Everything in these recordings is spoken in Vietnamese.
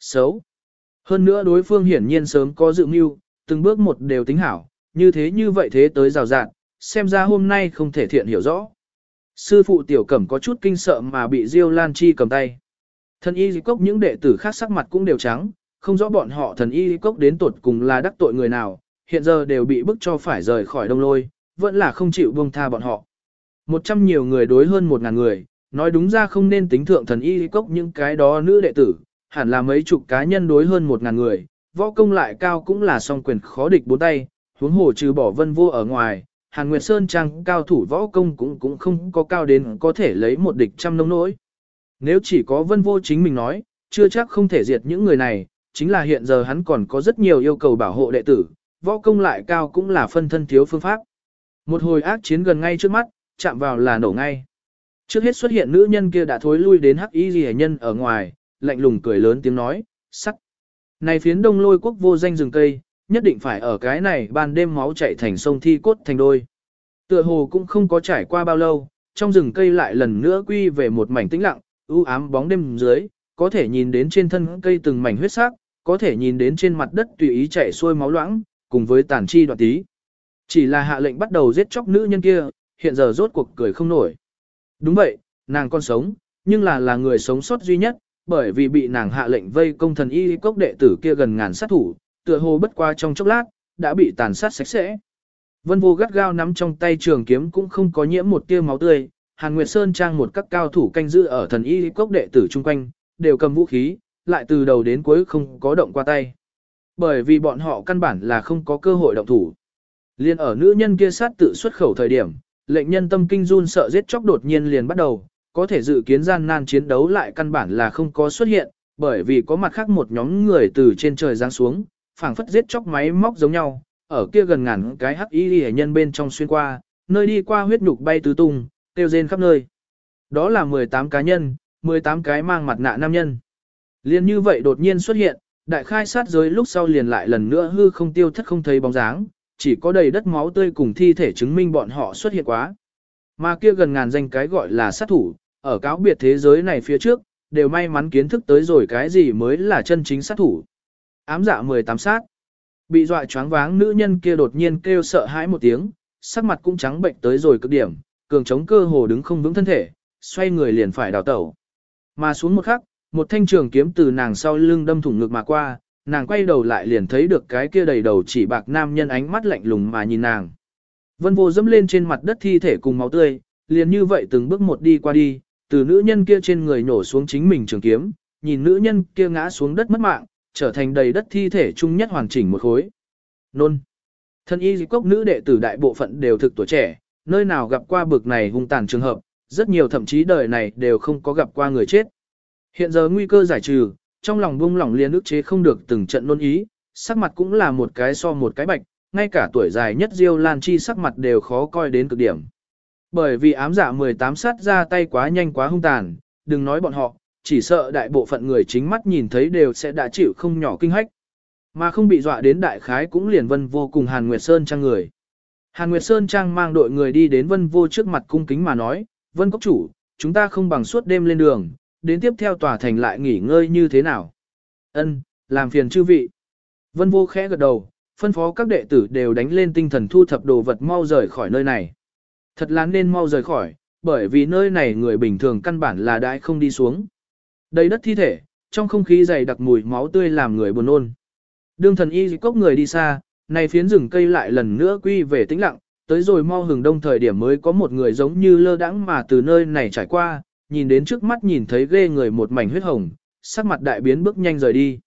Xấu. Hơn nữa đối phương hiển nhiên sớm có dự mưu, từng bước một đều tính hảo, như thế như vậy thế tới rào rạn, xem ra hôm nay không thể thiện hiểu rõ. Sư phụ tiểu cẩm có chút kinh sợ mà bị Diêu Lan Chi cầm tay. Thần y cốc những đệ tử khác sắc mặt cũng đều trắng, không rõ bọn họ thần y cốc đến tột cùng là đắc tội người nào, hiện giờ đều bị bức cho phải rời khỏi đông lôi, vẫn là không chịu buông tha bọn họ. Một trăm nhiều người đối hơn một ngàn người, nói đúng ra không nên tính thượng thần y cốc những cái đó nữ đệ tử, hẳn là mấy chục cá nhân đối hơn một ngàn người, võ công lại cao cũng là song quyền khó địch bốn tay, huống hồ trừ bỏ vân vô ở ngoài, Hàn Nguyệt Sơn Trang cao thủ võ công cũng cũng không có cao đến có thể lấy một địch trăm nông nỗi. Nếu chỉ có vân vô chính mình nói, chưa chắc không thể diệt những người này, chính là hiện giờ hắn còn có rất nhiều yêu cầu bảo hộ đệ tử, võ công lại cao cũng là phân thân thiếu phương pháp. Một hồi ác chiến gần ngay trước mắt, chạm vào là nổ ngay. Trước hết xuất hiện nữ nhân kia đã thối lui đến hắc y ghi nhân ở ngoài, lạnh lùng cười lớn tiếng nói, sắc. Này phiến đông lôi quốc vô danh rừng cây, nhất định phải ở cái này ban đêm máu chảy thành sông thi cốt thành đôi. Tựa hồ cũng không có trải qua bao lâu, trong rừng cây lại lần nữa quy về một mảnh tĩnh lặng, u ám bóng đêm dưới, có thể nhìn đến trên thân cây từng mảnh huyết sắc, có thể nhìn đến trên mặt đất tùy ý chảy xuôi máu loãng, cùng với tàn chi đoạn tí. Chỉ là hạ lệnh bắt đầu giết chóc nữ nhân kia, hiện giờ rốt cuộc cười không nổi. Đúng vậy, nàng còn sống, nhưng là là người sống sót duy nhất, bởi vì bị nàng hạ lệnh vây công thần y cốc đệ tử kia gần ngàn sát thủ, tựa hồ bất qua trong chốc lát, đã bị tàn sát sạch sẽ. Vân vô gắt gao nắm trong tay trường kiếm cũng không có nhiễm một tia máu tươi, Hàn Nguyệt Sơn trang một các cao thủ canh giữ ở thần y cốc đệ tử chung quanh, đều cầm vũ khí, lại từ đầu đến cuối không có động qua tay. Bởi vì bọn họ căn bản là không có cơ hội động thủ. Liên ở nữ nhân kia sát tự xuất khẩu thời điểm, lệnh nhân tâm kinh run sợ giết chóc đột nhiên liền bắt đầu, có thể dự kiến gian nan chiến đấu lại căn bản là không có xuất hiện, bởi vì có mặt khác một nhóm người từ trên trời giáng xuống, phảng phất giết chóc máy móc giống nhau, ở kia gần ngàn cái hắc y hệ nhân bên trong xuyên qua, nơi đi qua huyết nhục bay tứ tung, tiêu rên khắp nơi. Đó là 18 cá nhân, 18 cái mang mặt nạ nam nhân. Liên như vậy đột nhiên xuất hiện, đại khai sát giới lúc sau liền lại lần nữa hư không tiêu thất không thấy bóng dáng, chỉ có đầy đất máu tươi cùng thi thể chứng minh bọn họ xuất hiện quá. Mà kia gần ngàn danh cái gọi là sát thủ, ở cáo biệt thế giới này phía trước, đều may mắn kiến thức tới rồi cái gì mới là chân chính sát thủ. Ám dạ 18 sát. Bị dọa choáng váng nữ nhân kia đột nhiên kêu sợ hãi một tiếng, sắc mặt cũng trắng bệnh tới rồi cực điểm, cường chống cơ hồ đứng không vững thân thể, xoay người liền phải đào tẩu. Mà xuống một khắc, một thanh trường kiếm từ nàng sau lưng đâm thủng ngực mà qua, nàng quay đầu lại liền thấy được cái kia đầy đầu chỉ bạc nam nhân ánh mắt lạnh lùng mà nhìn nàng. Vân vô dẫm lên trên mặt đất thi thể cùng máu tươi, liền như vậy từng bước một đi qua đi, từ nữ nhân kia trên người nổ xuống chính mình trường kiếm, nhìn nữ nhân kia ngã xuống đất mất mạng, trở thành đầy đất thi thể chung nhất hoàn chỉnh một khối. Nôn. Thân y cốc nữ đệ tử đại bộ phận đều thực tuổi trẻ, nơi nào gặp qua bực này hung tàn trường hợp, rất nhiều thậm chí đời này đều không có gặp qua người chết. Hiện giờ nguy cơ giải trừ, trong lòng buông lỏng liền ức chế không được từng trận nôn ý, sắc mặt cũng là một cái so một cái bạch, ngay cả tuổi dài nhất Diêu Lan Chi sắc mặt đều khó coi đến cực điểm. Bởi vì ám dạ giả 18 sát ra tay quá nhanh quá hung tàn, đừng nói bọn họ, chỉ sợ đại bộ phận người chính mắt nhìn thấy đều sẽ đã chịu không nhỏ kinh hách. Mà không bị dọa đến đại khái cũng liền vân vô cùng Hàn Nguyệt Sơn trang người. Hàn Nguyệt Sơn trang mang đội người đi đến vân vô trước mặt cung kính mà nói, vân cốc chủ, chúng ta không bằng suốt đêm lên đường, đến tiếp theo tòa thành lại nghỉ ngơi như thế nào. Ân, làm phiền chư vị. Vân vô khẽ gật đầu, phân phó các đệ tử đều đánh lên tinh thần thu thập đồ vật mau rời khỏi nơi này. Thật là nên mau rời khỏi, bởi vì nơi này người bình thường căn bản là đãi không đi xuống. Đầy đất thi thể, trong không khí dày đặc mùi máu tươi làm người buồn nôn. Đương thần y cốc người đi xa, này phiến rừng cây lại lần nữa quy về tĩnh lặng, tới rồi mau hừng đông thời điểm mới có một người giống như lơ đãng mà từ nơi này trải qua, nhìn đến trước mắt nhìn thấy ghê người một mảnh huyết hồng, sắc mặt đại biến bước nhanh rời đi.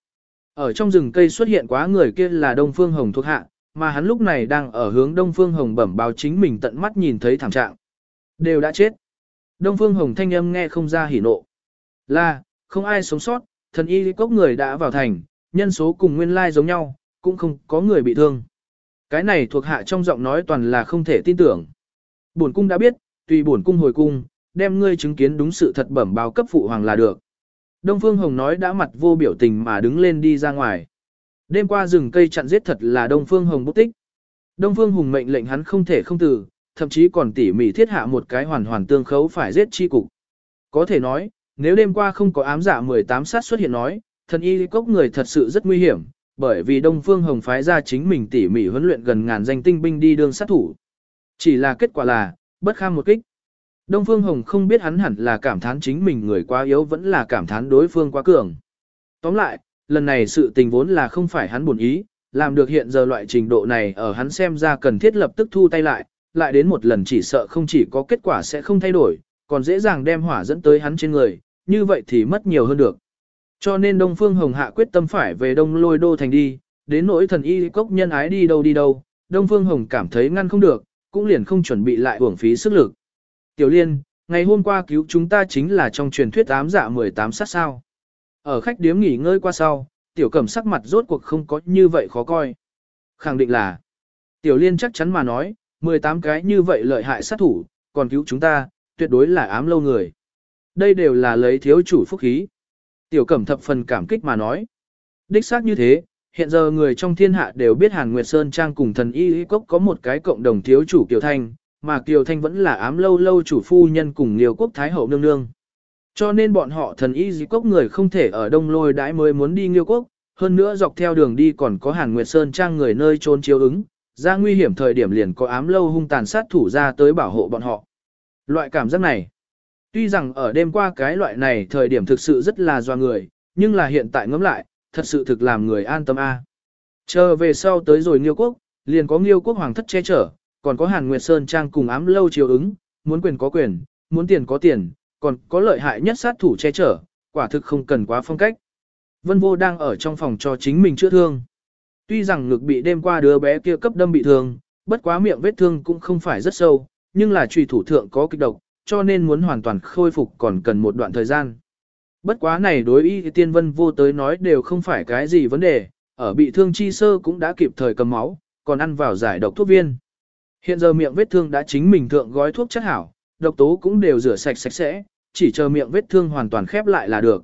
Ở trong rừng cây xuất hiện quá người kia là Đông Phương Hồng thuộc hạ, mà hắn lúc này đang ở hướng Đông Phương Hồng bẩm báo chính mình tận mắt nhìn thấy thảm trạng. Đều đã chết. Đông Phương Hồng thanh âm nghe không ra hỉ nộ. Là, không ai sống sót, thần y cốc người đã vào thành, nhân số cùng nguyên lai giống nhau, cũng không có người bị thương. Cái này thuộc hạ trong giọng nói toàn là không thể tin tưởng. Bổn cung đã biết, tùy bổn cung hồi cung, đem ngươi chứng kiến đúng sự thật bẩm báo cấp phụ hoàng là được. Đông Phương Hồng nói đã mặt vô biểu tình mà đứng lên đi ra ngoài. Đêm qua rừng cây chặn giết thật là Đông Phương Hồng bút tích. Đông Phương Hùng mệnh lệnh hắn không thể không từ, thậm chí còn tỉ mỉ thiết hạ một cái hoàn hoàn tương khấu phải giết chi cục. Có thể nói, nếu đêm qua không có ám dạ giả 18 sát xuất hiện nói, thần y cốc người thật sự rất nguy hiểm, bởi vì Đông Phương Hồng phái ra chính mình tỉ mỉ huấn luyện gần ngàn danh tinh binh đi đương sát thủ. Chỉ là kết quả là, bất kham một kích. Đông Phương Hồng không biết hắn hẳn là cảm thán chính mình người quá yếu vẫn là cảm thán đối phương quá cường. Tóm lại, lần này sự tình vốn là không phải hắn buồn ý, làm được hiện giờ loại trình độ này ở hắn xem ra cần thiết lập tức thu tay lại, lại đến một lần chỉ sợ không chỉ có kết quả sẽ không thay đổi, còn dễ dàng đem hỏa dẫn tới hắn trên người, như vậy thì mất nhiều hơn được. Cho nên Đông Phương Hồng hạ quyết tâm phải về Đông Lôi Đô Thành đi, đến nỗi thần y cốc nhân ái đi đâu đi đâu, Đông Phương Hồng cảm thấy ngăn không được, cũng liền không chuẩn bị lại uổng phí sức lực. Tiểu Liên, ngày hôm qua cứu chúng ta chính là trong truyền thuyết ám dạ 18 sát sao. Ở khách điếm nghỉ ngơi qua sau, Tiểu Cẩm sắc mặt rốt cuộc không có như vậy khó coi. Khẳng định là, Tiểu Liên chắc chắn mà nói, 18 cái như vậy lợi hại sát thủ, còn cứu chúng ta, tuyệt đối là ám lâu người. Đây đều là lấy thiếu chủ phúc khí. Tiểu Cẩm thập phần cảm kích mà nói. Đích xác như thế, hiện giờ người trong thiên hạ đều biết Hàn Nguyệt Sơn Trang cùng thần y y cốc có một cái cộng đồng thiếu chủ Kiều Thanh, mà Kiều Thanh vẫn là ám lâu lâu chủ phu nhân cùng liều quốc Thái Hậu Nương Nương. Cho nên bọn họ thần y y cốc người không thể ở đông lôi đãi mới muốn đi nghiêu quốc, hơn nữa dọc theo đường đi còn có Hàn Nguyệt Sơn Trang người nơi trốn chiếu ứng, ra nguy hiểm thời điểm liền có ám lâu hung tàn sát thủ ra tới bảo hộ bọn họ. Loại cảm giác này, tuy rằng ở đêm qua cái loại này thời điểm thực sự rất là doa người, nhưng là hiện tại ngẫm lại, thật sự thực làm người an tâm a. Chờ về sau tới rồi Nghiêu quốc, liền có Nghiêu quốc hoàng thất che chở, còn có Hàn Nguyệt Sơn Trang cùng ám lâu chiều ứng, muốn quyền có quyền, muốn tiền có tiền, còn có lợi hại nhất sát thủ che chở, quả thực không cần quá phong cách. Vân Vô đang ở trong phòng cho chính mình chữa thương. Tuy rằng ngực bị đêm qua đứa bé kia cấp đâm bị thương, bất quá miệng vết thương cũng không phải rất sâu, nhưng là truy thủ thượng có kịch độc, cho nên muốn hoàn toàn khôi phục còn cần một đoạn thời gian. Bất quá này đối y tiên vân vô tới nói đều không phải cái gì vấn đề, ở bị thương chi sơ cũng đã kịp thời cầm máu, còn ăn vào giải độc thuốc viên. Hiện giờ miệng vết thương đã chính mình thượng gói thuốc chất hảo, độc tố cũng đều rửa sạch sạch sẽ, chỉ chờ miệng vết thương hoàn toàn khép lại là được.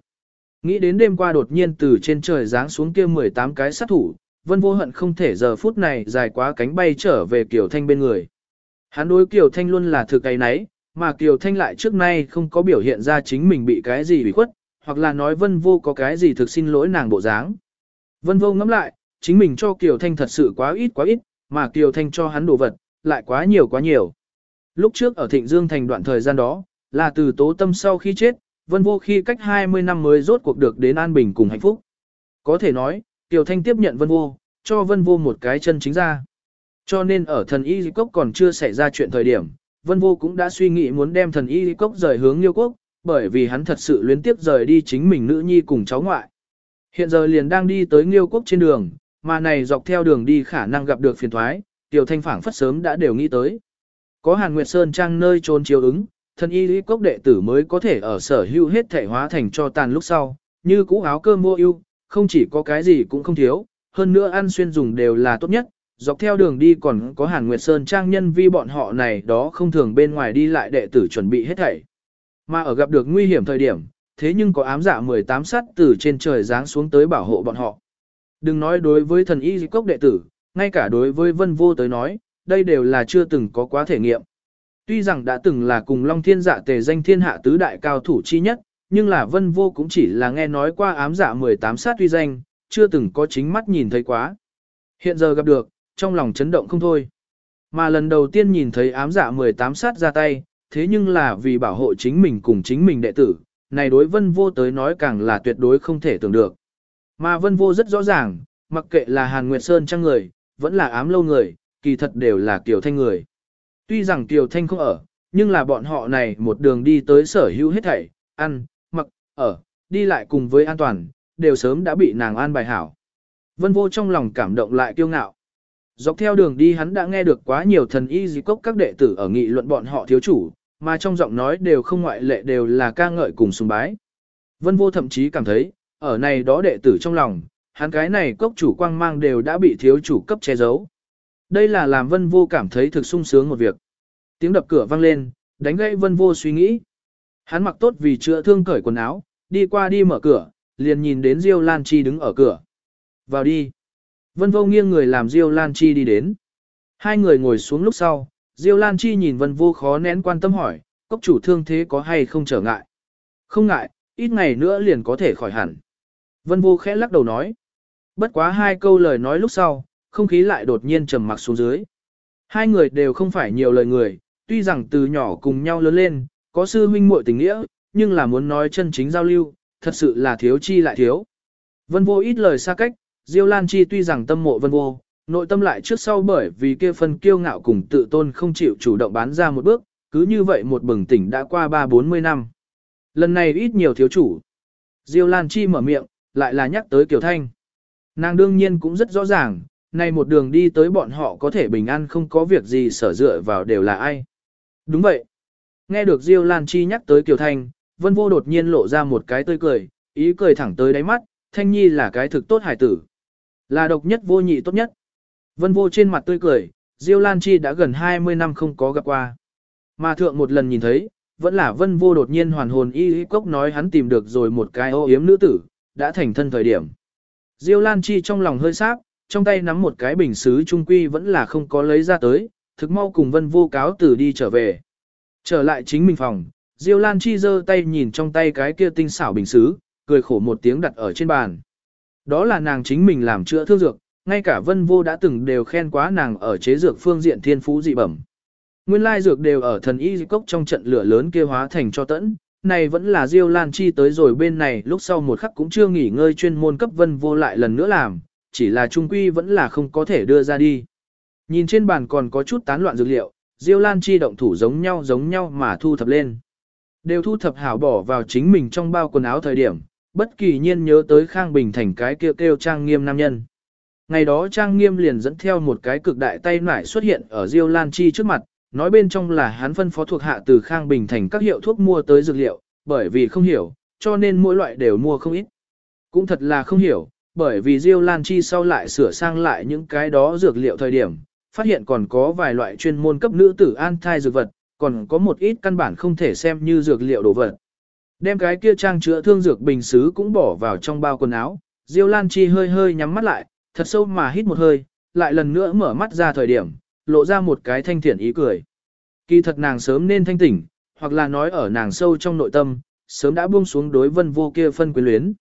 Nghĩ đến đêm qua đột nhiên từ trên trời giáng xuống kia 18 cái sát thủ, vân vô hận không thể giờ phút này dài quá cánh bay trở về Kiều Thanh bên người. Hắn đối Kiều Thanh luôn là thực cái nấy, mà Kiều Thanh lại trước nay không có biểu hiện ra chính mình bị cái gì bị khuất, hoặc là nói vân vô có cái gì thực xin lỗi nàng bộ dáng. Vân vô ngẫm lại, chính mình cho Kiều Thanh thật sự quá ít quá ít, mà Kiều Thanh cho hắn đồ vật, lại quá nhiều quá nhiều. Lúc trước ở Thịnh Dương thành đoạn thời gian đó, là từ tố tâm sau khi chết, vân vô khi cách 20 năm mới rốt cuộc được đến an bình cùng hạnh phúc. Có thể nói, tiểu Thanh tiếp nhận vân vô, cho vân vô một cái chân chính ra. Cho nên ở thần y cốc còn chưa xảy ra chuyện thời điểm, vân vô cũng đã suy nghĩ muốn đem thần y cốc rời hướng liêu quốc, bởi vì hắn thật sự luyến tiếp rời đi chính mình nữ nhi cùng cháu ngoại. Hiện giờ liền đang đi tới Nghiêu quốc trên đường, mà này dọc theo đường đi khả năng gặp được phiền thoái, Tiểu Thanh phảng phất sớm đã đều nghĩ tới. Có Hàn Nguyệt Sơn trang nơi trốn chiếu ứng, Thần y lý cốc đệ tử mới có thể ở sở hữu hết thể hóa thành cho tàn lúc sau, như cũ áo cơm mua ưu, không chỉ có cái gì cũng không thiếu, hơn nữa ăn xuyên dùng đều là tốt nhất, dọc theo đường đi còn có Hàn Nguyệt Sơn trang nhân vi bọn họ này đó không thường bên ngoài đi lại đệ tử chuẩn bị hết thảy. Mà ở gặp được nguy hiểm thời điểm, thế nhưng có ám giả 18 sát từ trên trời giáng xuống tới bảo hộ bọn họ. Đừng nói đối với thần y cốc đệ tử, ngay cả đối với vân vô tới nói, đây đều là chưa từng có quá thể nghiệm. Tuy rằng đã từng là cùng Long Thiên Dạ tề danh thiên hạ tứ đại cao thủ chi nhất, nhưng là vân vô cũng chỉ là nghe nói qua ám dạ 18 sát tuy danh, chưa từng có chính mắt nhìn thấy quá. Hiện giờ gặp được, trong lòng chấn động không thôi. Mà lần đầu tiên nhìn thấy ám dạ 18 sát ra tay, thế nhưng là vì bảo hộ chính mình cùng chính mình đệ tử, này đối vân vô tới nói càng là tuyệt đối không thể tưởng được. Mà vân vô rất rõ ràng, mặc kệ là Hàn Nguyệt Sơn trang người, vẫn là ám lâu người, kỳ thật đều là kiểu Thanh người. Tuy rằng Kiều Thanh không ở, nhưng là bọn họ này một đường đi tới sở hữu hết thảy, ăn, mặc, ở, đi lại cùng với an toàn, đều sớm đã bị nàng an bài hảo. Vân vô trong lòng cảm động lại kiêu ngạo. Dọc theo đường đi hắn đã nghe được quá nhiều thần y di cốc các đệ tử ở nghị luận bọn họ thiếu chủ, mà trong giọng nói đều không ngoại lệ đều là ca ngợi cùng sùng bái. Vân vô thậm chí cảm thấy, ở này đó đệ tử trong lòng, hắn cái này cốc chủ quang mang đều đã bị thiếu chủ cấp che giấu. Đây là làm vân vô cảm thấy thực sung sướng một việc. Tiếng đập cửa vang lên, đánh gãy vân vô suy nghĩ. Hắn mặc tốt vì chữa thương cởi quần áo, đi qua đi mở cửa, liền nhìn đến Diêu Lan Chi đứng ở cửa. Vào đi. Vân vô nghiêng người làm Diêu Lan Chi đi đến. Hai người ngồi xuống lúc sau, Diêu Lan Chi nhìn Vân Vô khó nén quan tâm hỏi, cốc chủ thương thế có hay không trở ngại? Không ngại, ít ngày nữa liền có thể khỏi hẳn. Vân vô khẽ lắc đầu nói. Bất quá hai câu lời nói lúc sau, không khí lại đột nhiên trầm mặc xuống dưới. Hai người đều không phải nhiều lời người, tuy rằng từ nhỏ cùng nhau lớn lên, có sư huynh muội tình nghĩa, nhưng là muốn nói chân chính giao lưu, thật sự là thiếu chi lại thiếu. Vân vô ít lời xa cách, Diêu Lan Chi tuy rằng tâm mộ vân vô, nội tâm lại trước sau bởi vì kia phần kiêu ngạo cùng tự tôn không chịu chủ động bán ra một bước, cứ như vậy một bừng tỉnh đã qua ba bốn mươi năm. Lần này ít nhiều thiếu chủ. Diêu Lan Chi mở miệng, lại là nhắc tới Kiều Thanh. Nàng đương nhiên cũng rất rõ ràng, nay một đường đi tới bọn họ có thể bình an không có việc gì sở dựa vào đều là ai. Đúng vậy. Nghe được Diêu Lan Chi nhắc tới Kiều Thanh, Vân Vô đột nhiên lộ ra một cái tươi cười, ý cười thẳng tới đáy mắt, Thanh Nhi là cái thực tốt hải tử. Là độc nhất vô nhị tốt nhất. Vân Vô trên mặt tươi cười, Diêu Lan Chi đã gần 20 năm không có gặp qua. Mà thượng một lần nhìn thấy, vẫn là Vân Vô đột nhiên hoàn hồn y y cốc nói hắn tìm được rồi một cái ô yếm nữ tử, đã thành thân thời điểm. Diêu Lan Chi trong lòng hơi sáp, trong tay nắm một cái bình xứ trung quy vẫn là không có lấy ra tới, thực mau cùng Vân Vô cáo từ đi trở về. Trở lại chính mình phòng, Diêu Lan Chi giơ tay nhìn trong tay cái kia tinh xảo bình xứ, cười khổ một tiếng đặt ở trên bàn. Đó là nàng chính mình làm chữa thương dược, ngay cả Vân Vô đã từng đều khen quá nàng ở chế dược phương diện thiên phú dị bẩm. Nguyên lai dược đều ở thần y cốc trong trận lửa lớn kia hóa thành cho tẫn, này vẫn là Diêu Lan Chi tới rồi bên này lúc sau một khắc cũng chưa nghỉ ngơi chuyên môn cấp Vân Vô lại lần nữa làm, chỉ là trung quy vẫn là không có thể đưa ra đi. Nhìn trên bàn còn có chút tán loạn dược liệu, Diêu Lan Chi động thủ giống nhau giống nhau mà thu thập lên. Đều thu thập hảo bỏ vào chính mình trong bao quần áo thời điểm, bất kỳ nhiên nhớ tới Khang Bình thành cái kêu kêu trang nghiêm nam nhân. Ngày đó trang nghiêm liền dẫn theo một cái cực đại tay nải xuất hiện ở Diêu Lan Chi trước mặt, nói bên trong là hắn phân phó thuộc hạ từ Khang Bình thành các hiệu thuốc mua tới dược liệu, bởi vì không hiểu, cho nên mỗi loại đều mua không ít. Cũng thật là không hiểu, bởi vì Diêu Lan Chi sau lại sửa sang lại những cái đó dược liệu thời điểm, phát hiện còn có vài loại chuyên môn cấp nữ tử an thai dược vật, còn có một ít căn bản không thể xem như dược liệu đồ vật. Đem cái kia trang chữa thương dược bình xứ cũng bỏ vào trong bao quần áo, Diêu Lan Chi hơi hơi nhắm mắt lại, thật sâu mà hít một hơi, lại lần nữa mở mắt ra thời điểm, lộ ra một cái thanh thiện ý cười. Kỳ thật nàng sớm nên thanh tỉnh, hoặc là nói ở nàng sâu trong nội tâm, sớm đã buông xuống đối vân vô kia phân quyến luyến.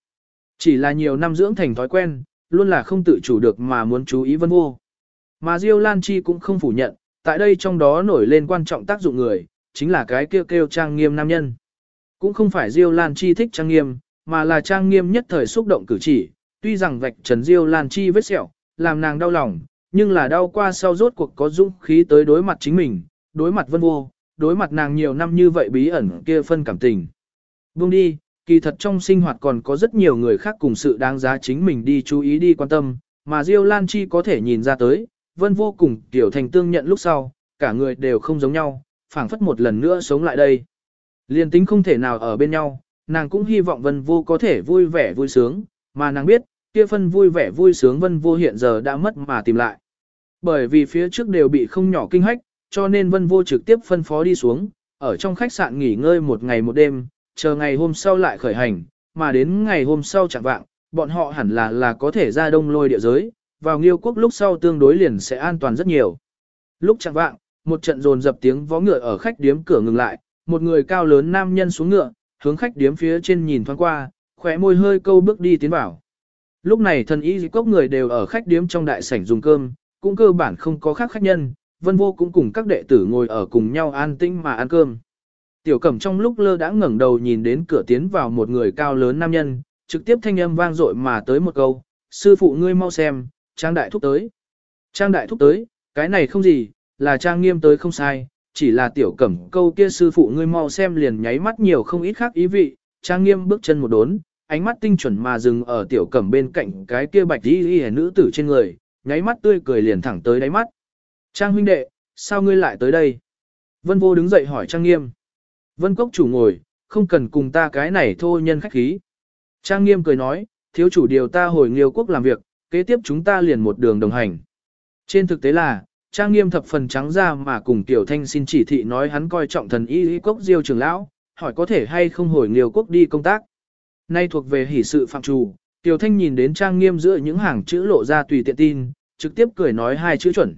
Chỉ là nhiều năm dưỡng thành thói quen, luôn là không tự chủ được mà muốn chú ý vân vô. Mà Diêu Lan Chi cũng không phủ nhận, tại đây trong đó nổi lên quan trọng tác dụng người, chính là cái kêu kêu trang nghiêm nam nhân. Cũng không phải Diêu Lan Chi thích trang nghiêm, mà là trang nghiêm nhất thời xúc động cử chỉ, tuy rằng vạch trần Diêu Lan Chi vết sẹo, làm nàng đau lòng, nhưng là đau qua sau rốt cuộc có dũng khí tới đối mặt chính mình, đối mặt vân vô, đối mặt nàng nhiều năm như vậy bí ẩn kia phân cảm tình. Buông đi, kỳ thật trong sinh hoạt còn có rất nhiều người khác cùng sự đáng giá chính mình đi chú ý đi quan tâm, mà Diêu Lan Chi có thể nhìn ra tới, vân vô cùng tiểu thành tương nhận lúc sau, cả người đều không giống nhau, phảng phất một lần nữa sống lại đây. Liên tính không thể nào ở bên nhau, nàng cũng hy vọng vân vô có thể vui vẻ vui sướng, mà nàng biết, kia phân vui vẻ vui sướng vân vô hiện giờ đã mất mà tìm lại. Bởi vì phía trước đều bị không nhỏ kinh hách, cho nên vân vô trực tiếp phân phó đi xuống, ở trong khách sạn nghỉ ngơi một ngày một đêm, chờ ngày hôm sau lại khởi hành, mà đến ngày hôm sau chẳng vạng, bọn họ hẳn là là có thể ra đông lôi địa giới, vào nghiêu quốc lúc sau tương đối liền sẽ an toàn rất nhiều. Lúc chẳng vạng, một trận dồn dập tiếng vó ngựa ở khách điếm cửa ngừng lại, một người cao lớn nam nhân xuống ngựa, hướng khách điếm phía trên nhìn thoáng qua, khóe môi hơi câu bước đi tiến vào. Lúc này thần y cốc người đều ở khách điếm trong đại sảnh dùng cơm, cũng cơ bản không có khác khách nhân, vân vô cũng cùng các đệ tử ngồi ở cùng nhau an tĩnh mà ăn cơm. Tiểu cẩm trong lúc lơ đã ngẩng đầu nhìn đến cửa tiến vào một người cao lớn nam nhân, trực tiếp thanh âm vang dội mà tới một câu, sư phụ ngươi mau xem, trang đại thúc tới. Trang đại thúc tới, cái này không gì, là trang nghiêm tới không sai, chỉ là tiểu cẩm câu kia sư phụ ngươi mau xem liền nháy mắt nhiều không ít khác ý vị, trang nghiêm bước chân một đốn, ánh mắt tinh chuẩn mà dừng ở tiểu cẩm bên cạnh cái kia bạch y y nữ tử trên người, nháy mắt tươi cười liền thẳng tới đáy mắt. Trang huynh đệ, sao ngươi lại tới đây? Vân vô đứng dậy hỏi Trang nghiêm. Vân cốc chủ ngồi, không cần cùng ta cái này thô nhân khách khí. Trang nghiêm cười nói, thiếu chủ điều ta hồi nghiêu quốc làm việc, kế tiếp chúng ta liền một đường đồng hành. Trên thực tế là, Trang nghiêm thập phần trắng ra mà cùng Tiểu Thanh xin chỉ thị nói hắn coi trọng thần y y cốc diêu trưởng lão, hỏi có thể hay không hồi nghiêu quốc đi công tác. Nay thuộc về hỷ sự phạm trù, Tiểu Thanh nhìn đến Trang nghiêm giữa những hàng chữ lộ ra tùy tiện tin, trực tiếp cười nói hai chữ chuẩn.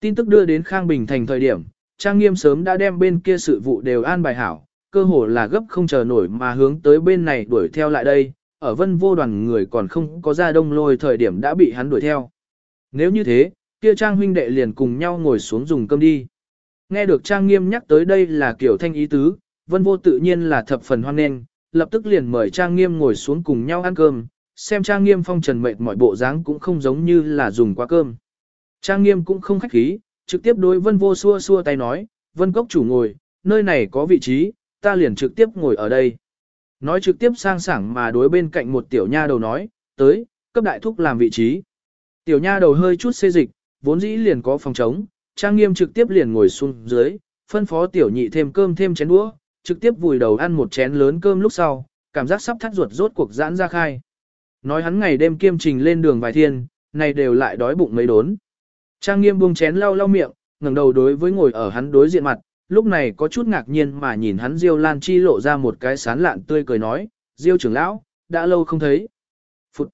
Tin tức đưa đến Khang Bình thành thời điểm, Trang nghiêm sớm đã đem bên kia sự vụ đều an bài hảo, cơ hồ là gấp không chờ nổi mà hướng tới bên này đuổi theo lại đây, ở vân vô đoàn người còn không có ra đông lôi thời điểm đã bị hắn đuổi theo. Nếu như thế, kia trang huynh đệ liền cùng nhau ngồi xuống dùng cơm đi. Nghe được trang nghiêm nhắc tới đây là kiểu thanh ý tứ, vân vô tự nhiên là thập phần hoan nghênh, lập tức liền mời trang nghiêm ngồi xuống cùng nhau ăn cơm, xem trang nghiêm phong trần mệt mọi bộ dáng cũng không giống như là dùng qua cơm. Trang nghiêm cũng không khách khí, trực tiếp đối vân vô xua xua tay nói, vân cốc chủ ngồi, nơi này có vị trí, ta liền trực tiếp ngồi ở đây. Nói trực tiếp sang sảng mà đối bên cạnh một tiểu nha đầu nói, tới, cấp đại thúc làm vị trí. Tiểu nha đầu hơi chút xê dịch, vốn dĩ liền có phòng trống, trang nghiêm trực tiếp liền ngồi xuống dưới, phân phó tiểu nhị thêm cơm thêm chén đũa, trực tiếp vùi đầu ăn một chén lớn cơm lúc sau, cảm giác sắp thắt ruột rốt cuộc giãn ra khai. Nói hắn ngày đêm kiêm trình lên đường vài thiên, này đều lại đói bụng mấy đốn. Trang nghiêm buông chén lau lau miệng, ngẩng đầu đối với ngồi ở hắn đối diện mặt, lúc này có chút ngạc nhiên mà nhìn hắn Diêu Lan Chi lộ ra một cái sán lạn tươi cười nói, Diêu trưởng lão, đã lâu không thấy. Phụt!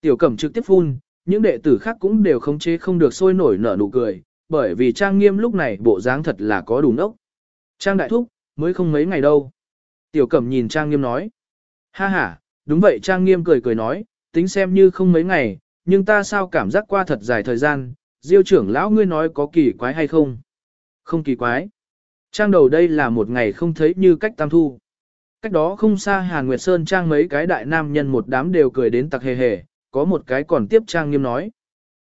Tiểu cẩm trực tiếp phun, những đệ tử khác cũng đều không chế không được sôi nổi nở nụ cười, bởi vì Trang nghiêm lúc này bộ dáng thật là có đủ nốc. Trang đại thúc, mới không mấy ngày đâu. Tiểu cẩm nhìn Trang nghiêm nói. Ha ha, đúng vậy Trang nghiêm cười cười nói, tính xem như không mấy ngày, nhưng ta sao cảm giác qua thật dài thời gian, Diêu trưởng lão ngươi nói có kỳ quái hay không? Không kỳ quái. Trang đầu đây là một ngày không thấy như cách tam thu. Cách đó không xa Hàn Nguyệt Sơn trang mấy cái đại nam nhân một đám đều cười đến tặc hề hề, có một cái còn tiếp trang nghiêm nói.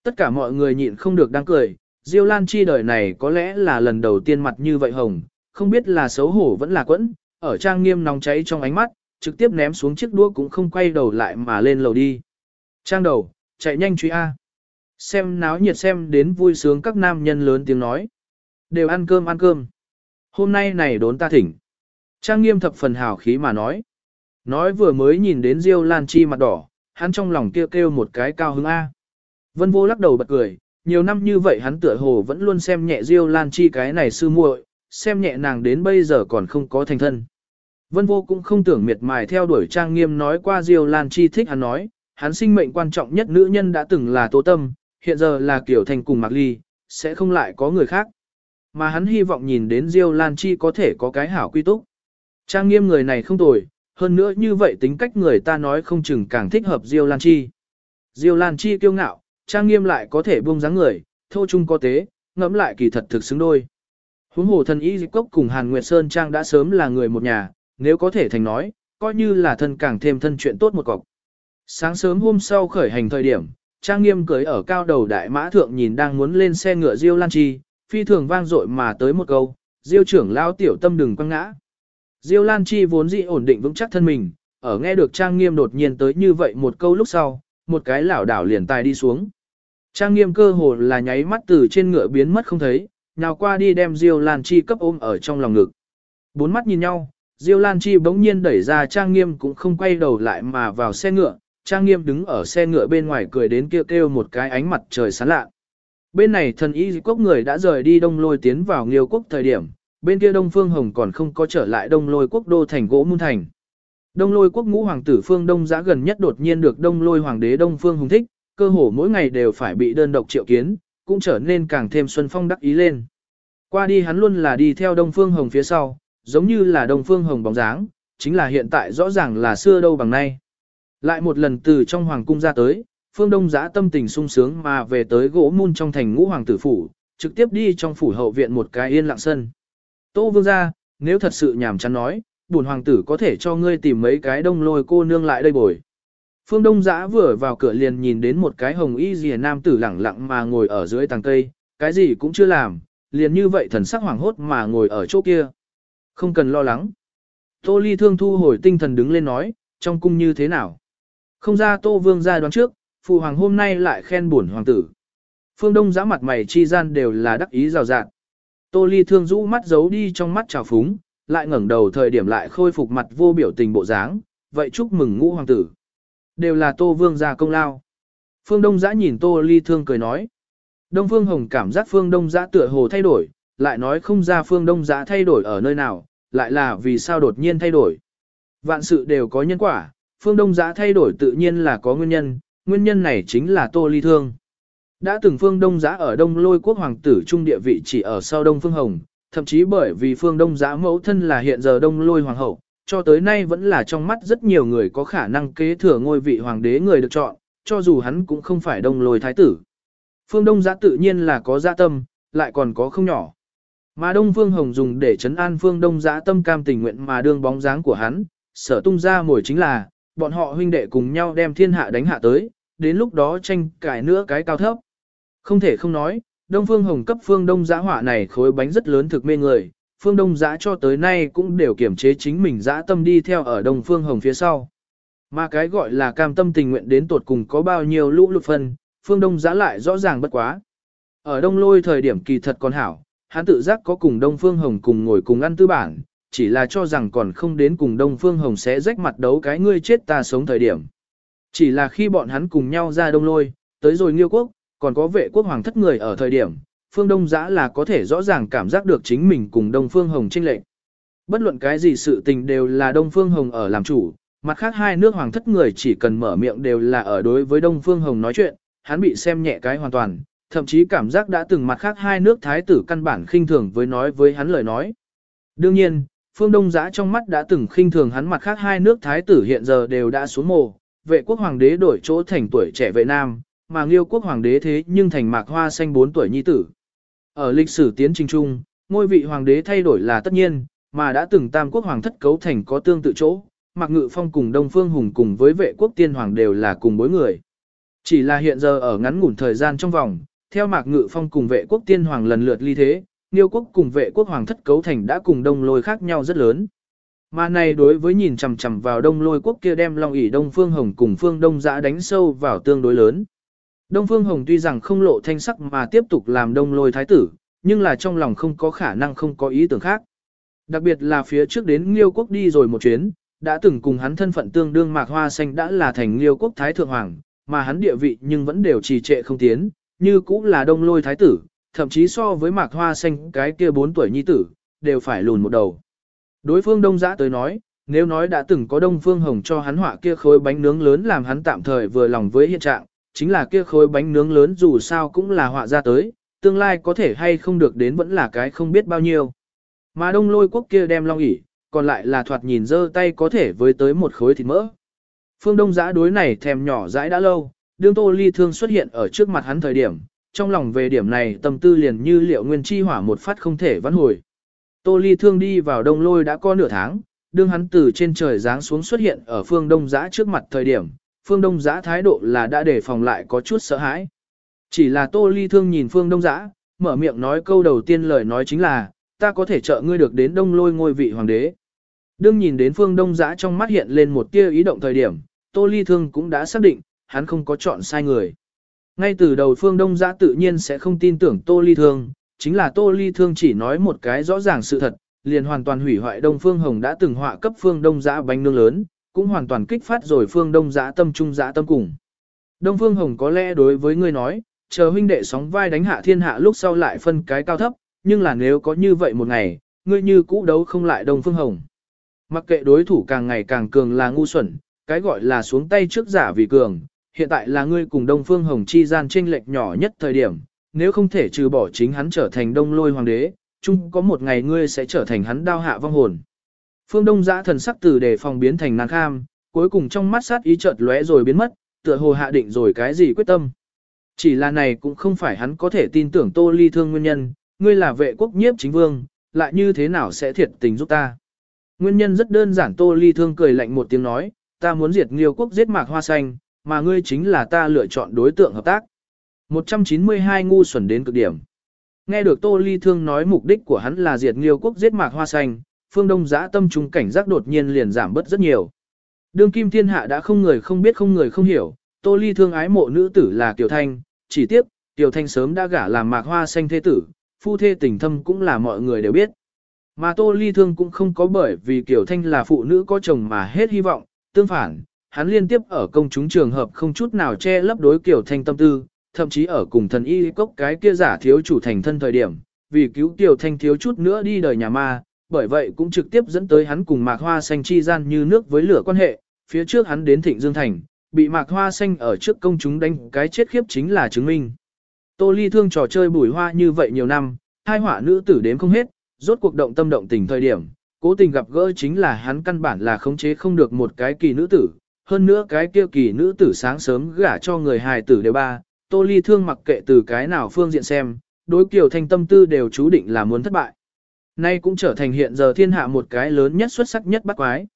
Tất cả mọi người nhịn không được đang cười, Diêu Lan Chi đời này có lẽ là lần đầu tiên mặt như vậy hồng, không biết là xấu hổ vẫn là quẫn, ở trang nghiêm nóng cháy trong ánh mắt, trực tiếp ném xuống chiếc đũa cũng không quay đầu lại mà lên lầu đi. Trang đầu, chạy nhanh truy A. Xem náo nhiệt xem đến vui sướng các nam nhân lớn tiếng nói. Đều ăn cơm ăn cơm. Hôm nay này đốn ta thỉnh. Trang nghiêm thập phần hào khí mà nói. Nói vừa mới nhìn đến Diêu Lan Chi mặt đỏ, hắn trong lòng kêu kêu một cái cao hứng A. Vân vô lắc đầu bật cười, nhiều năm như vậy hắn tựa hồ vẫn luôn xem nhẹ Diêu Lan Chi cái này sư muội, xem nhẹ nàng đến bây giờ còn không có thành thân. Vân vô cũng không tưởng miệt mài theo đuổi trang nghiêm nói qua Diêu Lan Chi thích hắn nói, hắn sinh mệnh quan trọng nhất nữ nhân đã từng là Tố Tâm, hiện giờ là Kiều Thành cùng Mạc Ly, sẽ không lại có người khác. Mà hắn hy vọng nhìn đến Diêu Lan Chi có thể có cái hảo quy túc. Trang nghiêm người này không tồi, hơn nữa như vậy tính cách người ta nói không chừng càng thích hợp Diêu Lan Chi. Diêu Lan Chi kiêu ngạo, trang nghiêm lại có thể buông dáng người, thô trung có tế, ngẫm lại kỳ thật thực xứng đôi. Huống hồ thần y dịch cốc cùng Hàn Nguyệt Sơn Trang đã sớm là người một nhà, nếu có thể thành nói, coi như là thân càng thêm thân chuyện tốt một cọc. Sáng sớm hôm sau khởi hành thời điểm, Trang Nghiêm cưới ở cao đầu đại mã thượng nhìn đang muốn lên xe ngựa Diêu Lan Chi, phi thường vang dội mà tới một câu, Diêu trưởng lao tiểu tâm đừng quăng ngã. Diêu Lan Chi vốn dĩ ổn định vững chắc thân mình, ở nghe được Trang Nghiêm đột nhiên tới như vậy một câu lúc sau, một cái lảo đảo liền tài đi xuống. Trang Nghiêm cơ hồ là nháy mắt từ trên ngựa biến mất không thấy, nào qua đi đem Diêu Lan Chi cấp ôm ở trong lòng ngực. Bốn mắt nhìn nhau, Diêu Lan Chi bỗng nhiên đẩy ra Trang Nghiêm cũng không quay đầu lại mà vào xe ngựa, Trang Nghiêm đứng ở xe ngựa bên ngoài cười đến kêu kêu một cái ánh mặt trời sáng lạ. Bên này thần y quốc người đã rời đi đông lôi tiến vào nghiêu quốc thời điểm, bên kia đông phương hồng còn không có trở lại đông lôi quốc đô thành gỗ Môn thành. Đông lôi quốc ngũ hoàng tử phương đông giã gần nhất đột nhiên được đông lôi hoàng đế đông phương hùng thích, cơ hồ mỗi ngày đều phải bị đơn độc triệu kiến, cũng trở nên càng thêm xuân phong đắc ý lên. Qua đi hắn luôn là đi theo đông phương hồng phía sau, giống như là đông phương hồng bóng dáng, chính là hiện tại rõ ràng là xưa đâu bằng nay. Lại một lần từ trong hoàng cung ra tới, phương đông giã tâm tình sung sướng mà về tới gỗ mun trong thành ngũ hoàng tử phủ, trực tiếp đi trong phủ hậu viện một cái yên lặng sân. Tô vương ra, nếu thật sự nhảm chán nói, bổn hoàng tử có thể cho ngươi tìm mấy cái đông lôi cô nương lại đây bồi. Phương Đông Giã vừa vào cửa liền nhìn đến một cái hồng y rìa nam tử lẳng lặng mà ngồi ở dưới tàng cây, cái gì cũng chưa làm, liền như vậy thần sắc hoảng hốt mà ngồi ở chỗ kia. Không cần lo lắng. Tô Ly Thương thu hồi tinh thần đứng lên nói, trong cung như thế nào? Không ra Tô Vương ra đoán trước, phụ hoàng hôm nay lại khen bổn hoàng tử. Phương Đông giã mặt mày chi gian đều là đắc ý rào rạt. Tô Ly thương rũ mắt giấu đi trong mắt trào phúng, lại ngẩng đầu thời điểm lại khôi phục mặt vô biểu tình bộ dáng, vậy chúc mừng ngũ hoàng tử. Đều là Tô Vương gia công lao. Phương Đông giã nhìn Tô Ly thương cười nói. Đông Phương Hồng cảm giác Phương Đông giã tựa hồ thay đổi, lại nói không ra Phương Đông giã thay đổi ở nơi nào, lại là vì sao đột nhiên thay đổi. Vạn sự đều có nhân quả, Phương Đông giã thay đổi tự nhiên là có nguyên nhân, nguyên nhân này chính là Tô Ly Thương. Đã từng Phương Đông giã ở Đông Lôi quốc hoàng tử trung địa vị chỉ ở sau Đông Phương Hồng, thậm chí bởi vì Phương Đông giã mẫu thân là hiện giờ Đông Lôi hoàng hậu, cho tới nay vẫn là trong mắt rất nhiều người có khả năng kế thừa ngôi vị hoàng đế người được chọn, cho dù hắn cũng không phải đông lôi thái tử. Phương Đông giã tự nhiên là có dạ tâm, lại còn có không nhỏ. Mà Đông Phương Hồng dùng để chấn an Phương Đông giã tâm cam tình nguyện mà đương bóng dáng của hắn, sở tung ra mồi chính là, bọn họ huynh đệ cùng nhau đem thiên hạ đánh hạ tới, đến lúc đó tranh cãi nữa cái cao thấp. Không thể không nói, Đông Phương Hồng cấp Phương Đông giã hỏa này khối bánh rất lớn thực mê người, Phương Đông giã cho tới nay cũng đều kiểm chế chính mình giã tâm đi theo ở Đông Phương Hồng phía sau. Mà cái gọi là cam tâm tình nguyện đến tột cùng có bao nhiêu lũ lụt phân, Phương Đông giã lại rõ ràng bất quá. Ở Đông Lôi thời điểm kỳ thật còn hảo, hắn tự giác có cùng Đông Phương Hồng cùng ngồi cùng ăn tư bản, chỉ là cho rằng còn không đến cùng Đông Phương Hồng sẽ rách mặt đấu cái ngươi chết ta sống thời điểm. Chỉ là khi bọn hắn cùng nhau ra Đông Lôi, tới rồi Nghiêu Quốc, còn có vệ quốc hoàng thất người ở thời điểm, Phương Đông Giã là có thể rõ ràng cảm giác được chính mình cùng Đông Phương Hồng tranh lệch. Bất luận cái gì sự tình đều là Đông Phương Hồng ở làm chủ, mặt khác hai nước hoàng thất người chỉ cần mở miệng đều là ở đối với Đông Phương Hồng nói chuyện, hắn bị xem nhẹ cái hoàn toàn, thậm chí cảm giác đã từng mặt khác hai nước thái tử căn bản khinh thường với nói với hắn lời nói. Đương nhiên, Phương Đông Giã trong mắt đã từng khinh thường hắn mặt khác hai nước thái tử hiện giờ đều đã xuống mồ, vệ quốc hoàng đế đổi chỗ thành tuổi trẻ vệ nam, mà Nghiêu quốc hoàng đế thế nhưng thành mạc hoa xanh 4 tuổi nhi tử. Ở lịch sử tiến trình chung, ngôi vị hoàng đế thay đổi là tất nhiên, mà đã từng tam quốc hoàng thất cấu thành có tương tự chỗ, Mạc Ngự Phong cùng Đông Phương Hùng cùng với vệ quốc tiên hoàng đều là cùng bối người. Chỉ là hiện giờ ở ngắn ngủn thời gian trong vòng, theo Mạc Ngự Phong cùng vệ quốc tiên hoàng lần lượt ly thế, Niêu quốc cùng vệ quốc hoàng thất cấu thành đã cùng đông lôi khác nhau rất lớn. Mà này đối với nhìn chằm chằm vào đông lôi quốc kia đem long ỉ đông phương hồng cùng phương đông giã đánh sâu vào tương đối lớn. Đông phương hồng tuy rằng không lộ thanh sắc mà tiếp tục làm đông lôi thái tử, nhưng là trong lòng không có khả năng không có ý tưởng khác. Đặc biệt là phía trước đến Liêu quốc đi rồi một chuyến, đã từng cùng hắn thân phận tương đương mạc hoa xanh đã là thành Liêu quốc thái thượng hoàng, mà hắn địa vị nhưng vẫn đều trì trệ không tiến, như cũng là đông lôi thái tử, thậm chí so với mạc hoa xanh cái kia 4 tuổi nhi tử, đều phải lùn một đầu. Đối phương đông giã tới nói, nếu nói đã từng có đông phương hồng cho hắn họa kia khối bánh nướng lớn làm hắn tạm thời vừa lòng với hiện trạng, chính là kia khối bánh nướng lớn dù sao cũng là họa ra tới, tương lai có thể hay không được đến vẫn là cái không biết bao nhiêu. Mà đông lôi quốc kia đem long ỉ, còn lại là thoạt nhìn dơ tay có thể với tới một khối thịt mỡ. Phương Đông giã đối này thèm nhỏ dãi đã lâu, đương tô ly thương xuất hiện ở trước mặt hắn thời điểm, trong lòng về điểm này tâm tư liền như liệu nguyên chi hỏa một phát không thể vãn hồi. Tô ly thương đi vào đông lôi đã có nửa tháng, đương hắn từ trên trời giáng xuống xuất hiện ở phương đông giã trước mặt thời điểm, phương đông giã thái độ là đã để phòng lại có chút sợ hãi. Chỉ là tô ly thương nhìn phương đông giã, mở miệng nói câu đầu tiên lời nói chính là, ta có thể trợ ngươi được đến đông lôi ngôi vị hoàng đế. Đương nhìn đến phương đông giã trong mắt hiện lên một tia ý động thời điểm, tô ly thương cũng đã xác định, hắn không có chọn sai người. Ngay từ đầu phương đông giã tự nhiên sẽ không tin tưởng tô ly thương, chính là tô ly thương chỉ nói một cái rõ ràng sự thật, liền hoàn toàn hủy hoại đông phương hồng đã từng họa cấp phương đông giã bánh nương lớn, cũng hoàn toàn kích phát rồi phương đông giã tâm trung giã tâm cùng. Đông phương hồng có lẽ đối với ngươi nói, chờ huynh đệ sóng vai đánh hạ thiên hạ lúc sau lại phân cái cao thấp, nhưng là nếu có như vậy một ngày, ngươi như cũ đấu không lại đông phương hồng. Mặc kệ đối thủ càng ngày càng cường là ngu xuẩn, cái gọi là xuống tay trước giả vì cường, hiện tại là ngươi cùng Đông Phương Hồng chi gian tranh lệch nhỏ nhất thời điểm, nếu không thể trừ bỏ chính hắn trở thành Đông Lôi Hoàng đế, chung có một ngày ngươi sẽ trở thành hắn đao hạ vong hồn. Phương Đông giã thần sắc từ đề phòng biến thành nàng kham, cuối cùng trong mắt sát ý chợt lóe rồi biến mất, tựa hồ hạ định rồi cái gì quyết tâm. Chỉ là này cũng không phải hắn có thể tin tưởng Tô Ly thương nguyên nhân, ngươi là vệ quốc nhiếp chính vương, lại như thế nào sẽ thiệt tình giúp ta. Nguyên nhân rất đơn giản Tô Ly thương cười lạnh một tiếng nói, ta muốn diệt Nghiêu quốc giết mạc hoa xanh, mà ngươi chính là ta lựa chọn đối tượng hợp tác. 192 ngu xuẩn đến cực điểm. Nghe được Tô Ly Thương nói mục đích của hắn là diệt Nghiêu quốc giết mạc hoa xanh, phương đông giã tâm trung cảnh giác đột nhiên liền giảm bớt rất nhiều. Đương kim thiên hạ đã không người không biết không người không hiểu, Tô Ly Thương ái mộ nữ tử là Kiều Thanh, chỉ tiếp, Kiều Thanh sớm đã gả làm mạc hoa xanh thế tử, phu thê tình thâm cũng là mọi người đều biết. Mà Tô Ly Thương cũng không có bởi vì Kiều Thanh là phụ nữ có chồng mà hết hy vọng, tương phản, hắn liên tiếp ở công chúng trường hợp không chút nào che lấp đối kiểu thanh tâm tư, thậm chí ở cùng thần y cốc cái kia giả thiếu chủ thành thân thời điểm, vì cứu tiểu thanh thiếu chút nữa đi đời nhà ma, bởi vậy cũng trực tiếp dẫn tới hắn cùng mạc hoa xanh chi gian như nước với lửa quan hệ, phía trước hắn đến thịnh dương thành, bị mạc hoa xanh ở trước công chúng đánh cái chết khiếp chính là chứng minh. Tô ly thương trò chơi bùi hoa như vậy nhiều năm, hai họa nữ tử đếm không hết, rốt cuộc động tâm động tình thời điểm, cố tình gặp gỡ chính là hắn căn bản là khống chế không được một cái kỳ nữ tử, hơn nữa cái kia kỳ nữ tử sáng sớm gả cho người hài tử đều ba, Tô Ly Thương mặc kệ từ cái nào phương diện xem, đối Kiều Thanh tâm tư đều chú định là muốn thất bại. Nay cũng trở thành hiện giờ thiên hạ một cái lớn nhất xuất sắc nhất bắt quái.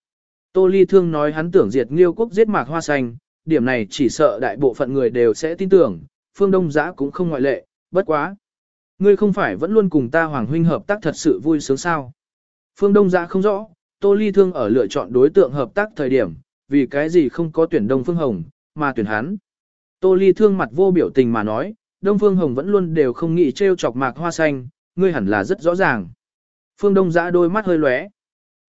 Tô Ly Thương nói hắn tưởng diệt Nghiêu quốc giết mạc hoa xanh, điểm này chỉ sợ đại bộ phận người đều sẽ tin tưởng, phương đông giã cũng không ngoại lệ, bất quá. Ngươi không phải vẫn luôn cùng ta Hoàng Huynh hợp tác thật sự vui sướng sao. Phương Đông giã không rõ, Tô Ly Thương ở lựa chọn đối tượng hợp tác thời điểm, vì cái gì không có tuyển Đông Phương Hồng, mà tuyển hắn. Tô Ly Thương mặt vô biểu tình mà nói, Đông Phương Hồng vẫn luôn đều không nghĩ trêu chọc mạc hoa xanh, ngươi hẳn là rất rõ ràng. Phương Đông giã đôi mắt hơi lóe.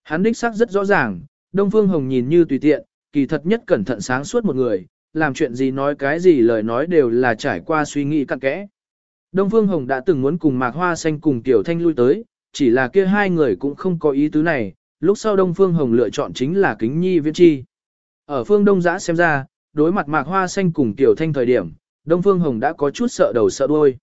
Hắn đích xác rất rõ ràng, Đông Phương Hồng nhìn như tùy tiện, kỳ thật nhất cẩn thận sáng suốt một người, làm chuyện gì nói cái gì lời nói đều là trải qua suy nghĩ cặn kẽ. Đông Phương Hồng đã từng muốn cùng Mạc Hoa Xanh cùng Tiểu Thanh lui tới, chỉ là kia hai người cũng không có ý tứ này, lúc sau Đông Phương Hồng lựa chọn chính là Kính Nhi Viễn Chi. Ở phương Đông Giã xem ra, đối mặt Mạc Hoa Xanh cùng Tiểu Thanh thời điểm, Đông Phương Hồng đã có chút sợ đầu sợ đuôi.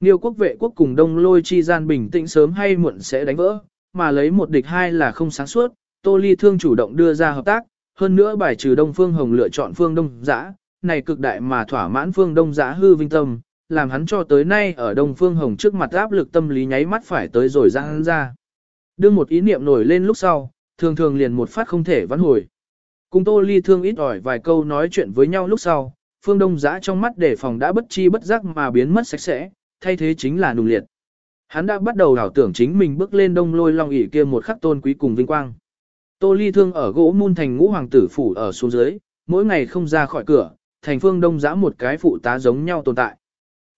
Niêu quốc vệ quốc cùng Đông Lôi chi gian bình tĩnh sớm hay muộn sẽ đánh vỡ, mà lấy một địch hai là không sáng suốt, Tô Ly Thương chủ động đưa ra hợp tác, hơn nữa bài trừ Đông Phương Hồng lựa chọn phương Đông Giã, này cực đại mà thỏa mãn phương Đông Giã hư vinh tâm, làm hắn cho tới nay ở Đông Phương Hồng trước mặt áp lực tâm lý nháy mắt phải tới rồi ra hắn ra. Đưa một ý niệm nổi lên lúc sau, thường thường liền một phát không thể vãn hồi. Cùng Tô Ly Thương ít ỏi vài câu nói chuyện với nhau lúc sau, phương Đông Giã trong mắt để phòng đã bất chi bất giác mà biến mất sạch sẽ, thay thế chính là nùng liệt. Hắn đã bắt đầu đảo tưởng chính mình bước lên đông lôi long ỷ kia một khắc tôn quý cùng vinh quang. Tô Ly Thương ở gỗ môn thành ngũ hoàng tử phủ ở xuống dưới, mỗi ngày không ra khỏi cửa, thành phương đông giã một cái phụ tá giống nhau tồn tại.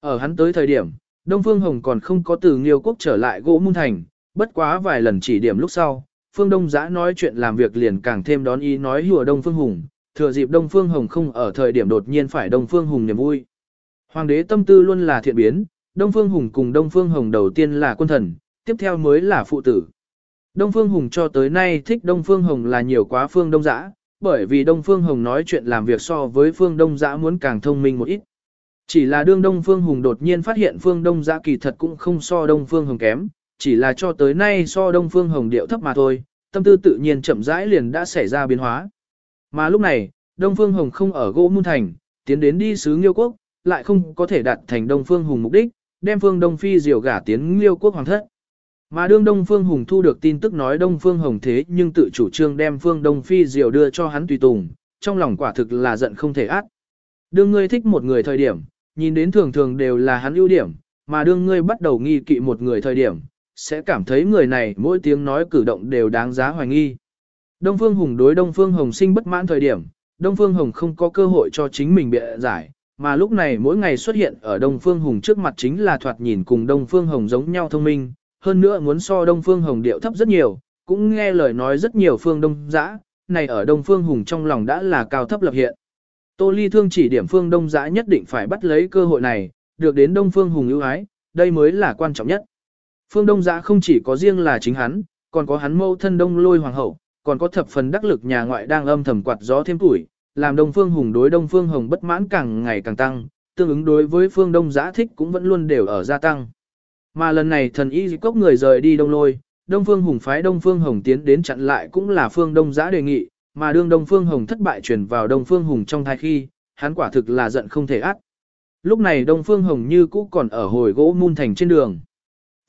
Ở hắn tới thời điểm, Đông Phương Hồng còn không có từ Nghiêu Quốc trở lại gỗ môn thành, bất quá vài lần chỉ điểm lúc sau, Phương Đông Giã nói chuyện làm việc liền càng thêm đón ý nói hùa Đông Phương Hùng, thừa dịp Đông Phương Hồng không ở thời điểm đột nhiên phải Đông Phương Hùng niềm vui. Hoàng đế tâm tư luôn là thiện biến, Đông Phương Hùng cùng Đông Phương Hồng đầu tiên là quân thần, tiếp theo mới là phụ tử. Đông Phương Hùng cho tới nay thích Đông Phương Hồng là nhiều quá Phương Đông Giã, bởi vì Đông Phương Hồng nói chuyện làm việc so với Phương Đông Giã muốn càng thông minh một ít. Chỉ là đương Đông Phương Hùng đột nhiên phát hiện Phương Đông Giã kỳ thật cũng không so Đông Phương Hồng kém, chỉ là cho tới nay so Đông Phương Hồng điệu thấp mà thôi, tâm tư tự nhiên chậm rãi liền đã xảy ra biến hóa. Mà lúc này, Đông Phương Hồng không ở gỗ môn thành, tiến đến đi sứ Nghiêu Quốc, lại không có thể đạt thành Đông Phương Hùng mục đích, đem Phương Đông Phi diều gả tiến Nghiêu Quốc hoàng thất. Mà đương Đông Phương Hùng thu được tin tức nói Đông Phương Hồng thế nhưng tự chủ trương đem Phương Đông Phi diều đưa cho hắn tùy tùng, trong lòng quả thực là giận không thể át. Đương ngươi thích một người thời điểm, nhìn đến thường thường đều là hắn ưu điểm, mà đương ngươi bắt đầu nghi kỵ một người thời điểm, sẽ cảm thấy người này mỗi tiếng nói cử động đều đáng giá hoài nghi. Đông Phương Hùng đối Đông Phương Hồng sinh bất mãn thời điểm, Đông Phương Hồng không có cơ hội cho chính mình bịa giải, mà lúc này mỗi ngày xuất hiện ở Đông Phương Hùng trước mặt chính là thoạt nhìn cùng Đông Phương Hồng giống nhau thông minh, hơn nữa muốn so Đông Phương Hồng điệu thấp rất nhiều, cũng nghe lời nói rất nhiều phương Đông dã, này ở Đông Phương Hùng trong lòng đã là cao thấp lập hiện. Tô Ly Thương chỉ điểm phương Đông dã nhất định phải bắt lấy cơ hội này, được đến Đông Phương Hùng ưu ái, đây mới là quan trọng nhất. Phương Đông Giã không chỉ có riêng là chính hắn, còn có hắn mâu thân Đông Lôi Hoàng hậu, còn có thập phần đắc lực nhà ngoại đang âm thầm quạt gió thêm tuổi, làm Đông Phương Hùng đối Đông Phương Hồng bất mãn càng ngày càng tăng, tương ứng đối với Phương Đông Giã thích cũng vẫn luôn đều ở gia tăng. Mà lần này thần y cốc người rời đi Đông Lôi, Đông Phương Hùng phái Đông Phương Hồng tiến đến chặn lại cũng là Phương Đông Giã đề nghị, mà đương Đông Phương Hồng thất bại chuyển vào Đông Phương Hùng trong thai khi, hắn quả thực là giận không thể ác. Lúc này Đông Phương Hồng như cũ còn ở hồi gỗ môn thành trên đường.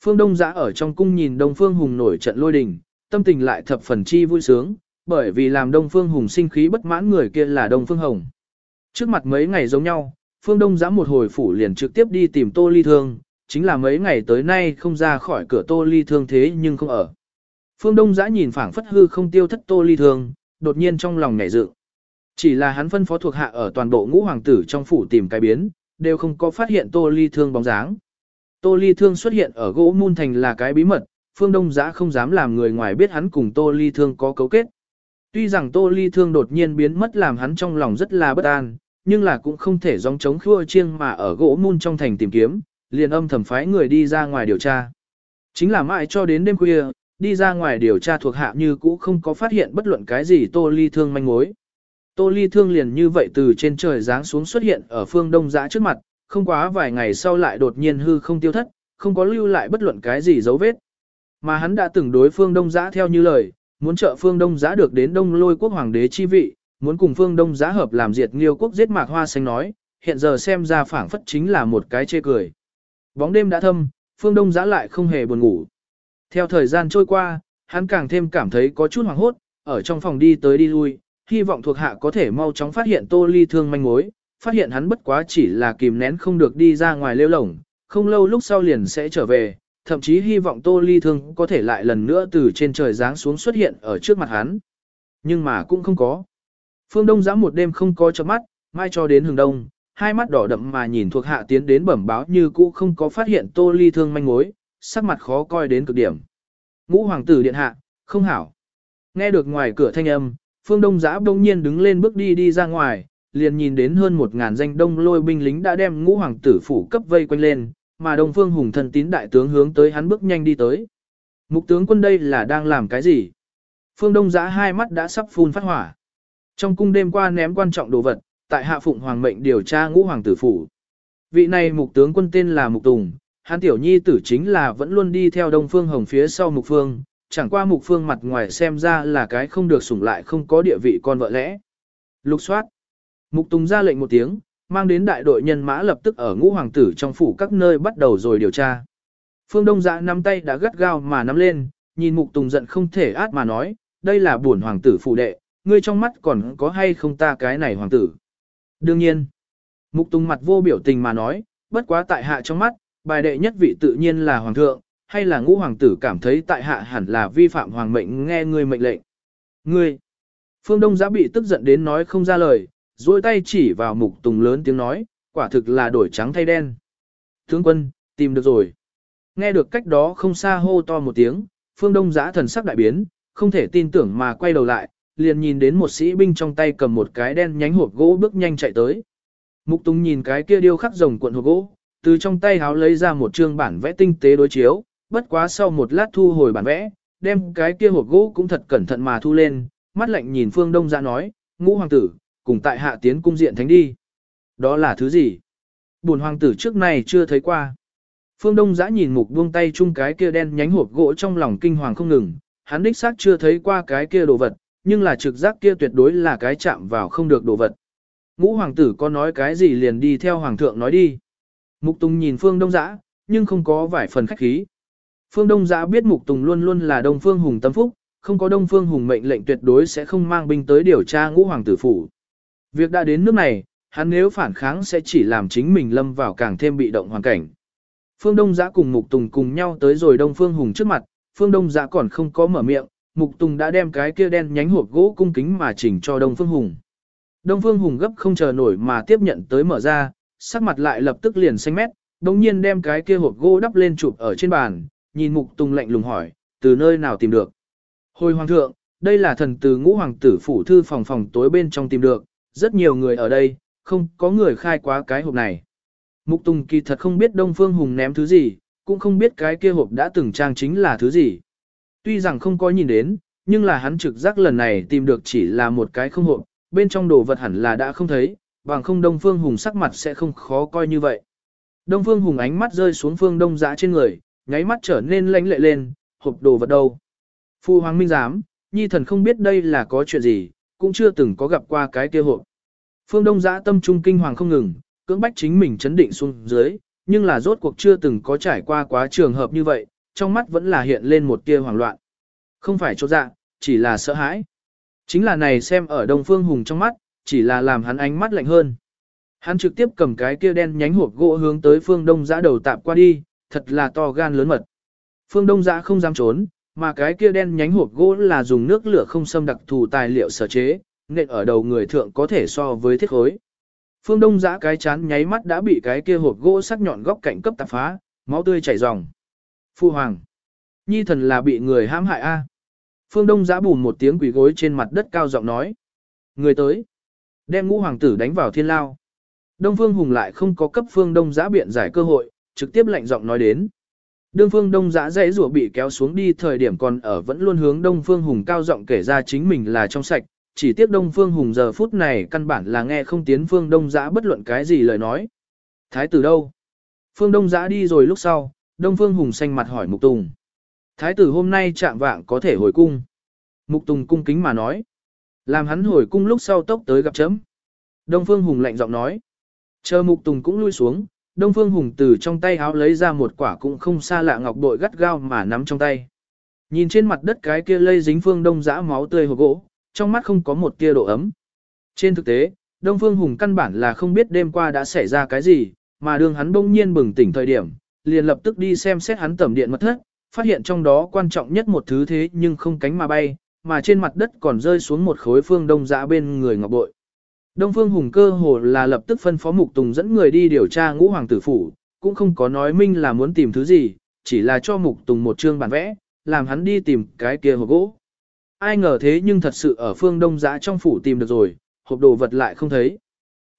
Phương Đông Giã ở trong cung nhìn Đông Phương Hùng nổi trận lôi đình, tâm tình lại thập phần chi vui sướng, bởi vì làm Đông Phương Hùng sinh khí bất mãn người kia là Đông Phương Hồng. Trước mặt mấy ngày giống nhau, Phương Đông Giã một hồi phủ liền trực tiếp đi tìm Tô Ly Thương, chính là mấy ngày tới nay không ra khỏi cửa Tô Ly Thương thế nhưng không ở. Phương Đông Giã nhìn phảng phất hư không tiêu thất Tô Ly Thương, đột nhiên trong lòng nhảy dựng. Chỉ là hắn phân phó thuộc hạ ở toàn bộ ngũ hoàng tử trong phủ tìm cái biến, đều không có phát hiện Tô Ly Thương bóng dáng. Tô Ly Thương xuất hiện ở gỗ mun thành là cái bí mật, Phương Đông Giã không dám làm người ngoài biết hắn cùng Tô Ly Thương có cấu kết. Tuy rằng Tô Ly Thương đột nhiên biến mất làm hắn trong lòng rất là bất an, nhưng là cũng không thể dòng chống khua chiêng mà ở gỗ mun trong thành tìm kiếm, liền âm thầm phái người đi ra ngoài điều tra. Chính là mãi cho đến đêm khuya, đi ra ngoài điều tra thuộc hạ như cũ không có phát hiện bất luận cái gì Tô Ly Thương manh mối. Tô Ly Thương liền như vậy từ trên trời giáng xuống xuất hiện ở phương đông giã trước mặt, không quá vài ngày sau lại đột nhiên hư không tiêu thất, không có lưu lại bất luận cái gì dấu vết. Mà hắn đã từng đối phương đông giã theo như lời, muốn trợ phương đông giã được đến đông lôi quốc hoàng đế chi vị, muốn cùng phương đông giã hợp làm diệt nghiêu quốc giết mạc hoa xanh nói, hiện giờ xem ra phảng phất chính là một cái chê cười. Bóng đêm đã thâm, phương đông giã lại không hề buồn ngủ. Theo thời gian trôi qua, hắn càng thêm cảm thấy có chút hoảng hốt, ở trong phòng đi tới đi lui, hy vọng thuộc hạ có thể mau chóng phát hiện tô ly thương manh mối, phát hiện hắn bất quá chỉ là kìm nén không được đi ra ngoài lêu lổng, không lâu lúc sau liền sẽ trở về, thậm chí hy vọng tô ly thương có thể lại lần nữa từ trên trời giáng xuống xuất hiện ở trước mặt hắn. Nhưng mà cũng không có. Phương Đông giã một đêm không có chớp mắt, mai cho đến hừng đông, hai mắt đỏ đậm mà nhìn thuộc hạ tiến đến bẩm báo như cũ không có phát hiện tô ly thương manh mối, sắc mặt khó coi đến cực điểm. Ngũ hoàng tử điện hạ, không hảo. Nghe được ngoài cửa thanh âm, phương đông giã đông nhiên đứng lên bước đi đi ra ngoài, liền nhìn đến hơn một ngàn danh đông lôi binh lính đã đem ngũ hoàng tử phủ cấp vây quanh lên, mà đông phương hùng thần tín đại tướng hướng tới hắn bước nhanh đi tới. Mục tướng quân đây là đang làm cái gì? Phương đông giã hai mắt đã sắp phun phát hỏa. Trong cung đêm qua ném quan trọng đồ vật, tại hạ phụng hoàng mệnh điều tra ngũ hoàng tử phủ. Vị này mục tướng quân tên là Mục Tùng, hắn tiểu nhi tử chính là vẫn luôn đi theo Đông Phương Hồng phía sau Mục Phương, chẳng qua Mục Phương mặt ngoài xem ra là cái không được sủng lại không có địa vị con vợ lẽ. Lục soát. Mục Tùng ra lệnh một tiếng, mang đến đại đội nhân mã lập tức ở ngũ hoàng tử trong phủ các nơi bắt đầu rồi điều tra. Phương Đông Dạ nắm tay đã gắt gao mà nắm lên, nhìn Mục Tùng giận không thể át mà nói, đây là buồn hoàng tử phụ đệ, ngươi trong mắt còn có hay không ta cái này hoàng tử. Đương nhiên, Mục Tùng mặt vô biểu tình mà nói, bất quá tại hạ trong mắt, bài đệ nhất vị tự nhiên là hoàng thượng, hay là ngũ hoàng tử cảm thấy tại hạ hẳn là vi phạm hoàng mệnh nghe ngươi mệnh lệnh. Ngươi, Phương Đông giã bị tức giận đến nói không ra lời, duỗi tay chỉ vào Mục Tùng lớn tiếng nói, quả thực là đổi trắng thay đen. Tướng quân, tìm được rồi. Nghe được cách đó không xa hô to một tiếng, Phương Đông giã thần sắc đại biến, không thể tin tưởng mà quay đầu lại, liền nhìn đến một sĩ binh trong tay cầm một cái đen nhánh hộp gỗ bước nhanh chạy tới. Mục Tùng nhìn cái kia điêu khắc rồng cuộn hộp gỗ, từ trong tay háo lấy ra một chương bản vẽ tinh tế đối chiếu, bất quá sau một lát thu hồi bản vẽ, đem cái kia hộp gỗ cũng thật cẩn thận mà thu lên, mắt lạnh nhìn Phương Đông ra nói, ngũ hoàng tử, cùng tại hạ tiến cung diện thánh đi. Đó là thứ gì? buồn hoàng tử trước này chưa thấy qua. Phương Đông giã nhìn mục buông tay chung cái kia đen nhánh hộp gỗ trong lòng kinh hoàng không ngừng, hắn đích xác chưa thấy qua cái kia đồ vật, nhưng là trực giác kia tuyệt đối là cái chạm vào không được đồ vật. Ngũ hoàng tử có nói cái gì liền đi theo hoàng thượng nói đi. Mục Tùng nhìn Phương Đông dã, nhưng không có vài phần khách khí. Phương Đông dã biết Mục Tùng luôn luôn là Đông Phương Hùng tâm phúc, không có Đông Phương Hùng mệnh lệnh tuyệt đối sẽ không mang binh tới điều tra ngũ hoàng tử phủ. Việc đã đến nước này, hắn nếu phản kháng sẽ chỉ làm chính mình lâm vào càng thêm bị động hoàn cảnh. Phương Đông Giã cùng Mục Tùng cùng nhau tới rồi Đông Phương Hùng trước mặt, Phương Đông Giã còn không có mở miệng, Mục Tùng đã đem cái kia đen nhánh hộp gỗ cung kính mà chỉnh cho Đông Phương Hùng. Đông Phương Hùng gấp không chờ nổi mà tiếp nhận tới mở ra, sắc mặt lại lập tức liền xanh mét, đồng nhiên đem cái kia hộp gỗ đắp lên chụp ở trên bàn, nhìn Mục Tùng lạnh lùng hỏi, từ nơi nào tìm được. Hồi Hoàng thượng, đây là thần từ ngũ hoàng tử phủ thư phòng phòng tối bên trong tìm được, rất nhiều người ở đây, không có người khai quá cái hộp này. Mục Tùng kỳ thật không biết Đông Phương Hùng ném thứ gì, cũng không biết cái kia hộp đã từng trang chính là thứ gì. Tuy rằng không có nhìn đến, nhưng là hắn trực giác lần này tìm được chỉ là một cái không hộp, bên trong đồ vật hẳn là đã không thấy, bằng không Đông Phương Hùng sắc mặt sẽ không khó coi như vậy. Đông Phương Hùng ánh mắt rơi xuống phương đông giã trên người, nháy mắt trở nên lãnh lệ lên, hộp đồ vật đâu. Phu Hoàng Minh giám, nhi thần không biết đây là có chuyện gì, cũng chưa từng có gặp qua cái kia hộp. Phương Đông giã tâm trung kinh hoàng không ngừng, cưỡng bách chính mình chấn định xuống dưới, nhưng là rốt cuộc chưa từng có trải qua quá trường hợp như vậy, trong mắt vẫn là hiện lên một tia hoảng loạn. Không phải chỗ dạ, chỉ là sợ hãi. Chính là này xem ở Đông Phương Hùng trong mắt, chỉ là làm hắn ánh mắt lạnh hơn. Hắn trực tiếp cầm cái kia đen nhánh hộp gỗ hướng tới phương đông giã đầu tạp qua đi, thật là to gan lớn mật. Phương đông giã không dám trốn, mà cái kia đen nhánh hộp gỗ là dùng nước lửa không xâm đặc thù tài liệu sở chế, nên ở đầu người thượng có thể so với thiết khối. Phương đông giã cái chán nháy mắt đã bị cái kia hộp gỗ sắc nhọn góc cạnh cấp tạp phá, máu tươi chảy ròng. Phu hoàng. Nhi thần là bị người hãm hại a. Phương Đông giã bùn một tiếng quỷ gối trên mặt đất cao giọng nói. Người tới. Đem ngũ hoàng tử đánh vào thiên lao. Đông Phương Hùng lại không có cấp Phương Đông giã biện giải cơ hội, trực tiếp lạnh giọng nói đến. Đương Phương Đông giã dãy rủa bị kéo xuống đi thời điểm còn ở vẫn luôn hướng Đông Phương Hùng cao giọng kể ra chính mình là trong sạch, chỉ tiếc Đông Phương Hùng giờ phút này căn bản là nghe không tiến Phương Đông giã bất luận cái gì lời nói. Thái tử đâu? Phương Đông giã đi rồi lúc sau, Đông Phương Hùng xanh mặt hỏi Mục Tùng. Thái tử hôm nay chạm vạng có thể hồi cung. Mục Tùng cung kính mà nói. Làm hắn hồi cung lúc sau tốc tới gặp chấm. Đông Phương Hùng lạnh giọng nói. Chờ Mục Tùng cũng lui xuống, Đông Phương Hùng từ trong tay háo lấy ra một quả cũng không xa lạ ngọc bội gắt gao mà nắm trong tay. Nhìn trên mặt đất cái kia lây dính phương đông dã máu tươi hộp gỗ, trong mắt không có một tia độ ấm. Trên thực tế, Đông Phương Hùng căn bản là không biết đêm qua đã xảy ra cái gì, mà đường hắn bỗng nhiên bừng tỉnh thời điểm, liền lập tức đi xem xét hắn tẩm điện mật thất, phát hiện trong đó quan trọng nhất một thứ thế nhưng không cánh mà bay, mà trên mặt đất còn rơi xuống một khối phương đông dã bên người ngọc bội. Đông Phương Hùng cơ hồ là lập tức phân phó Mục Tùng dẫn người đi điều tra ngũ hoàng tử phủ, cũng không có nói minh là muốn tìm thứ gì, chỉ là cho Mục Tùng một chương bản vẽ, làm hắn đi tìm cái kia hộp gỗ. Ai ngờ thế nhưng thật sự ở phương đông giã trong phủ tìm được rồi, hộp đồ vật lại không thấy.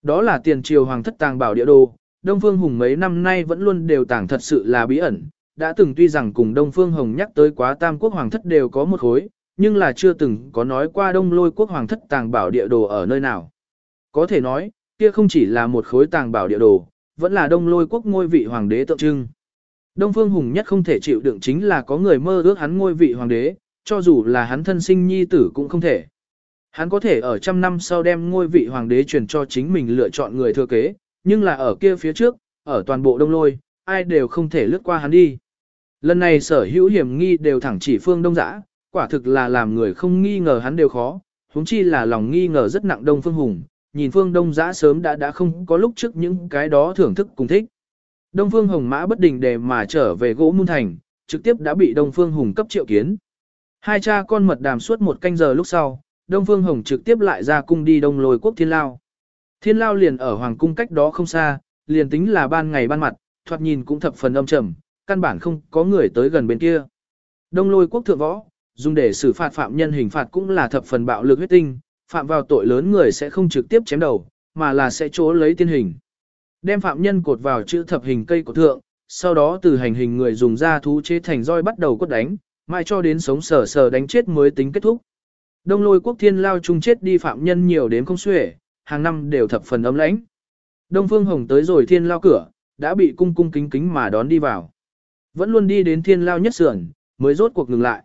Đó là tiền triều hoàng thất tàng bảo địa đồ, Đông Phương Hùng mấy năm nay vẫn luôn đều tàng thật sự là bí ẩn, đã từng tuy rằng cùng Đông Phương Hồng nhắc tới quá tam quốc hoàng thất đều có một khối, nhưng là chưa từng có nói qua Đông Lôi quốc hoàng thất tàng bảo địa đồ ở nơi nào. Có thể nói, kia không chỉ là một khối tàng bảo địa đồ, vẫn là Đông Lôi quốc ngôi vị hoàng đế tượng trưng. Đông Phương Hùng nhất không thể chịu đựng chính là có người mơ ước hắn ngôi vị hoàng đế, cho dù là hắn thân sinh nhi tử cũng không thể. Hắn có thể ở trăm năm sau đem ngôi vị hoàng đế truyền cho chính mình lựa chọn người thừa kế, nhưng là ở kia phía trước, ở toàn bộ đông lôi, ai đều không thể lướt qua hắn đi. Lần này sở hữu hiểm nghi đều thẳng chỉ phương đông giã, quả thực là làm người không nghi ngờ hắn đều khó, huống chi là lòng nghi ngờ rất nặng đông phương hùng, nhìn phương đông giã sớm đã đã không có lúc trước những cái đó thưởng thức cùng thích. Đông Phương Hồng Mã bất đình để mà trở về gỗ Môn thành, trực tiếp đã bị Đông Phương Hùng cấp triệu kiến. Hai cha con mật đàm suốt một canh giờ lúc sau, Đông Phương Hồng trực tiếp lại ra cung đi Đông Lôi quốc Thiên Lao. Thiên Lao liền ở Hoàng cung cách đó không xa, liền tính là ban ngày ban mặt, thoạt nhìn cũng thập phần âm trầm, căn bản không có người tới gần bên kia. Đông Lôi quốc thượng võ, dùng để xử phạt phạm nhân hình phạt cũng là thập phần bạo lực huyết tinh, phạm vào tội lớn người sẽ không trực tiếp chém đầu, mà là sẽ chỗ lấy tiên hình. Đem phạm nhân cột vào chữ thập hình cây của thượng, sau đó từ hành hình người dùng da thú chế thành roi bắt đầu cốt đánh, mai cho đến sống sờ sờ đánh chết mới tính kết thúc. Đông lôi quốc thiên lao chung chết đi phạm nhân nhiều đến không xuể, hàng năm đều thập phần ấm lãnh. Đông Phương Hồng tới rồi thiên lao cửa, đã bị cung cung kính kính mà đón đi vào. Vẫn luôn đi đến thiên lao nhất sườn, mới rốt cuộc ngừng lại.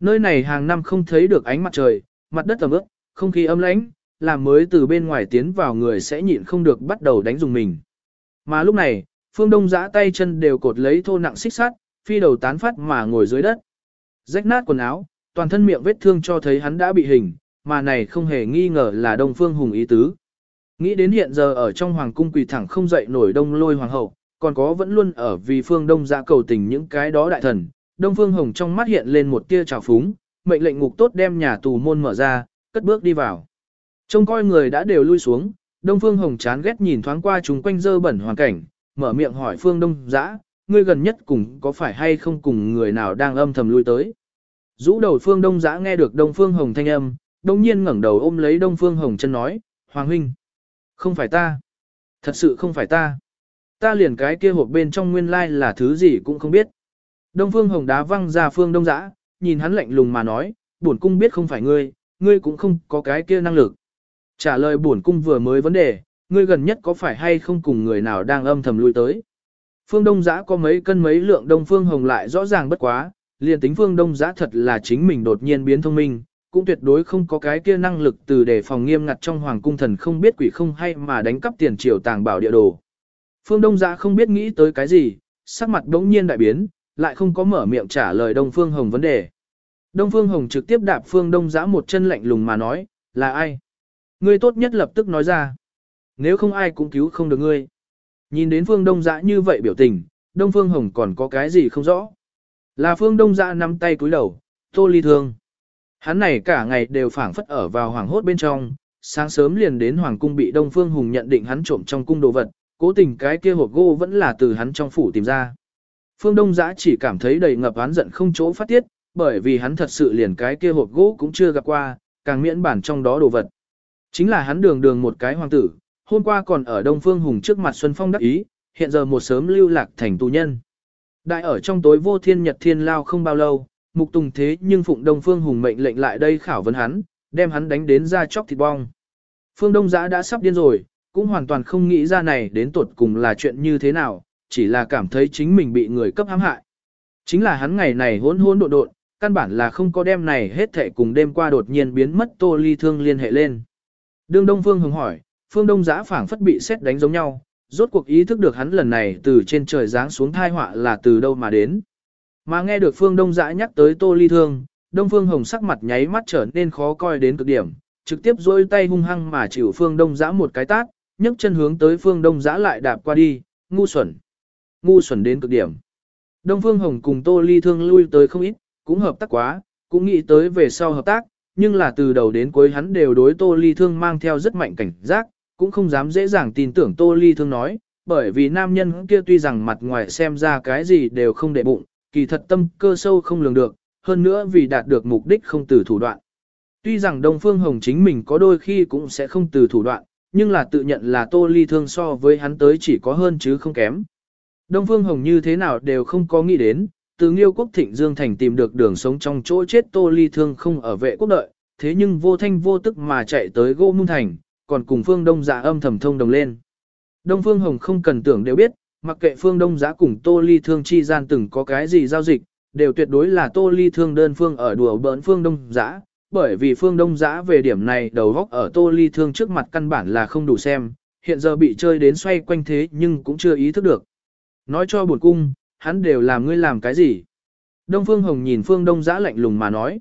Nơi này hàng năm không thấy được ánh mặt trời, mặt đất ẩm ướt, không khí âm lãnh, làm mới từ bên ngoài tiến vào người sẽ nhịn không được bắt đầu đánh dùng mình. Mà lúc này, phương đông giã tay chân đều cột lấy thô nặng xích sắt, phi đầu tán phát mà ngồi dưới đất. Rách nát quần áo, toàn thân miệng vết thương cho thấy hắn đã bị hình, mà này không hề nghi ngờ là đông phương hùng ý tứ. Nghĩ đến hiện giờ ở trong hoàng cung quỳ thẳng không dậy nổi đông lôi hoàng hậu, còn có vẫn luôn ở vì phương đông giã cầu tình những cái đó đại thần. Đông phương hồng trong mắt hiện lên một tia trào phúng, mệnh lệnh ngục tốt đem nhà tù môn mở ra, cất bước đi vào. Trông coi người đã đều lui xuống, Đông Phương Hồng chán ghét nhìn thoáng qua chúng quanh dơ bẩn hoàn cảnh, mở miệng hỏi Phương Đông Dã, ngươi gần nhất cùng có phải hay không cùng người nào đang âm thầm lui tới. Rũ đầu Phương Đông Dã nghe được Đông Phương Hồng thanh âm, đồng nhiên ngẩng đầu ôm lấy Đông Phương Hồng chân nói, Hoàng huynh, không phải ta, thật sự không phải ta. Ta liền cái kia hộp bên trong nguyên lai là thứ gì cũng không biết. Đông Phương Hồng đá văng ra Phương Đông Dã, nhìn hắn lạnh lùng mà nói, bổn cung biết không phải ngươi, ngươi cũng không có cái kia năng lực. Trả lời bổn cung vừa mới vấn đề, ngươi gần nhất có phải hay không cùng người nào đang âm thầm lui tới. Phương Đông Giã có mấy cân mấy lượng Đông Phương Hồng lại rõ ràng bất quá, liền tính Phương Đông Giã thật là chính mình đột nhiên biến thông minh, cũng tuyệt đối không có cái kia năng lực từ để phòng nghiêm ngặt trong hoàng cung thần không biết quỷ không hay mà đánh cắp tiền triều tàng bảo địa đồ. Phương Đông Giã không biết nghĩ tới cái gì, sắc mặt đống nhiên đại biến, lại không có mở miệng trả lời Đông Phương Hồng vấn đề. Đông Phương Hồng trực tiếp đạp Phương Đông Giã một chân lạnh lùng mà nói, là ai? Ngươi tốt nhất lập tức nói ra. Nếu không ai cũng cứu không được ngươi. Nhìn đến phương đông Giã như vậy biểu tình, đông phương hồng còn có cái gì không rõ. Là phương đông Giã nắm tay cúi đầu, tô ly thương. Hắn này cả ngày đều phảng phất ở vào hoàng hốt bên trong, sáng sớm liền đến hoàng cung bị đông phương hùng nhận định hắn trộm trong cung đồ vật, cố tình cái kia hộp gỗ vẫn là từ hắn trong phủ tìm ra. Phương Đông Giã chỉ cảm thấy đầy ngập oán giận không chỗ phát tiết, bởi vì hắn thật sự liền cái kia hộp gỗ cũng chưa gặp qua, càng miễn bản trong đó đồ vật. Chính là hắn đường đường một cái hoàng tử, hôm qua còn ở Đông Phương Hùng trước mặt Xuân Phong đắc ý, hiện giờ một sớm lưu lạc thành tù nhân. Đại ở trong tối vô thiên nhật thiên lao không bao lâu, mục tùng thế nhưng phụng Đông Phương Hùng mệnh lệnh lại đây khảo vấn hắn, đem hắn đánh đến ra chóc thịt bong. Phương Đông Giã đã sắp điên rồi, cũng hoàn toàn không nghĩ ra này đến tuột cùng là chuyện như thế nào, chỉ là cảm thấy chính mình bị người cấp hãm hại. Chính là hắn ngày này hỗn hỗn độn độn, căn bản là không có đêm này hết thệ cùng đêm qua đột nhiên biến mất Tô Ly Thương liên hệ lên. Đương Đông Phương hứng hỏi, Phương Đông Giã phảng phất bị xét đánh giống nhau, rốt cuộc ý thức được hắn lần này từ trên trời giáng xuống thai họa là từ đâu mà đến. Mà nghe được Phương Đông Giã nhắc tới Tô Ly Thương, Đông Phương Hồng sắc mặt nháy mắt trở nên khó coi đến cực điểm, trực tiếp dôi tay hung hăng mà chịu Phương Đông Giã một cái tát, nhấc chân hướng tới Phương Đông Giã lại đạp qua đi, ngu xuẩn. Ngu xuẩn đến cực điểm. Đông Phương Hồng cùng Tô Ly Thương lui tới không ít, cũng hợp tác quá, cũng nghĩ tới về sau hợp tác, nhưng là từ đầu đến cuối hắn đều đối Tô Ly Thương mang theo rất mạnh cảnh giác, cũng không dám dễ dàng tin tưởng Tô Ly Thương nói, bởi vì nam nhân kia tuy rằng mặt ngoài xem ra cái gì đều không để bụng, kỳ thật tâm cơ sâu không lường được, hơn nữa vì đạt được mục đích không từ thủ đoạn. Tuy rằng Đông Phương Hồng chính mình có đôi khi cũng sẽ không từ thủ đoạn, nhưng là tự nhận là Tô Ly Thương so với hắn tới chỉ có hơn chứ không kém. Đông Phương Hồng như thế nào đều không có nghĩ đến, từ Nghiêu Quốc Thịnh Dương Thành tìm được đường sống trong chỗ chết Tô Ly Thương không ở vệ quốc đợi, thế nhưng vô thanh vô tức mà chạy tới Gỗ Mung Thành, còn cùng Phương Đông Dạ âm thầm thông đồng lên. Đông Phương Hồng không cần tưởng đều biết, mặc kệ Phương Đông Dạ cùng Tô Ly Thương chi gian từng có cái gì giao dịch, đều tuyệt đối là Tô Ly Thương đơn phương ở đùa bỡn Phương Đông Dạ, bởi vì Phương Đông Dạ về điểm này đầu góc ở Tô Ly Thương trước mặt căn bản là không đủ xem, hiện giờ bị chơi đến xoay quanh thế nhưng cũng chưa ý thức được. Nói cho buồn cung, hắn đều làm ngươi làm cái gì? Đông Phương Hồng nhìn Phương Đông Giã lạnh lùng mà nói.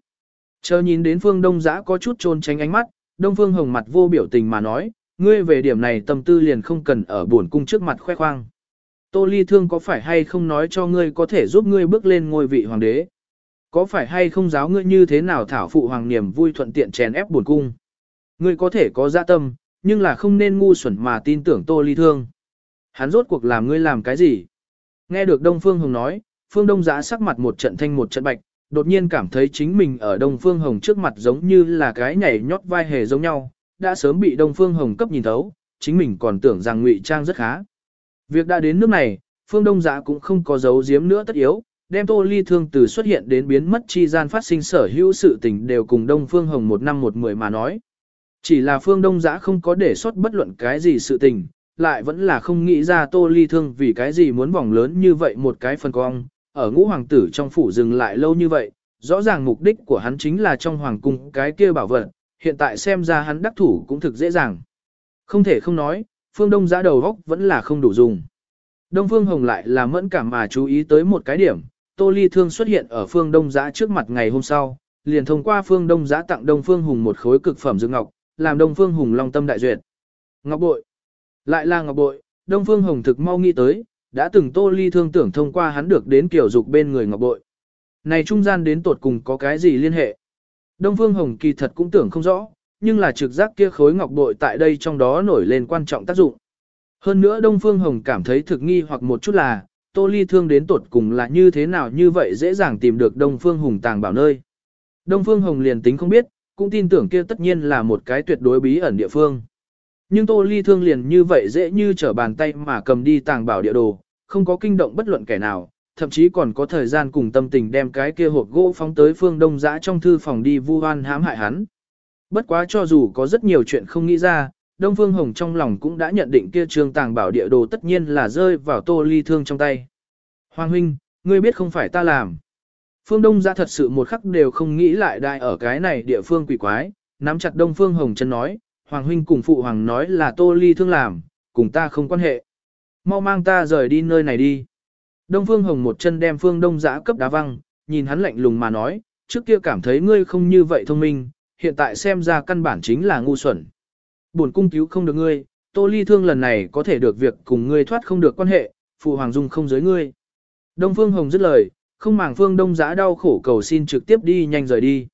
Chờ nhìn đến Phương Đông Giã có chút trôn tránh ánh mắt, Đông Phương Hồng mặt vô biểu tình mà nói, ngươi về điểm này tâm tư liền không cần ở buồn cung trước mặt khoe khoang. Tô Ly Thương có phải hay không nói cho ngươi có thể giúp ngươi bước lên ngôi vị hoàng đế? Có phải hay không giáo ngươi như thế nào thảo phụ hoàng niềm vui thuận tiện chèn ép buồn cung? Ngươi có thể có dạ tâm, nhưng là không nên ngu xuẩn mà tin tưởng Tô Ly Thương. Hắn rốt cuộc làm ngươi làm cái gì? Nghe được Đông Phương Hồng nói, Phương Đông Giã sắc mặt một trận thanh một trận bạch, đột nhiên cảm thấy chính mình ở Đông Phương Hồng trước mặt giống như là cái nhảy nhót vai hề giống nhau, đã sớm bị Đông Phương Hồng cấp nhìn thấu, chính mình còn tưởng rằng ngụy trang rất khá. Việc đã đến nước này, Phương Đông Giã cũng không có giấu giếm nữa tất yếu, đem Tô Ly Thương từ xuất hiện đến biến mất chi gian phát sinh sở hữu sự tình đều cùng Đông Phương Hồng một năm một mười mà nói. Chỉ là Phương Đông Giã không có để xuất bất luận cái gì sự tình, lại vẫn là không nghĩ ra tô ly thương vì cái gì muốn vòng lớn như vậy một cái phần cong, ở ngũ hoàng tử trong phủ dừng lại lâu như vậy, rõ ràng mục đích của hắn chính là trong hoàng cung cái kia bảo vật, hiện tại xem ra hắn đắc thủ cũng thực dễ dàng. Không thể không nói, phương đông giã đầu góc vẫn là không đủ dùng. Đông phương hồng lại là mẫn cảm mà chú ý tới một cái điểm, tô ly thương xuất hiện ở phương đông giã trước mặt ngày hôm sau, liền thông qua phương đông giã tặng đông phương hùng một khối cực phẩm dương ngọc, làm đông phương hùng long tâm đại duyệt. Ngọc bội. Lại là ngọc bội, Đông Phương Hồng thực mau nghĩ tới, đã từng tô ly thương tưởng thông qua hắn được đến kiểu dục bên người ngọc bội. Này trung gian đến tột cùng có cái gì liên hệ? Đông Phương Hồng kỳ thật cũng tưởng không rõ, nhưng là trực giác kia khối ngọc bội tại đây trong đó nổi lên quan trọng tác dụng. Hơn nữa Đông Phương Hồng cảm thấy thực nghi hoặc một chút là, Tô Ly Thương đến tột cùng là như thế nào như vậy dễ dàng tìm được Đông Phương Hùng tàng bảo nơi. Đông Phương Hồng liền tính không biết, cũng tin tưởng kia tất nhiên là một cái tuyệt đối bí ẩn địa phương. Nhưng Tô Ly Thương liền như vậy dễ như trở bàn tay mà cầm đi tàng bảo địa đồ, không có kinh động bất luận kẻ nào, thậm chí còn có thời gian cùng tâm tình đem cái kia hộp gỗ phóng tới phương đông giã trong thư phòng đi vu oan hãm hại hắn. Bất quá cho dù có rất nhiều chuyện không nghĩ ra, Đông Phương Hồng trong lòng cũng đã nhận định kia trường tàng bảo địa đồ tất nhiên là rơi vào Tô Ly Thương trong tay. Hoàng huynh, ngươi biết không phải ta làm. Phương Đông ra thật sự một khắc đều không nghĩ lại đại ở cái này địa phương quỷ quái, nắm chặt Đông Phương Hồng chân nói, Hoàng huynh cùng phụ hoàng nói là tô ly thương làm, cùng ta không quan hệ. Mau mang ta rời đi nơi này đi. Đông Phương Hồng một chân đem Phương Đông Giã cấp đá văng, nhìn hắn lạnh lùng mà nói, trước kia cảm thấy ngươi không như vậy thông minh, hiện tại xem ra căn bản chính là ngu xuẩn. Buồn cung cứu không được ngươi, Tô Ly Thương lần này có thể được việc cùng ngươi thoát không được quan hệ, phụ hoàng dung không giới ngươi. Đông Phương Hồng dứt lời, không màng Phương Đông Giã đau khổ cầu xin trực tiếp đi nhanh rời đi.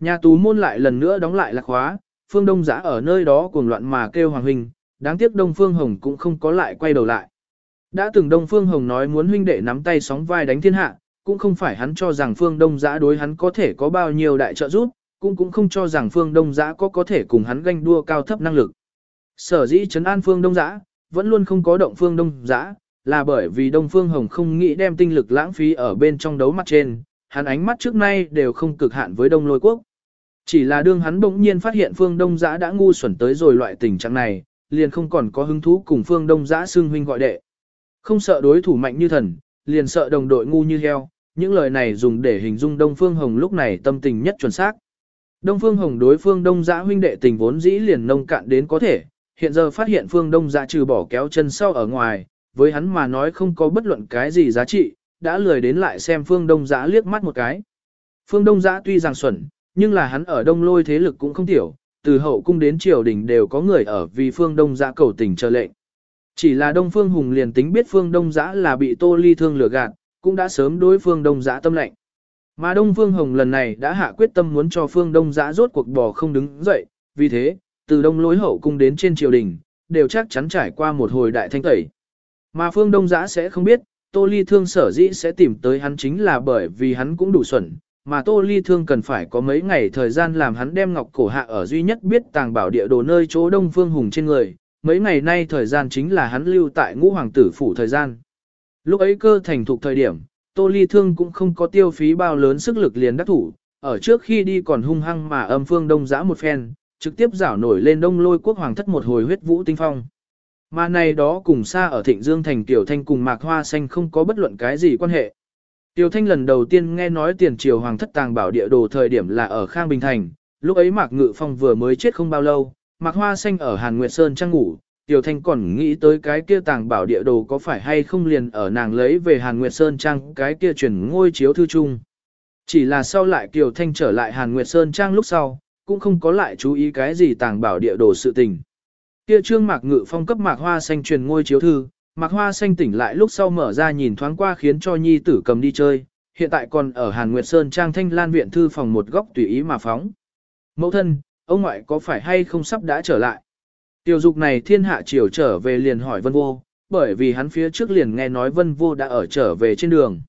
Nhà tù môn lại lần nữa đóng lại lạc khóa, Phương Đông Giã ở nơi đó cuồng loạn mà kêu Hoàng Huynh, đáng tiếc Đông Phương Hồng cũng không có lại quay đầu lại. Đã từng Đông Phương Hồng nói muốn huynh đệ nắm tay sóng vai đánh thiên hạ, cũng không phải hắn cho rằng Phương Đông Giã đối hắn có thể có bao nhiêu đại trợ giúp, cũng cũng không cho rằng Phương Đông Giã có có thể cùng hắn ganh đua cao thấp năng lực. Sở dĩ trấn an Phương Đông Giã, vẫn luôn không có động Phương Đông Giã, là bởi vì Đông Phương Hồng không nghĩ đem tinh lực lãng phí ở bên trong đấu mặt trên, hắn ánh mắt trước nay đều không cực hạn với Đông Lôi Quốc. Chỉ là đương hắn bỗng nhiên phát hiện Phương Đông Giã đã ngu xuẩn tới rồi loại tình trạng này, liền không còn có hứng thú cùng Phương Đông Giã xưng huynh gọi đệ. Không sợ đối thủ mạnh như thần, liền sợ đồng đội ngu như heo, những lời này dùng để hình dung Đông Phương Hồng lúc này tâm tình nhất chuẩn xác. Đông Phương Hồng đối phương Đông Giã huynh đệ tình vốn dĩ liền nông cạn đến có thể, hiện giờ phát hiện phương Đông Giã trừ bỏ kéo chân sau ở ngoài, với hắn mà nói không có bất luận cái gì giá trị, đã lười đến lại xem phương Đông Giã liếc mắt một cái. Phương Đông Giã tuy rằng xuẩn, nhưng là hắn ở Đông Lôi thế lực cũng không tiểu, từ hậu cung đến triều đình đều có người ở vì phương Đông Giã cầu tình chờ lệnh. Chỉ là Đông Phương Hùng liền tính biết phương Đông Giã là bị Tô Ly thương lừa gạt, cũng đã sớm đối phương Đông Giã tâm lệnh. Mà Đông Phương Hồng lần này đã hạ quyết tâm muốn cho phương Đông Giã rốt cuộc bò không đứng dậy, vì thế, từ Đông Lối hậu cung đến trên triều đình, đều chắc chắn trải qua một hồi đại thanh tẩy. Mà phương Đông Giã sẽ không biết, Tô Ly Thương sở dĩ sẽ tìm tới hắn chính là bởi vì hắn cũng đủ xuẩn, mà Tô Ly Thương cần phải có mấy ngày thời gian làm hắn đem ngọc cổ hạ ở duy nhất biết tàng bảo địa đồ nơi chỗ Đông Phương Hùng trên người, mấy ngày nay thời gian chính là hắn lưu tại ngũ hoàng tử phủ thời gian. Lúc ấy cơ thành thục thời điểm, Tô Ly Thương cũng không có tiêu phí bao lớn sức lực liền đắc thủ, ở trước khi đi còn hung hăng mà âm phương đông giã một phen, trực tiếp rảo nổi lên đông lôi quốc hoàng thất một hồi huyết vũ tinh phong. Mà này đó cùng xa ở Thịnh Dương thành Tiểu Thanh cùng Mạc Hoa Xanh không có bất luận cái gì quan hệ. Tiểu Thanh lần đầu tiên nghe nói tiền triều hoàng thất tàng bảo địa đồ thời điểm là ở Khang Bình Thành, lúc ấy Mạc Ngự Phong vừa mới chết không bao lâu, Mạc Hoa Xanh ở Hàn Nguyệt Sơn trang ngủ, Tiểu Thanh còn nghĩ tới cái kia tàng bảo địa đồ có phải hay không liền ở nàng lấy về Hàn Nguyệt Sơn trang cái kia chuyển ngôi chiếu thư chung. Chỉ là sau lại Tiểu Thanh trở lại Hàn Nguyệt Sơn trang lúc sau, cũng không có lại chú ý cái gì tàng bảo địa đồ sự tình. Kia trương mạc ngự phong cấp mạc hoa xanh truyền ngôi chiếu thư, mạc hoa xanh tỉnh lại lúc sau mở ra nhìn thoáng qua khiến cho nhi tử cầm đi chơi, hiện tại còn ở Hàn Nguyệt Sơn trang thanh lan viện thư phòng một góc tùy ý mà phóng. Mẫu thân, ông ngoại có phải hay không sắp đã trở lại? Tiểu dục này thiên hạ chiều trở về liền hỏi vân vô, bởi vì hắn phía trước liền nghe nói vân vô đã ở trở về trên đường.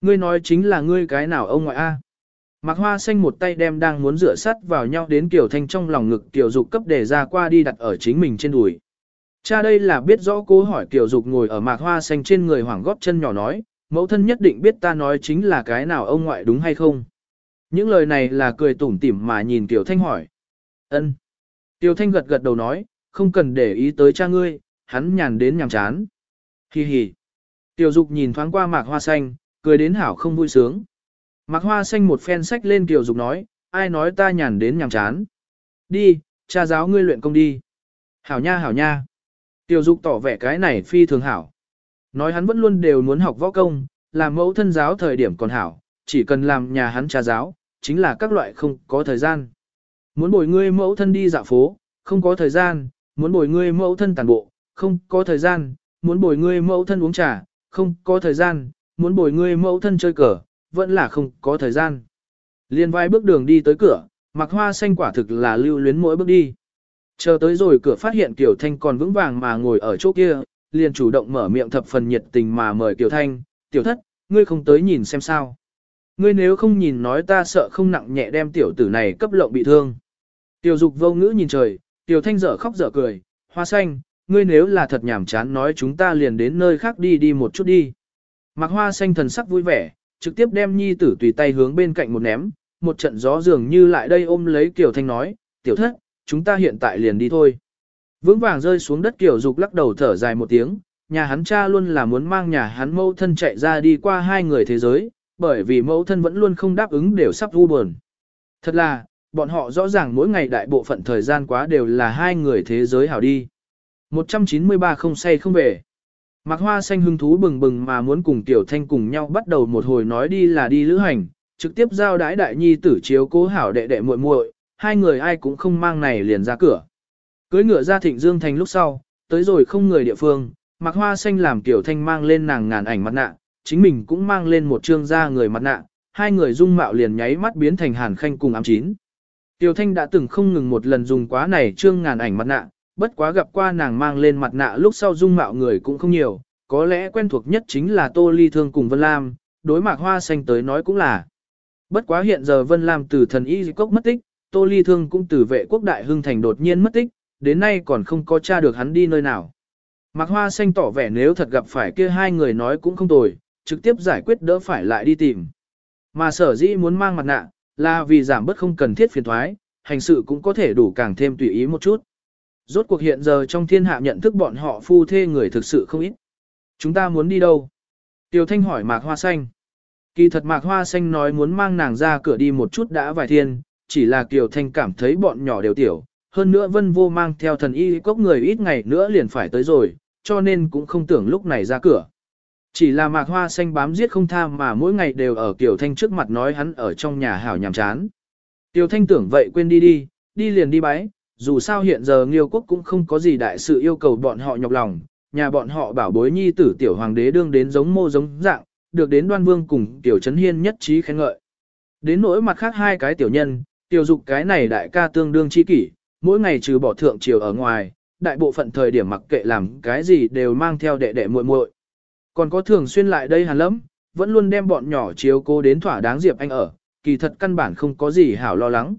Ngươi nói chính là ngươi cái nào ông ngoại a? Mạc Hoa Xanh một tay đem đang muốn rửa sắt vào nhau đến Kiều Thanh trong lòng ngực tiểu Dục cấp để ra qua đi đặt ở chính mình trên đùi. Cha đây là biết rõ cố hỏi Tiểu Dục ngồi ở Mạc Hoa Xanh trên người hoảng góp chân nhỏ nói, mẫu thân nhất định biết ta nói chính là cái nào ông ngoại đúng hay không. Những lời này là cười tủm tỉm mà nhìn Tiểu Thanh hỏi. ân. Tiểu Thanh gật gật đầu nói, không cần để ý tới cha ngươi, hắn nhàn đến nhàm chán. Hi hi. Tiểu Dục nhìn thoáng qua Mạc Hoa Xanh, cười đến hảo không vui sướng. Mạc Hoa Xanh một phen sách lên Tiểu Dục nói, ai nói ta nhàn đến nhàm chán. Đi, cha giáo ngươi luyện công đi. Hảo nha hảo nha. Tiểu Dục tỏ vẻ cái này phi thường hảo. Nói hắn vẫn luôn đều muốn học võ công, làm mẫu thân giáo thời điểm còn hảo, chỉ cần làm nhà hắn cha giáo, chính là các loại không có thời gian. Muốn bồi ngươi mẫu thân đi dạo phố, không có thời gian, muốn bồi ngươi mẫu thân tàn bộ, không có thời gian, muốn bồi ngươi mẫu thân uống trà, không có thời gian, muốn bồi ngươi mẫu thân chơi cờ, vẫn là không có thời gian. Liên vai bước đường đi tới cửa, mặc hoa xanh quả thực là lưu luyến mỗi bước đi. Chờ tới rồi cửa phát hiện Kiều Thanh còn vững vàng mà ngồi ở chỗ kia, liền chủ động mở miệng thập phần nhiệt tình mà mời Kiều Thanh, tiểu thất, ngươi không tới nhìn xem sao. Ngươi nếu không nhìn nói ta sợ không nặng nhẹ đem tiểu tử này cấp lộng bị thương. Tiểu dục vô ngữ nhìn trời, tiểu thanh dở khóc dở cười, hoa xanh, ngươi nếu là thật nhảm chán nói chúng ta liền đến nơi khác đi đi một chút đi. Mạc hoa xanh thần sắc vui vẻ, trực tiếp đem nhi tử tùy tay hướng bên cạnh một ném, một trận gió dường như lại đây ôm lấy Kiều Thanh nói, tiểu thất, chúng ta hiện tại liền đi thôi. Vững vàng rơi xuống đất kiểu Dục lắc đầu thở dài một tiếng, nhà hắn cha luôn là muốn mang nhà hắn mẫu thân chạy ra đi qua hai người thế giới, bởi vì mẫu thân vẫn luôn không đáp ứng đều sắp u buồn. Thật là, bọn họ rõ ràng mỗi ngày đại bộ phận thời gian quá đều là hai người thế giới hảo đi. 193 không say không về. Mạc Hoa Xanh hứng thú bừng bừng mà muốn cùng Tiểu Thanh cùng nhau bắt đầu một hồi nói đi là đi lữ hành, trực tiếp giao đái đại nhi tử chiếu cố hảo đệ đệ muội muội, hai người ai cũng không mang này liền ra cửa. Cưới ngựa ra Thịnh Dương Thành lúc sau, tới rồi không người địa phương, mặc Hoa Xanh làm Tiểu Thanh mang lên nàng ngàn ảnh mặt nạ, chính mình cũng mang lên một trương da người mặt nạ, hai người dung mạo liền nháy mắt biến thành Hàn Khanh cùng ám chín. Tiểu Thanh đã từng không ngừng một lần dùng quá này trương ngàn ảnh mặt nạ, bất quá gặp qua nàng mang lên mặt nạ lúc sau dung mạo người cũng không nhiều, có lẽ quen thuộc nhất chính là Tô Ly Thương cùng Vân Lam, đối mạc hoa xanh tới nói cũng là. Bất quá hiện giờ Vân Lam từ thần y cốc mất tích, Tô Ly Thương cũng từ vệ quốc đại hưng thành đột nhiên mất tích, đến nay còn không có tra được hắn đi nơi nào. Mạc hoa xanh tỏ vẻ nếu thật gặp phải kia hai người nói cũng không tồi, trực tiếp giải quyết đỡ phải lại đi tìm. Mà sở dĩ muốn mang mặt nạ, là vì giảm bớt không cần thiết phiền thoái, hành sự cũng có thể đủ càng thêm tùy ý một chút. Rốt cuộc hiện giờ trong thiên hạ nhận thức bọn họ phu thê người thực sự không ít. Chúng ta muốn đi đâu? Tiêu Thanh hỏi Mạc Hoa Xanh. Kỳ thật Mạc Hoa Xanh nói muốn mang nàng ra cửa đi một chút đã vài thiên, chỉ là Kiều Thanh cảm thấy bọn nhỏ đều tiểu, hơn nữa Vân Vô mang theo thần y cốc người ít ngày nữa liền phải tới rồi, cho nên cũng không tưởng lúc này ra cửa. Chỉ là Mạc Hoa Xanh bám giết không tha mà mỗi ngày đều ở Kiều Thanh trước mặt nói hắn ở trong nhà hảo nhàm chán. Kiều Thanh tưởng vậy quên đi đi, đi liền đi bái, dù sao hiện giờ Nghiêu quốc cũng không có gì đại sự yêu cầu bọn họ nhọc lòng, nhà bọn họ bảo bối nhi tử tiểu hoàng đế đương đến giống mô giống dạng, được đến đoan vương cùng tiểu trấn hiên nhất trí khen ngợi. Đến nỗi mặt khác hai cái tiểu nhân, tiểu dục cái này đại ca tương đương chi kỷ, mỗi ngày trừ bỏ thượng chiều ở ngoài, đại bộ phận thời điểm mặc kệ làm cái gì đều mang theo đệ đệ muội muội. Còn có thường xuyên lại đây hàn lắm, vẫn luôn đem bọn nhỏ chiếu cố đến thỏa đáng Diệp Anh ở, kỳ thật căn bản không có gì hảo lo lắng.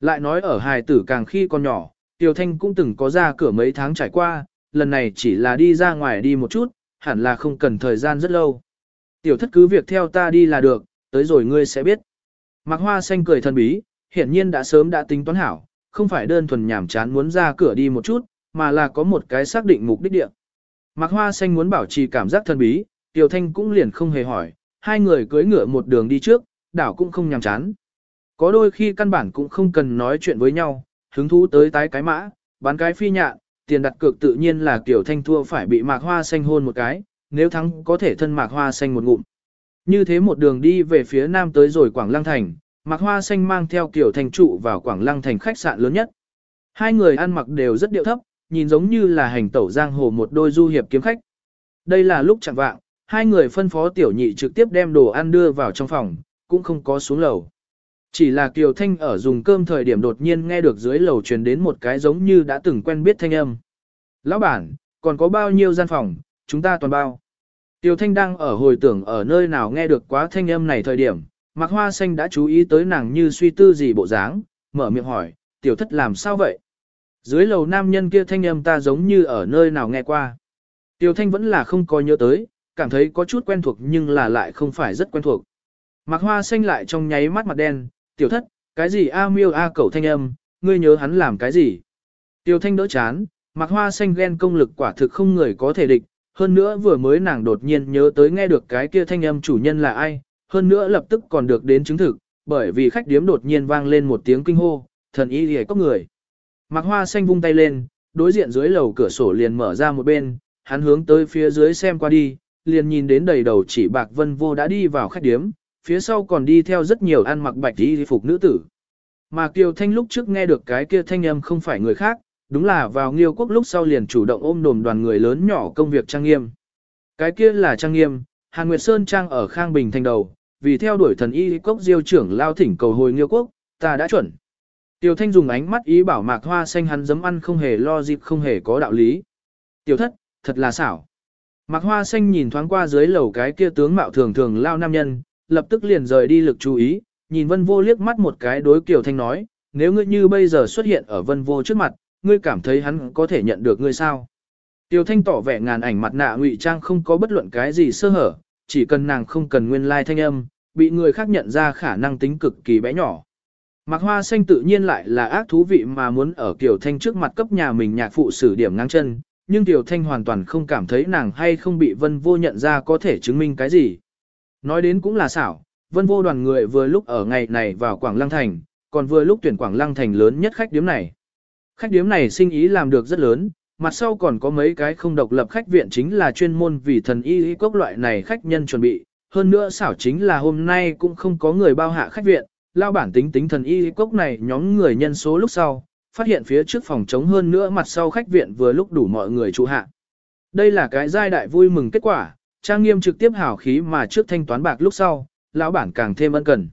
Lại nói ở hài tử càng khi còn nhỏ, Tiểu Thanh cũng từng có ra cửa mấy tháng trải qua, lần này chỉ là đi ra ngoài đi một chút, hẳn là không cần thời gian rất lâu. Tiểu thất cứ việc theo ta đi là được, tới rồi ngươi sẽ biết. Mạc Hoa Xanh cười thần bí, hiển nhiên đã sớm đã tính toán hảo, không phải đơn thuần nhảm chán muốn ra cửa đi một chút, mà là có một cái xác định mục đích địa. Mạc Hoa Xanh muốn bảo trì cảm giác thần bí, Tiểu Thanh cũng liền không hề hỏi, hai người cưỡi ngựa một đường đi trước, đảo cũng không nhàm chán. Có đôi khi căn bản cũng không cần nói chuyện với nhau, hứng thú tới tái cái mã, bán cái phi nhạn, tiền đặt cược tự nhiên là Tiểu Thanh thua phải bị Mạc Hoa Xanh hôn một cái, nếu thắng có thể thân Mạc Hoa Xanh một ngụm. Như thế một đường đi về phía nam tới rồi Quảng Lăng Thành, Mạc Hoa Xanh mang theo Kiều Thanh trụ vào Quảng Lăng Thành khách sạn lớn nhất. Hai người ăn mặc đều rất điệu thấp, nhìn giống như là hành tẩu giang hồ một đôi du hiệp kiếm khách. Đây là lúc chẳng vạng, hai người phân phó tiểu nhị trực tiếp đem đồ ăn đưa vào trong phòng, cũng không có xuống lầu. Chỉ là Kiều Thanh ở dùng cơm thời điểm đột nhiên nghe được dưới lầu truyền đến một cái giống như đã từng quen biết thanh âm. Lão bản, còn có bao nhiêu gian phòng, chúng ta toàn bao. Tiêu Thanh đang ở hồi tưởng ở nơi nào nghe được quá thanh âm này thời điểm, Mạc Hoa Xanh đã chú ý tới nàng như suy tư gì bộ dáng, mở miệng hỏi, tiểu thất làm sao vậy? Dưới lầu nam nhân kia thanh âm ta giống như ở nơi nào nghe qua. Tiểu Thanh vẫn là không có nhớ tới, cảm thấy có chút quen thuộc nhưng là lại không phải rất quen thuộc. Mạc Hoa Xanh lại trong nháy mắt mặt đen, tiểu thất, cái gì a miêu a cẩu thanh âm, ngươi nhớ hắn làm cái gì? Tiểu Thanh đỡ chán, Mạc Hoa Xanh ghen công lực quả thực không người có thể địch, hơn nữa vừa mới nàng đột nhiên nhớ tới nghe được cái kia thanh âm chủ nhân là ai, hơn nữa lập tức còn được đến chứng thực, bởi vì khách điếm đột nhiên vang lên một tiếng kinh hô, thần y lìa có người. Mạc Hoa Xanh vung tay lên, đối diện dưới lầu cửa sổ liền mở ra một bên, hắn hướng tới phía dưới xem qua đi, liền nhìn đến đầy đầu chỉ bạc vân vô đã đi vào khách điếm, phía sau còn đi theo rất nhiều ăn mặc bạch y phục nữ tử. Mà Kiều Thanh lúc trước nghe được cái kia thanh âm không phải người khác, đúng là vào nghiêu quốc lúc sau liền chủ động ôm đồm đoàn người lớn nhỏ công việc trang nghiêm. Cái kia là trang nghiêm, Hàn Nguyệt Sơn trang ở Khang Bình thành đầu, vì theo đuổi thần y cốc diêu trưởng lao thỉnh cầu hồi nghiêu quốc, ta đã chuẩn. Tiểu Thanh dùng ánh mắt ý bảo mạc hoa xanh hắn dấm ăn không hề lo dịp không hề có đạo lý. Tiểu thất, thật là xảo. Mạc hoa xanh nhìn thoáng qua dưới lầu cái kia tướng mạo thường thường lao nam nhân, lập tức liền rời đi lực chú ý, nhìn vân vô liếc mắt một cái đối kiểu Thanh nói, nếu ngươi như bây giờ xuất hiện ở vân vô trước mặt, ngươi cảm thấy hắn có thể nhận được ngươi sao? tiểu Thanh tỏ vẻ ngàn ảnh mặt nạ ngụy trang không có bất luận cái gì sơ hở, chỉ cần nàng không cần nguyên lai like thanh âm, bị người khác nhận ra khả năng tính cực kỳ bé nhỏ. Mạc Hoa Xanh tự nhiên lại là ác thú vị mà muốn ở Kiều Thanh trước mặt cấp nhà mình nhạc phụ xử điểm ngang chân, nhưng Kiều Thanh hoàn toàn không cảm thấy nàng hay không bị Vân Vô nhận ra có thể chứng minh cái gì. Nói đến cũng là xảo, Vân Vô đoàn người vừa lúc ở ngày này vào Quảng Lăng Thành, còn vừa lúc tuyển Quảng Lăng Thành lớn nhất khách điếm này. Khách điếm này sinh ý làm được rất lớn, mặt sau còn có mấy cái không độc lập khách viện chính là chuyên môn vì thần y y cốc loại này khách nhân chuẩn bị. Hơn nữa xảo chính là hôm nay cũng không có người bao hạ khách viện, lao bản tính tính thần y y cốc này nhóm người nhân số lúc sau, phát hiện phía trước phòng trống hơn nữa mặt sau khách viện vừa lúc đủ mọi người trụ hạ. Đây là cái giai đại vui mừng kết quả, trang nghiêm trực tiếp hảo khí mà trước thanh toán bạc lúc sau, lão bản càng thêm ân cần.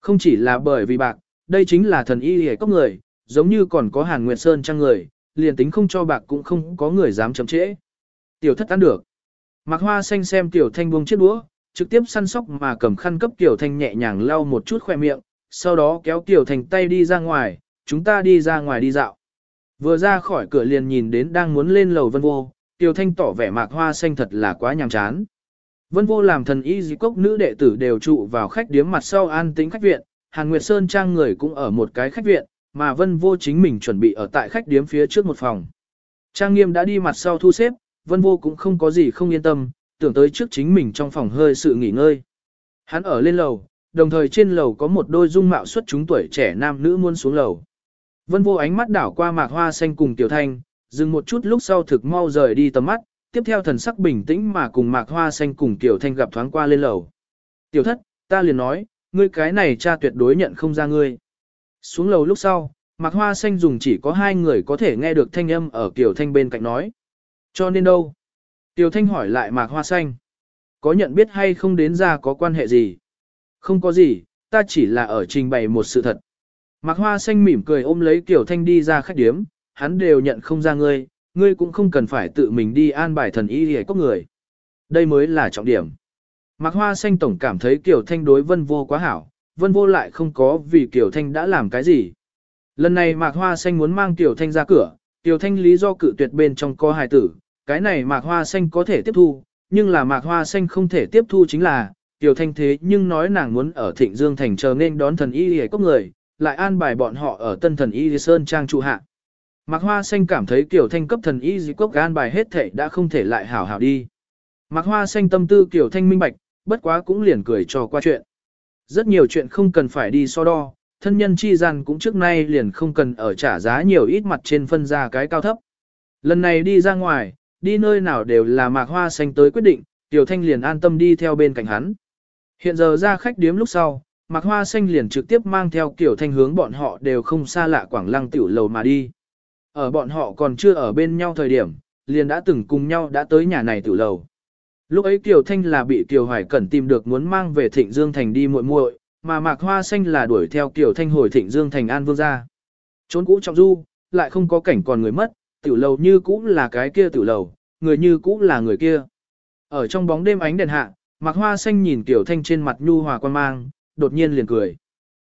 Không chỉ là bởi vì bạc, đây chính là thần y y cốc người, giống như còn có Hàn Nguyệt Sơn trang người, liền tính không cho bạc cũng không có người dám chậm trễ. Tiểu thất ăn được. Mạc Hoa xanh xem Tiểu Thanh buông chiếc đũa, trực tiếp săn sóc mà cầm khăn cấp Tiểu Thanh nhẹ nhàng lau một chút khoe miệng, sau đó kéo Tiểu Thanh tay đi ra ngoài, chúng ta đi ra ngoài đi dạo. Vừa ra khỏi cửa liền nhìn đến đang muốn lên lầu vân vô, Tiểu Thanh tỏ vẻ Mạc Hoa xanh thật là quá nhàm chán. Vân vô làm thần y dì cốc nữ đệ tử đều trụ vào khách điếm mặt sau an tĩnh khách viện, Hàn Nguyệt Sơn trang người cũng ở một cái khách viện, mà Vân Vô chính mình chuẩn bị ở tại khách điếm phía trước một phòng. Trang nghiêm đã đi mặt sau thu xếp, Vân Vô cũng không có gì không yên tâm, tưởng tới trước chính mình trong phòng hơi sự nghỉ ngơi. Hắn ở lên lầu, đồng thời trên lầu có một đôi dung mạo xuất chúng tuổi trẻ nam nữ muốn xuống lầu. Vân vô ánh mắt đảo qua mạc hoa xanh cùng tiểu thanh, dừng một chút lúc sau thực mau rời đi tầm mắt, tiếp theo thần sắc bình tĩnh mà cùng mạc hoa xanh cùng tiểu thanh gặp thoáng qua lên lầu. Tiểu thất, ta liền nói, ngươi cái này cha tuyệt đối nhận không ra ngươi. Xuống lầu lúc sau, mạc hoa xanh dùng chỉ có hai người có thể nghe được thanh âm ở tiểu thanh bên cạnh nói. Cho nên đâu? Tiểu thanh hỏi lại mạc hoa xanh. Có nhận biết hay không đến ra có quan hệ gì? Không có gì, ta chỉ là ở trình bày một sự thật. Mạc Hoa Xanh mỉm cười ôm lấy Kiều Thanh đi ra khách điếm, hắn đều nhận không ra ngươi, ngươi cũng không cần phải tự mình đi an bài thần y hề có người. Đây mới là trọng điểm. Mạc Hoa Xanh tổng cảm thấy Kiều Thanh đối Vân Vô quá hảo, Vân Vô lại không có vì Kiều Thanh đã làm cái gì. Lần này Mạc Hoa Xanh muốn mang Kiều Thanh ra cửa, Kiều Thanh lý do cự tuyệt bên trong co hài tử, cái này Mạc Hoa Xanh có thể tiếp thu, nhưng là Mạc Hoa Xanh không thể tiếp thu chính là, Kiều Thanh thế nhưng nói nàng muốn ở Thịnh Dương Thành chờ nên đón thần y hề cốc người, lại an bài bọn họ ở tân thần y sơn trang trụ hạ. Mạc Hoa Xanh cảm thấy Kiều Thanh cấp thần y dì cốc gan bài hết thể đã không thể lại hảo hảo đi. Mạc Hoa Xanh tâm tư Kiều Thanh minh bạch, bất quá cũng liền cười cho qua chuyện. Rất nhiều chuyện không cần phải đi so đo, thân nhân chi gian cũng trước nay liền không cần ở trả giá nhiều ít mặt trên phân ra cái cao thấp. Lần này đi ra ngoài, đi nơi nào đều là Mạc Hoa Xanh tới quyết định, Tiểu Thanh liền an tâm đi theo bên cạnh hắn. Hiện giờ ra khách điếm lúc sau, Mạc Hoa Xanh liền trực tiếp mang theo kiểu thanh hướng bọn họ đều không xa lạ Quảng Lăng tiểu lầu mà đi. Ở bọn họ còn chưa ở bên nhau thời điểm, liền đã từng cùng nhau đã tới nhà này tiểu lầu. Lúc ấy Kiều Thanh là bị Kiều Hoài Cẩn tìm được muốn mang về Thịnh Dương Thành đi muội muội, mà Mạc Hoa Xanh là đuổi theo Kiều Thanh hồi Thịnh Dương Thành An Vương gia. Trốn cũ trọng du, lại không có cảnh còn người mất, tiểu lầu như cũ là cái kia tiểu lầu, người như cũ là người kia. Ở trong bóng đêm ánh đèn hạ, Mạc Hoa Xanh nhìn Kiều Thanh trên mặt nhu hòa quan mang, đột nhiên liền cười.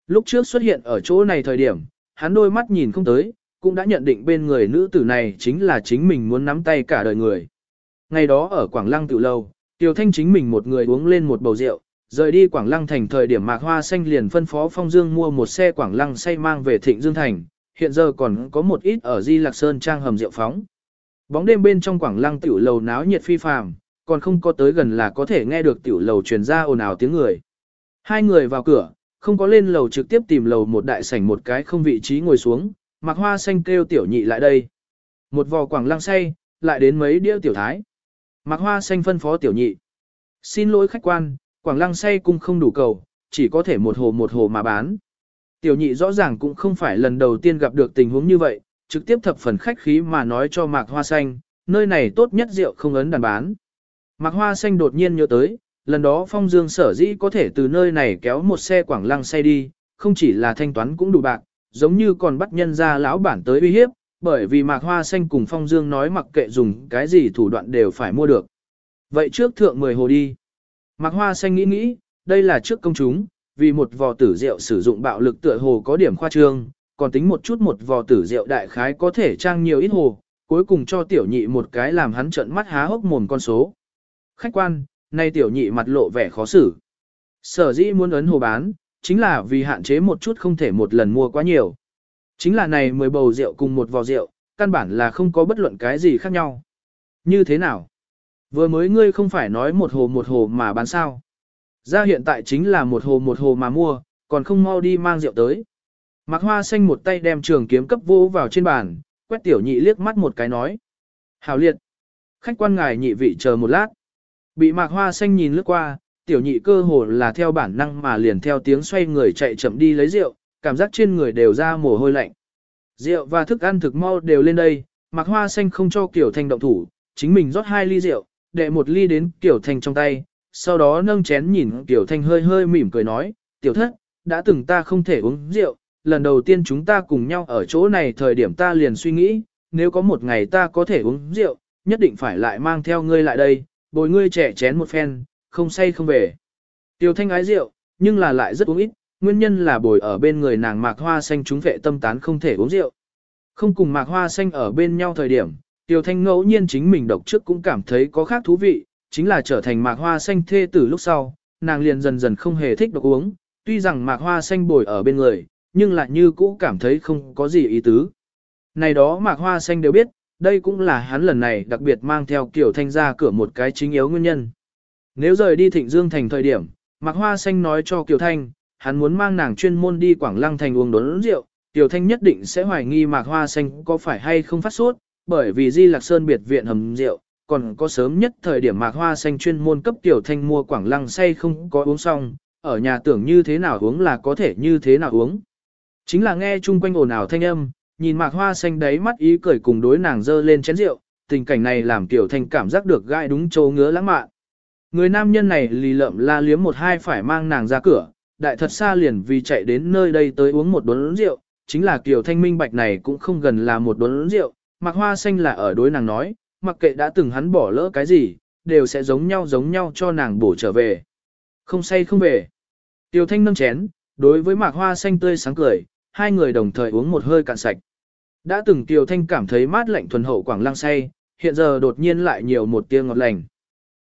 Lúc trước xuất hiện ở chỗ này thời điểm, hắn đôi mắt nhìn không tới, cũng đã nhận định bên người nữ tử này chính là chính mình muốn nắm tay cả đời người. Ngày đó ở Quảng Lăng tự lâu, Tiểu Thanh chính mình một người uống lên một bầu rượu, rời đi Quảng Lăng thành thời điểm Mạc Hoa Xanh liền phân phó Phong Dương mua một xe Quảng Lăng say mang về Thịnh Dương Thành, hiện giờ còn có một ít ở Di Lạc Sơn trang hầm rượu phóng. Bóng đêm bên trong Quảng Lăng tiểu lầu náo nhiệt phi phàm, còn không có tới gần là có thể nghe được tiểu lầu truyền ra ồn ào tiếng người. Hai người vào cửa, không có lên lầu trực tiếp tìm lầu một đại sảnh một cái không vị trí ngồi xuống, mặc hoa xanh kêu tiểu nhị lại đây. Một vò quảng lăng say, lại đến mấy đĩa tiểu thái. Mặc hoa xanh phân phó tiểu nhị. Xin lỗi khách quan, quảng lăng say cung không đủ cầu, chỉ có thể một hồ một hồ mà bán. Tiểu nhị rõ ràng cũng không phải lần đầu tiên gặp được tình huống như vậy, trực tiếp thập phần khách khí mà nói cho mạc hoa xanh, nơi này tốt nhất rượu không ấn đàn bán. Mạc hoa xanh đột nhiên nhớ tới, lần đó Phong Dương sở dĩ có thể từ nơi này kéo một xe quảng lăng xe đi, không chỉ là thanh toán cũng đủ bạc, giống như còn bắt nhân ra lão bản tới uy hiếp, bởi vì Mạc Hoa Xanh cùng Phong Dương nói mặc kệ dùng cái gì thủ đoạn đều phải mua được. Vậy trước thượng 10 hồ đi. Mạc Hoa Xanh nghĩ nghĩ, đây là trước công chúng, vì một vò tử rượu sử dụng bạo lực tựa hồ có điểm khoa trương, còn tính một chút một vò tử rượu đại khái có thể trang nhiều ít hồ, cuối cùng cho tiểu nhị một cái làm hắn trợn mắt há hốc mồm con số. Khách quan, nay tiểu nhị mặt lộ vẻ khó xử. Sở dĩ muốn ấn hồ bán, chính là vì hạn chế một chút không thể một lần mua quá nhiều. Chính là này 10 bầu rượu cùng một vò rượu, căn bản là không có bất luận cái gì khác nhau. Như thế nào? Vừa mới ngươi không phải nói một hồ một hồ mà bán sao? Ra hiện tại chính là một hồ một hồ mà mua, còn không mau đi mang rượu tới. Mạc Hoa Xanh một tay đem trường kiếm cấp vô vào trên bàn, quét tiểu nhị liếc mắt một cái nói. Hào liệt. Khách quan ngài nhị vị chờ một lát. Bị mạc hoa xanh nhìn lướt qua, tiểu nhị cơ hồ là theo bản năng mà liền theo tiếng xoay người chạy chậm đi lấy rượu, cảm giác trên người đều ra mồ hôi lạnh. Rượu và thức ăn thực mau đều lên đây, mạc hoa xanh không cho Kiều thanh động thủ, chính mình rót hai ly rượu, đệ một ly đến Kiều thanh trong tay, sau đó nâng chén nhìn Kiều thanh hơi hơi mỉm cười nói, tiểu thất, đã từng ta không thể uống rượu, lần đầu tiên chúng ta cùng nhau ở chỗ này thời điểm ta liền suy nghĩ, nếu có một ngày ta có thể uống rượu, nhất định phải lại mang theo ngươi lại đây, bồi ngươi trẻ chén một phen, không say không về. tiểu thanh ái rượu, nhưng là lại rất uống ít, nguyên nhân là bồi ở bên người nàng mạc hoa xanh chúng vệ tâm tán không thể uống rượu. Không cùng mạc hoa xanh ở bên nhau thời điểm, tiêu thanh ngẫu nhiên chính mình độc trước cũng cảm thấy có khác thú vị, chính là trở thành mạc hoa xanh thê tử lúc sau, nàng liền dần dần không hề thích độc uống, tuy rằng mạc hoa xanh bồi ở bên người, nhưng lại như cũ cảm thấy không có gì ý tứ. Này đó mạc hoa xanh đều biết, đây cũng là hắn lần này đặc biệt mang theo kiểu thanh ra cửa một cái chính yếu nguyên nhân. Nếu rời đi thịnh dương thành thời điểm, Mạc Hoa Xanh nói cho Kiều Thanh, hắn muốn mang nàng chuyên môn đi Quảng Lăng thành uống đốn rượu, tiểu Thanh nhất định sẽ hoài nghi Mạc Hoa Xanh có phải hay không phát sốt, bởi vì Di Lạc Sơn biệt viện hầm rượu, còn có sớm nhất thời điểm Mạc Hoa Xanh chuyên môn cấp tiểu Thanh mua Quảng Lăng say không có uống xong, ở nhà tưởng như thế nào uống là có thể như thế nào uống. Chính là nghe chung quanh ồn ào thanh âm, nhìn Mạc Hoa Xanh đấy mắt ý cười cùng đối nàng dơ lên chén rượu, tình cảnh này làm tiểu Thanh cảm giác được gai đúng chỗ ngứa lãng mạn. Người nam nhân này lì lợm la liếm một hai phải mang nàng ra cửa, đại thật xa liền vì chạy đến nơi đây tới uống một đốn rượu, chính là Kiều Thanh minh bạch này cũng không gần là một đốn rượu, Mạc Hoa Xanh là ở đối nàng nói, mặc kệ đã từng hắn bỏ lỡ cái gì, đều sẽ giống nhau giống nhau cho nàng bổ trở về. Không say không về. Tiêu Thanh nâng chén, đối với Mạc Hoa Xanh tươi sáng cười, hai người đồng thời uống một hơi cạn sạch. Đã từng Tiêu Thanh cảm thấy mát lạnh thuần hậu quảng lăng say, hiện giờ đột nhiên lại nhiều một tia ngọt lành.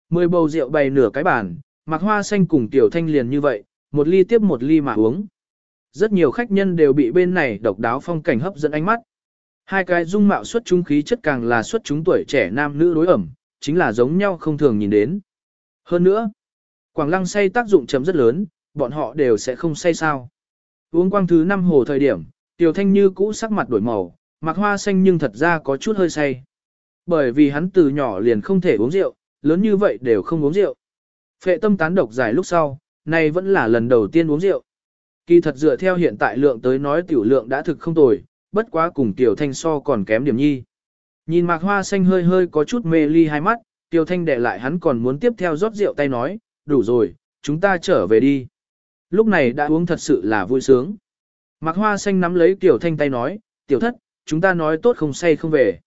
Mười bầu rượu bày nửa cái bàn, Mạc Hoa Xanh cùng Tiểu Thanh liền như vậy, một ly tiếp một ly mà uống. Rất nhiều khách nhân đều bị bên này độc đáo phong cảnh hấp dẫn ánh mắt. Hai cái dung mạo xuất chúng khí chất càng là xuất chúng tuổi trẻ nam nữ đối ẩm, chính là giống nhau không thường nhìn đến. Hơn nữa, Quảng Lăng say tác dụng chấm rất lớn, bọn họ đều sẽ không say sao. Uống quang thứ năm hồ thời điểm, Tiểu Thanh như cũ sắc mặt đổi màu, mặc hoa xanh nhưng thật ra có chút hơi say. Bởi vì hắn từ nhỏ liền không thể uống rượu, lớn như vậy đều không uống rượu. Phệ tâm tán độc dài lúc sau, nay vẫn là lần đầu tiên uống rượu. Kỳ thật dựa theo hiện tại lượng tới nói tiểu lượng đã thực không tồi, bất quá cùng Tiểu Thanh so còn kém điểm nhi. Nhìn mạc hoa xanh hơi hơi có chút mê ly hai mắt, Tiểu Thanh để lại hắn còn muốn tiếp theo rót rượu tay nói, đủ rồi, chúng ta trở về đi. Lúc này đã uống thật sự là vui sướng. Mạc hoa xanh nắm lấy Tiểu Thanh tay nói, Tiểu thất, chúng ta nói tốt không say không về.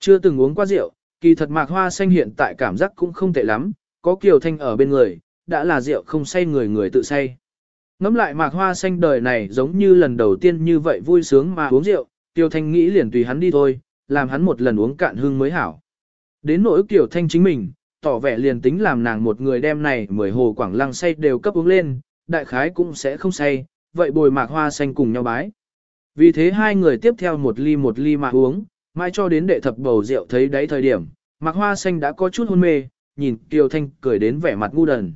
Chưa từng uống qua rượu, kỳ thật mạc hoa xanh hiện tại cảm giác cũng không tệ lắm, có Kiều Thanh ở bên người, đã là rượu không say người người tự say. Ngắm lại mạc hoa xanh đời này giống như lần đầu tiên như vậy vui sướng mà uống rượu, Tiêu Thanh nghĩ liền tùy hắn đi thôi, làm hắn một lần uống cạn hương mới hảo. Đến nỗi Kiều Thanh chính mình, tỏ vẻ liền tính làm nàng một người đem này mười hồ quảng lăng say đều cấp uống lên, đại khái cũng sẽ không say, vậy bồi mạc hoa xanh cùng nhau bái. Vì thế hai người tiếp theo một ly một ly mà uống, mãi cho đến đệ thập bầu rượu thấy đấy thời điểm, mạc hoa xanh đã có chút hôn mê, nhìn Tiêu Thanh cười đến vẻ mặt ngu đần.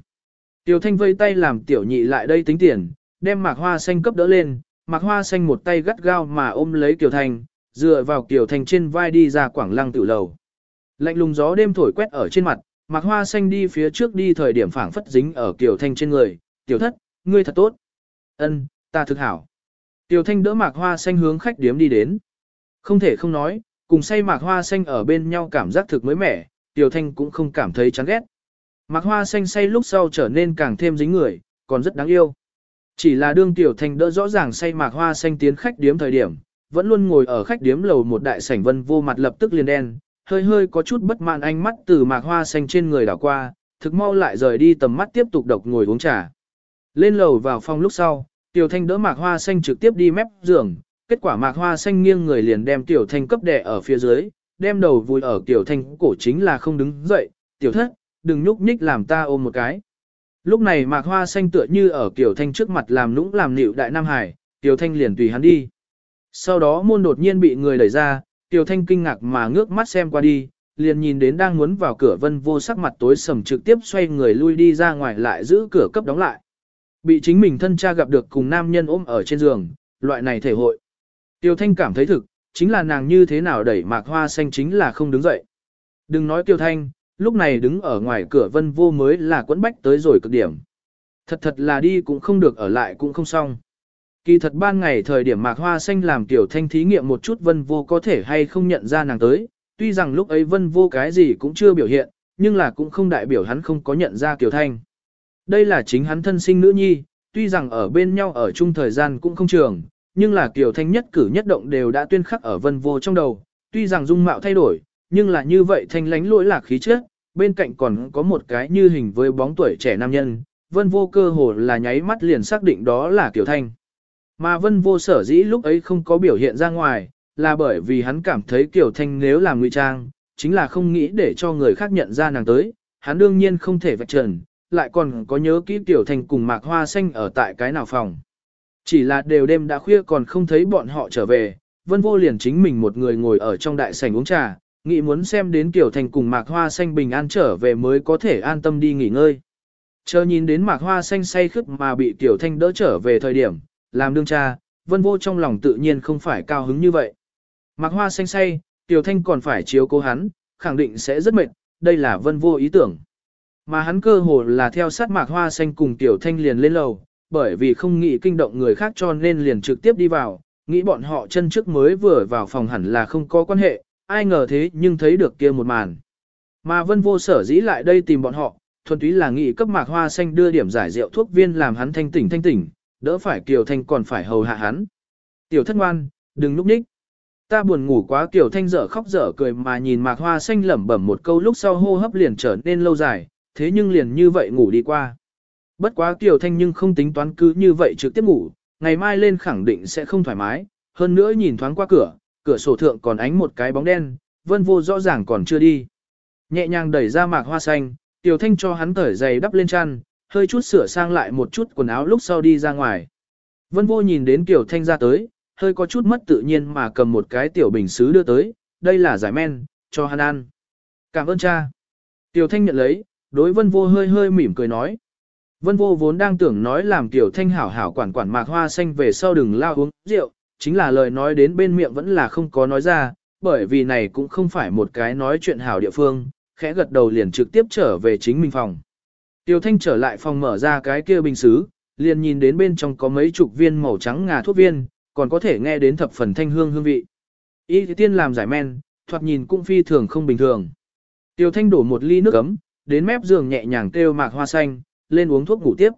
Tiểu Thanh vây tay làm tiểu nhị lại đây tính tiền, đem mạc hoa xanh cấp đỡ lên, mạc hoa xanh một tay gắt gao mà ôm lấy Tiểu Thanh, dựa vào Tiểu Thanh trên vai đi ra quảng lăng tự lầu. Lạnh lùng gió đêm thổi quét ở trên mặt, mạc hoa xanh đi phía trước đi thời điểm phảng phất dính ở Tiểu Thanh trên người, tiểu thất, ngươi thật tốt. ân ta thực hảo. Tiểu Thanh đỡ mạc hoa xanh hướng khách điếm đi đến. Không thể không nói, cùng say mạc hoa xanh ở bên nhau cảm giác thực mới mẻ, Tiểu Thanh cũng không cảm thấy chán ghét. Mạc hoa xanh say lúc sau trở nên càng thêm dính người, còn rất đáng yêu. Chỉ là đương Tiểu Thanh đỡ rõ ràng say mạc hoa xanh tiến khách điếm thời điểm, vẫn luôn ngồi ở khách điếm lầu một đại sảnh vân vô mặt lập tức liền đen, hơi hơi có chút bất mãn ánh mắt từ mạc hoa xanh trên người đảo qua, thực mau lại rời đi tầm mắt tiếp tục độc ngồi uống trà. Lên lầu vào phòng lúc sau, Tiểu Thanh đỡ mạc hoa xanh trực tiếp đi mép giường, kết quả mạc hoa xanh nghiêng người liền đem Tiểu Thanh cấp đè ở phía dưới, đem đầu vùi ở Tiểu Thanh cổ chính là không đứng dậy, Tiểu thất, đừng nhúc nhích làm ta ôm một cái. Lúc này mạc hoa xanh tựa như ở Kiều Thanh trước mặt làm nũng làm nịu đại Nam Hải, Kiều Thanh liền tùy hắn đi. Sau đó môn đột nhiên bị người đẩy ra, Kiều Thanh kinh ngạc mà ngước mắt xem qua đi, liền nhìn đến đang muốn vào cửa vân vô sắc mặt tối sầm trực tiếp xoay người lui đi ra ngoài lại giữ cửa cấp đóng lại. Bị chính mình thân cha gặp được cùng nam nhân ôm ở trên giường, loại này thể hội. Tiêu Thanh cảm thấy thực, chính là nàng như thế nào đẩy mạc hoa xanh chính là không đứng dậy. Đừng nói Tiêu Thanh, lúc này đứng ở ngoài cửa vân vô mới là quẫn bách tới rồi cực điểm. Thật thật là đi cũng không được ở lại cũng không xong. Kỳ thật ban ngày thời điểm mạc hoa xanh làm Tiểu Thanh thí nghiệm một chút vân vô có thể hay không nhận ra nàng tới, tuy rằng lúc ấy vân vô cái gì cũng chưa biểu hiện, nhưng là cũng không đại biểu hắn không có nhận ra Tiểu Thanh. Đây là chính hắn thân sinh nữ nhi, tuy rằng ở bên nhau ở chung thời gian cũng không trường, nhưng là Kiều Thanh nhất cử nhất động đều đã tuyên khắc ở vân vô trong đầu, tuy rằng dung mạo thay đổi, nhưng là như vậy thanh lánh lỗi lạc khí chất, bên cạnh còn có một cái như hình với bóng tuổi trẻ nam nhân, vân vô cơ hồ là nháy mắt liền xác định đó là Kiều Thanh. Mà vân vô sở dĩ lúc ấy không có biểu hiện ra ngoài, là bởi vì hắn cảm thấy Kiều Thanh nếu làm ngụy trang, chính là không nghĩ để cho người khác nhận ra nàng tới, hắn đương nhiên không thể vạch trần, lại còn có nhớ kỹ Tiểu thanh cùng Mạc Hoa Xanh ở tại cái nào phòng. Chỉ là đều đêm đã khuya còn không thấy bọn họ trở về, Vân Vô liền chính mình một người ngồi ở trong đại sảnh uống trà, nghĩ muốn xem đến Tiểu Thành cùng Mạc Hoa Xanh bình an trở về mới có thể an tâm đi nghỉ ngơi. Chờ nhìn đến mạc hoa xanh say khướt mà bị Tiểu Thanh đỡ trở về thời điểm, làm đương cha, vân vô trong lòng tự nhiên không phải cao hứng như vậy. Mạc hoa xanh say, Tiểu Thanh còn phải chiếu cố hắn, khẳng định sẽ rất mệt, đây là vân vô ý tưởng. Mà hắn cơ hồ là theo sát mạc hoa xanh cùng Tiểu Thanh liền lên lầu, bởi vì không nghĩ kinh động người khác cho nên liền trực tiếp đi vào, nghĩ bọn họ chân trước mới vừa vào phòng hẳn là không có quan hệ, ai ngờ thế nhưng thấy được kia một màn. Mà vân vô sở dĩ lại đây tìm bọn họ, thuần túy là nghĩ cấp mạc hoa xanh đưa điểm giải rượu thuốc viên làm hắn thanh tỉnh thanh tỉnh, đỡ phải Kiều Thanh còn phải hầu hạ hắn. Tiểu thất ngoan, đừng núp ních. Ta buồn ngủ quá Kiều Thanh dở khóc dở cười mà nhìn mạc hoa xanh lẩm bẩm một câu lúc sau hô hấp liền trở nên lâu dài, thế nhưng liền như vậy ngủ đi qua. Bất quá Kiều Thanh nhưng không tính toán cứ như vậy trực tiếp ngủ, ngày mai lên khẳng định sẽ không thoải mái, hơn nữa nhìn thoáng qua cửa, cửa sổ thượng còn ánh một cái bóng đen, vân vô rõ ràng còn chưa đi. Nhẹ nhàng đẩy ra mạc hoa xanh, Tiểu Thanh cho hắn cởi giày đắp lên chăn, hơi chút sửa sang lại một chút quần áo lúc sau đi ra ngoài. Vân vô nhìn đến Tiểu Thanh ra tới, hơi có chút mất tự nhiên mà cầm một cái tiểu bình xứ đưa tới, đây là giải men, cho hắn ăn. Cảm ơn cha. Tiểu Thanh nhận lấy, đối Vân vô hơi hơi mỉm cười nói. Vân vô vốn đang tưởng nói làm Tiểu Thanh hảo hảo quản quản mạc hoa xanh về sau đừng lao uống rượu, chính là lời nói đến bên miệng vẫn là không có nói ra, bởi vì này cũng không phải một cái nói chuyện hảo địa phương, khẽ gật đầu liền trực tiếp trở về chính mình phòng. Tiêu Thanh trở lại phòng mở ra cái kia bình xứ, liền nhìn đến bên trong có mấy chục viên màu trắng ngà thuốc viên, còn có thể nghe đến thập phần thanh hương hương vị. Y thì tiên làm giải men, thoạt nhìn cũng phi thường không bình thường. Tiêu Thanh đổ một ly nước ấm, đến mép giường nhẹ nhàng kêu mạc hoa xanh, lên uống thuốc ngủ tiếp.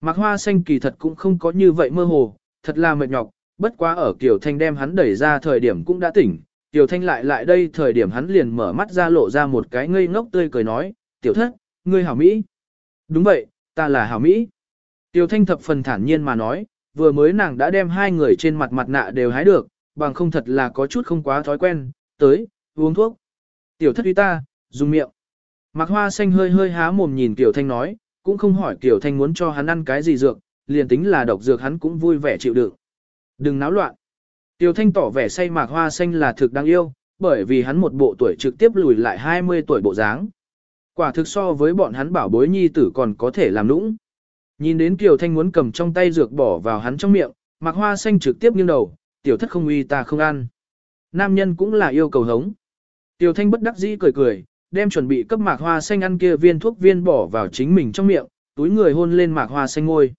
Mạc hoa xanh kỳ thật cũng không có như vậy mơ hồ, thật là mệt nhọc, bất quá ở Kiều Thanh đem hắn đẩy ra thời điểm cũng đã tỉnh, Tiểu Thanh lại lại đây thời điểm hắn liền mở mắt ra lộ ra một cái ngây ngốc tươi cười nói, tiểu thất, ngươi hảo Mỹ. Đúng vậy, ta là hảo Mỹ. Tiểu Thanh thập phần thản nhiên mà nói, vừa mới nàng đã đem hai người trên mặt mặt nạ đều hái được, bằng không thật là có chút không quá thói quen, tới, uống thuốc. Tiểu thất uy ta, dùng miệng. Mạc Hoa Xanh hơi hơi há mồm nhìn Tiểu Thanh nói, cũng không hỏi Tiểu Thanh muốn cho hắn ăn cái gì dược, liền tính là độc dược hắn cũng vui vẻ chịu đựng. Đừng náo loạn. Tiêu Thanh tỏ vẻ say mạc hoa xanh là thực đáng yêu, bởi vì hắn một bộ tuổi trực tiếp lùi lại 20 tuổi bộ dáng. Quả thực so với bọn hắn bảo bối nhi tử còn có thể làm nũng. Nhìn đến Kiều Thanh muốn cầm trong tay dược bỏ vào hắn trong miệng, mạc hoa xanh trực tiếp nghiêng đầu, tiểu thất không uy ta không ăn. Nam nhân cũng là yêu cầu hống. Tiểu Thanh bất đắc dĩ cười cười, đem chuẩn bị cấp mạc hoa xanh ăn kia viên thuốc viên bỏ vào chính mình trong miệng, túi người hôn lên mạc hoa xanh ngôi.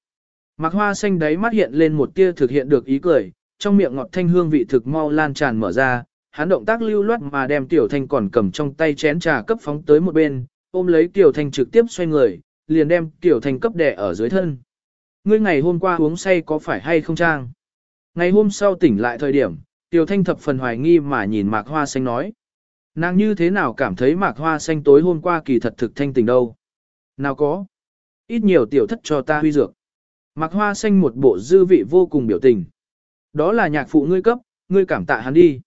Mạc hoa xanh đấy mắt hiện lên một tia thực hiện được ý cười, trong miệng ngọt thanh hương vị thực mau lan tràn mở ra, hắn động tác lưu loát mà đem tiểu thanh còn cầm trong tay chén trà cấp phóng tới một bên, ôm lấy tiểu thanh trực tiếp xoay người, liền đem tiểu thanh cấp đè ở dưới thân. Ngươi ngày hôm qua uống say có phải hay không trang? Ngày hôm sau tỉnh lại thời điểm, tiểu thanh thập phần hoài nghi mà nhìn mạc hoa xanh nói. Nàng như thế nào cảm thấy mạc hoa xanh tối hôm qua kỳ thật thực thanh tỉnh đâu? Nào có? Ít nhiều tiểu thất cho ta huy dược. Mạc hoa xanh một bộ dư vị vô cùng biểu tình. Đó là nhạc phụ ngươi cấp, ngươi cảm tạ hắn đi.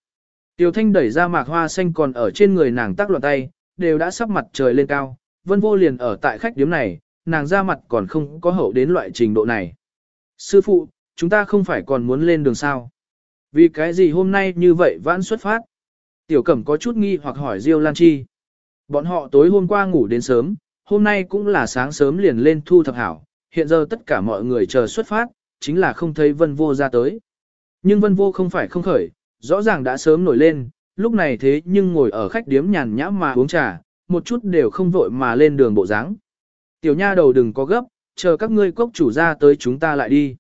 Tiểu thanh đẩy ra mạc hoa xanh còn ở trên người nàng tác loạn tay, đều đã sắp mặt trời lên cao, vân vô liền ở tại khách điếm này, nàng ra mặt còn không có hậu đến loại trình độ này. Sư phụ, chúng ta không phải còn muốn lên đường sao? Vì cái gì hôm nay như vậy vãn xuất phát? Tiểu cẩm có chút nghi hoặc hỏi Diêu Lan Chi. Bọn họ tối hôm qua ngủ đến sớm, hôm nay cũng là sáng sớm liền lên thu thập hảo, hiện giờ tất cả mọi người chờ xuất phát, chính là không thấy vân vô ra tới. Nhưng vân vô không phải không khởi, rõ ràng đã sớm nổi lên, lúc này thế nhưng ngồi ở khách điếm nhàn nhã mà uống trà, một chút đều không vội mà lên đường bộ dáng. Tiểu nha đầu đừng có gấp, chờ các ngươi cốc chủ ra tới chúng ta lại đi.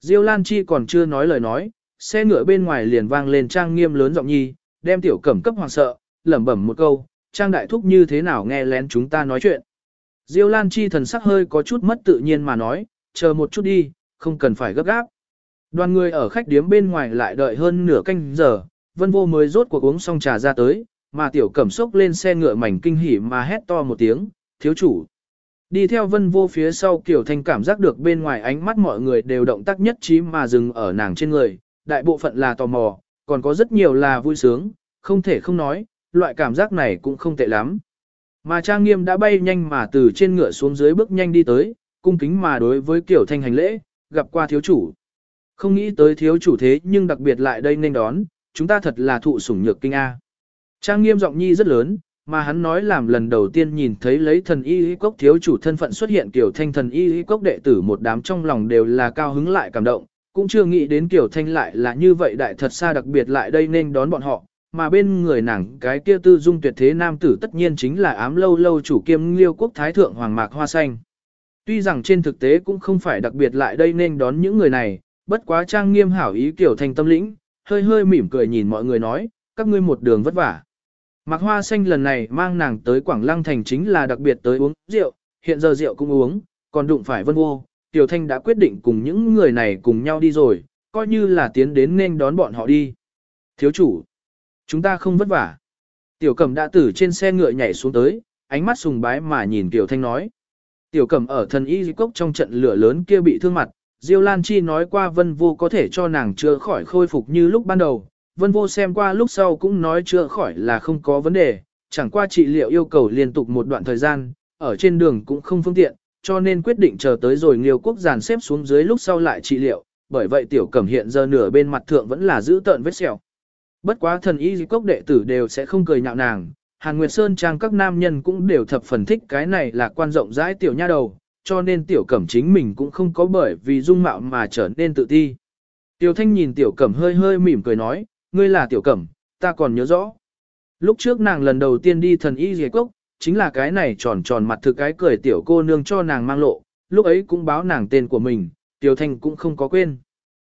Diêu Lan Chi còn chưa nói lời nói, xe ngựa bên ngoài liền vang lên trang nghiêm lớn giọng nhi, đem tiểu cẩm cấp hoàng sợ, lẩm bẩm một câu, trang đại thúc như thế nào nghe lén chúng ta nói chuyện. Diêu Lan Chi thần sắc hơi có chút mất tự nhiên mà nói, chờ một chút đi, không cần phải gấp gáp. Đoàn người ở khách điếm bên ngoài lại đợi hơn nửa canh giờ, vân vô mới rốt cuộc uống xong trà ra tới, mà tiểu cẩm sốc lên xe ngựa mảnh kinh hỉ mà hét to một tiếng, thiếu chủ. Đi theo vân vô phía sau kiểu thanh cảm giác được bên ngoài ánh mắt mọi người đều động tác nhất trí mà dừng ở nàng trên người, đại bộ phận là tò mò, còn có rất nhiều là vui sướng, không thể không nói, loại cảm giác này cũng không tệ lắm. Mà trang nghiêm đã bay nhanh mà từ trên ngựa xuống dưới bước nhanh đi tới, cung kính mà đối với kiểu thanh hành lễ, gặp qua thiếu chủ. Không nghĩ tới thiếu chủ thế nhưng đặc biệt lại đây nên đón, chúng ta thật là thụ sủng nhược kinh A. Trang nghiêm giọng nhi rất lớn, mà hắn nói làm lần đầu tiên nhìn thấy lấy thần y y cốc thiếu chủ thân phận xuất hiện kiểu thanh thần y y cốc đệ tử một đám trong lòng đều là cao hứng lại cảm động, cũng chưa nghĩ đến kiểu thanh lại là như vậy đại thật xa đặc biệt lại đây nên đón bọn họ, mà bên người nàng cái kia tư dung tuyệt thế nam tử tất nhiên chính là ám lâu lâu chủ kiêm liêu quốc thái thượng hoàng mạc hoa xanh. Tuy rằng trên thực tế cũng không phải đặc biệt lại đây nên đón những người này, bất quá trang nghiêm hảo ý kiểu thanh tâm lĩnh, hơi hơi mỉm cười nhìn mọi người nói, các ngươi một đường vất vả. Mạc Hoa Xanh lần này mang nàng tới Quảng Lăng Thành chính là đặc biệt tới uống rượu, hiện giờ rượu cũng uống, còn đụng phải vân vô. Tiểu Thanh đã quyết định cùng những người này cùng nhau đi rồi, coi như là tiến đến nên đón bọn họ đi. Thiếu chủ, chúng ta không vất vả. Tiểu Cẩm đã từ trên xe ngựa nhảy xuống tới, ánh mắt sùng bái mà nhìn Tiểu Thanh nói. Tiểu Cẩm ở thần y di cốc trong trận lửa lớn kia bị thương mặt, Diêu Lan Chi nói qua vân vô có thể cho nàng chữa khỏi khôi phục như lúc ban đầu, Vân vô xem qua lúc sau cũng nói chữa khỏi là không có vấn đề, chẳng qua trị liệu yêu cầu liên tục một đoạn thời gian, ở trên đường cũng không phương tiện, cho nên quyết định chờ tới rồi Nghiêu quốc giàn xếp xuống dưới lúc sau lại trị liệu, bởi vậy tiểu cẩm hiện giờ nửa bên mặt thượng vẫn là giữ tợn vết sẹo. Bất quá thần y cốc đệ tử đều sẽ không cười nhạo nàng, Hàn Nguyệt Sơn trang các nam nhân cũng đều thập phần thích cái này là quan rộng rãi tiểu nha đầu, cho nên tiểu cẩm chính mình cũng không có bởi vì dung mạo mà trở nên tự ti. Tiểu thanh nhìn tiểu cẩm hơi hơi mỉm cười nói, ngươi là tiểu cẩm, ta còn nhớ rõ. Lúc trước nàng lần đầu tiên đi thần y dề cốc, chính là cái này tròn tròn mặt thực cái cười tiểu cô nương cho nàng mang lộ, lúc ấy cũng báo nàng tên của mình, tiểu thanh cũng không có quên.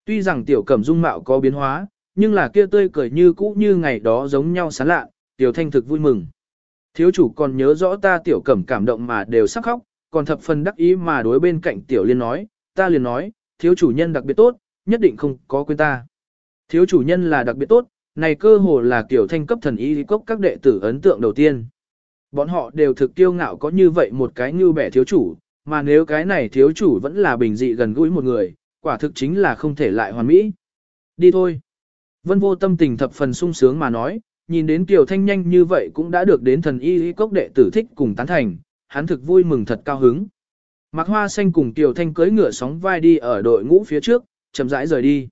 Tuy rằng tiểu cẩm dung mạo có biến hóa, nhưng là kia tươi cười như cũ như ngày đó giống nhau sán lạ, tiểu thanh thực vui mừng. Thiếu chủ còn nhớ rõ ta tiểu cẩm cảm động mà đều sắc khóc, còn thập phần đắc ý mà đối bên cạnh tiểu liên nói, ta liền nói, thiếu chủ nhân đặc biệt tốt, nhất định không có quên ta. Thiếu chủ nhân là đặc biệt tốt, này cơ hồ là tiểu thanh cấp thần y cốc các đệ tử ấn tượng đầu tiên. Bọn họ đều thực kiêu ngạo có như vậy một cái như bẻ thiếu chủ, mà nếu cái này thiếu chủ vẫn là bình dị gần gũi một người, quả thực chính là không thể lại hoàn mỹ. Đi thôi. Vân vô tâm tình thập phần sung sướng mà nói, nhìn đến Kiều Thanh nhanh như vậy cũng đã được đến thần y Y cốc đệ tử thích cùng tán thành, hắn thực vui mừng thật cao hứng. Mạc Hoa Xanh cùng Kiều Thanh cưỡi ngựa sóng vai đi ở đội ngũ phía trước, chậm rãi rời đi.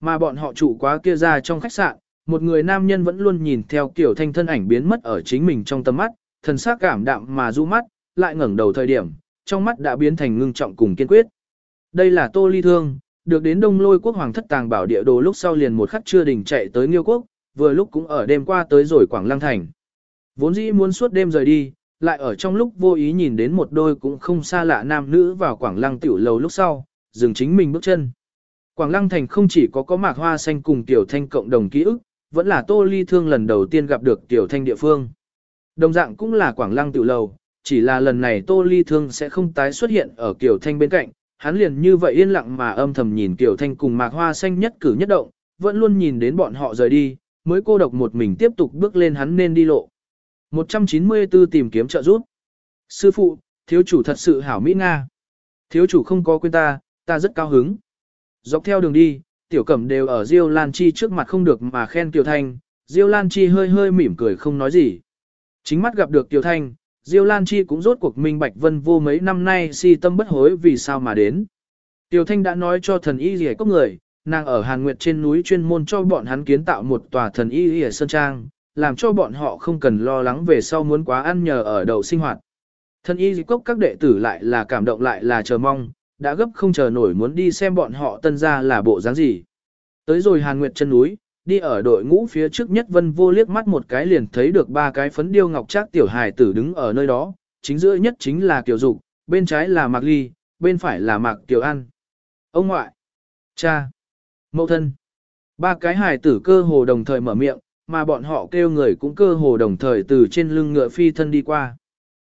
Mà bọn họ trụ quá kia ra trong khách sạn, một người nam nhân vẫn luôn nhìn theo Kiều thanh thân ảnh biến mất ở chính mình trong tầm mắt, thần sắc cảm đạm mà du mắt, lại ngẩng đầu thời điểm, trong mắt đã biến thành ngưng trọng cùng kiên quyết. Đây là Tô Ly Thương, được đến Đông Lôi quốc hoàng thất tàng bảo địa đồ lúc sau liền một khắc chưa đỉnh chạy tới Nghiêu quốc, vừa lúc cũng ở đêm qua tới rồi Quảng Lăng thành. Vốn dĩ muốn suốt đêm rời đi, lại ở trong lúc vô ý nhìn đến một đôi cũng không xa lạ nam nữ vào Quảng Lăng tiểu lầu lúc sau, dừng chính mình bước chân. Quảng Lăng Thành không chỉ có có mạc hoa xanh cùng Tiểu Thanh cộng đồng ký ức, vẫn là Tô Ly Thương lần đầu tiên gặp được Tiểu Thanh địa phương. Đồng dạng cũng là Quảng Lăng tiểu lầu, chỉ là lần này Tô Ly Thương sẽ không tái xuất hiện ở Tiểu Thanh bên cạnh, hắn liền như vậy yên lặng mà âm thầm nhìn Tiểu Thanh cùng mạc hoa xanh nhất cử nhất động, vẫn luôn nhìn đến bọn họ rời đi, mới cô độc một mình tiếp tục bước lên hắn nên đi lộ. 194 tìm kiếm trợ giúp. Sư phụ, thiếu chủ thật sự hảo Mỹ Nga. Thiếu chủ không có quên ta, ta rất cao hứng. Dọc theo đường đi, tiểu cẩm đều ở Diêu Lan Chi trước mặt không được mà khen Tiểu Thanh, Diêu Lan Chi hơi hơi mỉm cười không nói gì. Chính mắt gặp được Tiểu Thanh, Diêu Lan Chi cũng rốt cuộc minh bạch vân vô mấy năm nay si tâm bất hối vì sao mà đến. Tiểu Thanh đã nói cho thần y rỉa cốc người, nàng ở Hàn Nguyệt trên núi chuyên môn cho bọn hắn kiến tạo một tòa thần y rỉa sơn trang, làm cho bọn họ không cần lo lắng về sau muốn quá ăn nhờ ở đầu sinh hoạt. Thần y rỉa cốc các đệ tử lại là cảm động lại là chờ mong, đã gấp không chờ nổi muốn đi xem bọn họ tân ra là bộ dáng gì. Tới rồi Hàn Nguyệt chân núi, đi ở đội ngũ phía trước nhất vân vô liếc mắt một cái liền thấy được ba cái phấn điêu ngọc trác tiểu hài tử đứng ở nơi đó, chính giữa nhất chính là Kiều Dục, bên trái là Mạc Ly, bên phải là Mạc Kiều An. Ông ngoại, cha, mẫu thân, ba cái hài tử cơ hồ đồng thời mở miệng, mà bọn họ kêu người cũng cơ hồ đồng thời từ trên lưng ngựa phi thân đi qua.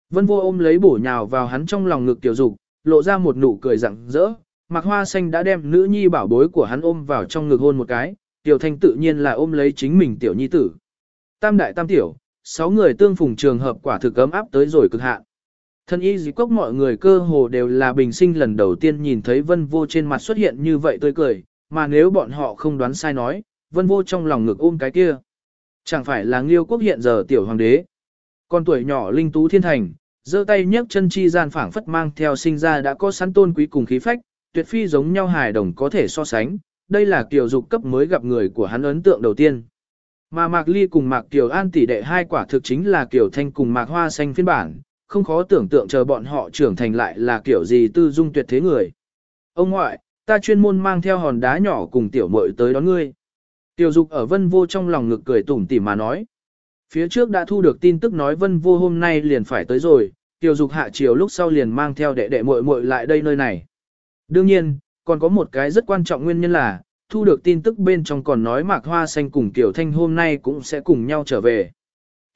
Vân vô ôm lấy bổ nhào vào hắn trong lòng ngực Kiều Dục, lộ ra một nụ cười rặng rỡ. Mạc Hoa Xanh đã đem nữ nhi bảo bối của hắn ôm vào trong ngực hôn một cái, Tiểu Thanh tự nhiên là ôm lấy chính mình tiểu nhi tử. Tam đại tam tiểu, sáu người tương phùng trường hợp quả thực ấm áp tới rồi cực hạn. Thân y dì cốc mọi người cơ hồ đều là bình sinh lần đầu tiên nhìn thấy vân vô trên mặt xuất hiện như vậy tươi cười, mà nếu bọn họ không đoán sai nói, vân vô trong lòng ngực ôm cái kia. Chẳng phải là nghiêu quốc hiện giờ tiểu hoàng đế. Con tuổi nhỏ linh tú thiên thành, giơ tay nhấc chân chi gian phảng phất mang theo sinh ra đã có sẵn tôn quý cùng khí phách, tuyệt phi giống nhau hài đồng có thể so sánh, đây là kiểu dục cấp mới gặp người của hắn ấn tượng đầu tiên. Mà Mạc Ly cùng Mạc Kiều An tỷ đệ hai quả thực chính là Kiều Thanh cùng Mạc Hoa Xanh phiên bản, không khó tưởng tượng chờ bọn họ trưởng thành lại là kiểu gì tư dung tuyệt thế người. Ông ngoại, ta chuyên môn mang theo hòn đá nhỏ cùng tiểu muội tới đón ngươi. Tiểu dục ở vân vô trong lòng ngực cười tủm tỉm mà nói. Phía trước đã thu được tin tức nói vân vô hôm nay liền phải tới rồi, tiểu dục hạ chiều lúc sau liền mang theo đệ đệ muội muội lại đây nơi này. Đương nhiên, còn có một cái rất quan trọng nguyên nhân là, thu được tin tức bên trong còn nói Mạc Hoa Xanh cùng Tiểu Thanh hôm nay cũng sẽ cùng nhau trở về.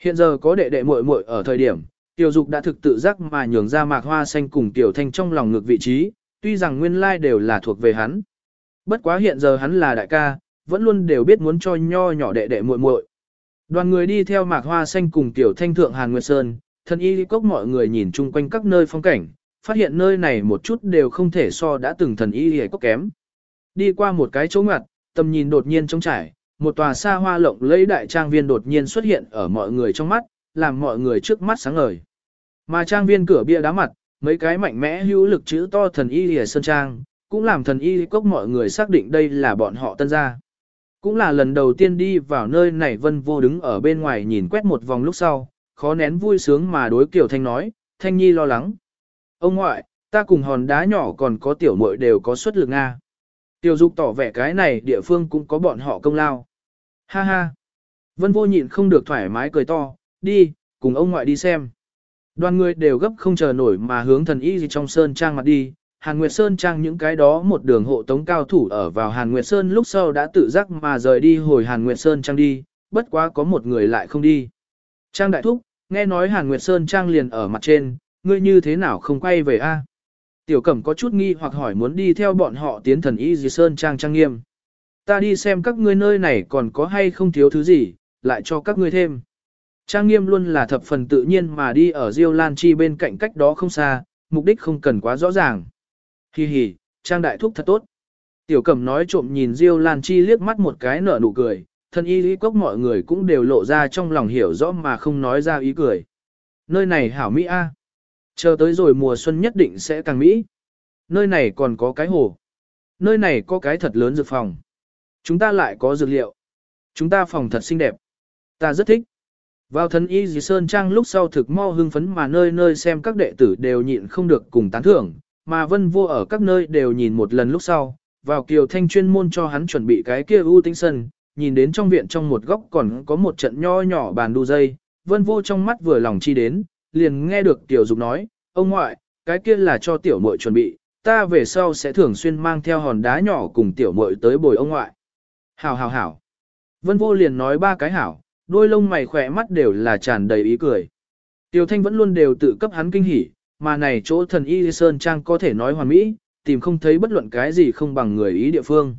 Hiện giờ có đệ đệ muội muội ở thời điểm, Tiểu Dục đã thực tự giác mà nhường ra Mạc Hoa Xanh cùng Tiểu Thanh trong lòng ngược vị trí, tuy rằng nguyên lai đều là thuộc về hắn. Bất quá hiện giờ hắn là đại ca, vẫn luôn đều biết muốn cho nho nhỏ đệ đệ muội muội. Đoàn người đi theo Mạc Hoa Xanh cùng Tiểu Thanh thượng Hàn Nguyệt Sơn, thân y cốc mọi người nhìn chung quanh các nơi phong cảnh, phát hiện nơi này một chút đều không thể so đã từng thần y hề cốc kém. Đi qua một cái chỗ ngặt, tầm nhìn đột nhiên trống trải, một tòa xa hoa lộng lẫy đại trang viên đột nhiên xuất hiện ở mọi người trong mắt, làm mọi người trước mắt sáng ngời. Mà trang viên cửa bia đá mặt, mấy cái mạnh mẽ hữu lực chữ to thần y hề sơn trang, cũng làm thần y cốc mọi người xác định đây là bọn họ tân gia. Cũng là lần đầu tiên đi vào nơi này vân vô đứng ở bên ngoài nhìn quét một vòng lúc sau, khó nén vui sướng mà đối kiểu thanh nói, thanh nhi lo lắng. Ông ngoại, ta cùng hòn đá nhỏ còn có tiểu muội đều có xuất lực Nga. Tiểu dục tỏ vẻ cái này địa phương cũng có bọn họ công lao. Ha ha. Vân vô nhịn không được thoải mái cười to, đi, cùng ông ngoại đi xem. Đoàn người đều gấp không chờ nổi mà hướng thần y gì trong sơn trang mặt đi. Hàn Nguyệt Sơn trang những cái đó một đường hộ tống cao thủ ở vào Hàn Nguyệt Sơn lúc sau đã tự giác mà rời đi hồi Hàn Nguyệt Sơn trang đi, bất quá có một người lại không đi. Trang đại thúc, nghe nói Hàn Nguyệt Sơn trang liền ở mặt trên, ngươi như thế nào không quay về a? Tiểu cẩm có chút nghi hoặc hỏi muốn đi theo bọn họ tiến thần y dì sơn trang trang nghiêm. Ta đi xem các ngươi nơi này còn có hay không thiếu thứ gì, lại cho các ngươi thêm. Trang nghiêm luôn là thập phần tự nhiên mà đi ở Diêu Lan Chi bên cạnh cách đó không xa, mục đích không cần quá rõ ràng. Hi hi, Trang đại thúc thật tốt. Tiểu cẩm nói trộm nhìn Diêu Lan Chi liếc mắt một cái nở nụ cười, thân y lý cốc mọi người cũng đều lộ ra trong lòng hiểu rõ mà không nói ra ý cười. Nơi này hảo Mỹ A. Chờ tới rồi mùa xuân nhất định sẽ càng mỹ. Nơi này còn có cái hồ. Nơi này có cái thật lớn dược phòng. Chúng ta lại có dược liệu. Chúng ta phòng thật xinh đẹp. Ta rất thích. Vào thần y dì sơn trang lúc sau thực mo hưng phấn mà nơi nơi xem các đệ tử đều nhịn không được cùng tán thưởng, mà vân vua ở các nơi đều nhìn một lần lúc sau, vào kiều thanh chuyên môn cho hắn chuẩn bị cái kia ưu tinh sân, nhìn đến trong viện trong một góc còn có một trận nho nhỏ bàn đu dây, vân vô trong mắt vừa lòng chi đến, liền nghe được tiểu dục nói, ông ngoại, cái kia là cho tiểu muội chuẩn bị, ta về sau sẽ thường xuyên mang theo hòn đá nhỏ cùng tiểu muội tới bồi ông ngoại. Hảo hảo hảo. Vân vô liền nói ba cái hảo, đôi lông mày khỏe mắt đều là tràn đầy ý cười. Tiểu thanh vẫn luôn đều tự cấp hắn kinh hỉ, mà này chỗ thần y sơn trang có thể nói hoàn mỹ, tìm không thấy bất luận cái gì không bằng người ý địa phương.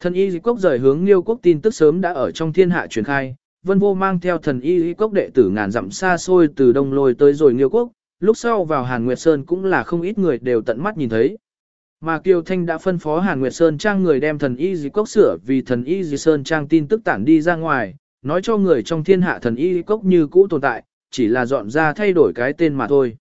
Thần y cốc rời hướng Liêu quốc tin tức sớm đã ở trong thiên hạ truyền khai, Vân Vô mang theo thần y cốc đệ tử ngàn dặm xa xôi từ đông lôi tới rồi Nghiêu quốc, lúc sau vào Hàn Nguyệt Sơn cũng là không ít người đều tận mắt nhìn thấy. Mà Kiều Thanh đã phân phó Hàn Nguyệt Sơn trang người đem thần y dì cốc sửa vì thần y dì Sơn trang tin tức tản đi ra ngoài, nói cho người trong thiên hạ thần y cốc như cũ tồn tại, chỉ là dọn ra thay đổi cái tên mà thôi.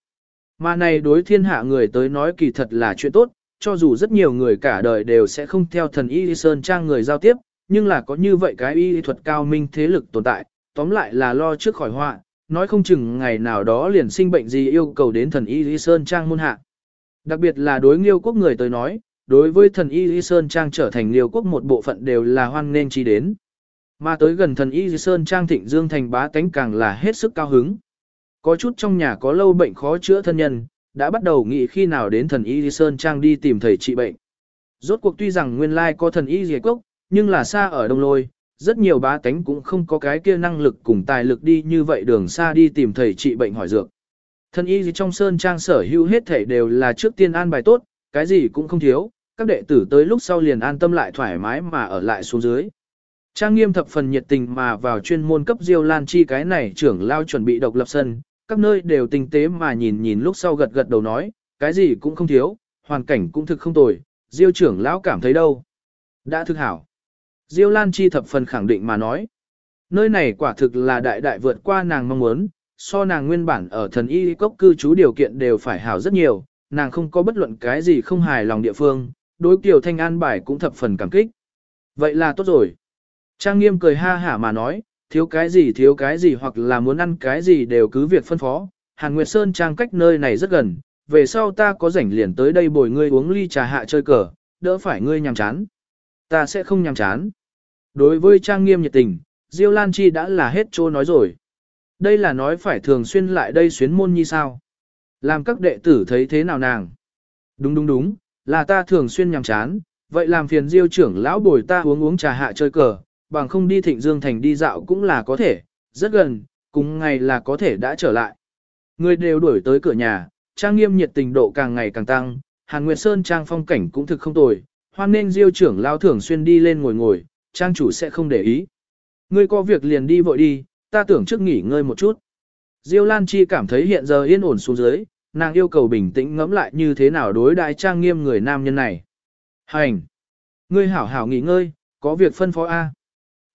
Mà này đối thiên hạ người tới nói kỳ thật là chuyện tốt, cho dù rất nhiều người cả đời đều sẽ không theo thần y Sơn trang người giao tiếp, nhưng là có như vậy cái y thuật cao minh thế lực tồn tại, tóm lại là lo trước khỏi họa, nói không chừng ngày nào đó liền sinh bệnh gì yêu cầu đến thần y Lý Sơn Trang môn hạ. Đặc biệt là đối nghiêu quốc người tới nói, đối với thần y Lý Sơn Trang trở thành nghiêu quốc một bộ phận đều là hoan nên chi đến. Mà tới gần thần y Lý Sơn Trang thịnh dương thành bá tánh càng là hết sức cao hứng. Có chút trong nhà có lâu bệnh khó chữa thân nhân, đã bắt đầu nghĩ khi nào đến thần y Lý Sơn Trang đi tìm thầy trị bệnh. Rốt cuộc tuy rằng nguyên lai có thần y Lý Quốc, nhưng là xa ở đông lôi, rất nhiều bá tánh cũng không có cái kia năng lực cùng tài lực đi như vậy đường xa đi tìm thầy trị bệnh hỏi dược. Thân y gì trong sơn trang sở hữu hết thể đều là trước tiên an bài tốt, cái gì cũng không thiếu, các đệ tử tới lúc sau liền an tâm lại thoải mái mà ở lại xuống dưới. Trang nghiêm thập phần nhiệt tình mà vào chuyên môn cấp Diêu Lan Chi cái này trưởng lao chuẩn bị độc lập sân, các nơi đều tinh tế mà nhìn nhìn lúc sau gật gật đầu nói, cái gì cũng không thiếu, hoàn cảnh cũng thực không tồi, Diêu trưởng lão cảm thấy đâu. Đã thực hảo. Diêu Lan Chi thập phần khẳng định mà nói. Nơi này quả thực là đại đại vượt qua nàng mong muốn, so nàng nguyên bản ở thần y cốc cư trú điều kiện đều phải hảo rất nhiều, nàng không có bất luận cái gì không hài lòng địa phương, đối Kiều Thanh An bài cũng thập phần cảm kích. Vậy là tốt rồi. Trang nghiêm cười ha hả mà nói, thiếu cái gì thiếu cái gì hoặc là muốn ăn cái gì đều cứ việc phân phó. Hàn Nguyệt Sơn trang cách nơi này rất gần, về sau ta có rảnh liền tới đây bồi ngươi uống ly trà hạ chơi cờ, đỡ phải ngươi nhàm chán. Ta sẽ không nhàm chán. Đối với trang nghiêm nhiệt tình, Diêu Lan Chi đã là hết trô nói rồi. Đây là nói phải thường xuyên lại đây xuyến môn như sao. Làm các đệ tử thấy thế nào nàng? Đúng đúng đúng, là ta thường xuyên nhằm chán, vậy làm phiền Diêu trưởng lão bồi ta uống uống trà hạ chơi cờ, bằng không đi Thịnh Dương Thành đi dạo cũng là có thể, rất gần, cùng ngày là có thể đã trở lại. Người đều đuổi tới cửa nhà, trang nghiêm nhiệt tình độ càng ngày càng tăng, Hàn Nguyệt Sơn trang phong cảnh cũng thực không tồi, hoan nên Diêu trưởng lão thường xuyên đi lên ngồi ngồi, trang chủ sẽ không để ý. Ngươi có việc liền đi vội đi, ta tưởng trước nghỉ ngơi một chút. Diêu Lan Chi cảm thấy hiện giờ yên ổn xuống dưới, nàng yêu cầu bình tĩnh ngẫm lại như thế nào đối đại trang nghiêm người nam nhân này. Hành! Ngươi hảo hảo nghỉ ngơi, có việc phân phó A.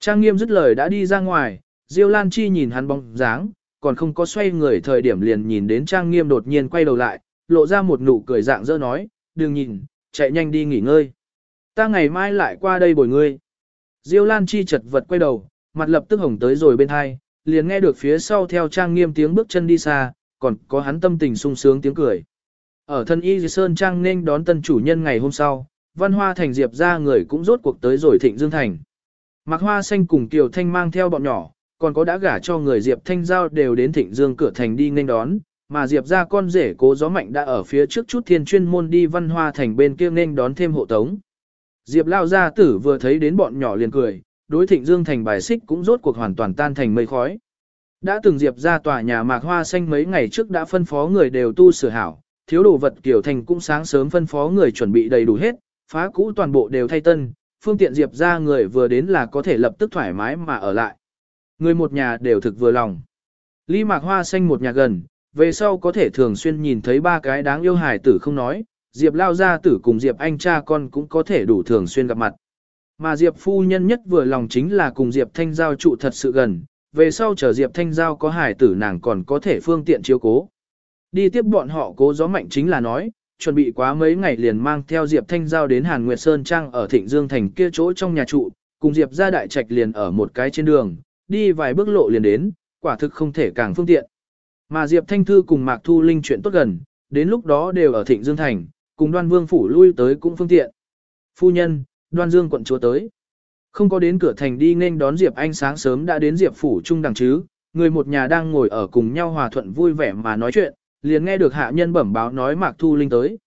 Trang nghiêm dứt lời đã đi ra ngoài, Diêu Lan Chi nhìn hắn bóng dáng, còn không có xoay người thời điểm liền nhìn đến Trang nghiêm đột nhiên quay đầu lại, lộ ra một nụ cười dạng dỡ nói, đừng nhìn, chạy nhanh đi nghỉ ngơi. Ta ngày mai lại qua đây bồi ngươi. Diêu Lan Chi chật vật quay đầu, mặt lập tức hồng tới rồi bên hai, liền nghe được phía sau theo trang nghiêm tiếng bước chân đi xa, còn có hắn tâm tình sung sướng tiếng cười. Ở thân y Sơn Trang nên đón tân chủ nhân ngày hôm sau, văn hoa thành diệp ra người cũng rốt cuộc tới rồi thịnh dương thành. Mạc hoa xanh cùng Kiều Thanh mang theo bọn nhỏ, còn có đã gả cho người diệp thanh giao đều đến thịnh dương cửa thành đi nên đón, mà diệp ra con rể cố gió mạnh đã ở phía trước chút thiên chuyên môn đi văn hoa thành bên kia nên đón thêm hộ tống. Diệp lao gia tử vừa thấy đến bọn nhỏ liền cười, đối thịnh dương thành bài xích cũng rốt cuộc hoàn toàn tan thành mây khói. Đã từng Diệp ra tòa nhà mạc hoa xanh mấy ngày trước đã phân phó người đều tu sửa hảo, thiếu đồ vật kiểu thành cũng sáng sớm phân phó người chuẩn bị đầy đủ hết, phá cũ toàn bộ đều thay tân, phương tiện Diệp ra người vừa đến là có thể lập tức thoải mái mà ở lại. Người một nhà đều thực vừa lòng. Ly mạc hoa xanh một nhà gần, về sau có thể thường xuyên nhìn thấy ba cái đáng yêu hài tử không nói, Diệp lao gia tử cùng Diệp anh cha con cũng có thể đủ thường xuyên gặp mặt. Mà Diệp phu nhân nhất vừa lòng chính là cùng Diệp thanh giao trụ thật sự gần, về sau chờ Diệp thanh giao có hài tử nàng còn có thể phương tiện chiếu cố. Đi tiếp bọn họ cố gió mạnh chính là nói, chuẩn bị quá mấy ngày liền mang theo Diệp Thanh Giao đến Hàn Nguyệt Sơn Trang ở Thịnh Dương Thành kia chỗ trong nhà trụ, cùng Diệp ra đại trạch liền ở một cái trên đường, đi vài bước lộ liền đến, quả thực không thể càng phương tiện. Mà Diệp Thanh Thư cùng Mạc Thu Linh chuyện tốt gần, đến lúc đó đều ở Thịnh Dương Thành, cùng đoan vương phủ lui tới cũng phương tiện. Phu nhân, đoan dương quận chúa tới. Không có đến cửa thành đi nên đón Diệp Anh sáng sớm đã đến Diệp phủ trung đằng chứ, người một nhà đang ngồi ở cùng nhau hòa thuận vui vẻ mà nói chuyện, liền nghe được hạ nhân bẩm báo nói Mạc Thu Linh tới.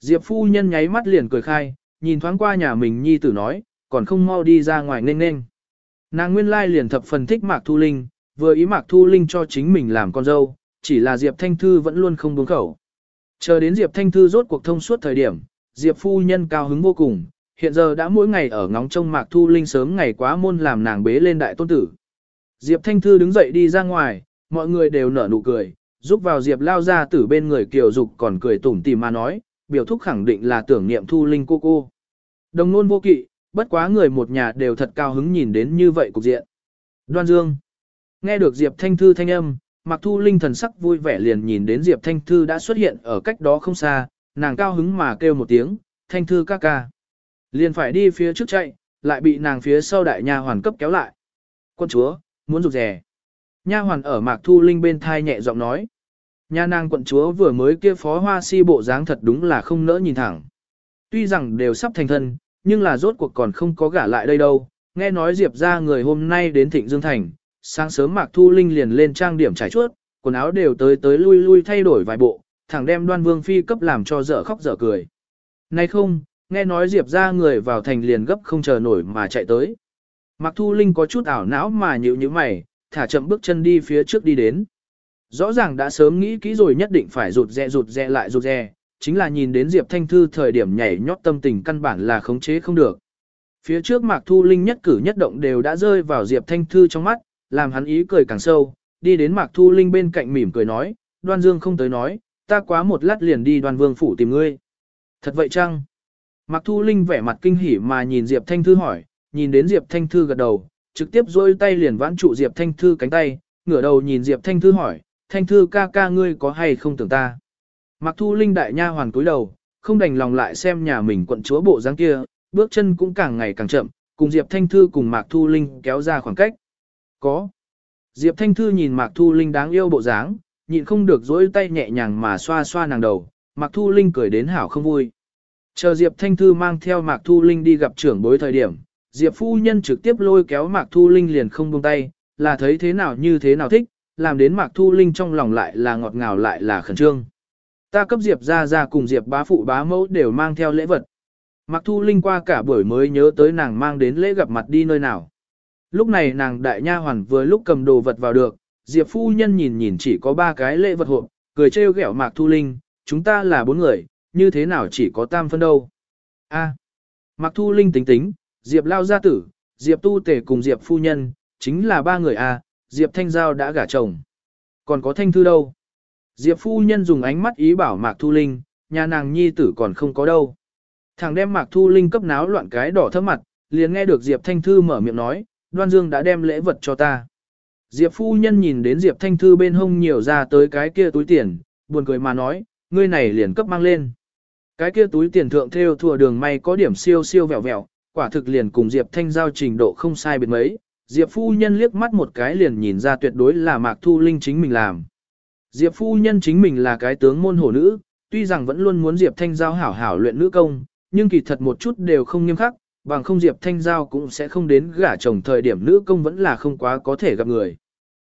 Diệp phu nhân nháy mắt liền cười khai, nhìn thoáng qua nhà mình nhi tử nói, còn không mau đi ra ngoài nên nên. Nàng nguyên lai liền thập phần thích Mạc Thu Linh, vừa ý Mạc Thu Linh cho chính mình làm con dâu, chỉ là Diệp Thanh Thư vẫn luôn không buông khẩu. Chờ đến Diệp Thanh Thư rốt cuộc thông suốt thời điểm, Diệp phu nhân cao hứng vô cùng, hiện giờ đã mỗi ngày ở ngóng trông Mạc Thu Linh sớm ngày quá môn làm nàng bế lên đại tôn tử. Diệp Thanh Thư đứng dậy đi ra ngoài, mọi người đều nở nụ cười, giúp vào Diệp lao ra tử bên người kiều dục còn cười tủm tỉm mà nói, biểu thúc khẳng định là tưởng niệm Thu Linh cô cô. Đồng nôn vô kỵ, bất quá người một nhà đều thật cao hứng nhìn đến như vậy cục diện. Đoan Dương. Nghe được Diệp Thanh Thư thanh âm, Mạc Thu Linh thần sắc vui vẻ liền nhìn đến Diệp Thanh Thư đã xuất hiện ở cách đó không xa, nàng cao hứng mà kêu một tiếng, Thanh Thư ca ca. Liền phải đi phía trước chạy, lại bị nàng phía sau đại nha hoàn cấp kéo lại. Quân chúa, muốn rụt rè. Nha hoàn ở Mạc Thu Linh bên thai nhẹ giọng nói. Nha nàng quận chúa vừa mới kia phó hoa si bộ dáng thật đúng là không nỡ nhìn thẳng. Tuy rằng đều sắp thành thân, nhưng là rốt cuộc còn không có gả lại đây đâu. Nghe nói Diệp ra người hôm nay đến Thịnh Dương Thành, sáng sớm Mạc Thu Linh liền lên trang điểm trải chuốt, quần áo đều tới tới lui lui thay đổi vài bộ, thẳng đem đoan vương phi cấp làm cho dở khóc dở cười. Nay không, nghe nói Diệp ra người vào thành liền gấp không chờ nổi mà chạy tới. Mạc Thu Linh có chút ảo não mà nhíu nhíu mày, thả chậm bước chân đi phía trước đi đến. Rõ ràng đã sớm nghĩ kỹ rồi nhất định phải rụt rè rụt rè lại rụt rè, chính là nhìn đến Diệp Thanh Thư thời điểm nhảy nhót tâm tình căn bản là khống chế không được. Phía trước Mạc Thu Linh nhất cử nhất động đều đã rơi vào Diệp Thanh Thư trong mắt, làm hắn ý cười càng sâu, đi đến Mạc Thu Linh bên cạnh mỉm cười nói, đoan dương không tới nói, ta quá một lát liền đi đoan vương phủ tìm ngươi. Thật vậy chăng? Mạc Thu Linh vẻ mặt kinh hỉ mà nhìn Diệp Thanh Thư hỏi, nhìn đến Diệp Thanh Thư gật đầu, trực tiếp dôi tay liền vãn trụ Diệp Thanh Thư cánh tay, ngửa đầu nhìn Diệp Thanh Thư hỏi, Thanh Thư ca ca ngươi có hay không tưởng ta? Mạc Thu Linh đại nha hoàn cúi đầu, không đành lòng lại xem nhà mình quận chúa bộ dáng kia, bước chân cũng càng ngày càng chậm, cùng Diệp Thanh Thư cùng Mạc Thu Linh kéo ra khoảng cách. Có. Diệp Thanh Thư nhìn Mạc Thu Linh đáng yêu bộ dáng, nhịn không được dỗi tay nhẹ nhàng mà xoa xoa nàng đầu, Mạc Thu Linh cười đến hảo không vui. Chờ Diệp Thanh Thư mang theo Mạc Thu Linh đi gặp trưởng bối thời điểm, Diệp phu nhân trực tiếp lôi kéo Mạc Thu Linh liền không buông tay, là thấy thế nào như thế nào thích, làm đến Mạc Thu Linh trong lòng lại là ngọt ngào lại là khẩn trương. Ta cấp Diệp ra ra cùng Diệp bá phụ bá mẫu đều mang theo lễ vật. Mạc Thu Linh qua cả buổi mới nhớ tới nàng mang đến lễ gặp mặt đi nơi nào. Lúc này nàng đại nha hoàn vừa lúc cầm đồ vật vào được, Diệp phu nhân nhìn nhìn chỉ có ba cái lễ vật hộp, cười trêu ghẹo Mạc Thu Linh, chúng ta là bốn người, như thế nào chỉ có tam phân đâu. A. Mạc Thu Linh tính tính, Diệp lao gia tử, Diệp tu tể cùng Diệp phu nhân, chính là ba người A, Diệp thanh giao đã gả chồng. Còn có thanh thư đâu? Diệp phu nhân dùng ánh mắt ý bảo Mạc Thu Linh, nhà nàng nhi tử còn không có đâu. Thằng đem Mạc Thu Linh cấp náo loạn cái đỏ thấp mặt, liền nghe được Diệp Thanh Thư mở miệng nói, Đoan Dương đã đem lễ vật cho ta. Diệp phu nhân nhìn đến Diệp Thanh Thư bên hông nhiều ra tới cái kia túi tiền, buồn cười mà nói, ngươi này liền cấp mang lên. Cái kia túi tiền thượng theo thùa đường may có điểm siêu siêu vẹo vẹo, quả thực liền cùng Diệp Thanh giao trình độ không sai biệt mấy. Diệp phu nhân liếc mắt một cái liền nhìn ra tuyệt đối là Mạc Thu Linh chính mình làm. Diệp phu nhân chính mình là cái tướng môn hổ nữ, tuy rằng vẫn luôn muốn Diệp Thanh giao hảo hảo luyện nữ công, nhưng kỳ thật một chút đều không nghiêm khắc, bằng không Diệp Thanh Giao cũng sẽ không đến gả chồng thời điểm nữ công vẫn là không quá có thể gặp người.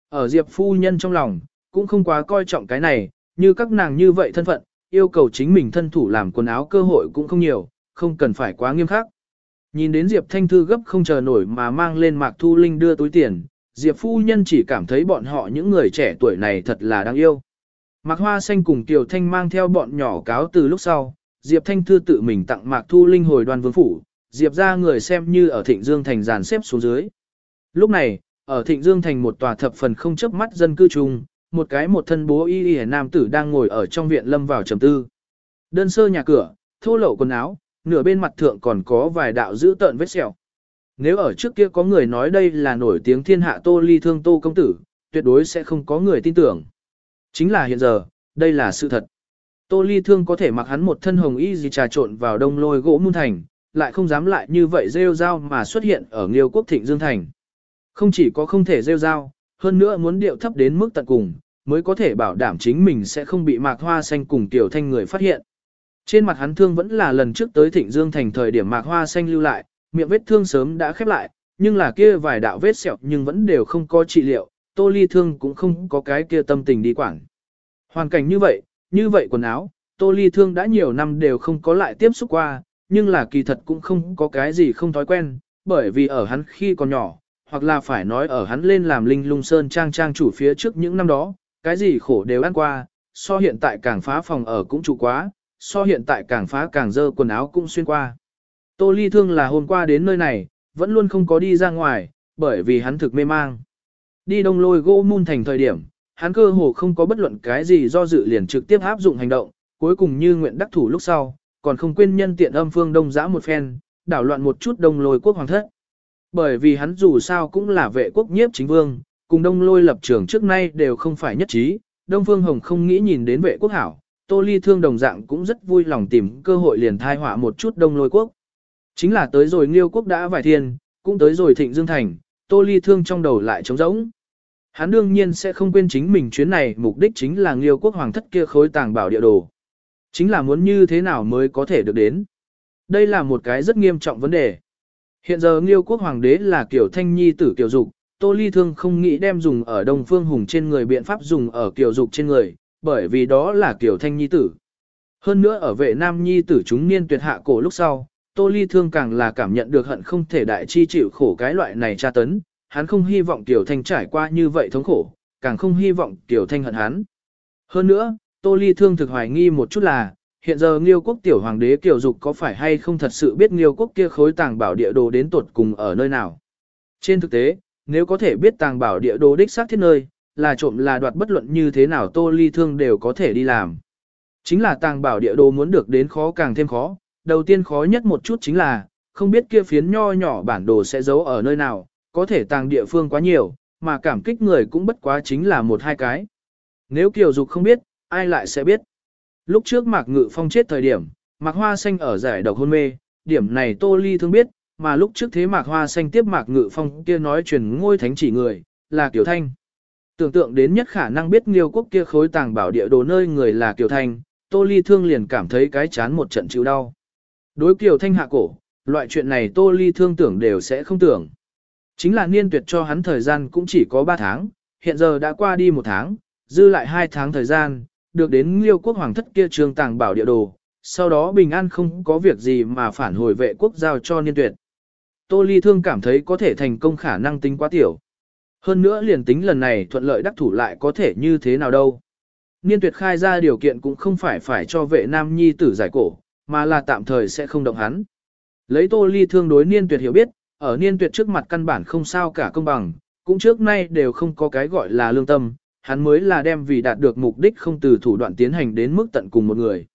Ở Diệp phu nhân trong lòng, cũng không quá coi trọng cái này, như các nàng như vậy thân phận, yêu cầu chính mình thân thủ làm quần áo cơ hội cũng không nhiều, không cần phải quá nghiêm khắc. Nhìn đến Diệp Thanh Thư gấp không chờ nổi mà mang lên Mạc Thu Linh đưa túi tiền, Diệp phu nhân chỉ cảm thấy bọn họ những người trẻ tuổi này thật là đáng yêu. Mạc Hoa Xanh cùng Kiều Thanh mang theo bọn nhỏ cáo từ lúc sau, Diệp Thanh Thư tự mình tặng Mạc Thu Linh hồi đoàn vương phủ, Diệp ra người xem như ở Thịnh Dương Thành dàn xếp xuống dưới. Lúc này, ở Thịnh Dương Thành một tòa thập phần không chấp mắt dân cư chung, một cái một thân bố y y nam tử đang ngồi ở trong viện lâm vào trầm tư. Đơn sơ nhà cửa, thô lậu quần áo, nửa bên mặt thượng còn có vài đạo giữ tợn vết sẹo. Nếu ở trước kia có người nói đây là nổi tiếng thiên hạ tô ly thương tô công tử, tuyệt đối sẽ không có người tin tưởng. Chính là hiện giờ, đây là sự thật. Tô ly thương có thể mặc hắn một thân hồng y gì trà trộn vào đông lôi gỗ muôn thành, lại không dám lại như vậy rêu rao mà xuất hiện ở Nghiêu quốc thịnh Dương Thành. Không chỉ có không thể rêu rao, hơn nữa muốn điệu thấp đến mức tận cùng, mới có thể bảo đảm chính mình sẽ không bị mạc hoa xanh cùng tiểu thanh người phát hiện. Trên mặt hắn thương vẫn là lần trước tới thịnh Dương Thành thời điểm mạc hoa xanh lưu lại, miệng vết thương sớm đã khép lại, nhưng là kia vài đạo vết sẹo nhưng vẫn đều không có trị liệu, tô ly thương cũng không có cái kia tâm tình đi quảng Hoàn cảnh như vậy, như vậy quần áo, tô ly thương đã nhiều năm đều không có lại tiếp xúc qua, nhưng là kỳ thật cũng không có cái gì không thói quen, bởi vì ở hắn khi còn nhỏ, hoặc là phải nói ở hắn lên làm linh lung sơn trang trang chủ phía trước những năm đó, cái gì khổ đều ăn qua, so hiện tại càng phá phòng ở cũng trụ quá, so hiện tại càng phá càng dơ quần áo cũng xuyên qua. Tô ly thương là hôm qua đến nơi này, vẫn luôn không có đi ra ngoài, bởi vì hắn thực mê mang. Đi đông lôi gỗ mun thành thời điểm, hắn cơ hồ không có bất luận cái gì do dự liền trực tiếp áp dụng hành động, cuối cùng như nguyện đắc thủ lúc sau, còn không quên nhân tiện âm phương đông giã một phen, đảo loạn một chút đông lôi quốc hoàng thất. Bởi vì hắn dù sao cũng là vệ quốc nhiếp chính vương, cùng đông lôi lập trường trước nay đều không phải nhất trí, đông phương hồng không nghĩ nhìn đến vệ quốc hảo, tô ly thương đồng dạng cũng rất vui lòng tìm cơ hội liền thai họa một chút đông lôi quốc. Chính là tới rồi nghiêu quốc đã vài thiên, cũng tới rồi thịnh dương thành, tô ly thương trong đầu lại trống rỗng. Hắn đương nhiên sẽ không quên chính mình chuyến này mục đích chính là nghiêu quốc hoàng thất kia khối tàng bảo địa đồ. Chính là muốn như thế nào mới có thể được đến. Đây là một cái rất nghiêm trọng vấn đề. Hiện giờ Nghiêu quốc hoàng đế là kiểu thanh nhi tử kiểu dục, Tô Ly Thương không nghĩ đem dùng ở Đông Phương Hùng trên người biện pháp dùng ở kiểu dục trên người, bởi vì đó là kiểu thanh nhi tử. Hơn nữa ở vệ nam nhi tử chúng niên tuyệt hạ cổ lúc sau, Tô Ly Thương càng là cảm nhận được hận không thể đại chi chịu khổ cái loại này tra tấn, hắn không hy vọng Tiểu Thanh trải qua như vậy thống khổ, càng không hy vọng Tiểu Thanh hận hắn. Hơn nữa, Tô Ly Thương thực hoài nghi một chút là, hiện giờ Nghiêu quốc tiểu hoàng đế Kiều Dục có phải hay không thật sự biết Nghiêu quốc kia khối tàng bảo địa đồ đến tột cùng ở nơi nào. Trên thực tế, nếu có thể biết tàng bảo địa đồ đích xác thiết nơi, là trộm là đoạt bất luận như thế nào Tô Ly Thương đều có thể đi làm. Chính là tàng bảo địa đồ muốn được đến khó càng thêm khó, đầu tiên khó nhất một chút chính là, không biết kia phiến nho nhỏ bản đồ sẽ giấu ở nơi nào, có thể tàng địa phương quá nhiều, mà cảm kích người cũng bất quá chính là một hai cái. Nếu Kiều Dục không biết, ai lại sẽ biết. Lúc trước Mạc Ngự Phong chết thời điểm, Mạc Hoa Xanh ở giải độc hôn mê, điểm này Tô Ly thương biết, mà lúc trước thế Mạc Hoa Xanh tiếp Mạc Ngự Phong kia nói truyền ngôi thánh chỉ người, là Kiều Thanh. Tưởng tượng đến nhất khả năng biết Nghiêu quốc kia khối tàng bảo địa đồ nơi người là Kiều Thanh, Tô Ly Thương liền cảm thấy cái chán một trận chịu đau. Đối Kiều Thanh hạ cổ, loại chuyện này Tô Ly Thương tưởng đều sẽ không tưởng. Chính là niên tuyệt cho hắn thời gian cũng chỉ có 3 tháng, hiện giờ đã qua đi một tháng, dư lại 2 tháng thời gian, được đến Liêu quốc hoàng thất kia trường tàng bảo địa đồ, sau đó bình an không có việc gì mà phản hồi vệ quốc giao cho niên tuyệt. Tô Ly Thương cảm thấy có thể thành công khả năng tính quá tiểu. Hơn nữa liền tính lần này thuận lợi đắc thủ lại có thể như thế nào đâu. Niên tuyệt khai ra điều kiện cũng không phải phải cho vệ nam nhi tử giải cổ, mà là tạm thời sẽ không động hắn. Lấy Tô Ly Thương đối niên tuyệt hiểu biết, ở niên tuyệt trước mặt căn bản không sao cả công bằng, cũng trước nay đều không có cái gọi là lương tâm, hắn mới là đem vì đạt được mục đích không từ thủ đoạn tiến hành đến mức tận cùng một người.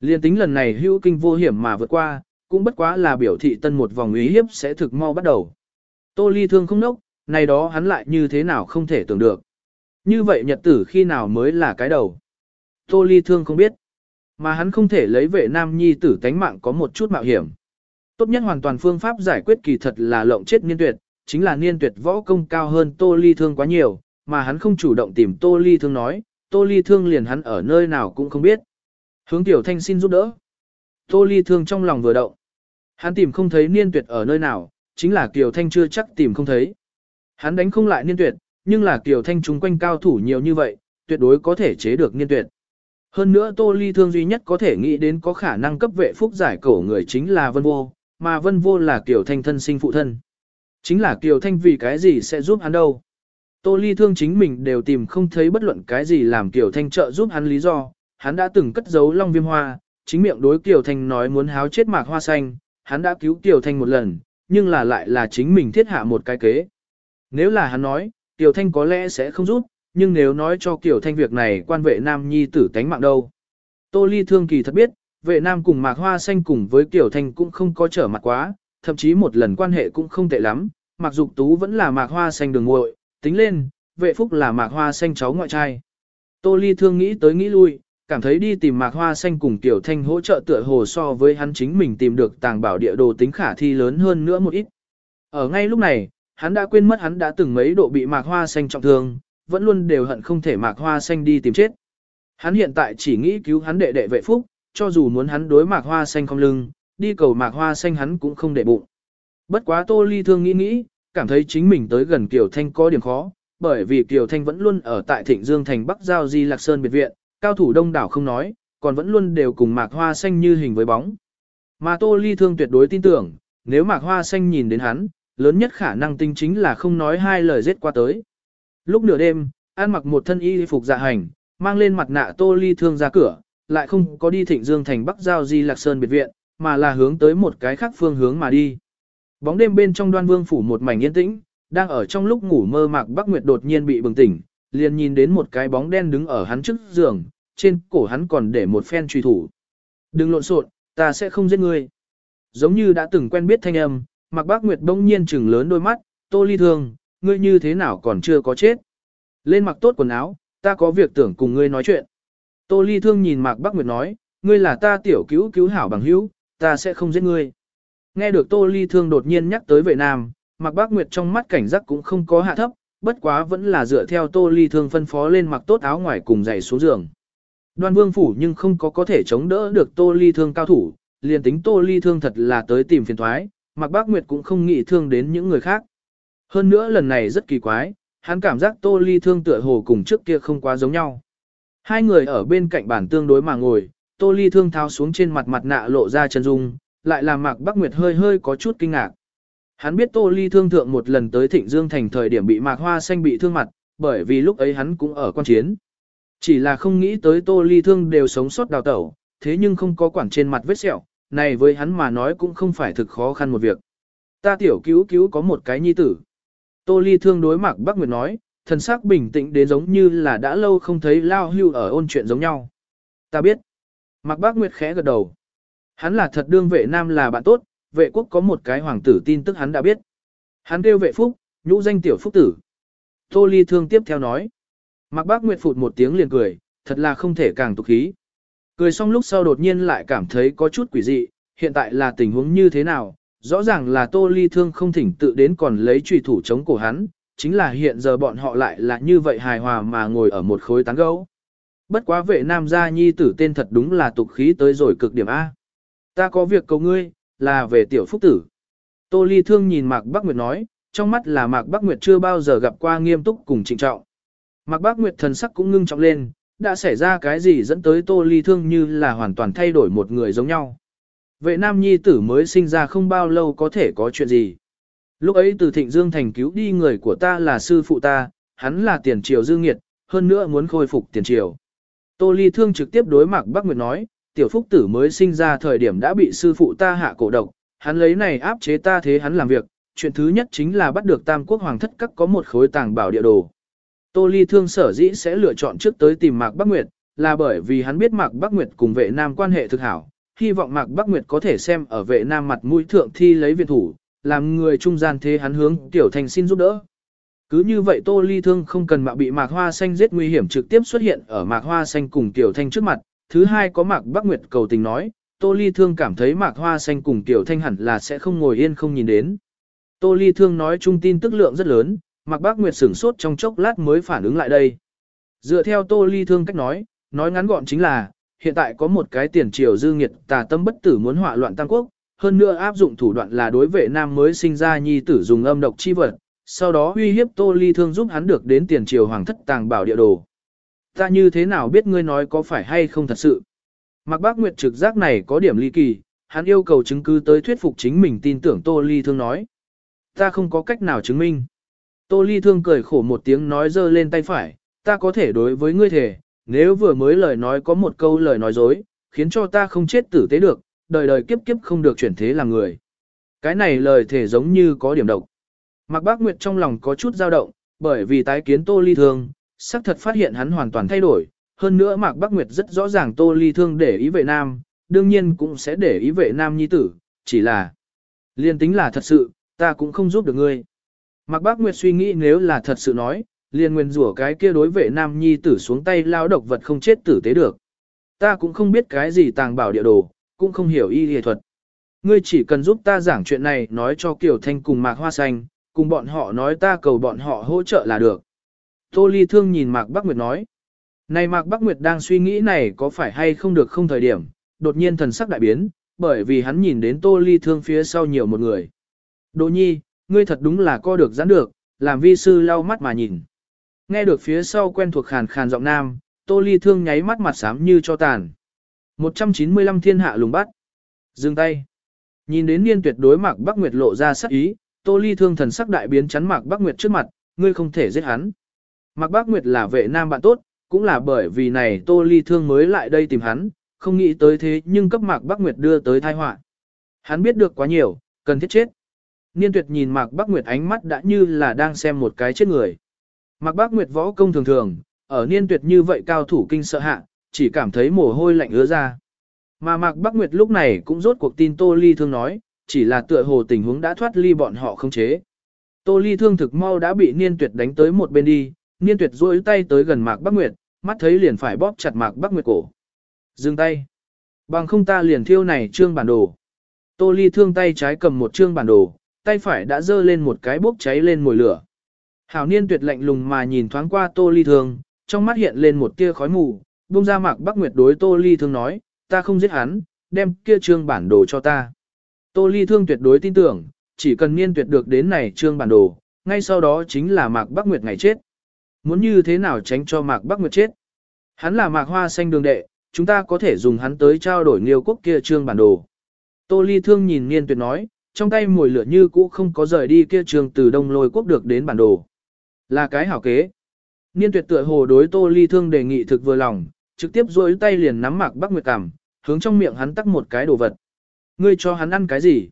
Liên tính lần này hữu kinh vô hiểm mà vượt qua, cũng bất quá là biểu thị tân một vòng ý hiếp sẽ thực mau bắt đầu. Tô ly thương không nốc, này đó hắn lại như thế nào không thể tưởng được. Như vậy nhật tử khi nào mới là cái đầu. Tô ly thương không biết. Mà hắn không thể lấy vệ nam nhi tử tánh mạng có một chút mạo hiểm. Tốt nhất hoàn toàn phương pháp giải quyết kỳ thật là lộng chết niên tuyệt, chính là niên tuyệt võ công cao hơn tô ly thương quá nhiều, mà hắn không chủ động tìm tô ly thương nói, tô ly thương liền hắn ở nơi nào cũng không biết. Hướng tiểu thanh xin giúp đỡ. Tô ly thương trong lòng vừa động. Hắn tìm không thấy niên tuyệt ở nơi nào, chính là Kiều Thanh chưa chắc tìm không thấy. Hắn đánh không lại niên tuyệt, nhưng là Kiều Thanh chúng quanh cao thủ nhiều như vậy, tuyệt đối có thể chế được niên tuyệt. Hơn nữa Tô Ly Thương duy nhất có thể nghĩ đến có khả năng cấp vệ phúc giải cổ người chính là Vân Vô, mà Vân Vô là Kiều Thanh thân sinh phụ thân. Chính là Kiều Thanh vì cái gì sẽ giúp hắn đâu. Tô Ly Thương chính mình đều tìm không thấy bất luận cái gì làm Kiều Thanh trợ giúp hắn lý do, hắn đã từng cất giấu long viêm hoa, chính miệng đối Kiều Thanh nói muốn háo chết mạc hoa xanh, hắn đã cứu Kiều Thanh một lần, nhưng là lại là chính mình thiết hạ một cái kế. Nếu là hắn nói, Kiều Thanh có lẽ sẽ không giúp, nhưng nếu nói cho Kiều Thanh việc này quan vệ nam nhi tử tánh mạng đâu. Tô Ly Thương kỳ thật biết, vệ nam cùng mạc hoa xanh cùng với Kiều Thanh cũng không có trở mặt quá, thậm chí một lần quan hệ cũng không tệ lắm, mặc dục tú vẫn là mạc hoa xanh đường muội tính lên, vệ phúc là mạc hoa xanh cháu ngoại trai. Tô Ly Thương nghĩ tới nghĩ lui, cảm thấy đi tìm mạc hoa xanh cùng Tiểu Thanh hỗ trợ tựa hồ so với hắn chính mình tìm được tàng bảo địa đồ tính khả thi lớn hơn nữa một ít. Ở ngay lúc này, hắn đã quên mất hắn đã từng mấy độ bị mạc hoa xanh trọng thương, vẫn luôn đều hận không thể mạc hoa xanh đi tìm chết. Hắn hiện tại chỉ nghĩ cứu hắn đệ đệ vệ phúc, cho dù muốn hắn đối mạc hoa xanh không lưng, đi cầu mạc hoa xanh hắn cũng không để bụng. Bất quá tô ly thương nghĩ nghĩ, cảm thấy chính mình tới gần Kiều Thanh có điểm khó, bởi vì Kiều Thanh vẫn luôn ở tại Thịnh Dương thành Bắc Giao Di Lạc Sơn biệt viện, cao thủ đông đảo không nói, còn vẫn luôn đều cùng mạc hoa xanh như hình với bóng. Mà Tô Ly Thương tuyệt đối tin tưởng, nếu mạc hoa xanh nhìn đến hắn, lớn nhất khả năng tinh chính là không nói hai lời giết qua tới. Lúc nửa đêm, An mặc một thân y phục dạ hành, mang lên mặt nạ Tô Ly Thương ra cửa, lại không có đi Thịnh Dương thành Bắc Giao Di Lạc Sơn biệt viện, mà là hướng tới một cái khác phương hướng mà đi. Bóng đêm bên trong đoan vương phủ một mảnh yên tĩnh, đang ở trong lúc ngủ mơ mạc Bắc Nguyệt đột nhiên bị bừng tỉnh, liền nhìn đến một cái bóng đen đứng ở hắn trước giường, trên cổ hắn còn để một phen truy thủ. Đừng lộn xộn, ta sẽ không giết ngươi. Giống như đã từng quen biết thanh âm, Mạc Bác Nguyệt bỗng nhiên trừng lớn đôi mắt, Tô Ly Thương, ngươi như thế nào còn chưa có chết. Lên mặc tốt quần áo, ta có việc tưởng cùng ngươi nói chuyện. Tô Ly Thương nhìn Mạc Bác Nguyệt nói, ngươi là ta tiểu cứu cứu hảo bằng hữu, ta sẽ không giết ngươi. Nghe được Tô Ly Thương đột nhiên nhắc tới vệ nam, Mạc Bác Nguyệt trong mắt cảnh giác cũng không có hạ thấp, bất quá vẫn là dựa theo Tô Ly Thương phân phó lên mặc tốt áo ngoài cùng giày xuống giường. Đoan vương phủ nhưng không có có thể chống đỡ được tô ly thương cao thủ, liền tính tô ly thương thật là tới tìm phiền toái. mặc bác Nguyệt cũng không nghĩ thương đến những người khác. Hơn nữa lần này rất kỳ quái, hắn cảm giác tô ly thương tựa hồ cùng trước kia không quá giống nhau. Hai người ở bên cạnh bàn tương đối mà ngồi, tô ly thương tháo xuống trên mặt mặt nạ lộ ra chân dung, lại làm mạc Bắc Nguyệt hơi hơi có chút kinh ngạc. Hắn biết tô ly thương thượng một lần tới thịnh dương thành thời điểm bị mạc hoa xanh bị thương mặt, bởi vì lúc ấy hắn cũng ở quan chiến. Chỉ là không nghĩ tới tô ly thương đều sống sót đào tẩu, thế nhưng không có quản trên mặt vết sẹo, này với hắn mà nói cũng không phải thực khó khăn một việc. Ta tiểu cứu cứu có một cái nhi tử. Tô ly thương đối Mạc Bắc Nguyệt nói, thần sắc bình tĩnh đến giống như là đã lâu không thấy lao hưu ở ôn chuyện giống nhau. Ta biết. Mạc Bắc Nguyệt khẽ gật đầu. Hắn là thật đương vệ nam là bạn tốt, vệ quốc có một cái hoàng tử tin tức hắn đã biết. Hắn kêu vệ phúc, nhũ danh tiểu phúc tử. Tô ly thương tiếp theo nói. Mạc Bác Nguyệt phụt một tiếng liền cười, thật là không thể càng tục khí. Cười xong lúc sau đột nhiên lại cảm thấy có chút quỷ dị, hiện tại là tình huống như thế nào, rõ ràng là Tô Ly Thương không thỉnh tự đến còn lấy trùy thủ chống cổ hắn, chính là hiện giờ bọn họ lại là như vậy hài hòa mà ngồi ở một khối tán gấu. Bất quá vệ nam gia nhi tử tên thật đúng là tục khí tới rồi cực điểm A. Ta có việc cầu ngươi, là về tiểu phúc tử. Tô Ly Thương nhìn Mạc Bắc Nguyệt nói, trong mắt là Mạc Bắc Nguyệt chưa bao giờ gặp qua nghiêm túc cùng trịnh trọng. Mạc Bắc Nguyệt thần sắc cũng ngưng trọng lên, đã xảy ra cái gì dẫn tới Tô Ly Thương như là hoàn toàn thay đổi một người giống nhau. Vệ nam nhi tử mới sinh ra không bao lâu có thể có chuyện gì. Lúc ấy từ Thịnh Dương thành cứu đi người của ta là sư phụ ta, hắn là tiền triều dương nghiệt, hơn nữa muốn khôi phục tiền triều. Tô Ly Thương trực tiếp đối Mạc Bắc Nguyệt nói, tiểu phúc tử mới sinh ra thời điểm đã bị sư phụ ta hạ cổ độc, hắn lấy này áp chế ta thế hắn làm việc, chuyện thứ nhất chính là bắt được Tam Quốc Hoàng thất các có một khối tàng bảo địa đồ. Tô Ly Thương sở dĩ sẽ lựa chọn trước tới tìm Mạc Bắc Nguyệt, là bởi vì hắn biết Mạc Bắc Nguyệt cùng vệ nam quan hệ thực hảo, hy vọng Mạc Bắc Nguyệt có thể xem ở vệ nam mặt mũi thượng thi lấy viện thủ, làm người trung gian thế hắn hướng Tiểu Thành xin giúp đỡ. Cứ như vậy Tô Ly Thương không cần mạo bị Mạc Hoa Xanh giết nguy hiểm trực tiếp xuất hiện ở Mạc Hoa Xanh cùng Tiểu Thanh trước mặt. Thứ hai có Mạc Bắc Nguyệt cầu tình nói, Tô Ly Thương cảm thấy Mạc Hoa Xanh cùng Tiểu Thanh hẳn là sẽ không ngồi yên không nhìn đến. Tô Ly Thương nói trung tin tức lượng rất lớn, Mạc Bắc Nguyệt sửng sốt trong chốc lát mới phản ứng lại đây. Dựa theo Tô Ly Thương cách nói, nói ngắn gọn chính là, hiện tại có một cái tiền triều dư nghiệt tà tâm bất tử muốn họa loạn tam quốc, hơn nữa áp dụng thủ đoạn là đối vệ nam mới sinh ra nhi tử dùng âm độc chi vật, sau đó uy hiếp Tô Ly Thương giúp hắn được đến tiền triều hoàng thất tàng bảo địa đồ. Ta như thế nào biết ngươi nói có phải hay không thật sự? Mạc Bác Nguyệt trực giác này có điểm ly kỳ, hắn yêu cầu chứng cứ tới thuyết phục chính mình tin tưởng Tô Ly Thương nói. Ta không có cách nào chứng minh. Tô Ly Thương cười khổ một tiếng nói giơ lên tay phải, ta có thể đối với ngươi thể, nếu vừa mới lời nói có một câu lời nói dối, khiến cho ta không chết tử tế được, đời đời kiếp kiếp không được chuyển thế làm người. Cái này lời thể giống như có điểm độc. Mạc Bác Nguyệt trong lòng có chút dao động, bởi vì tái kiến Tô Ly Thương, xác thật phát hiện hắn hoàn toàn thay đổi. Hơn nữa Mạc Bắc Nguyệt rất rõ ràng Tô Ly Thương để ý vệ nam, đương nhiên cũng sẽ để ý vệ nam nhi tử, chỉ là liên tính là thật sự, ta cũng không giúp được ngươi. Mạc Bắc Nguyệt suy nghĩ nếu là thật sự nói, liền nguyên rủa cái kia đối vệ nam nhi tử xuống tay lao độc vật không chết tử tế được. Ta cũng không biết cái gì tàng bảo địa đồ, cũng không hiểu y y thuật. Ngươi chỉ cần giúp ta giảng chuyện này nói cho Kiều Thanh cùng Mạc Hoa Xanh, cùng bọn họ nói ta cầu bọn họ hỗ trợ là được. Tô Ly Thương nhìn Mạc Bắc Nguyệt nói. Này Mạc Bắc Nguyệt đang suy nghĩ này có phải hay không được không thời điểm, đột nhiên thần sắc đại biến, bởi vì hắn nhìn đến Tô Ly Thương phía sau nhiều một người. Đỗ nhi, ngươi thật đúng là co được giãn được, làm vi sư lau mắt mà nhìn. Nghe được phía sau quen thuộc khàn khàn giọng nam, Tô Ly Thương nháy mắt mặt xám như cho tàn. 195 thiên hạ lùng bắt. Dừng tay. Nhìn đến niên tuyệt đối Mạc Bắc Nguyệt lộ ra sắc ý, Tô Ly thương thần sắc đại biến chắn Mạc Bắc Nguyệt trước mặt, ngươi không thể giết hắn. Mạc Bắc Nguyệt là vệ nam bạn tốt, cũng là bởi vì này Tô Ly thương mới lại đây tìm hắn, không nghĩ tới thế nhưng cấp Mạc Bắc Nguyệt đưa tới tai họa. Hắn biết được quá nhiều, cần thiết chết. Niên tuyệt nhìn Mạc Bắc Nguyệt ánh mắt đã như là đang xem một cái chết người. Mạc Bắc Nguyệt võ công thường thường, ở niên tuyệt như vậy cao thủ kinh sợ hạ, chỉ cảm thấy mồ hôi lạnh ứa ra. Mà Mạc Bắc Nguyệt lúc này cũng rốt cuộc tin Tô Ly thương nói, chỉ là tựa hồ tình huống đã thoát ly bọn họ không chế. Tô ly thương thực mau đã bị niên tuyệt đánh tới một bên đi, niên tuyệt duỗi tay tới gần mạc bắc nguyệt, mắt thấy liền phải bóp chặt mạc bắc nguyệt cổ. Dừng tay. Bằng không ta liền thiêu này trương bản đồ. Tô ly thương tay trái cầm một trương bản đồ, tay phải đã dơ lên một cái bốc cháy lên mồi lửa. Hảo niên tuyệt lạnh lùng mà nhìn thoáng qua tô ly thương, trong mắt hiện lên một tia khói mù, buông ra mạc bắc nguyệt đối tô ly thương nói, ta không giết hắn, đem kia trương bản đồ cho ta. Tô Ly Thương tuyệt đối tin tưởng, chỉ cần niên tuyệt được đến này trương bản đồ, ngay sau đó chính là Mạc Bắc Nguyệt ngày chết. Muốn như thế nào tránh cho Mạc Bắc Nguyệt chết? Hắn là Mạc Hoa Xanh đường đệ, chúng ta có thể dùng hắn tới trao đổi nghiêu quốc kia trương bản đồ. Tô Ly Thương nhìn niên tuyệt nói, trong tay mùi lửa như cũ không có rời đi kia trương từ đông lôi quốc được đến bản đồ. Là cái hảo kế. Niên tuyệt tựa hồ đối Tô Ly Thương đề nghị thực vừa lòng, trực tiếp duỗi tay liền nắm Mạc Bắc Nguyệt cằm, hướng trong miệng hắn tắc một cái đồ vật. Ngươi cho hắn ăn cái gì?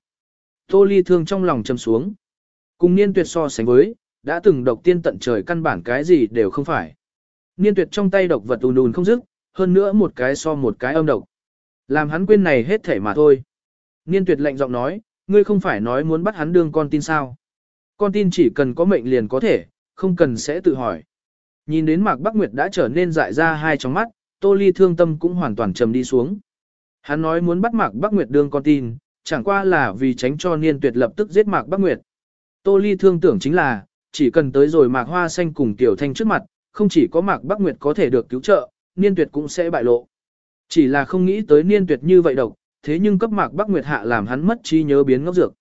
Tô ly thương trong lòng trầm xuống. Cùng niên tuyệt so sánh với, đã từng độc tiên tận trời căn bản cái gì đều không phải. Niên tuyệt trong tay độc vật ùn ùn không dứt, hơn nữa một cái so một cái âm độc. Làm hắn quên này hết thể mà thôi. Niên tuyệt lạnh giọng nói, ngươi không phải nói muốn bắt hắn đương con tin sao. Con tin chỉ cần có mệnh liền có thể, không cần sẽ tự hỏi. Nhìn đến Mạc Bắc Nguyệt đã trở nên dại ra hai trong mắt, Tô Ly thương tâm cũng hoàn toàn trầm đi xuống. Hắn nói muốn bắt Mạc Bắc Nguyệt đương con tin, chẳng qua là vì tránh cho niên tuyệt lập tức giết Mạc Bắc Nguyệt. Tô Ly thương tưởng chính là, chỉ cần tới rồi Mạc Hoa Xanh cùng Tiểu Thanh trước mặt, không chỉ có Mạc Bắc Nguyệt có thể được cứu trợ, Niên Tuyệt cũng sẽ bại lộ. Chỉ là không nghĩ tới Niên Tuyệt như vậy độc, thế nhưng cấp Mạc Bắc Nguyệt hạ làm hắn mất trí nhớ biến ngốc dược.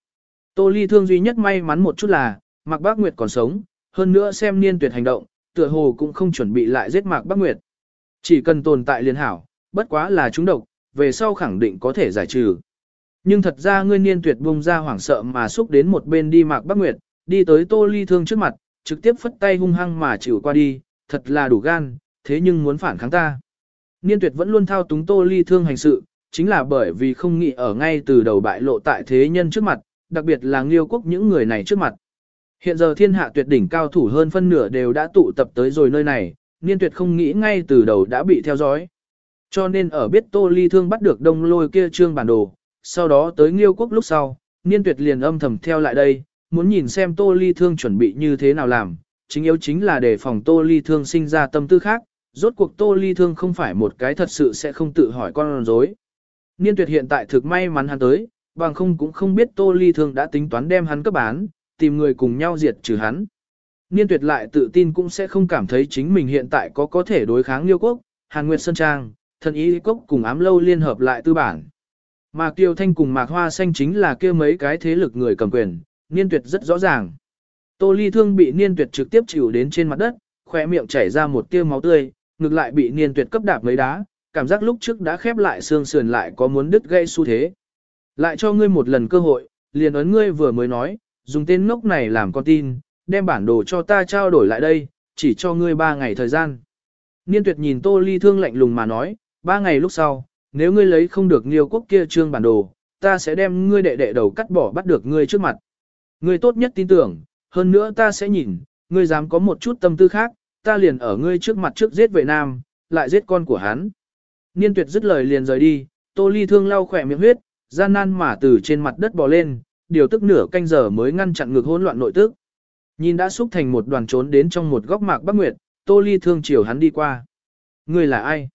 Tô Ly Thương duy nhất may mắn một chút là, Mạc Bắc Nguyệt còn sống, hơn nữa xem Niên Tuyệt hành động, tựa hồ cũng không chuẩn bị lại giết Mạc Bắc Nguyệt. Chỉ cần tồn tại liên hảo, bất quá là chúng độc, về sau khẳng định có thể giải trừ. Nhưng thật ra ngươi niên tuyệt bung ra hoảng sợ mà xúc đến một bên đi Mạc Bắc Nguyệt, đi tới Tô Ly Thương trước mặt, trực tiếp phất tay hung hăng mà chịu qua đi, thật là đủ gan, thế nhưng muốn phản kháng ta. Niên tuyệt vẫn luôn thao túng Tô Ly Thương hành sự, chính là bởi vì không nghĩ ở ngay từ đầu bại lộ tại thế nhân trước mặt, đặc biệt là nghiêu quốc những người này trước mặt. Hiện giờ thiên hạ tuyệt đỉnh cao thủ hơn phân nửa đều đã tụ tập tới rồi nơi này, niên tuyệt không nghĩ ngay từ đầu đã bị theo dõi. Cho nên ở biết Tô Ly Thương bắt được đông lôi kia trương bản đồ, sau đó tới nghiêu quốc lúc sau, niên tuyệt liền âm thầm theo lại đây, muốn nhìn xem Tô Ly Thương chuẩn bị như thế nào làm, chính yếu chính là để phòng Tô Ly Thương sinh ra tâm tư khác, rốt cuộc Tô Ly Thương không phải một cái thật sự sẽ không tự hỏi con rối. Niên tuyệt hiện tại thực may mắn hắn tới, bằng không cũng không biết Tô Ly Thương đã tính toán đem hắn cấp bán, tìm người cùng nhau diệt trừ hắn. Niên tuyệt lại tự tin cũng sẽ không cảm thấy chính mình hiện tại có có thể đối kháng Liêu Quốc, Hàn Nguyệt Sơn Trang, thần ý cốc cùng ám lâu liên hợp lại tư bản. Mà Kiều Thanh cùng Mạc Hoa Xanh chính là kia mấy cái thế lực người cầm quyền, niên tuyệt rất rõ ràng. Tô Ly Thương bị niên tuyệt trực tiếp chịu đến trên mặt đất, khỏe miệng chảy ra một tia máu tươi, Ngược lại bị niên tuyệt cấp đạp mấy đá, cảm giác lúc trước đã khép lại xương sườn lại có muốn đứt gây xu thế. Lại cho ngươi một lần cơ hội, liền ấn ngươi vừa mới nói, dùng tên ngốc này làm con tin, đem bản đồ cho ta trao đổi lại đây, chỉ cho ngươi ba ngày thời gian. Niên tuyệt nhìn Tô Ly Thương lạnh lùng mà nói, ba ngày lúc sau, nếu ngươi lấy không được Nghiêu quốc kia trương bản đồ, ta sẽ đem ngươi đệ đệ đầu cắt bỏ bắt được ngươi trước mặt. Ngươi tốt nhất tin tưởng, hơn nữa ta sẽ nhìn, ngươi dám có một chút tâm tư khác, ta liền ở ngươi trước mặt trước giết vệ nam, lại giết con của hắn. Niên tuyệt dứt lời liền rời đi, Tô Ly Thương lau khỏe miệng huyết, gian nan mà từ trên mặt đất bò lên, điều tức nửa canh giờ mới ngăn chặn ngược hỗn loạn nội tức. Nhìn đã xúc thành một đoàn trốn đến trong một góc mạc Bắc Nguyệt, Tô Ly thương chiều hắn đi qua. Ngươi là ai?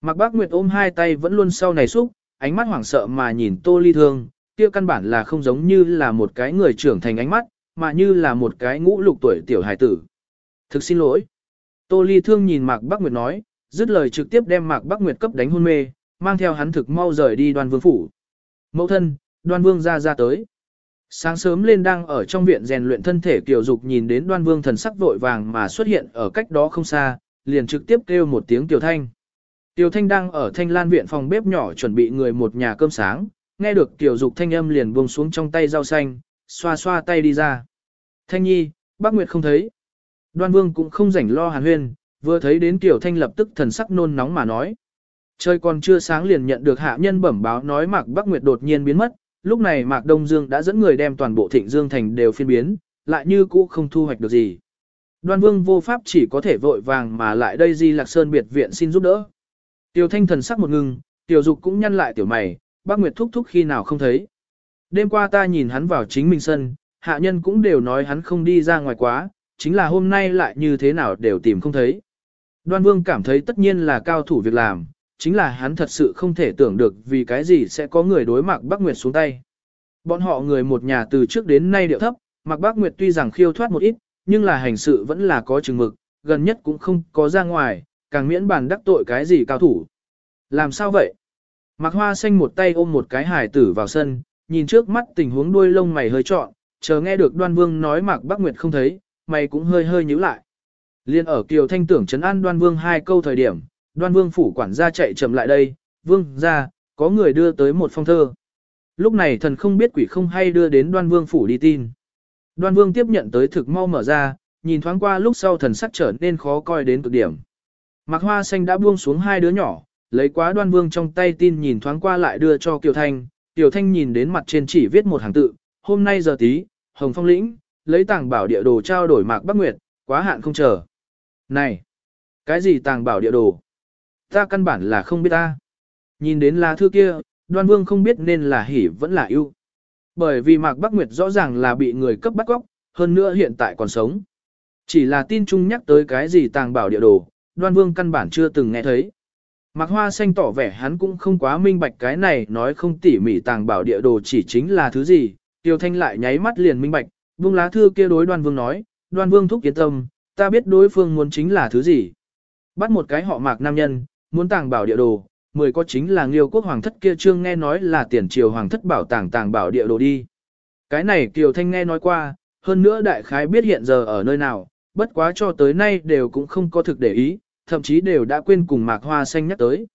Mạc Bắc Nguyệt ôm hai tay vẫn luôn sau này xúc, ánh mắt hoảng sợ mà nhìn Tô Ly thương, kia căn bản là không giống như là một cái người trưởng thành ánh mắt, mà như là một cái ngũ lục tuổi tiểu hải tử. Thực xin lỗi. Tô Ly thương nhìn Mạc Bắc Nguyệt nói, dứt lời trực tiếp đem Mạc Bắc Nguyệt cấp đánh hôn mê, mang theo hắn thực mau rời đi đoan vương phủ. Mẫu thân, đoan vương ra ra tới. Sáng sớm lên đang ở trong viện rèn luyện thân thể Kiều Dục nhìn đến đoan vương thần sắc vội vàng mà xuất hiện ở cách đó không xa, liền trực tiếp kêu một tiếng Tiểu Thanh. Tiểu Thanh đang ở thanh lan viện phòng bếp nhỏ chuẩn bị người một nhà cơm sáng, nghe được Tiểu Dục thanh âm liền buông xuống trong tay rau xanh, xoa xoa tay đi ra. Thanh nhi, bác Nguyệt không thấy. Đoan vương cũng không rảnh lo hàn huyên, vừa thấy đến Tiểu Thanh lập tức thần sắc nôn nóng mà nói. Trời còn chưa sáng liền nhận được hạ nhân bẩm báo nói Mạc Bắc Nguyệt đột nhiên biến mất, lúc này Mạc Đông Dương đã dẫn người đem toàn bộ Thịnh Dương thành đều phiên biến, lại như cũ không thu hoạch được gì. Đoan Vương vô pháp chỉ có thể vội vàng mà lại đây Di Lạc Sơn biệt viện xin giúp đỡ. tiểu Thanh thần sắc một ngừng, Tiểu Dục cũng nhăn lại tiểu mày, Bác Nguyệt thúc thúc khi nào không thấy. Đêm qua ta nhìn hắn vào chính mình sân, hạ nhân cũng đều nói hắn không đi ra ngoài quá, chính là hôm nay lại như thế nào đều tìm không thấy. Đoan Vương cảm thấy tất nhiên là cao thủ việc làm, chính là hắn thật sự không thể tưởng được vì cái gì sẽ có người đối Mạc Bắc Nguyệt xuống tay. Bọn họ người một nhà từ trước đến nay điệu thấp, Mạc Bắc Nguyệt tuy rằng khiêu thoát một ít, nhưng là hành sự vẫn là có chừng mực, gần nhất cũng không có ra ngoài, càng miễn bàn đắc tội cái gì cao thủ. Làm sao vậy? Mạc Hoa xanh một tay ôm một cái hài tử vào sân, nhìn trước mắt tình huống đuôi lông mày hơi trọn, chờ nghe được Đoan Vương nói Mạc Bắc Nguyệt không thấy, mày cũng hơi hơi nhíu lại. Liên ở Kiều Thanh tưởng trấn an Đoan Vương hai câu thời điểm, đoan vương phủ quản gia chạy chậm lại đây, vương ra, có người đưa tới một phong thơ. Lúc này thần không biết quỷ không hay đưa đến đoan vương phủ đi tin. Đoan vương tiếp nhận tới thực mau mở ra, nhìn thoáng qua lúc sau thần sắc trở nên khó coi đến cực điểm. Mạc hoa xanh đã buông xuống hai đứa nhỏ, lấy quá đoan vương trong tay tin nhìn thoáng qua lại đưa cho Kiều Thanh. Kiều Thanh nhìn đến mặt trên chỉ viết một hàng tự, hôm nay giờ tí, Hồng Phong lĩnh, lấy tàng bảo địa đồ trao đổi Mạc Bắc Nguyệt, quá hạn không chờ. Này, cái gì tàng bảo địa đồ? Ta căn bản là không biết ta. Nhìn đến lá thư kia, đoan vương không biết nên là hỉ vẫn là ưu. Bởi vì Mạc Bắc Nguyệt rõ ràng là bị người cấp bắt góc, hơn nữa hiện tại còn sống. Chỉ là tin chung nhắc tới cái gì tàng bảo địa đồ, đoan vương căn bản chưa từng nghe thấy. Mạc Hoa Xanh tỏ vẻ hắn cũng không quá minh bạch cái này nói không tỉ mỉ tàng bảo địa đồ chỉ chính là thứ gì, Tiêu Thanh lại nháy mắt liền minh bạch, vương lá thư kia đối đoan vương nói, đoan vương thúc yên tâm, ta biết đối phương muốn chính là thứ gì. Bắt một cái họ mạc nam nhân, muốn tàng bảo địa đồ, mười có chính là Nghiêu quốc hoàng thất kia trương nghe nói là tiền triều hoàng thất bảo tàng tàng bảo địa đồ đi. Cái này Kiều Thanh nghe nói qua, hơn nữa đại khái biết hiện giờ ở nơi nào, bất quá cho tới nay đều cũng không có thực để ý, thậm chí đều đã quên cùng Mạc Hoa Xanh nhắc tới.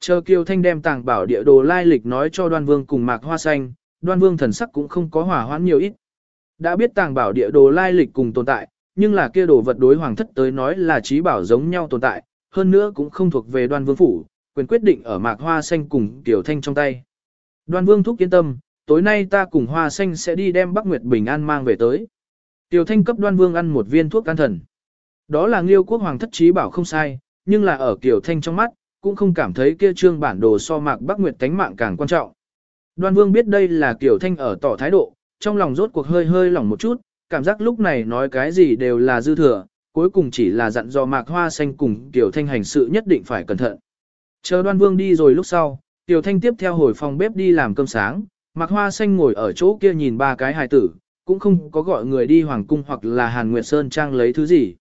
Chờ Kiều Thanh đem tàng bảo địa đồ lai lịch nói cho Đoan Vương cùng Mạc Hoa Xanh, Đoan Vương thần sắc cũng không có hỏa hoãn nhiều ít. Đã biết tàng bảo địa đồ lai lịch cùng tồn tại, nhưng là kia đồ vật đối hoàng thất tới nói là trí bảo giống nhau tồn tại, hơn nữa cũng không thuộc về Đoan Vương phủ, quyền quyết định ở Mạc Hoa Xanh cùng Kiều Thanh trong tay. Đoan Vương thúc yên tâm, tối nay ta cùng Hoa Xanh sẽ đi đem Bắc Nguyệt Bình An mang về tới. Tiểu Thanh cấp Đoan Vương ăn một viên thuốc can thần. Đó là Liêu quốc hoàng thất trí bảo không sai, nhưng là ở Kiều Thanh trong mắt, cũng không cảm thấy kia trương bản đồ so Mạc Bắc Nguyệt tánh mạng càng quan trọng. Đoan Vương biết đây là Kiều Thanh ở tỏ thái độ, trong lòng rốt cuộc hơi hơi lỏng một chút, cảm giác lúc này nói cái gì đều là dư thừa, cuối cùng chỉ là dặn dò Mạc Hoa Xanh cùng Kiều Thanh hành sự nhất định phải cẩn thận. Chờ Đoan Vương đi rồi lúc sau, Kiều Thanh tiếp theo hồi phòng bếp đi làm cơm sáng, Mạc Hoa Xanh ngồi ở chỗ kia nhìn ba cái hài tử, cũng không có gọi người đi Hoàng Cung hoặc là Hàn Nguyệt Sơn Trang lấy thứ gì.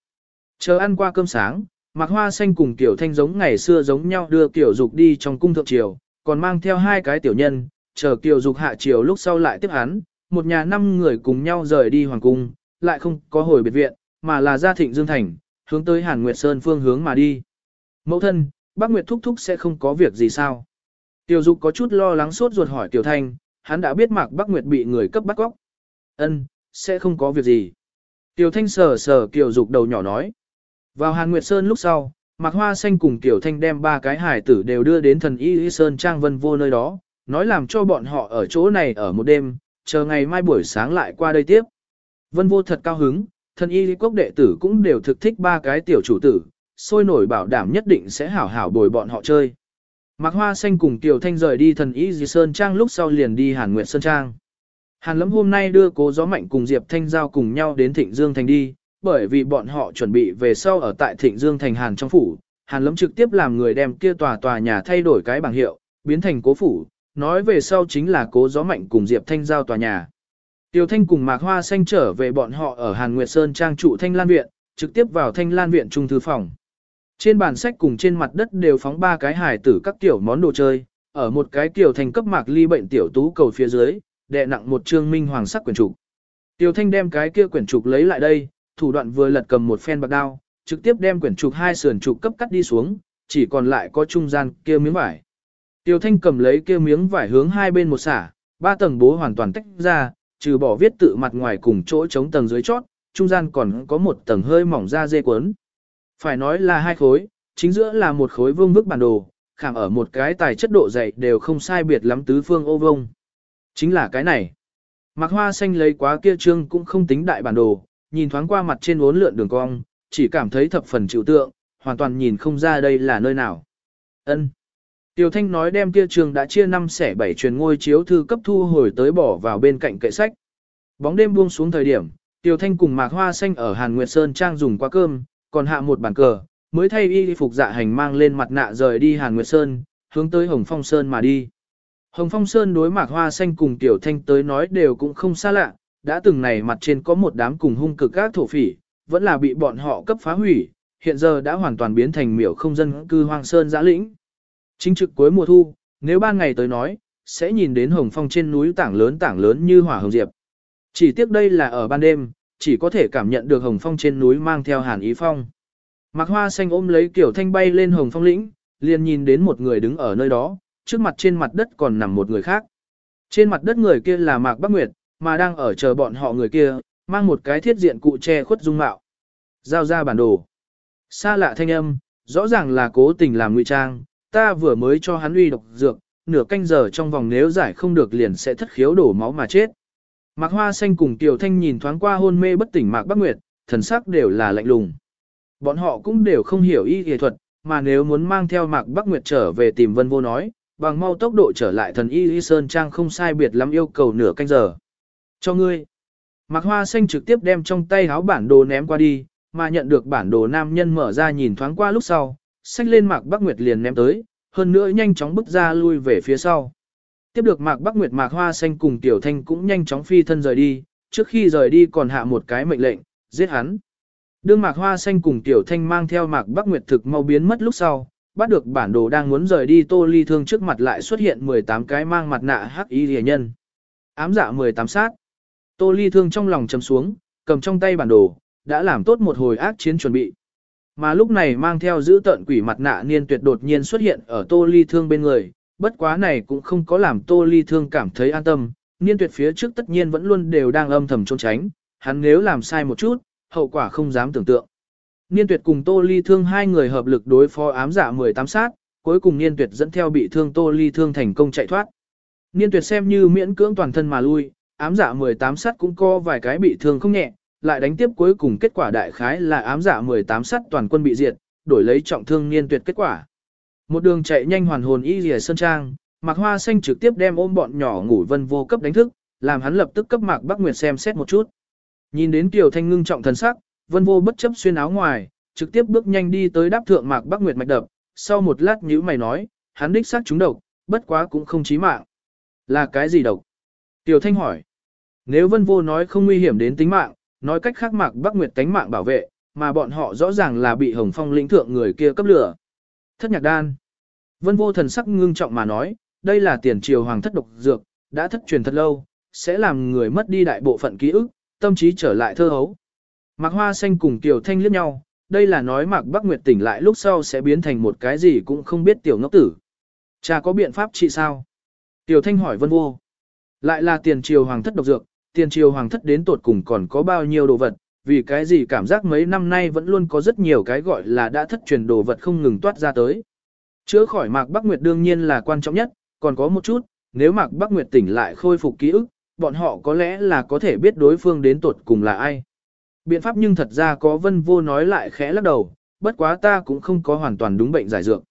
Chờ ăn qua cơm sáng, Mạc Hoa Xanh cùng Tiểu Thanh giống ngày xưa giống nhau đưa Tiểu Dục đi trong cung thượng triều, còn mang theo hai cái tiểu nhân, chờ Tiểu Dục hạ triều lúc sau lại tiếp hắn, một nhà năm người cùng nhau rời đi Hoàng Cung, lại không có hồi biệt viện, mà là ra thịnh Dương Thành, hướng tới Hàn Nguyệt Sơn phương hướng mà đi. Mẫu thân, bác Nguyệt Thúc Thúc sẽ không có việc gì sao? Tiểu Dục có chút lo lắng sốt ruột hỏi Tiểu Thanh, hắn đã biết Mạc Bắc Nguyệt bị người cấp bắt cóc. Ân, sẽ không có việc gì. Tiểu Thanh sờ sờ tiểu Dục đầu nhỏ nói. Vào Hàn Nguyệt Sơn lúc sau, Mạc Hoa Xanh cùng Tiểu Thanh đem ba cái hải tử đều đưa đến thần Y Y Sơn Trang Vân vô nơi đó, nói làm cho bọn họ ở chỗ này ở một đêm, chờ ngày mai buổi sáng lại qua đây tiếp. Vân vô thật cao hứng, thần Y Lý Quốc đệ tử cũng đều thực thích ba cái tiểu chủ tử, sôi nổi bảo đảm nhất định sẽ hảo hảo bồi bọn họ chơi. Mạc Hoa Xanh cùng Tiểu Thanh rời đi thần Y Y Sơn Trang lúc sau liền đi Hàn Nguyệt Sơn Trang. Hàn Lâm hôm nay đưa cố gió mạnh cùng Diệp Thanh Giao cùng nhau đến Thịnh Dương Thành đi, bởi vì bọn họ chuẩn bị về sau ở tại Thịnh Dương Thành Hàn trong phủ. Hàn Lâm trực tiếp làm người đem kia tòa tòa nhà thay đổi cái bảng hiệu, biến thành cố phủ, nói về sau chính là cố gió mạnh cùng Diệp Thanh Giao tòa nhà. Tiêu Thanh cùng Mạc Hoa Xanh trở về bọn họ ở Hàn Nguyệt Sơn Trang trụ Thanh Lan Viện, trực tiếp vào Thanh Lan Viện trung thư phòng. Trên bàn sách cùng trên mặt đất đều phóng ba cái hài tử các tiểu món đồ chơi, ở một cái tiểu thành cấp mạc ly bệnh tiểu tú cầu phía dưới, đè nặng một trương minh hoàng sắc quyển trục. Tiêu Thanh đem cái kia quyển trục lấy lại đây, thủ đoạn vừa lật cầm một phen bạc đao, trực tiếp đem quyển trục hai sườn trục cấp cắt đi xuống, chỉ còn lại có trung gian kia miếng vải. Tiêu Thanh cầm lấy kia miếng vải hướng hai bên một xả, ba tầng bố hoàn toàn tách ra, trừ bỏ viết tự mặt ngoài cùng chỗ chống tầng dưới chót, trung gian còn có một tầng hơi mỏng da dê cuốn. Phải nói là hai khối, chính giữa là một khối vương bức bản đồ, khảm ở một cái tài chất độ dày đều không sai biệt lắm tứ phương ô vông. Chính là cái này. Mạc hoa xanh lấy quá kia trương cũng không tính đại bản đồ, nhìn thoáng qua mặt trên uốn lượn đường cong, chỉ cảm thấy thập phần chịu tượng, hoàn toàn nhìn không ra đây là nơi nào. Ân. Tiêu Thanh nói đem kia trường đã chia năm xẻ bảy truyền ngôi chiếu thư cấp thu hồi tới bỏ vào bên cạnh kệ sách. Bóng đêm buông xuống thời điểm, Tiêu Thanh cùng Mạc Hoa Xanh ở Hàn Nguyệt Sơn Trang dùng qua cơm, còn hạ một bàn cờ, mới thay y phục dạ hành mang lên mặt nạ rời đi Hàn Nguyệt Sơn, hướng tới Hồng Phong Sơn mà đi. Hồng Phong Sơn đối Mạc Hoa Xanh cùng Tiểu Thanh tới nói đều cũng không xa lạ, đã từng này mặt trên có một đám cùng hung cực các thổ phỉ, vẫn là bị bọn họ cấp phá hủy, hiện giờ đã hoàn toàn biến thành miểu không dân cư hoang sơn giã lĩnh. Chính trực cuối mùa thu, nếu ban ngày tới nói, sẽ nhìn đến hồng phong trên núi tảng lớn tảng lớn như hỏa hồng diệp. Chỉ tiếc đây là ở ban đêm, chỉ có thể cảm nhận được hồng phong trên núi mang theo hàn ý phong. Mạc hoa xanh ôm lấy kiểu thanh bay lên hồng phong lĩnh, liền nhìn đến một người đứng ở nơi đó, trước mặt trên mặt đất còn nằm một người khác. Trên mặt đất người kia là Mạc Bắc Nguyệt, mà đang ở chờ bọn họ người kia, mang một cái thiết diện cụ che khuất dung mạo. Giao ra bản đồ. Xa lạ thanh âm, rõ ràng là cố tình làm ngụy trang, ta vừa mới cho hắn uy độc dược, nửa canh giờ trong vòng nếu giải không được liền sẽ thất khiếu đổ máu mà chết. Mạc Hoa Xanh cùng Tiểu Thanh nhìn thoáng qua hôn mê bất tỉnh Mạc Bắc Nguyệt, thần sắc đều là lạnh lùng. Bọn họ cũng đều không hiểu y y thuật, mà nếu muốn mang theo Mạc Bắc Nguyệt trở về tìm Vân Vô nói, bằng mau tốc độ trở lại thần y y sơn trang không sai biệt lắm yêu cầu nửa canh giờ. Cho ngươi. Mạc Hoa Xanh trực tiếp đem trong tay háo bản đồ ném qua đi, mà nhận được bản đồ nam nhân mở ra nhìn thoáng qua lúc sau, xách lên Mạc Bắc Nguyệt liền ném tới, hơn nữa nhanh chóng bước ra lui về phía sau. Tiếp được Mạc Bắc Nguyệt Mạc Hoa Xanh cùng Tiểu Thanh cũng nhanh chóng phi thân rời đi, trước khi rời đi còn hạ một cái mệnh lệnh, giết hắn. Đương Mạc Hoa Xanh cùng Tiểu Thanh mang theo Mạc Bắc Nguyệt thực mau biến mất lúc sau, bắt được bản đồ đang muốn rời đi Tô Ly Thương trước mặt lại xuất hiện 18 cái mang mặt nạ hắc y rìa nhân. Ám dạ 18 sát. Tô Ly Thương trong lòng chầm xuống, cầm trong tay bản đồ, đã làm tốt một hồi ác chiến chuẩn bị. Mà lúc này mang theo giữ tận quỷ mặt nạ niên tuyệt đột nhiên xuất hiện ở Tô Ly Thương bên người, bất quá này cũng không có làm Tô Ly Thương cảm thấy an tâm, niên tuyệt phía trước tất nhiên vẫn luôn đều đang âm thầm trốn tránh, hắn nếu làm sai một chút, hậu quả không dám tưởng tượng. Niên tuyệt cùng Tô Ly Thương hai người hợp lực đối phó ám dạ giả 18 sát, cuối cùng Niên tuyệt dẫn theo bị thương Tô Ly Thương thành công chạy thoát. Niên tuyệt xem như miễn cưỡng toàn thân mà lui, ám giả 18 sát cũng có vài cái bị thương không nhẹ, lại đánh tiếp cuối cùng kết quả đại khái là ám giả 18 sát toàn quân bị diệt, đổi lấy trọng thương Niên tuyệt kết quả. Một đường chạy nhanh hoàn hồn y rìa sơn trang, Mạc Hoa Xanh trực tiếp đem ôm bọn nhỏ ngủ vân vô cấp đánh thức, làm hắn lập tức cấp Mạc Bắc Nguyệt xem xét một chút. Nhìn đến Kiều Thanh ngưng trọng thần sắc, vân vô bất chấp xuyên áo ngoài, trực tiếp bước nhanh đi tới đáp thượng Mạc Bắc Nguyệt mạch đập, sau một lát nhíu mày nói, hắn đích xác trúng độc, bất quá cũng không chí mạng. Là cái gì độc? Tiểu Thanh hỏi. Nếu vân vô nói không nguy hiểm đến tính mạng, nói cách khác Mạc Bắc Nguyệt tánh mạng bảo vệ, mà bọn họ rõ ràng là bị Hồng Phong lĩnh thượng người kia cấp lửa. Thất nhạc đan. Vân vô thần sắc ngưng trọng mà nói, đây là tiền triều hoàng thất độc dược, đã thất truyền thật lâu, sẽ làm người mất đi đại bộ phận ký ức, tâm trí trở lại thơ hấu. Mạc Hoa Xanh cùng kiều Thanh liếc nhau, đây là nói Mạc Bắc Nguyệt tỉnh lại lúc sau sẽ biến thành một cái gì cũng không biết tiểu ngốc tử. Cha có biện pháp trị sao? Tiểu Thanh hỏi Vân Vô. Lại là tiền triều hoàng thất độc dược, tiền triều hoàng thất đến tột cùng còn có bao nhiêu đồ vật, vì cái gì cảm giác mấy năm nay vẫn luôn có rất nhiều cái gọi là đã thất truyền đồ vật không ngừng toát ra tới. Chữa khỏi Mạc Bắc Nguyệt đương nhiên là quan trọng nhất, còn có một chút, nếu Mạc Bắc Nguyệt tỉnh lại khôi phục ký ức, bọn họ có lẽ là có thể biết đối phương đến tuột cùng là ai. Biện pháp nhưng thật ra có vân vô nói lại khẽ lắc đầu, bất quá ta cũng không có hoàn toàn đúng bệnh giải dược.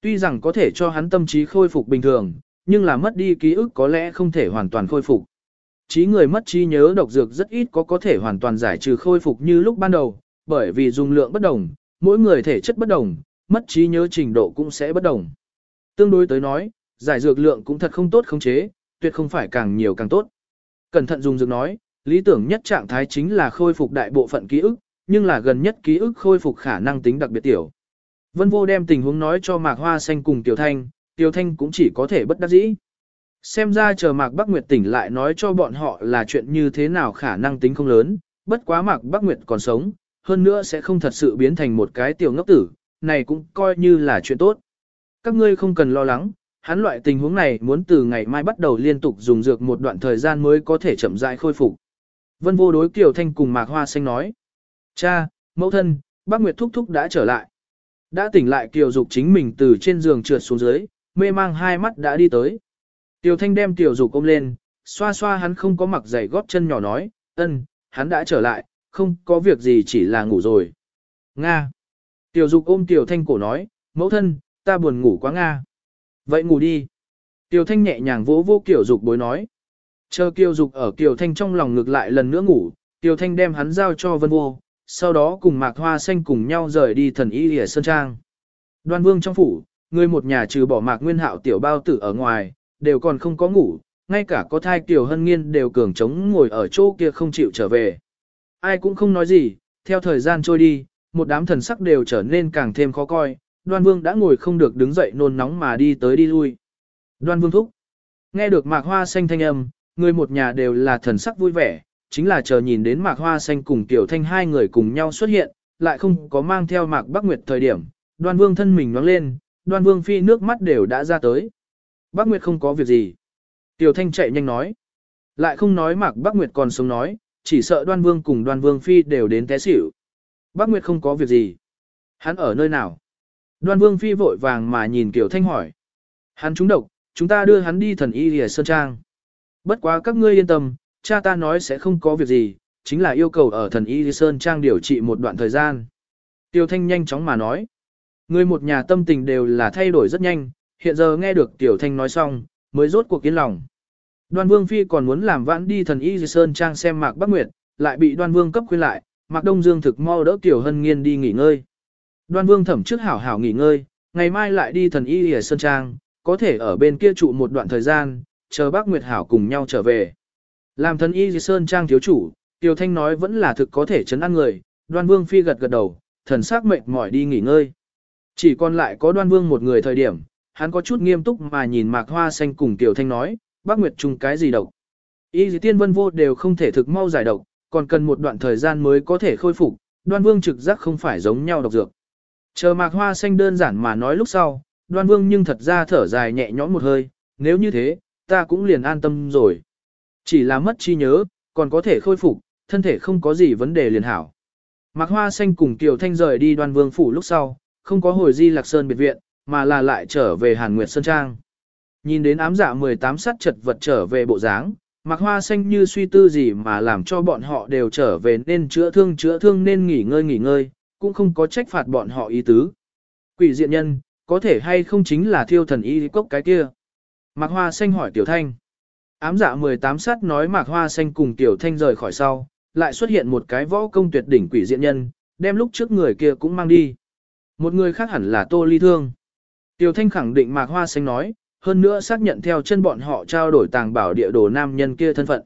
Tuy rằng có thể cho hắn tâm trí khôi phục bình thường, nhưng là mất đi ký ức có lẽ không thể hoàn toàn khôi phục. Trí người mất trí nhớ độc dược rất ít có có thể hoàn toàn giải trừ khôi phục như lúc ban đầu, bởi vì dung lượng bất đồng, mỗi người thể chất bất đồng, mất trí nhớ trình độ cũng sẽ bất đồng. Tương đối tới nói, giải dược lượng cũng thật không tốt khống chế, tuyệt không phải càng nhiều càng tốt. Cẩn thận dùng dược nói, lý tưởng nhất trạng thái chính là khôi phục đại bộ phận ký ức, nhưng là gần nhất ký ức khôi phục khả năng tính đặc biệt tiểu. Vân Vô đem tình huống nói cho Mạc Hoa Xanh cùng Tiểu Thanh, Tiểu Thanh cũng chỉ có thể bất đắc dĩ. Xem ra chờ Mạc Bắc Nguyệt tỉnh lại nói cho bọn họ là chuyện như thế nào khả năng tính không lớn, bất quá Mạc Bắc Nguyệt còn sống, hơn nữa sẽ không thật sự biến thành một cái tiểu ngốc tử, này cũng coi như là chuyện tốt. Các ngươi không cần lo lắng, hắn loại tình huống này muốn từ ngày mai bắt đầu liên tục dùng dược một đoạn thời gian mới có thể chậm rãi khôi phục. Vân vô đối Kiều Thanh cùng Mạc Hoa Xanh nói. Cha, mẫu thân, bác Nguyệt Thúc Thúc đã trở lại. Đã tỉnh lại Kiều Dục chính mình từ trên giường trượt xuống dưới, mê mang hai mắt đã đi tới. Tiểu Thanh đem Tiểu Dục ôm lên, xoa xoa hắn không có mặc giày gót chân nhỏ nói, ân, hắn đã trở lại, không có việc gì chỉ là ngủ rồi. Nga. Tiểu Dục ôm Tiểu Thanh cổ nói, mẫu thân, ta buồn ngủ quá Nga. Vậy ngủ đi. Tiểu Thanh nhẹ nhàng vỗ vỗ Tiểu Dục bối nói. Chờ Kiều Dục ở Kiều Thanh trong lòng ngược lại lần nữa ngủ, Tiểu Thanh đem hắn giao cho Vân Vô, sau đó cùng Mạc Hoa Xanh cùng nhau rời đi thần y lìa sơn trang. Đoan Vương trong phủ, người một nhà trừ bỏ Mạc Nguyên Hạo tiểu bao tử ở ngoài, đều còn không có ngủ, ngay cả có thai Kiều Hân Nghiên đều cường trống ngồi ở chỗ kia không chịu trở về. Ai cũng không nói gì, theo thời gian trôi đi, một đám thần sắc đều trở nên càng thêm khó coi, Đoan Vương đã ngồi không được đứng dậy nôn nóng mà đi tới đi lui. Đoan Vương thúc. Nghe được Mạc Hoa Xanh thanh âm, người một nhà đều là thần sắc vui vẻ, chính là chờ nhìn đến Mạc Hoa Xanh cùng Tiểu Thanh hai người cùng nhau xuất hiện, lại không có mang theo Mạc Bắc Nguyệt thời điểm. Đoan Vương thân mình nóng lên, Đoan Vương phi nước mắt đều đã ra tới. Bắc Nguyệt không có việc gì. Tiểu Thanh chạy nhanh nói. Lại không nói Mạc Bắc Nguyệt còn sống nói, chỉ sợ Đoan Vương cùng Đoan Vương phi đều đến té xỉu. Bắc Nguyệt không có việc gì. Hắn ở nơi nào? Đoan Vương phi vội vàng mà nhìn Tiểu Thanh hỏi. Hắn trúng độc, chúng ta đưa hắn đi thần y lìa sơn trang. Bất quá các ngươi yên tâm, cha ta nói sẽ không có việc gì, chính là yêu cầu ở thần y sơn trang điều trị một đoạn thời gian. Tiểu Thanh nhanh chóng mà nói. Người một nhà tâm tình đều là thay đổi rất nhanh, hiện giờ nghe được Tiểu Thanh nói xong, mới rốt cuộc yên lòng. Đoan Vương Phi còn muốn làm vãn đi thần y sơn trang xem mạc Bắc Nguyệt, lại bị Đoan Vương cấp khuyên lại, mạc Đông Dương thực mau đỡ Tiểu Hân Nghiên đi nghỉ ngơi. Đoan Vương thẩm trước hảo hảo nghỉ ngơi, ngày mai lại đi thần y ở sơn trang, có thể ở bên kia trụ một đoạn thời gian, chờ bác Nguyệt Hảo cùng nhau trở về. Làm thần y Sơn Trang thiếu chủ, tiểu Thanh nói vẫn là thực có thể chấn an người, đoan vương phi gật gật đầu, thần sắc mệt mỏi đi nghỉ ngơi. Chỉ còn lại có đoan vương một người thời điểm, hắn có chút nghiêm túc mà nhìn mạc hoa xanh cùng Tiểu Thanh nói, bác Nguyệt trùng cái gì độc. Y dì tiên vân vô đều không thể thực mau giải độc, còn cần một đoạn thời gian mới có thể khôi phục, đoan vương trực giác không phải giống nhau độc dược. Chờ mạc hoa xanh đơn giản mà nói lúc sau, đoan vương nhưng thật ra thở dài nhẹ nhõm một hơi, nếu như thế, ta cũng liền an tâm rồi. Chỉ là mất chi nhớ, còn có thể khôi phục, thân thể không có gì vấn đề liền hảo. Mạc Hoa Xanh cùng Kiều Thanh rời đi đoan vương phủ lúc sau, không có hồi di lạc sơn biệt viện, mà là lại trở về Hàn Nguyệt Sơn Trang. Nhìn đến ám dạ 18 sát chật vật trở về bộ dáng, mặc Hoa Xanh như suy tư gì mà làm cho bọn họ đều trở về nên chữa thương chữa thương nên nghỉ ngơi nghỉ ngơi, cũng không có trách phạt bọn họ ý tứ. Quỷ diện nhân, có thể hay không chính là thiêu thần y cốc cái kia? Mạc Hoa Xanh hỏi Tiểu Thanh. Ám dạ 18 sát nói Mạc Hoa Xanh cùng Tiểu Thanh rời khỏi sau, lại xuất hiện một cái võ công tuyệt đỉnh quỷ diện nhân, đem lúc trước người kia cũng mang đi. Một người khác hẳn là Tô Ly Thương. Tiểu Thanh khẳng định Mạc Hoa Xanh nói, hơn nữa xác nhận theo chân bọn họ trao đổi tàng bảo địa đồ nam nhân kia thân phận.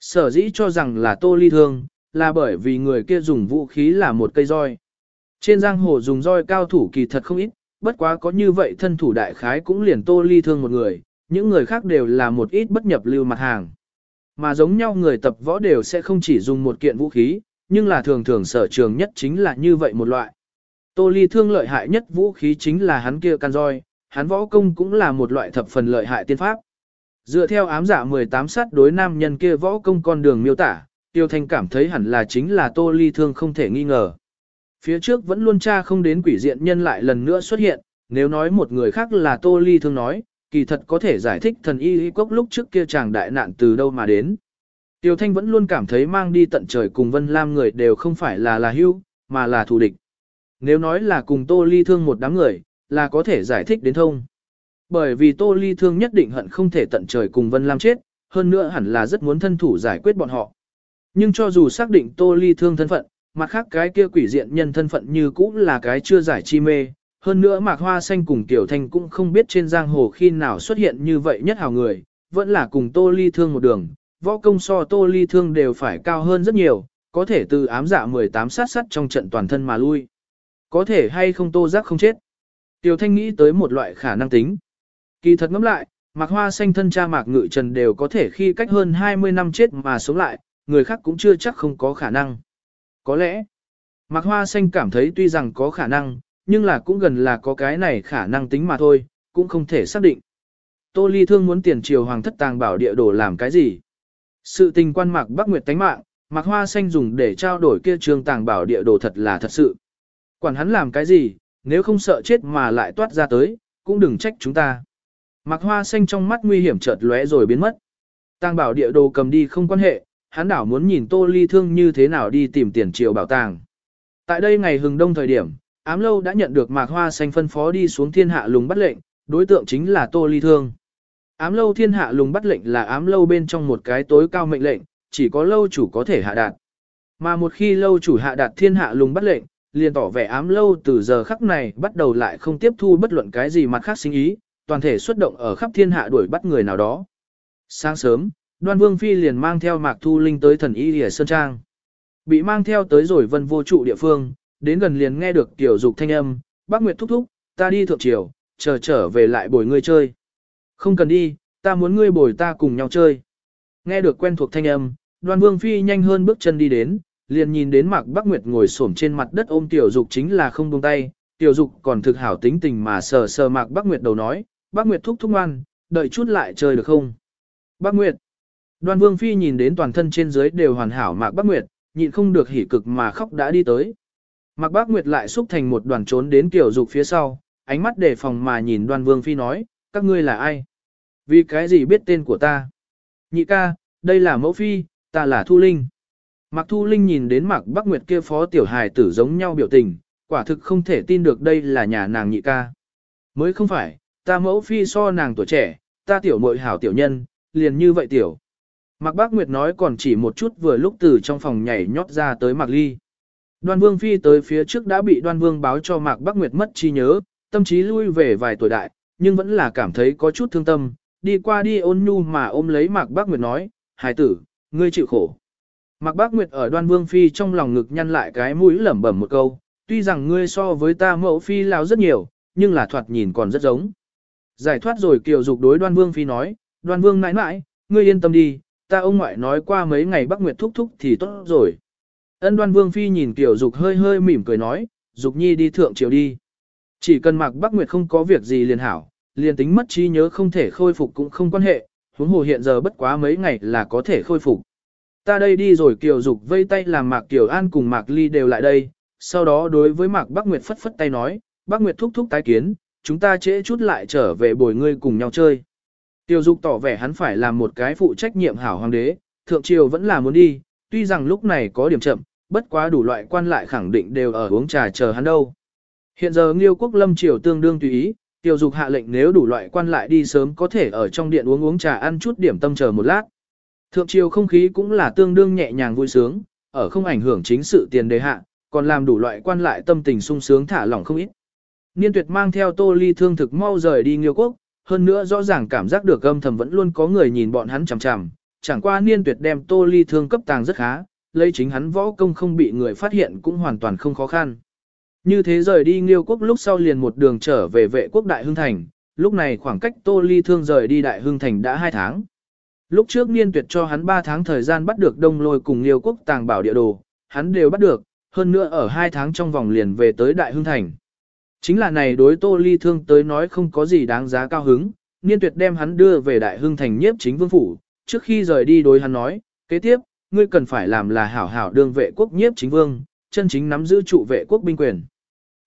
Sở dĩ cho rằng là Tô Ly Thương, là bởi vì người kia dùng vũ khí là một cây roi. Trên giang hồ dùng roi cao thủ kỳ thật không ít, bất quá có như vậy thân thủ đại khái cũng liền Tô Ly Thương một người, những người khác đều là một ít bất nhập lưu mặt hàng. Mà giống nhau người tập võ đều sẽ không chỉ dùng một kiện vũ khí, nhưng là thường thường sở trường nhất chính là như vậy một loại. Tô Ly thương lợi hại nhất vũ khí chính là hắn kia can roi, hắn võ công cũng là một loại thập phần lợi hại tiên pháp. Dựa theo ám dạ giả 18 sát đối nam nhân kia võ công con đường miêu tả, Tiêu Thanh cảm thấy hẳn là chính là Tô Ly thương không thể nghi ngờ. Phía trước vẫn luôn tra không đến quỷ diện nhân lại lần nữa xuất hiện, nếu nói một người khác là Tô Ly thương nói, kỳ thật có thể giải thích thần y y cốc lúc trước kia chàng đại nạn từ đâu mà đến. Tiêu Thanh vẫn luôn cảm thấy mang đi tận trời cùng Vân Lam người đều không phải là là hưu, mà là thù địch. Nếu nói là cùng Tô Ly thương một đám người, là có thể giải thích đến thông. Bởi vì Tô Ly thương nhất định hận không thể tận trời cùng Vân Lam chết, hơn nữa hẳn là rất muốn thân thủ giải quyết bọn họ. Nhưng cho dù xác định Tô Ly thương thân phận, mặt khác cái kia quỷ diện nhân thân phận như cũng là cái chưa giải chi mê, hơn nữa Mạc Hoa Xanh cùng Tiểu Thanh cũng không biết trên giang hồ khi nào xuất hiện như vậy nhất hào người, vẫn là cùng Tô Ly Thương một đường, võ công so Tô Ly Thương đều phải cao hơn rất nhiều, có thể từ ám dạ 18 sát sát trong trận toàn thân mà lui. Có thể hay không Tô Giác không chết. Tiểu Thanh nghĩ tới một loại khả năng tính. Kỳ thật ngẫm lại, Mạc Hoa Xanh thân cha Mạc Ngự Trần đều có thể khi cách hơn 20 năm chết mà sống lại, người khác cũng chưa chắc không có khả năng. Có lẽ, Mạc Hoa Xanh cảm thấy tuy rằng có khả năng, nhưng là cũng gần là có cái này khả năng tính mà thôi, cũng không thể xác định. Tô Ly Thương muốn tiền triều hoàng thất tàng bảo địa đồ làm cái gì? Sự tình quan mạc Bắc Nguyệt tánh mạng, mạc hoa xanh dùng để trao đổi kia trường tàng bảo địa đồ thật là thật sự. Quản hắn làm cái gì, nếu không sợ chết mà lại toát ra tới, cũng đừng trách chúng ta. Mạc hoa xanh trong mắt nguy hiểm chợt lóe rồi biến mất. Tàng bảo địa đồ cầm đi không quan hệ, hắn đảo muốn nhìn Tô Ly Thương như thế nào đi tìm tiền triệu bảo tàng. Tại đây ngày hừng đông thời điểm, Ám lâu đã nhận được mạc hoa xanh phân phó đi xuống thiên hạ lùng bắt lệnh, đối tượng chính là Tô Ly Thương. Ám lâu thiên hạ lùng bắt lệnh là ám lâu bên trong một cái tối cao mệnh lệnh, chỉ có lâu chủ có thể hạ đạt. Mà một khi lâu chủ hạ đạt thiên hạ lùng bắt lệnh, liền tỏ vẻ ám lâu từ giờ khắc này bắt đầu lại không tiếp thu bất luận cái gì mặt khác sinh ý, toàn thể xuất động ở khắp thiên hạ đuổi bắt người nào đó. Sáng sớm, đoan vương phi liền mang theo mạc thu linh tới thần y lìa sơn trang. Bị mang theo tới rồi vân vô trụ địa phương, đến gần liền nghe được tiểu dục thanh âm, bác Nguyệt thúc thúc, ta đi thượng triều, chờ trở về lại bồi ngươi chơi. Không cần đi, ta muốn ngươi bồi ta cùng nhau chơi. Nghe được quen thuộc thanh âm, đoan vương phi nhanh hơn bước chân đi đến, liền nhìn đến mạc bắc Nguyệt ngồi xổm trên mặt đất ôm tiểu dục chính là không buông tay, tiểu dục còn thực hảo tính tình mà sờ sờ mạc bắc Nguyệt đầu nói, bác Nguyệt thúc thúc ngoan, đợi chút lại chơi được không? Bác Nguyệt. Đoan Vương Phi nhìn đến toàn thân trên dưới đều hoàn hảo mạc bắc Nguyệt, nhịn không được hỉ cực mà khóc đã đi tới. Mạc Bác Nguyệt lại xúc thành một đoàn trốn đến tiểu dục phía sau, ánh mắt đề phòng mà nhìn đoan vương phi nói, các ngươi là ai? Vì cái gì biết tên của ta? Nhị ca, đây là mẫu phi, ta là Thu Linh. Mạc Thu Linh nhìn đến Mạc Bắc Nguyệt kia phó tiểu hài tử giống nhau biểu tình, quả thực không thể tin được đây là nhà nàng nhị ca. Mới không phải, ta mẫu phi so nàng tuổi trẻ, ta tiểu muội hảo tiểu nhân, liền như vậy tiểu. Mạc Bác Nguyệt nói còn chỉ một chút vừa lúc từ trong phòng nhảy nhót ra tới Mạc Ly. Đoan Vương Phi tới phía trước đã bị Đoan Vương báo cho Mạc Bắc Nguyệt mất trí nhớ, tâm trí lui về vài tuổi đại, nhưng vẫn là cảm thấy có chút thương tâm, đi qua đi ôn nhu mà ôm lấy Mạc Bắc Nguyệt nói, hài tử, ngươi chịu khổ. Mạc Bác Nguyệt ở đoan vương phi trong lòng ngực nhăn lại cái mũi lẩm bẩm một câu, tuy rằng ngươi so với ta mẫu phi lao rất nhiều, nhưng là thoạt nhìn còn rất giống. Giải thoát rồi kiều dục đối đoan vương phi nói, đoan vương nãi nãi, ngươi yên tâm đi, ta ông ngoại nói qua mấy ngày Bác Nguyệt thúc thúc thì tốt rồi. Ân đoan vương phi nhìn kiều dục hơi hơi mỉm cười nói, dục nhi đi thượng triều đi. Chỉ cần Mạc Bác Nguyệt không có việc gì liền hảo, liền tính mất trí nhớ không thể khôi phục cũng không quan hệ, huống hồ hiện giờ bất quá mấy ngày là có thể khôi phục. Ta đây đi rồi Kiều Dục vây tay làm Mạc Kiều An cùng Mạc Ly đều lại đây, sau đó đối với Mạc Bắc Nguyệt phất phất tay nói, Bắc Nguyệt thúc thúc tái kiến, chúng ta trễ chút lại trở về bồi ngươi cùng nhau chơi. Tiêu Dục tỏ vẻ hắn phải làm một cái phụ trách nhiệm hảo hoàng đế, thượng triều vẫn là muốn đi, tuy rằng lúc này có điểm chậm, bất quá đủ loại quan lại khẳng định đều ở uống trà chờ hắn đâu. Hiện giờ Nghiêu quốc lâm triều tương đương tùy ý, Tiêu Dục hạ lệnh nếu đủ loại quan lại đi sớm có thể ở trong điện uống uống trà ăn chút điểm tâm chờ một lát. Thượng triều không khí cũng là tương đương nhẹ nhàng vui sướng, ở không ảnh hưởng chính sự tiền đề hạ, còn làm đủ loại quan lại tâm tình sung sướng thả lỏng không ít. Niên tuyệt mang theo tô ly thương thực mau rời đi nghiêu quốc, hơn nữa rõ ràng cảm giác được âm thầm vẫn luôn có người nhìn bọn hắn chằm chằm, chẳng qua niên tuyệt đem tô ly thương cấp tàng rất khá, lấy chính hắn võ công không bị người phát hiện cũng hoàn toàn không khó khăn. Như thế rời đi nghiêu quốc lúc sau liền một đường trở về vệ quốc Đại hương Thành, lúc này khoảng cách tô ly thương rời đi Đại hương Thành đã 2 tháng. Lúc trước niên tuyệt cho hắn 3 tháng thời gian bắt được đông lôi cùng liêu quốc tàng bảo địa đồ, hắn đều bắt được, hơn nữa ở 2 tháng trong vòng liền về tới Đại Hưng Thành. Chính là này đối tô ly thương tới nói không có gì đáng giá cao hứng, niên tuyệt đem hắn đưa về Đại Hưng Thành nhiếp chính vương phủ, trước khi rời đi đối hắn nói, kế tiếp, ngươi cần phải làm là hảo hảo đương vệ quốc nhiếp chính vương, chân chính nắm giữ trụ vệ quốc binh quyền.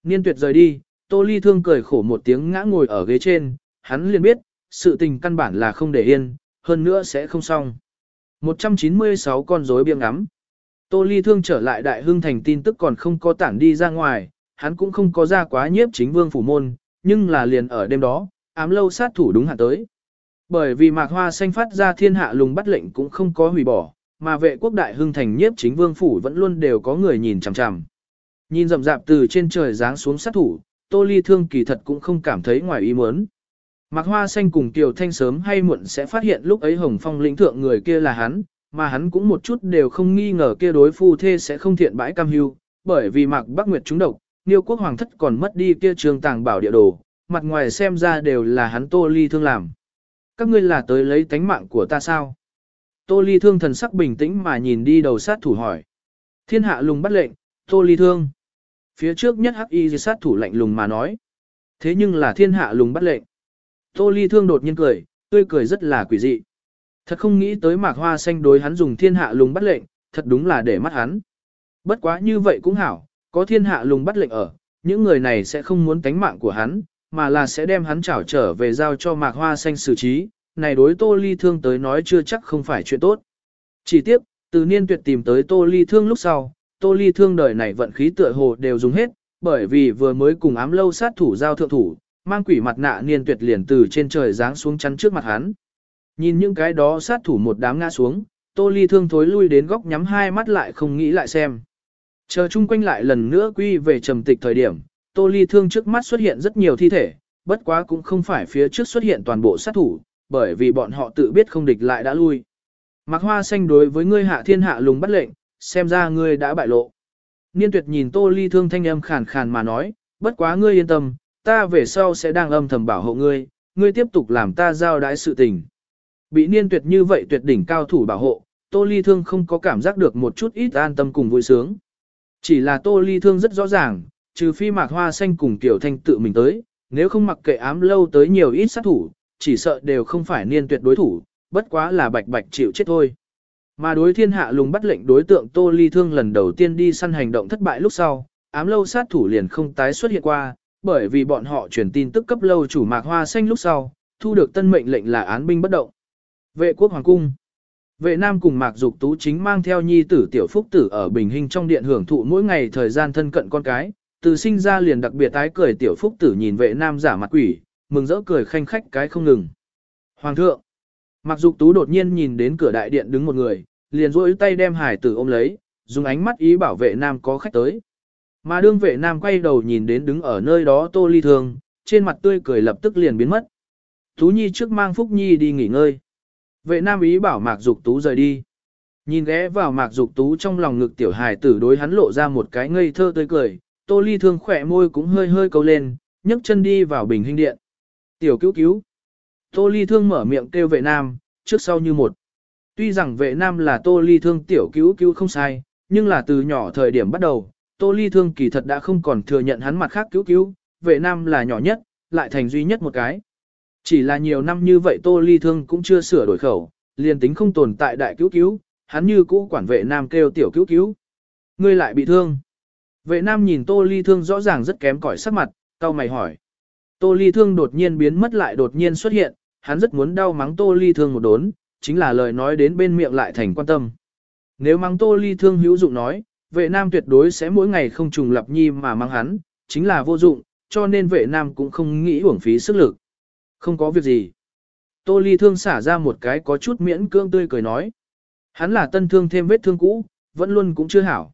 Niên tuyệt rời đi, tô ly thương cười khổ một tiếng ngã ngồi ở ghế trên, hắn liền biết, sự tình căn bản là không để yên, hơn nữa sẽ không xong. 196 con rối biếng ngắm. Tô Ly Thương trở lại Đại Hưng Thành tin tức còn không có tản đi ra ngoài, hắn cũng không có ra quá nhiếp chính vương phủ môn, nhưng là liền ở đêm đó, ám lâu sát thủ đúng hạn tới. Bởi vì Mạc Hoa Xanh phát ra thiên hạ lùng bắt lệnh cũng không có hủy bỏ, mà vệ quốc Đại Hưng Thành nhiếp chính vương phủ vẫn luôn đều có người nhìn chằm chằm. Nhìn rậm rạp từ trên trời giáng xuống sát thủ, Tô Ly Thương kỳ thật cũng không cảm thấy ngoài ý muốn. Mạc Hoa Xanh cùng Kiều Thanh sớm hay muộn sẽ phát hiện lúc ấy Hồng Phong lĩnh thượng người kia là hắn, mà hắn cũng một chút đều không nghi ngờ kia đối phu thê sẽ không thiện bãi cam hưu, bởi vì Mạc Bắc Nguyệt trúng độc, Niêu Quốc Hoàng thất còn mất đi kia trường tàng bảo địa đồ, mặt ngoài xem ra đều là hắn Tô Ly Thương làm. Các ngươi là tới lấy tánh mạng của ta sao? Tô Ly Thương thần sắc bình tĩnh mà nhìn đi đầu sát thủ hỏi. Thiên hạ lùng bắt lệnh, Tô Ly Thương. Phía trước nhất hắc y sát thủ lạnh lùng mà nói. Thế nhưng là thiên hạ lùng bắt lệnh. Tô Ly Thương đột nhiên cười, tươi cười rất là quỷ dị. Thật không nghĩ tới mạc hoa xanh đối hắn dùng thiên hạ lùng bắt lệnh, thật đúng là để mắt hắn. Bất quá như vậy cũng hảo, có thiên hạ lùng bắt lệnh ở, những người này sẽ không muốn tánh mạng của hắn, mà là sẽ đem hắn trảo trở về giao cho mạc hoa xanh xử trí, này đối Tô Ly Thương tới nói chưa chắc không phải chuyện tốt. Chỉ tiếp, từ niên tuyệt tìm tới Tô Ly Thương lúc sau, Tô Ly Thương đời này vận khí tựa hồ đều dùng hết, bởi vì vừa mới cùng ám lâu sát thủ giao thượng thủ, mang quỷ mặt nạ niên tuyệt liền từ trên trời giáng xuống chắn trước mặt hắn. Nhìn những cái đó sát thủ một đám ngã xuống, tô ly thương thối lui đến góc nhắm hai mắt lại không nghĩ lại xem. Chờ chung quanh lại lần nữa quy về trầm tịch thời điểm, tô ly thương trước mắt xuất hiện rất nhiều thi thể, bất quá cũng không phải phía trước xuất hiện toàn bộ sát thủ, bởi vì bọn họ tự biết không địch lại đã lui. Mạc hoa xanh đối với ngươi hạ thiên hạ lùng bắt lệnh, xem ra ngươi đã bại lộ. Niên tuyệt nhìn tô ly thương thanh âm khàn khàn mà nói, bất quá ngươi yên tâm, ta về sau sẽ đang âm thầm bảo hộ ngươi, ngươi tiếp tục làm ta giao đái sự tình. Bị niên tuyệt như vậy tuyệt đỉnh cao thủ bảo hộ, Tô Ly Thương không có cảm giác được một chút ít an tâm cùng vui sướng. Chỉ là Tô Ly Thương rất rõ ràng, trừ phi mạc hoa xanh cùng Tiểu Thanh tự mình tới, nếu không mặc kệ ám lâu tới nhiều ít sát thủ, chỉ sợ đều không phải niên tuyệt đối thủ, bất quá là bạch bạch chịu chết thôi. Mà đối thiên hạ lùng bắt lệnh đối tượng Tô Ly Thương lần đầu tiên đi săn hành động thất bại lúc sau, ám lâu sát thủ liền không tái xuất hiện qua, bởi vì bọn họ truyền tin tức cấp lâu chủ mạc hoa xanh lúc sau, thu được tân mệnh lệnh là án binh bất động. Vệ quốc hoàng cung Vệ nam cùng mạc dục tú chính mang theo nhi tử tiểu phúc tử ở Bình Hình trong điện hưởng thụ mỗi ngày thời gian thân cận con cái, từ sinh ra liền đặc biệt tái cười tiểu phúc tử nhìn vệ nam giả mặt quỷ, mừng rỡ cười khanh khách cái không ngừng. Hoàng thượng Mạc dục tú đột nhiên nhìn đến cửa đại điện đứng một người, liền duỗi tay đem hải tử ôm lấy, dùng ánh mắt ý bảo vệ nam có khách tới. Mà đương vệ nam quay đầu nhìn đến đứng ở nơi đó tô ly thương, trên mặt tươi cười lập tức liền biến mất. Tú Nhi trước mang Phúc Nhi đi nghỉ ngơi. Vệ nam ý bảo Mạc Dục Tú rời đi. Nhìn ghé vào mạc dục tú trong lòng ngực tiểu hài tử đối hắn lộ ra một cái ngây thơ tươi cười, tô ly thương khỏe môi cũng hơi hơi câu lên, nhấc chân đi vào bình hình điện. Tiểu cứu cứu. Tô ly thương mở miệng kêu vệ nam, trước sau như một. Tuy rằng vệ nam là tô ly thương tiểu cứu cứu không sai, nhưng là từ nhỏ thời điểm bắt đầu, tô ly thương kỳ thật đã không còn thừa nhận hắn mặt khác cứu cứu, vệ nam là nhỏ nhất, lại thành duy nhất một cái. Chỉ là nhiều năm như vậy tô ly thương cũng chưa sửa đổi khẩu, liền tính không tồn tại đại cứu cứu, hắn như cũ quản vệ nam kêu tiểu cứu cứu. Ngươi lại bị thương. Vệ nam nhìn tô ly thương rõ ràng rất kém cỏi sắc mặt, cau mày hỏi. Tô ly thương đột nhiên biến mất lại đột nhiên xuất hiện, hắn rất muốn đau mắng tô ly thương một đốn, chính là lời nói đến bên miệng lại thành quan tâm. Nếu mắng tô ly thương hữu dụng nói, vệ nam tuyệt đối sẽ mỗi ngày không trùng lập nhi mà mang hắn, chính là vô dụng, cho nên vệ nam cũng không nghĩ uổng phí sức lực. Không có việc gì. Tô ly thương xả ra một cái có chút miễn cương tươi cười nói. Hắn là tân thương thêm vết thương cũ, vẫn luôn cũng chưa hảo.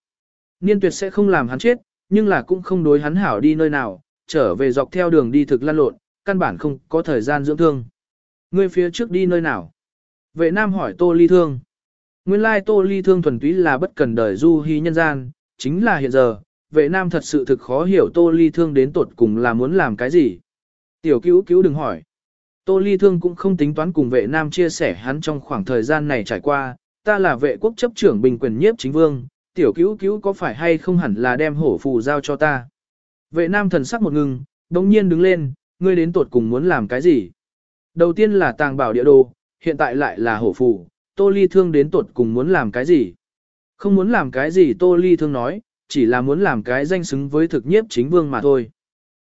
Niên tuyệt sẽ không làm hắn chết, nhưng là cũng không đối hắn hảo đi nơi nào, trở về dọc theo đường đi thực lan lộn, căn bản không có thời gian dưỡng thương. Ngươi phía trước đi nơi nào? Vệ nam hỏi tô ly thương. Nguyên lai tô ly thương thuần túy là bất cần đời du hy nhân gian, chính là hiện giờ, vệ nam thật sự thực khó hiểu tô ly thương đến tột cùng là muốn làm cái gì. Tiểu cứu cứu đừng hỏi. Tô ly thương cũng không tính toán cùng vệ nam chia sẻ hắn trong khoảng thời gian này trải qua, ta là vệ quốc chấp trưởng bình quyền nhiếp chính vương, tiểu cứu cứu có phải hay không hẳn là đem hổ phù giao cho ta. Vệ nam thần sắc một ngừng, đồng nhiên đứng lên, ngươi đến tột cùng muốn làm cái gì? Đầu tiên là tàng bảo địa đồ, hiện tại lại là hổ phù, tô ly thương đến tuột cùng muốn làm cái gì? Không muốn làm cái gì tô ly thương nói, chỉ là muốn làm cái danh xứng với thực nhiếp chính vương mà thôi.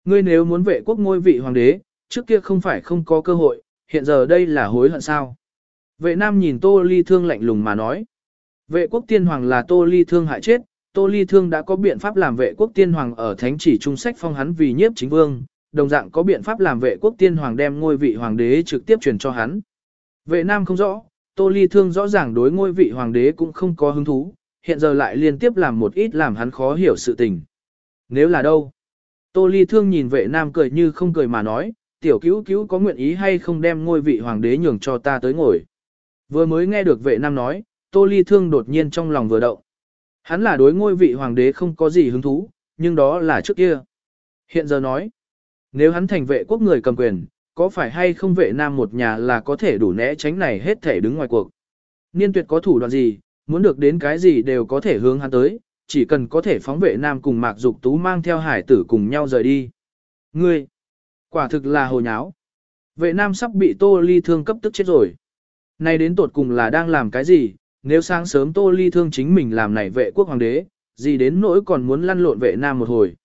Ngươi nếu muốn vệ quốc ngôi vị hoàng đế, trước kia không phải không có cơ hội, hiện giờ đây là hối hận sao? Vệ nam nhìn tô ly thương lạnh lùng mà nói. Vệ quốc tiên hoàng là tô ly thương hại chết, tô ly thương đã có biện pháp làm vệ quốc tiên hoàng ở thánh chỉ trung sách phong hắn vì nhiếp chính vương, đồng dạng có biện pháp làm vệ quốc tiên hoàng đem ngôi vị hoàng đế trực tiếp truyền cho hắn. Vệ nam không rõ, tô ly thương rõ ràng đối ngôi vị hoàng đế cũng không có hứng thú, hiện giờ lại liên tiếp làm một ít làm hắn khó hiểu sự tình. Nếu là đâu? Tô ly thương nhìn vệ nam cười như không cười mà nói, tiểu cứu cứu có nguyện ý hay không đem ngôi vị hoàng đế nhường cho ta tới ngồi. Vừa mới nghe được vệ nam nói, Tô Ly Thương đột nhiên trong lòng vừa động. Hắn là đối ngôi vị hoàng đế không có gì hứng thú, nhưng đó là trước kia. Hiện giờ nói, nếu hắn thành vệ quốc người cầm quyền, có phải hay không vệ nam một nhà là có thể đủ né tránh này hết thể đứng ngoài cuộc. Niên tuyệt có thủ đoạn gì, muốn được đến cái gì đều có thể hướng hắn tới, chỉ cần có thể phóng vệ nam cùng mạc dục tú mang theo hải tử cùng nhau rời đi. Ngươi, quả thực là hồ nháo. Vệ nam sắp bị tô ly thương cấp tức chết rồi. nay đến tột cùng là đang làm cái gì, nếu sáng sớm Tô Ly thương chính mình làm này vệ quốc hoàng đế, gì đến nỗi còn muốn lăn lộn vệ nam một hồi.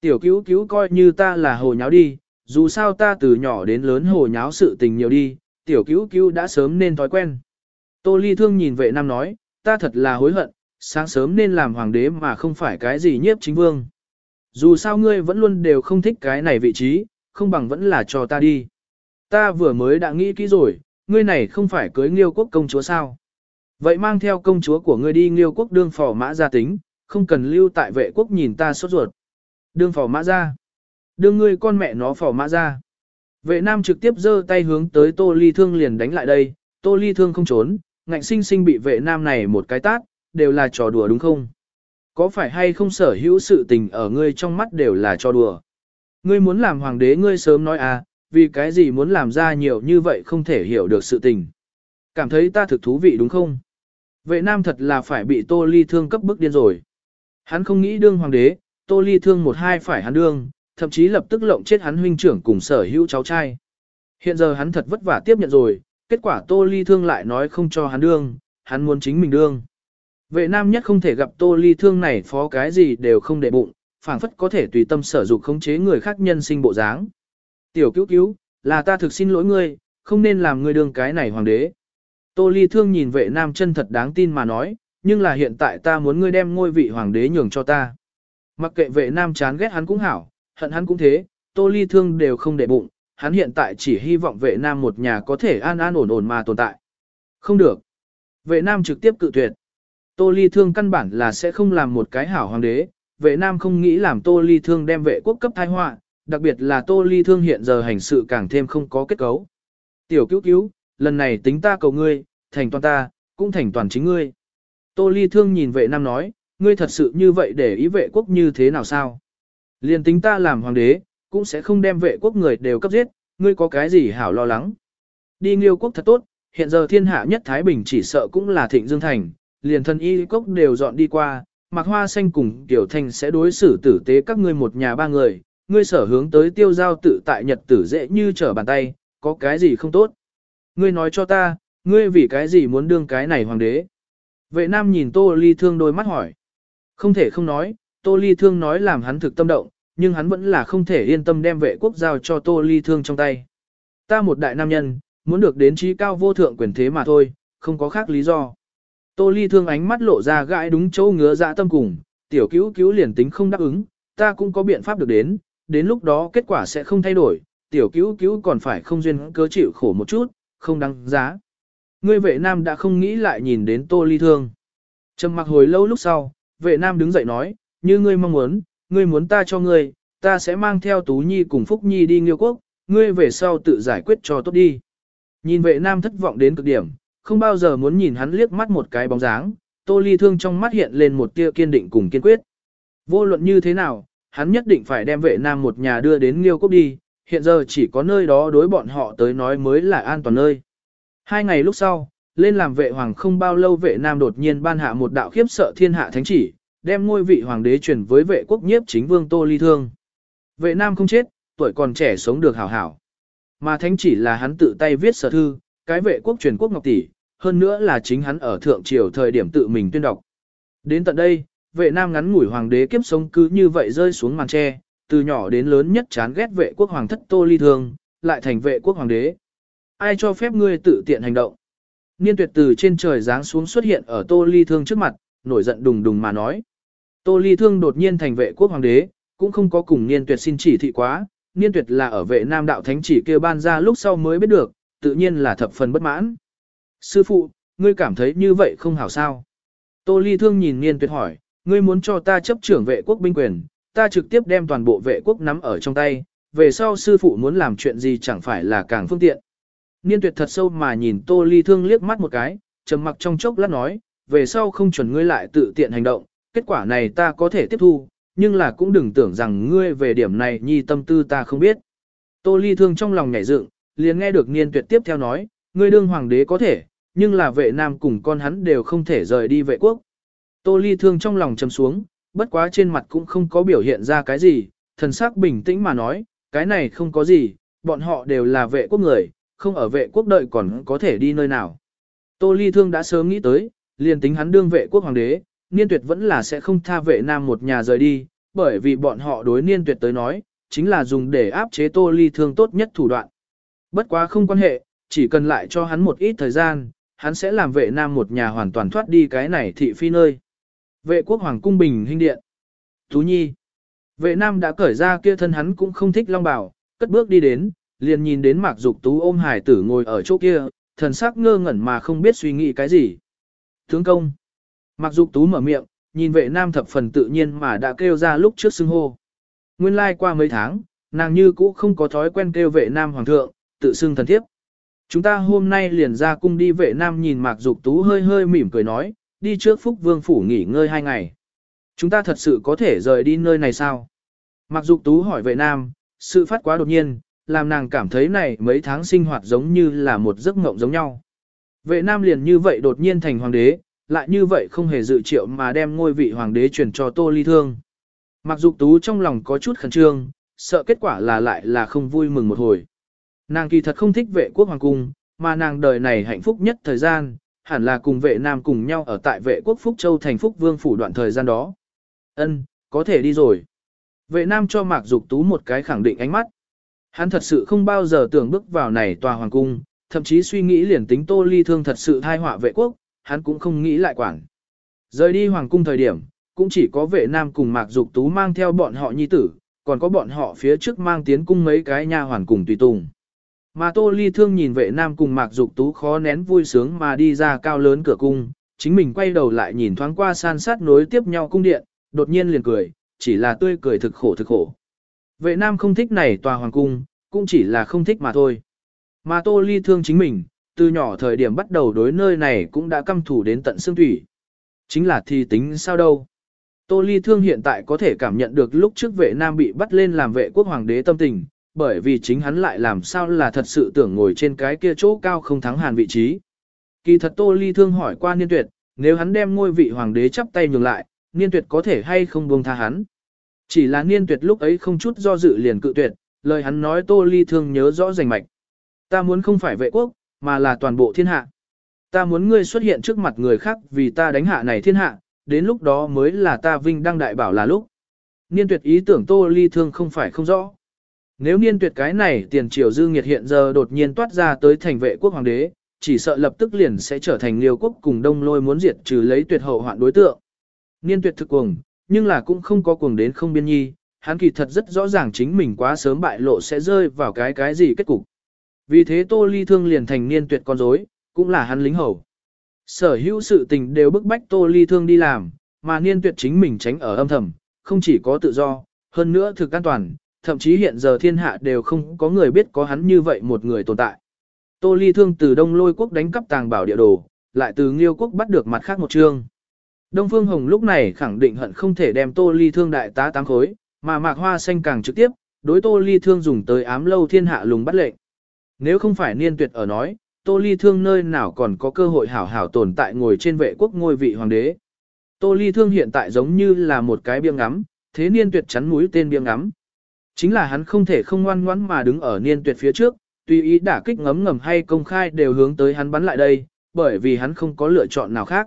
Tiểu cứu cứu coi như ta là hồ nháo đi, dù sao ta từ nhỏ đến lớn hồ nháo sự tình nhiều đi, tiểu cứu cứu đã sớm nên thói quen. Tô Ly thương nhìn vệ nam nói, ta thật là hối hận, sáng sớm nên làm hoàng đế mà không phải cái gì nhiếp chính vương. Dù sao ngươi vẫn luôn đều không thích cái này vị trí, không bằng vẫn là cho ta đi. Ta vừa mới đã nghĩ kỹ rồi, ngươi này không phải cưới nghiêu quốc công chúa sao. Vậy mang theo công chúa của ngươi đi nghiêu quốc đương phò mã gia tính, không cần lưu tại vệ quốc nhìn ta sốt ruột. Đương phò mã gia. Đương ngươi con mẹ nó phò mã ra, Vệ nam trực tiếp giơ tay hướng tới tô ly thương liền đánh lại đây, tô ly thương không trốn, ngạnh sinh sinh bị vệ nam này một cái tát, đều là trò đùa đúng không? Có phải hay không sở hữu sự tình ở ngươi trong mắt đều là trò đùa? Ngươi muốn làm hoàng đế ngươi sớm nói à, vì cái gì muốn làm ra nhiều như vậy không thể hiểu được sự tình. Cảm thấy ta thực thú vị đúng không? Vệ nam thật là phải bị tô ly thương cấp bức điên rồi. Hắn không nghĩ đương hoàng đế, tô ly thương một hai phải hắn đương, thậm chí lập tức lộng chết hắn huynh trưởng cùng sở hữu cháu trai. Hiện giờ hắn thật vất vả tiếp nhận rồi, kết quả tô ly thương lại nói không cho hắn đương, hắn muốn chính mình đương. Vệ nam nhất không thể gặp tô ly thương này phó cái gì đều không để bụng, phảng phất có thể tùy tâm sở dục khống chế người khác nhân sinh bộ dáng. Tiểu cứu cứu, là ta thực xin lỗi ngươi, không nên làm ngươi đương cái này hoàng đế. Tô Ly Thương nhìn vệ nam chân thật đáng tin mà nói, nhưng là hiện tại ta muốn ngươi đem ngôi vị hoàng đế nhường cho ta. Mặc kệ vệ nam chán ghét hắn cũng hảo, hận hắn cũng thế, Tô Ly Thương đều không để bụng, hắn hiện tại chỉ hy vọng vệ nam một nhà có thể an an ổn ổn mà tồn tại. Không được. Vệ nam trực tiếp cự tuyệt. Tô Ly Thương căn bản là sẽ không làm một cái hảo hoàng đế, vệ nam không nghĩ làm Tô Ly Thương đem vệ quốc cấp thai họa, đặc biệt là Tô Ly Thương hiện giờ hành sự càng thêm không có kết cấu. Tiểu cứu cứu, lần này tính ta cầu ngươi, thành toàn ta, cũng thành toàn chính ngươi. Tô Ly Thương nhìn vệ nam nói, ngươi thật sự như vậy để ý vệ quốc như thế nào sao? Liền tính ta làm hoàng đế, cũng sẽ không đem vệ quốc người đều cấp giết, ngươi có cái gì hảo lo lắng. Đi nghiêu quốc thật tốt, hiện giờ thiên hạ nhất Thái Bình chỉ sợ cũng là thịnh dương thành, liền thân y cốc đều dọn đi qua, mặc hoa xanh cùng tiểu thanh sẽ đối xử tử tế các ngươi một nhà ba người, ngươi sở hướng tới tiêu giao tự tại nhật tử dễ như trở bàn tay, có cái gì không tốt. Ngươi nói cho ta, ngươi vì cái gì muốn đương cái này hoàng đế. Vệ nam nhìn tô ly thương đôi mắt hỏi. Không thể không nói, tô ly thương nói làm hắn thực tâm động, nhưng hắn vẫn là không thể yên tâm đem vệ quốc giao cho tô ly thương trong tay. Ta một đại nam nhân, muốn được đến trí cao vô thượng quyền thế mà thôi, không có khác lý do. Tô ly thương ánh mắt lộ ra gãi đúng chỗ ngứa dạ tâm cùng, tiểu cứu cứu liền tính không đáp ứng, ta cũng có biện pháp được đến, đến lúc đó kết quả sẽ không thay đổi, tiểu cứu cứu còn phải không duyên cớ chịu khổ một chút, không đáng giá. Ngươi vệ nam đã không nghĩ lại nhìn đến tô ly thương. Trầm mặc hồi lâu lúc sau, vệ nam đứng dậy nói, như ngươi mong muốn, ngươi muốn ta cho ngươi, ta sẽ mang theo Tú Nhi cùng Phúc Nhi đi nghiêu quốc, ngươi về sau tự giải quyết cho tốt đi. Nhìn vệ nam thất vọng đến cực điểm, không bao giờ muốn nhìn hắn liếc mắt một cái bóng dáng, tô ly thương trong mắt hiện lên một tia kiên định cùng kiên quyết. Vô luận như thế nào, hắn nhất định phải đem vệ nam một nhà đưa đến nghiêu quốc đi, hiện giờ chỉ có nơi đó đối bọn họ tới nói mới là an toàn nơi. Hai ngày lúc sau, lên làm vệ hoàng không bao lâu vệ nam đột nhiên ban hạ một đạo khiếp sợ thiên hạ thánh chỉ, đem ngôi vị hoàng đế truyền với vệ quốc nhiếp chính vương Tô Ly Thương. Vệ nam không chết, tuổi còn trẻ sống được hảo hảo. Mà thánh chỉ là hắn tự tay viết sở thư, cái vệ quốc truyền quốc ngọc tỷ, hơn nữa là chính hắn ở thượng triều thời điểm tự mình tuyên đọc. Đến tận đây, vệ nam ngắn ngủi hoàng đế kiếp sống cứ như vậy rơi xuống màn tre, từ nhỏ đến lớn nhất chán ghét vệ quốc hoàng thất Tô Ly Thương, lại thành vệ quốc hoàng đế. Ai cho phép ngươi tự tiện hành động? Niên tuyệt từ trên trời giáng xuống xuất hiện ở Tô Ly Thương trước mặt, nổi giận đùng đùng mà nói. Tô Ly Thương đột nhiên thành vệ quốc hoàng đế, cũng không có cùng Niên tuyệt xin chỉ thị quá, Niên tuyệt là ở vệ nam đạo thánh chỉ kia ban ra lúc sau mới biết được, tự nhiên là thập phần bất mãn. Sư phụ, ngươi cảm thấy như vậy không hảo sao? Tô Ly Thương nhìn Niên tuyệt hỏi, ngươi muốn cho ta chấp trưởng vệ quốc binh quyền, ta trực tiếp đem toàn bộ vệ quốc nắm ở trong tay, về sau sư phụ muốn làm chuyện gì chẳng phải là càng phương tiện. Niên tuyệt thật sâu mà nhìn Tô Ly Thương liếc mắt một cái, trầm mặc trong chốc lát nói, về sau không chuẩn ngươi lại tự tiện hành động, kết quả này ta có thể tiếp thu, nhưng là cũng đừng tưởng rằng ngươi về điểm này nhi tâm tư ta không biết. Tô Ly Thương trong lòng nhảy dựng, liền nghe được Niên tuyệt tiếp theo nói, ngươi đương hoàng đế có thể, nhưng là vệ nam cùng con hắn đều không thể rời đi vệ quốc. Tô Ly Thương trong lòng trầm xuống, bất quá trên mặt cũng không có biểu hiện ra cái gì, thần sắc bình tĩnh mà nói, cái này không có gì, bọn họ đều là vệ quốc người, không ở vệ quốc đợi còn có thể đi nơi nào. Tô Ly Thương đã sớm nghĩ tới, liền tính hắn đương vệ quốc hoàng đế, niên tuyệt vẫn là sẽ không tha vệ nam một nhà rời đi, bởi vì bọn họ đối niên tuyệt tới nói, chính là dùng để áp chế Tô Ly Thương tốt nhất thủ đoạn. Bất quá không quan hệ, chỉ cần lại cho hắn một ít thời gian, hắn sẽ làm vệ nam một nhà hoàn toàn thoát đi cái này thị phi nơi. Vệ quốc hoàng cung bình hình điện. Tú Nhi. Vệ nam đã cởi ra kia thân hắn cũng không thích long bảo, cất bước đi đến, liền nhìn đến Mạc Dục Tú ôm hải tử ngồi ở chỗ kia, thần sắc ngơ ngẩn mà không biết suy nghĩ cái gì. Tướng công. Mặc Dục Tú mở miệng, nhìn vệ nam thập phần tự nhiên mà đã kêu ra lúc trước xưng hô. Nguyên lai like qua mấy tháng, nàng như cũ không có thói quen kêu vệ nam hoàng thượng, tự xưng thần thiếp. Chúng ta hôm nay liền ra cung đi vệ nam nhìn Mạc Dục Tú hơi hơi mỉm cười nói, đi trước Phúc Vương Phủ nghỉ ngơi hai ngày. Chúng ta thật sự có thể rời đi nơi này sao? Mạc Dục Tú hỏi vệ nam, sự phát quá đột nhiên, làm nàng cảm thấy này mấy tháng sinh hoạt giống như là một giấc mộng giống nhau. Vệ nam liền như vậy đột nhiên thành hoàng đế, lại như vậy không hề dự triệu mà đem ngôi vị hoàng đế truyền cho Tô Ly Thương. Mặc dục tú trong lòng có chút khẩn trương, sợ kết quả là lại là không vui mừng một hồi. Nàng kỳ thật không thích vệ quốc hoàng cung, mà nàng đời này hạnh phúc nhất thời gian, hẳn là cùng vệ nam cùng nhau ở tại vệ quốc Phúc Châu thành Phúc Vương phủ đoạn thời gian đó. Ân, có thể đi rồi. Vệ nam cho Mạc Dục Tú một cái khẳng định ánh mắt. Hắn thật sự không bao giờ tưởng bước vào này tòa hoàng cung, thậm chí suy nghĩ liền tính Tô Ly Thương thật sự thai họa vệ quốc, hắn cũng không nghĩ lại quản. Rời đi hoàng cung thời điểm, cũng chỉ có vệ nam cùng Mạc Dục Tú mang theo bọn họ nhi tử, còn có bọn họ phía trước mang tiến cung mấy cái nha hoàn cùng tùy tùng. Mà Tô Ly Thương nhìn vệ nam cùng Mạc Dục Tú khó nén vui sướng mà đi ra cao lớn cửa cung, chính mình quay đầu lại nhìn thoáng qua san sát nối tiếp nhau cung điện, đột nhiên liền cười, chỉ là tươi cười thực khổ thực khổ. Vệ nam không thích này tòa hoàng cung, cũng chỉ là không thích mà thôi. Mà Tô Ly thương chính mình, từ nhỏ thời điểm bắt đầu đối nơi này cũng đã căm thủ đến tận xương thủy. Chính là thì tính sao đâu. Tô Ly Thương hiện tại có thể cảm nhận được lúc trước vệ nam bị bắt lên làm vệ quốc hoàng đế tâm tình, bởi vì chính hắn lại làm sao là thật sự tưởng ngồi trên cái kia chỗ cao không thắng hàn vị trí. Kỳ thật Tô Ly Thương hỏi qua Niên Tuyệt, nếu hắn đem ngôi vị hoàng đế chắp tay nhường lại, Niên Tuyệt có thể hay không buông tha hắn. Chỉ là Niên Tuyệt lúc ấy không chút do dự liền cự tuyệt, lời hắn nói Tô Ly Thương nhớ rõ rành mạch. Ta muốn không phải vệ quốc, mà là toàn bộ thiên hạ. Ta muốn ngươi xuất hiện trước mặt người khác vì ta đánh hạ này thiên hạ, đến lúc đó mới là ta vinh đăng đại bảo là lúc. Niên tuyệt ý tưởng Tô Ly Thương không phải không rõ. Nếu niên tuyệt cái này tiền triều dư nghiệt hiện giờ đột nhiên toát ra tới thành vệ quốc hoàng đế, chỉ sợ lập tức liền sẽ trở thành liều quốc cùng đông lôi muốn diệt trừ lấy tuyệt hậu hoạn đối tượng. Niên tuyệt thực cuồng, nhưng là cũng không có cuồng đến không biên nhi, hắn kỳ thật rất rõ ràng chính mình quá sớm bại lộ sẽ rơi vào cái cái gì kết cục. Vì thế Tô Ly Thương liền thành niên tuyệt con rối, cũng là hắn lính hầu. Sở hữu sự tình đều bức bách Tô Ly Thương đi làm, mà niên tuyệt chính mình tránh ở âm thầm, không chỉ có tự do, hơn nữa thực an toàn, thậm chí hiện giờ thiên hạ đều không có người biết có hắn như vậy một người tồn tại. Tô Ly Thương từ Đông Lôi quốc đánh cắp tàng bảo địa đồ, lại từ Nghiêu quốc bắt được mặt khác một chương. Đông Phương Hồng lúc này khẳng định hận không thể đem Tô Ly Thương đại tá tám khối, mà Mạc Hoa Xanh càng trực tiếp, đối Tô Ly Thương dùng tới ám lâu thiên hạ lùng bắt lệnh. Nếu không phải niên tuyệt ở nói, Tô Ly Thương nơi nào còn có cơ hội hảo hảo tồn tại ngồi trên vệ quốc ngôi vị hoàng đế. Tô Ly Thương hiện tại giống như là một cái biêng ngắm, thế niên tuyệt chắn mũi tên biêng ngắm. Chính là hắn không thể không ngoan ngoãn mà đứng ở niên tuyệt phía trước, tùy ý đả kích ngấm ngầm hay công khai đều hướng tới hắn bắn lại đây, bởi vì hắn không có lựa chọn nào khác.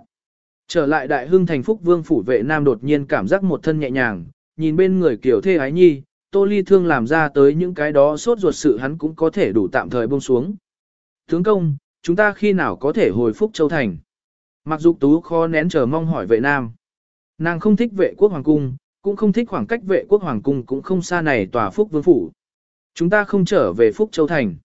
Trở lại đại hưng thành phúc vương phủ vệ nam đột nhiên cảm giác một thân nhẹ nhàng, nhìn bên người kiểu thê ái nhi, tô ly thương làm ra tới những cái đó sốt ruột sự hắn cũng có thể đủ tạm thời buông xuống. Tướng công, chúng ta khi nào có thể hồi phúc châu thành? Mặc dục tú khó nén chờ mong hỏi vệ nam. Nàng không thích vệ quốc hoàng cung, cũng không thích khoảng cách vệ quốc hoàng cung cũng không xa này tòa phúc vương phủ. Chúng ta không trở về phúc châu thành.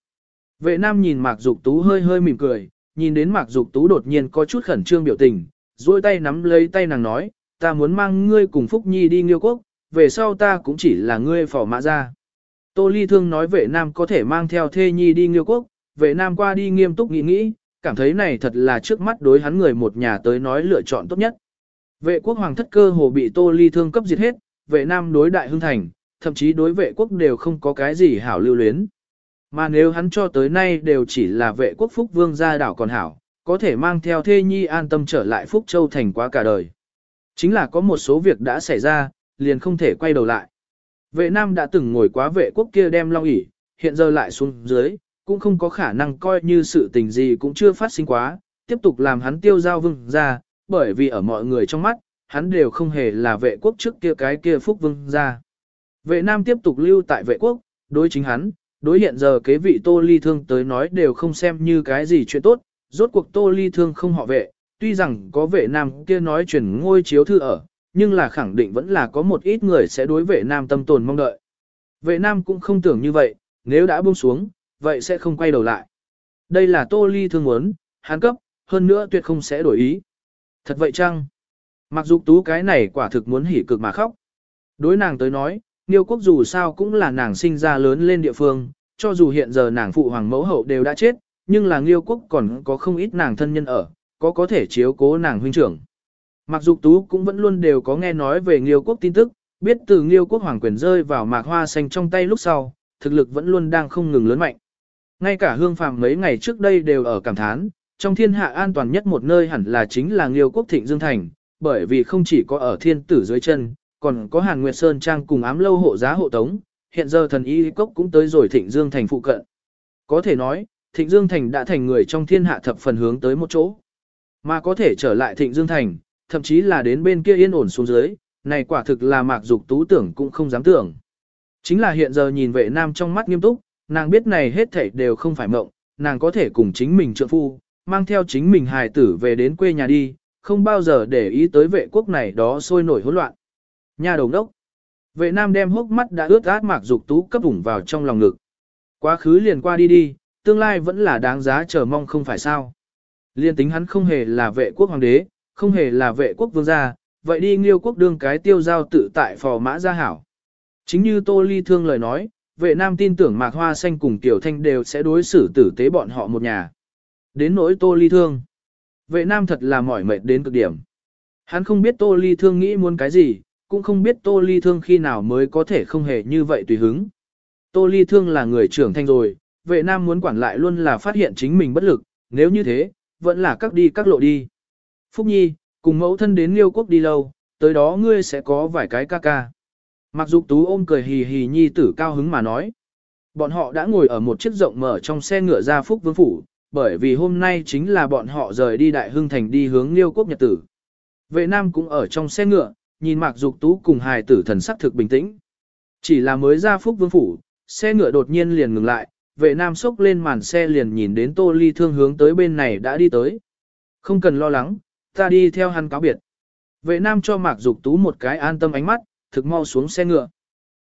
Vệ nam nhìn mạc dục tú hơi hơi mỉm cười, nhìn đến mạc dục tú đột nhiên có chút khẩn trương biểu tình, duỗi tay nắm lấy tay nàng nói, ta muốn mang ngươi cùng phúc nhi đi nghiêu quốc, về sau ta cũng chỉ là ngươi phỏ mã ra. Tô ly thương nói vệ nam có thể mang theo thê nhi đi nghiêu quốc, vệ nam qua đi nghiêm túc nghĩ nghĩ, cảm thấy này thật là trước mắt đối hắn người một nhà tới nói lựa chọn tốt nhất. Vệ quốc hoàng thất cơ hồ bị tô ly thương cấp diệt hết, vệ nam đối đại hưng thành, thậm chí đối vệ quốc đều không có cái gì hảo lưu luyến. Mà nếu hắn cho tới nay đều chỉ là vệ quốc phúc vương gia đảo còn hảo, có thể mang theo thê nhi an tâm trở lại phúc châu thành quá cả đời. Chính là có một số việc đã xảy ra, liền không thể quay đầu lại. Vệ nam đã từng ngồi quá vệ quốc kia đem long ỉ, hiện giờ lại xuống dưới, cũng không có khả năng coi như sự tình gì cũng chưa phát sinh quá, tiếp tục làm hắn tiêu giao vương ra, bởi vì ở mọi người trong mắt, hắn đều không hề là vệ quốc trước kia cái kia phúc vương ra. Vệ nam tiếp tục lưu tại vệ quốc, đối chính hắn, đối hiện giờ kế vị tô ly thương tới nói đều không xem như cái gì chuyện tốt, rốt cuộc tô ly thương không họ vệ, tuy rằng có vệ nam kia nói chuyển ngôi chiếu thư ở, nhưng là khẳng định vẫn là có một ít người sẽ đối vệ nam tâm tồn mong đợi. Vệ nam cũng không tưởng như vậy, nếu đã buông xuống, vậy sẽ không quay đầu lại. Đây là tô ly thương muốn, hán cấp, hơn nữa tuyệt không sẽ đổi ý. Thật vậy chăng? Mặc dù tú cái này quả thực muốn hỉ cực mà khóc. Đối nàng tới nói, Niêu quốc dù sao cũng là nàng sinh ra lớn lên địa phương, cho dù hiện giờ nàng phụ hoàng mẫu hậu đều đã chết, nhưng là Niêu quốc còn có không ít nàng thân nhân ở, có có thể chiếu cố nàng huynh trưởng. Mặc dù tú cũng vẫn luôn đều có nghe nói về Nghiêu quốc tin tức, biết từ Nghiêu quốc hoàng quyền rơi vào mạc hoa xanh trong tay lúc sau, thực lực vẫn luôn đang không ngừng lớn mạnh. Ngay cả hương phàm mấy ngày trước đây đều ở cảm thán, trong thiên hạ an toàn nhất một nơi hẳn là chính là Nghiêu quốc thịnh Dương Thành, bởi vì không chỉ có ở thiên tử dưới chân, còn có Hàn Nguyệt Sơn Trang cùng ám lâu hộ giá hộ tống, hiện giờ thần y cốc cũng tới rồi thịnh Dương Thành phụ cận. Có thể nói, thịnh Dương Thành đã thành người trong thiên hạ thập phần hướng tới một chỗ. Mà có thể trở lại thịnh Dương Thành, thậm chí là đến bên kia yên ổn xuống dưới, này quả thực là mạc dục tú tưởng cũng không dám tưởng. Chính là hiện giờ nhìn vệ nam trong mắt nghiêm túc, nàng biết này hết thảy đều không phải mộng, nàng có thể cùng chính mình trượng phu, mang theo chính mình hài tử về đến quê nhà đi, không bao giờ để ý tới vệ quốc này đó sôi nổi hỗn loạn. Nhà đồng đốc. Vệ nam đem hốc mắt đã ướt át mạc dục tú cấp ủng vào trong lòng ngực. Quá khứ liền qua đi đi, tương lai vẫn là đáng giá chờ mong không phải sao. Liên tính hắn không hề là vệ quốc hoàng đế, không hề là vệ quốc vương gia, vậy đi nghiêu quốc đương cái tiêu giao tự tại phò mã gia hảo. Chính như Tô Ly Thương lời nói, vệ nam tin tưởng Mạc Hoa Xanh cùng Tiểu Thanh đều sẽ đối xử tử tế bọn họ một nhà. Đến nỗi Tô Ly Thương, vệ nam thật là mỏi mệt đến cực điểm. Hắn không biết Tô Ly Thương nghĩ muốn cái gì, cũng không biết Tô Ly Thương khi nào mới có thể không hề như vậy tùy hứng. Tô Ly Thương là người trưởng thành rồi, vệ nam muốn quản lại luôn là phát hiện chính mình bất lực, nếu như thế, vẫn là các đi các lộ đi. Phúc Nhi, cùng mẫu thân đến Liêu Quốc đi lâu, tới đó ngươi sẽ có vài cái ca ca. Mặc dục tú ôm cười hì hì Nhi tử cao hứng mà nói. Bọn họ đã ngồi ở một chiếc rộng mở trong xe ngựa ra Phúc Vương Phủ, bởi vì hôm nay chính là bọn họ rời đi Đại Hưng Thành đi hướng Liêu Quốc Nhật Tử. Vệ Nam cũng ở trong xe ngựa, nhìn Mạc Dục Tú cùng hài tử thần sắc thực bình tĩnh. Chỉ là mới ra Phúc Vương Phủ, xe ngựa đột nhiên liền ngừng lại, vệ Nam sốc lên màn xe liền nhìn đến Tô Ly Thương hướng tới bên này đã đi tới. Không cần lo lắng, ta đi theo hắn cáo biệt. Vệ Nam cho Mạc Dục Tú một cái an tâm ánh mắt, thực mau xuống xe ngựa.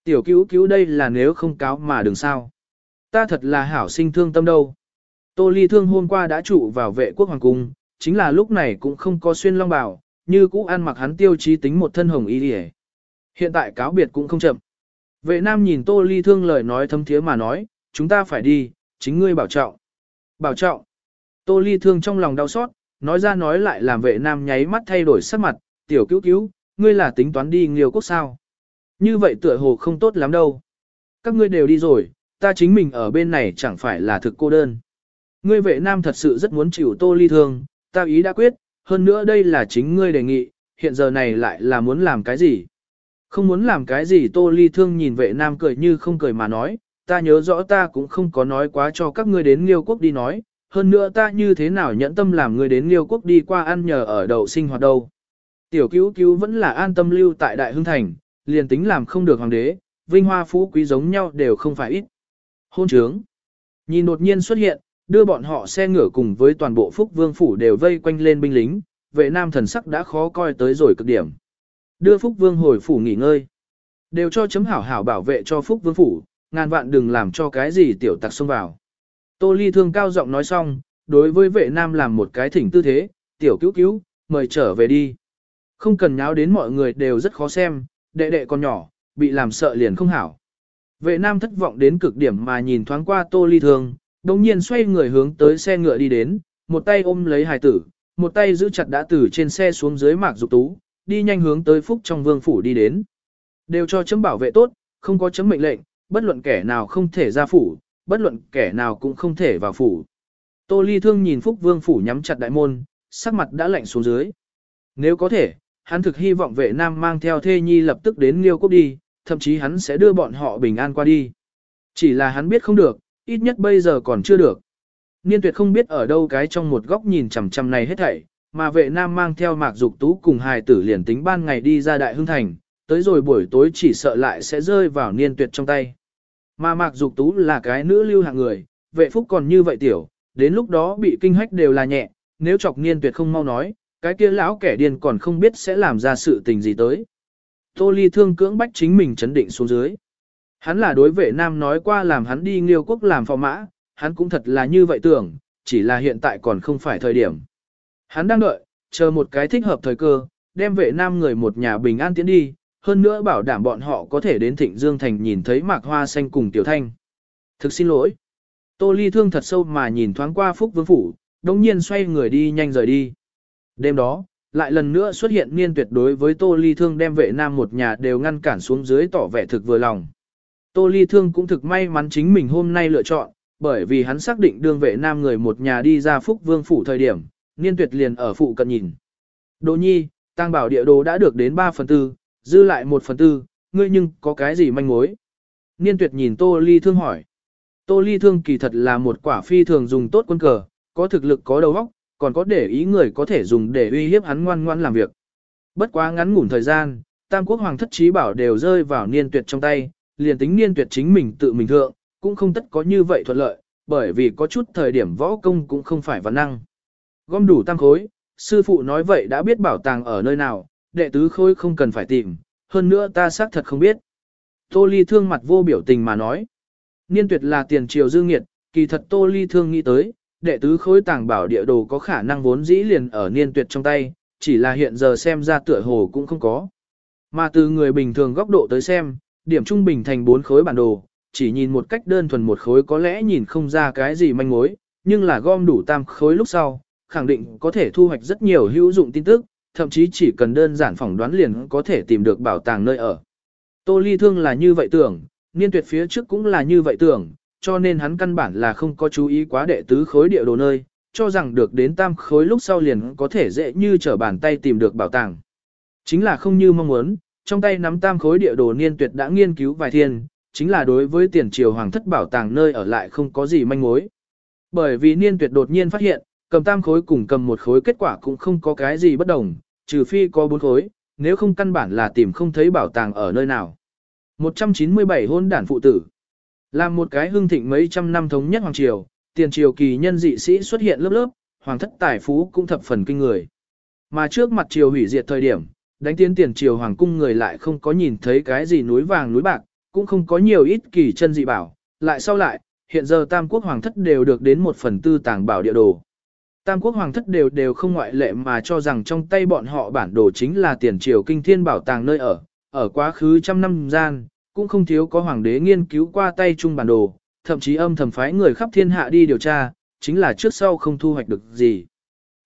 Tiểu cứu cứu đây là nếu không cáo mà đừng sao. Ta thật là hảo sinh thương tâm đâu. Tô Ly Thương hôm qua đã trụ vào vệ quốc hoàng cung, chính là lúc này cũng không có xuyên long bào, như cũ ăn mặc hắn tiêu chí tính một thân hồng y đi Hiện tại cáo biệt cũng không chậm. Vệ nam nhìn Tô Ly Thương lời nói thâm thiế mà nói, chúng ta phải đi, chính ngươi bảo trọng. Bảo trọng. Tô Ly Thương trong lòng đau xót, nói ra nói lại làm vệ nam nháy mắt thay đổi sắc mặt, tiểu cứu cứu, ngươi là tính toán đi nghiêu quốc sao. Như vậy tựa hồ không tốt lắm đâu. Các ngươi đều đi rồi, ta chính mình ở bên này chẳng phải là thực cô đơn. Ngươi vệ nam thật sự rất muốn chịu Tô Ly Thương, ta ý đã quyết, hơn nữa đây là chính ngươi đề nghị, hiện giờ này lại là muốn làm cái gì? Không muốn làm cái gì Tô Ly Thương nhìn vệ nam cười như không cười mà nói, ta nhớ rõ ta cũng không có nói quá cho các ngươi đến Liêu Quốc đi nói, hơn nữa ta như thế nào nhẫn tâm làm ngươi đến Liêu Quốc đi qua ăn nhờ ở đậu sinh hoạt đâu. Tiểu cứu cứu vẫn là an tâm lưu tại Đại Hưng Thành, liền tính làm không được hoàng đế, vinh hoa phú quý giống nhau đều không phải ít. Hôn trướng. Nhìn đột nhiên xuất hiện, đưa bọn họ xe ngửa cùng với toàn bộ phúc vương phủ đều vây quanh lên binh lính, vệ nam thần sắc đã khó coi tới rồi cực điểm. Đưa phúc vương hồi phủ nghỉ ngơi. Đều cho chấm hảo hảo bảo vệ cho phúc vương phủ, ngàn vạn đừng làm cho cái gì tiểu tặc xông vào. Tô ly thương cao giọng nói xong, đối với vệ nam làm một cái thỉnh tư thế, tiểu cứu cứu, mời trở về đi. Không cần nháo đến mọi người đều rất khó xem, đệ đệ con nhỏ, bị làm sợ liền không hảo. Vệ nam thất vọng đến cực điểm mà nhìn thoáng qua tô ly thương, đồng nhiên xoay người hướng tới xe ngựa đi đến, một tay ôm lấy hài tử, một tay giữ chặt đã Tử trên xe xuống dưới mạc dục tú, đi nhanh hướng tới phúc trong vương phủ đi đến. Đều cho chấm bảo vệ tốt, không có chấm mệnh lệnh, bất luận kẻ nào không thể ra phủ, bất luận kẻ nào cũng không thể vào phủ. Tô Ly Thương nhìn Phúc Vương phủ nhắm chặt đại môn, sắc mặt đã lạnh xuống dưới. Nếu có thể, hắn thực hy vọng vệ nam mang theo thê nhi lập tức đến Liêu Quốc đi, thậm chí hắn sẽ đưa bọn họ bình an qua đi. Chỉ là hắn biết không được, ít nhất bây giờ còn chưa được. Niên tuyệt không biết ở đâu cái trong một góc nhìn chằm chằm này hết thảy, mà vệ nam mang theo mạc dục tú cùng hài tử liền tính ban ngày đi ra đại hưng thành, tới rồi buổi tối chỉ sợ lại sẽ rơi vào niên tuyệt trong tay. Mà mạc dục tú là cái nữ lưu hạng người, vệ phúc còn như vậy tiểu, đến lúc đó bị kinh hách đều là nhẹ, nếu chọc niên tuyệt không mau nói, cái kia lão kẻ điên còn không biết sẽ làm ra sự tình gì tới. Tô ly thương cưỡng bách chính mình chấn định xuống dưới. Hắn là đối vệ nam nói qua làm hắn đi nghiêu quốc làm phò mã, hắn cũng thật là như vậy tưởng, chỉ là hiện tại còn không phải thời điểm. Hắn đang đợi, chờ một cái thích hợp thời cơ, đem vệ nam người một nhà bình an tiến đi, hơn nữa bảo đảm bọn họ có thể đến Thịnh Dương Thành nhìn thấy mạc hoa xanh cùng Tiểu Thanh. Thực xin lỗi. Tô Ly thương thật sâu mà nhìn thoáng qua Phúc Vương Phủ, đồng nhiên xoay người đi nhanh rời đi. Đêm đó, lại lần nữa xuất hiện niên tuyệt đối với Tô Ly thương đem vệ nam một nhà đều ngăn cản xuống dưới tỏ vẻ thực vừa lòng. Tô Ly thương cũng thực may mắn chính mình hôm nay lựa chọn, bởi vì hắn xác định đương vệ nam người một nhà đi ra Phúc Vương Phủ thời điểm, niên tuyệt liền ở phụ cận nhìn. Đồ nhi, tăng bảo địa đồ đã được đến 3 phần tư, dư lại một phần tư, ngươi nhưng có cái gì manh mối? Niên tuyệt nhìn Tô Ly Thương hỏi. Tô Ly Thương kỳ thật là một quả phi thường dùng tốt quân cờ, có thực lực có đầu óc, còn có để ý người có thể dùng để uy hiếp hắn ngoan ngoan làm việc. Bất quá ngắn ngủn thời gian, Tam Quốc Hoàng thất trí bảo đều rơi vào niên tuyệt trong tay, liền tính niên tuyệt chính mình tự mình thượng, cũng không tất có như vậy thuận lợi, bởi vì có chút thời điểm võ công cũng không phải văn năng. Gom đủ tăng khối, sư phụ nói vậy đã biết bảo tàng ở nơi nào, đệ tứ khối không cần phải tìm, hơn nữa ta xác thật không biết. Tô Ly thương mặt vô biểu tình mà nói. Niên tuyệt là tiền triều dư nghiệt, kỳ thật Tô Ly thương nghĩ tới, đệ tứ khối tàng bảo địa đồ có khả năng vốn dĩ liền ở niên tuyệt trong tay, chỉ là hiện giờ xem ra tựa hồ cũng không có. Mà từ người bình thường góc độ tới xem, điểm trung bình thành bốn khối bản đồ, chỉ nhìn một cách đơn thuần một khối có lẽ nhìn không ra cái gì manh mối, nhưng là gom đủ tam khối lúc sau, khẳng định có thể thu hoạch rất nhiều hữu dụng tin tức, thậm chí chỉ cần đơn giản phỏng đoán liền có thể tìm được bảo tàng nơi ở. Tô Ly Thương là như vậy tưởng, niên tuyệt phía trước cũng là như vậy tưởng, cho nên hắn căn bản là không có chú ý quá đệ tứ khối địa đồ nơi, cho rằng được đến tam khối lúc sau liền có thể dễ như trở bàn tay tìm được bảo tàng. Chính là không như mong muốn, trong tay nắm tam khối địa đồ niên tuyệt đã nghiên cứu vài thiên, chính là đối với tiền triều hoàng thất bảo tàng nơi ở lại không có gì manh mối. Bởi vì niên tuyệt đột nhiên phát hiện, cầm tam khối cùng cầm một khối kết quả cũng không có cái gì bất đồng, trừ phi có bốn khối, nếu không căn bản là tìm không thấy bảo tàng ở nơi nào. 197 hôn đản phụ tử. Làm một cái hưng thịnh mấy trăm năm thống nhất hoàng triều, tiền triều kỳ nhân dị sĩ xuất hiện lớp lớp, hoàng thất tài phú cũng thập phần kinh người. Mà trước mặt triều hủy diệt thời điểm, đánh tiến tiền triều hoàng cung người lại không có nhìn thấy cái gì núi vàng núi bạc, cũng không có nhiều ít kỳ chân dị bảo, lại sau lại, hiện giờ tam quốc hoàng thất đều được đến một phần tư tàng bảo địa đồ. Tam quốc hoàng thất đều đều không ngoại lệ mà cho rằng trong tay bọn họ bản đồ chính là tiền triều kinh thiên bảo tàng nơi ở, ở quá khứ trăm năm gian, cũng không thiếu có hoàng đế nghiên cứu qua tay chung bản đồ, thậm chí âm thầm phái người khắp thiên hạ đi điều tra, chính là trước sau không thu hoạch được gì.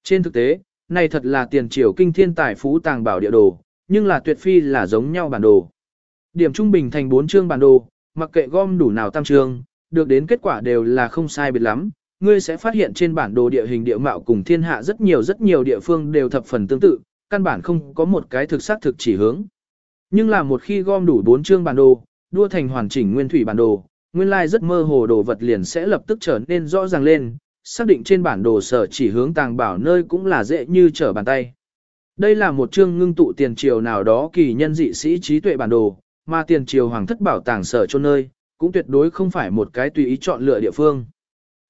Trên thực tế, này thật là tiền triều kinh thiên tài phú tàng bảo địa đồ, nhưng là tuyệt phi là giống nhau bản đồ. Điểm trung bình thành 4 chương bản đồ, mặc kệ gom đủ nào tam chương, được đến kết quả đều là không sai biệt lắm. Ngươi sẽ phát hiện trên bản đồ địa hình địa mạo cùng thiên hạ rất nhiều rất nhiều địa phương đều thập phần tương tự, căn bản không có một cái thực xác thực chỉ hướng. Nhưng là một khi gom đủ 4 chương bản đồ, đua thành hoàn chỉnh nguyên thủy bản đồ, nguyên lai rất mơ hồ đồ vật liền sẽ lập tức trở nên rõ ràng lên, xác định trên bản đồ sở chỉ hướng tàng bảo nơi cũng là dễ như trở bàn tay. Đây là một chương ngưng tụ tiền triều nào đó kỳ nhân dị sĩ trí tuệ bản đồ, mà tiền triều hoàng thất bảo tàng sở chôn nơi, cũng tuyệt đối không phải một cái tùy ý chọn lựa địa phương.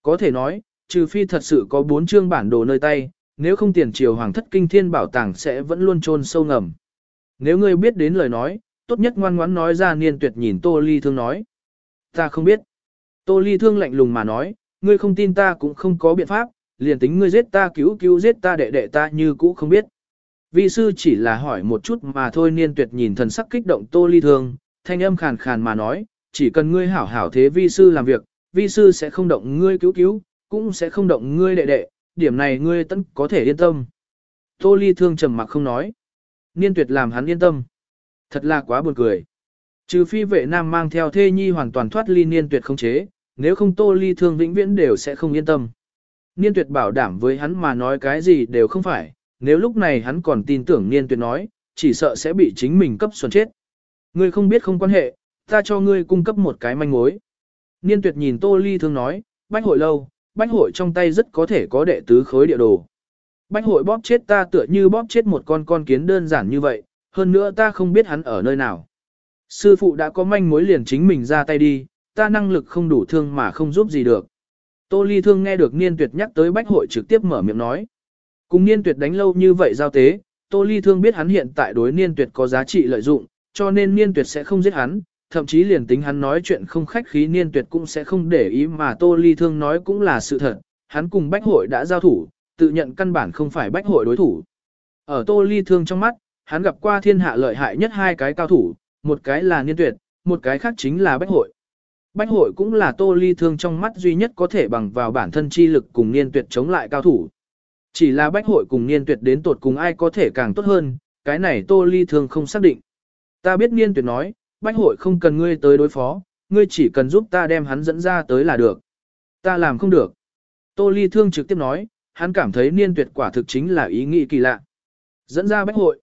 Có thể nói, trừ phi thật sự có bốn chương bản đồ nơi tay, nếu không tiền triều hoàng thất kinh thiên bảo tàng sẽ vẫn luôn chôn sâu ngầm. Nếu ngươi biết đến lời nói, tốt nhất ngoan ngoãn nói ra niên tuyệt nhìn Tô Ly Thương nói. Ta không biết. Tô Ly Thương lạnh lùng mà nói, ngươi không tin ta cũng không có biện pháp, liền tính ngươi giết ta cứu cứu giết ta đệ đệ ta như cũ không biết. Vi sư chỉ là hỏi một chút mà thôi niên tuyệt nhìn thần sắc kích động Tô Ly Thương, thanh âm khàn khàn mà nói, chỉ cần ngươi hảo hảo thế vi sư làm việc, vi sư sẽ không động ngươi cứu cứu, cũng sẽ không động ngươi đệ đệ, điểm này ngươi tất có thể yên tâm. Tô Ly Thương trầm mặc không nói. Niên tuyệt làm hắn yên tâm. Thật là quá buồn cười. Trừ phi vệ nam mang theo thê nhi hoàn toàn thoát ly niên tuyệt không chế, nếu không tô ly thương vĩnh viễn đều sẽ không yên tâm. Niên tuyệt bảo đảm với hắn mà nói cái gì đều không phải, nếu lúc này hắn còn tin tưởng niên tuyệt nói, chỉ sợ sẽ bị chính mình cấp xuân chết. Ngươi không biết không quan hệ, ta cho ngươi cung cấp một cái manh mối. Niên tuyệt nhìn tô ly thương nói, bách hội lâu, bách hội trong tay rất có thể có đệ tứ khối địa đồ. Bách hội bóp chết ta tựa như bóp chết một con con kiến đơn giản như vậy, hơn nữa ta không biết hắn ở nơi nào. Sư phụ đã có manh mối liền chính mình ra tay đi, ta năng lực không đủ thương mà không giúp gì được. Tô Ly Thương nghe được Niên Tuyệt nhắc tới Bách Hội trực tiếp mở miệng nói. Cùng Niên Tuyệt đánh lâu như vậy giao tế, Tô Ly Thương biết hắn hiện tại đối Niên Tuyệt có giá trị lợi dụng, cho nên Niên Tuyệt sẽ không giết hắn, thậm chí liền tính hắn nói chuyện không khách khí Niên Tuyệt cũng sẽ không để ý mà Tô Ly Thương nói cũng là sự thật, hắn cùng Bách Hội đã giao thủ, tự nhận căn bản không phải Bách Hội đối thủ. Ở Tô Ly Thương trong mắt, hắn gặp qua thiên hạ lợi hại nhất hai cái cao thủ, một cái là niên tuyệt, một cái khác chính là bách hội. Bách hội cũng là tô ly thương trong mắt duy nhất có thể bằng vào bản thân chi lực cùng niên tuyệt chống lại cao thủ. Chỉ là bách hội cùng niên tuyệt đến tột cùng ai có thể càng tốt hơn, cái này tô ly thương không xác định. Ta biết niên tuyệt nói, bách hội không cần ngươi tới đối phó, ngươi chỉ cần giúp ta đem hắn dẫn ra tới là được. Ta làm không được. Tô ly thương trực tiếp nói, hắn cảm thấy niên tuyệt quả thực chính là ý nghĩ kỳ lạ. Dẫn ra bách hội.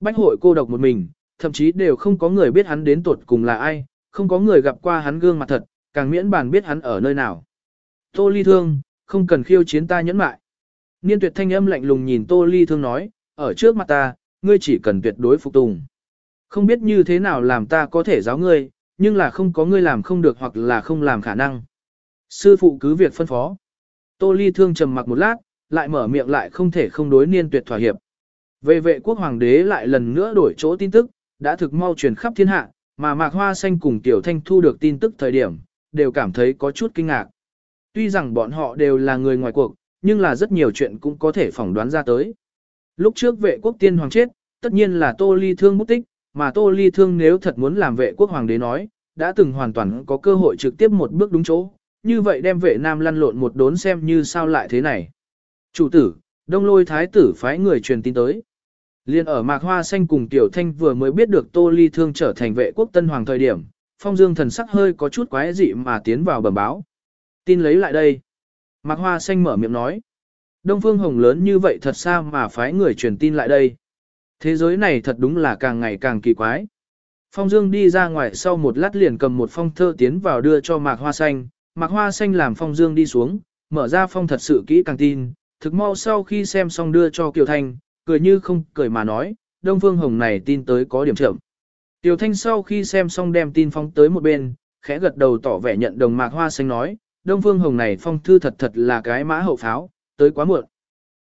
Bách hội cô độc một mình, thậm chí đều không có người biết hắn đến tuột cùng là ai, không có người gặp qua hắn gương mặt thật, càng miễn bàn biết hắn ở nơi nào. Tô Ly Thương, không cần khiêu chiến ta nhẫn mại. Niên tuyệt thanh âm lạnh lùng nhìn Tô Ly Thương nói, ở trước mặt ta, ngươi chỉ cần tuyệt đối phục tùng. Không biết như thế nào làm ta có thể giáo ngươi, nhưng là không có ngươi làm không được hoặc là không làm khả năng. Sư phụ cứ việc phân phó. Tô Ly Thương trầm mặc một lát, lại mở miệng lại không thể không đối niên tuyệt thỏa hiệp. Về vệ quốc hoàng đế lại lần nữa đổi chỗ tin tức, đã thực mau truyền khắp thiên hạ, mà Mạc Hoa Xanh cùng Tiểu Thanh thu được tin tức thời điểm, đều cảm thấy có chút kinh ngạc. Tuy rằng bọn họ đều là người ngoài cuộc, nhưng là rất nhiều chuyện cũng có thể phỏng đoán ra tới. Lúc trước vệ quốc tiên hoàng chết, tất nhiên là Tô Ly Thương mất tích, mà Tô Ly Thương nếu thật muốn làm vệ quốc hoàng đế nói, đã từng hoàn toàn có cơ hội trực tiếp một bước đúng chỗ, như vậy đem vệ nam lăn lộn một đốn xem như sao lại thế này. Chủ tử, đông lôi thái tử phái người truyền tin tới. Liên ở Mạc Hoa Xanh cùng Tiểu Thanh vừa mới biết được Tô Ly Thương trở thành vệ quốc tân hoàng thời điểm, Phong Dương thần sắc hơi có chút quái dị mà tiến vào bẩm báo. Tin lấy lại đây. Mạc Hoa Xanh mở miệng nói. Đông Phương Hồng lớn như vậy thật sao mà phái người truyền tin lại đây. Thế giới này thật đúng là càng ngày càng kỳ quái. Phong Dương đi ra ngoài sau một lát liền cầm một phong thơ tiến vào đưa cho Mạc Hoa Xanh. Mạc Hoa Xanh làm Phong Dương đi xuống, mở ra phong thật sự kỹ càng tin. Thực mau sau khi xem xong đưa cho Kiều Thanh, cười như không cười mà nói, Đông Phương Hồng này tin tới có điểm chậm. Tiểu Thanh sau khi xem xong đem tin phong tới một bên, khẽ gật đầu tỏ vẻ nhận đồng Mạc Hoa Xanh nói, Đông Phương Hồng này phong thư thật thật là cái mã hậu pháo, tới quá muộn.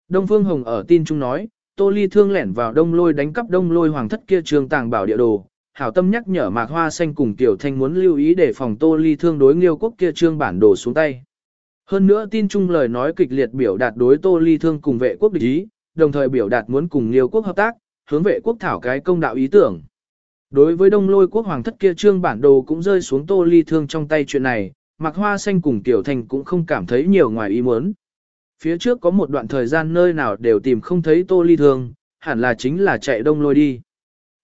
Đông Phương Hồng ở tin chung nói, Tô Ly thương lẻn vào đông lôi đánh cắp đông lôi hoàng thất kia trường tàng bảo địa đồ. Hảo tâm nhắc nhở Mạc Hoa Xanh cùng Tiểu Thanh muốn lưu ý để phòng Tô Ly thương đối Nghiêu quốc kia trương bản đồ xuống tay. Hơn nữa tin chung lời nói kịch liệt biểu đạt đối Tô Ly thương cùng vệ quốc địch ý, đồng thời biểu đạt muốn cùng Nghiêu quốc hợp tác, hướng vệ quốc thảo cái công đạo ý tưởng. Đối với đông lôi quốc hoàng thất kia trương bản đồ cũng rơi xuống Tô Ly thương trong tay chuyện này, Mạc Hoa Xanh cùng Tiểu Thanh cũng không cảm thấy nhiều ngoài ý muốn. Phía trước có một đoạn thời gian nơi nào đều tìm không thấy Tô Ly Thương, hẳn là chính là chạy đông lôi đi.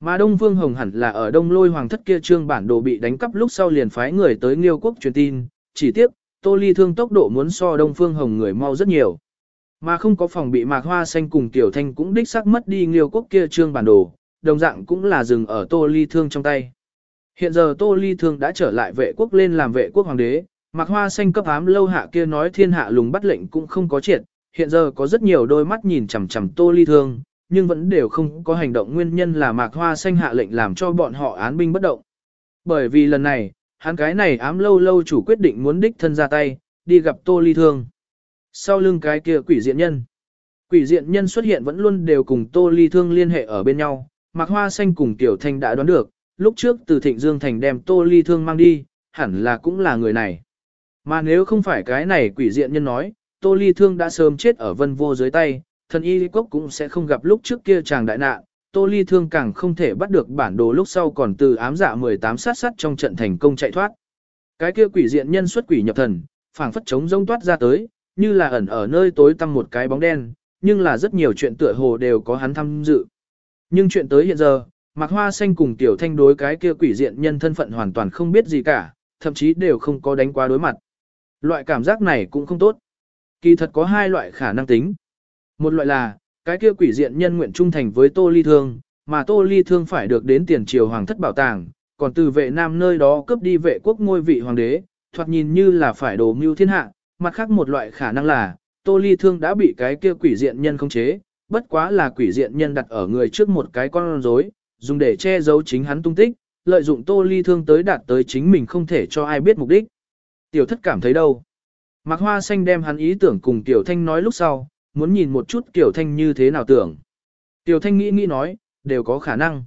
Mà Đông Vương Hồng hẳn là ở đông lôi hoàng thất kia trương bản đồ bị đánh cắp lúc sau liền phái người tới Nghiêu quốc truyền tin, chỉ tiếc, Tô Ly Thương tốc độ muốn so Đông Phương Hồng người mau rất nhiều. Mà không có phòng bị Mạc Hoa Xanh cùng Tiểu Thanh cũng đích xác mất đi Nghiêu quốc kia trương bản đồ, đồng dạng cũng là dừng ở Tô Ly Thương trong tay. Hiện giờ Tô Ly Thương đã trở lại vệ quốc lên làm vệ quốc hoàng đế, Mạc Hoa Xanh cấp ám lâu hạ kia nói thiên hạ lùng bắt lệnh cũng không có triệt, hiện giờ có rất nhiều đôi mắt nhìn chằm chằm Tô Ly Thương, nhưng vẫn đều không có hành động nguyên nhân là Mạc Hoa Xanh hạ lệnh làm cho bọn họ án binh bất động. Bởi vì lần này, hắn cái này ám lâu lâu chủ quyết định muốn đích thân ra tay, đi gặp Tô Ly Thương. Sau lưng cái kia quỷ diện nhân. Quỷ diện nhân xuất hiện vẫn luôn đều cùng Tô Ly Thương liên hệ ở bên nhau, Mạc Hoa Xanh cùng Tiểu Thanh đã đoán được, lúc trước từ Thịnh Dương Thành đem Tô Ly Thương mang đi, hẳn là cũng là người này. Mà nếu không phải cái này quỷ diện nhân nói, Tô Ly Thương đã sớm chết ở vân vô dưới tay, thần y cốc cũng sẽ không gặp lúc trước kia chàng đại nạn, Tô Ly Thương càng không thể bắt được bản đồ lúc sau còn từ ám dạ 18 sát sát trong trận thành công chạy thoát. Cái kia quỷ diện nhân xuất quỷ nhập thần, phảng phất chống rông toát ra tới, như là ẩn ở nơi tối tăm một cái bóng đen, nhưng là rất nhiều chuyện tựa hồ đều có hắn tham dự. Nhưng chuyện tới hiện giờ, Mạc Hoa Xanh cùng Tiểu Thanh đối cái kia quỷ diện nhân thân phận hoàn toàn không biết gì cả, thậm chí đều không có đánh qua đối mặt. Loại cảm giác này cũng không tốt. Kỳ thật có hai loại khả năng tính. Một loại là, cái kia quỷ diện nhân nguyện trung thành với Tô Ly Thương, mà Tô Ly Thương phải được đến tiền triều hoàng thất bảo tàng, còn từ vệ nam nơi đó cướp đi vệ quốc ngôi vị hoàng đế, thoạt nhìn như là phải đồ mưu thiên hạ, mặt khác một loại khả năng là, Tô Ly Thương đã bị cái kia quỷ diện nhân khống chế, bất quá là quỷ diện nhân đặt ở người trước một cái con rối, dùng để che giấu chính hắn tung tích, lợi dụng Tô Ly Thương tới đạt tới chính mình không thể cho ai biết mục đích. Tiểu thất cảm thấy đâu? Mạc Hoa Xanh đem hắn ý tưởng cùng Tiểu Thanh nói lúc sau, muốn nhìn một chút Tiểu Thanh như thế nào tưởng. Tiểu Thanh nghĩ nghĩ nói, đều có khả năng.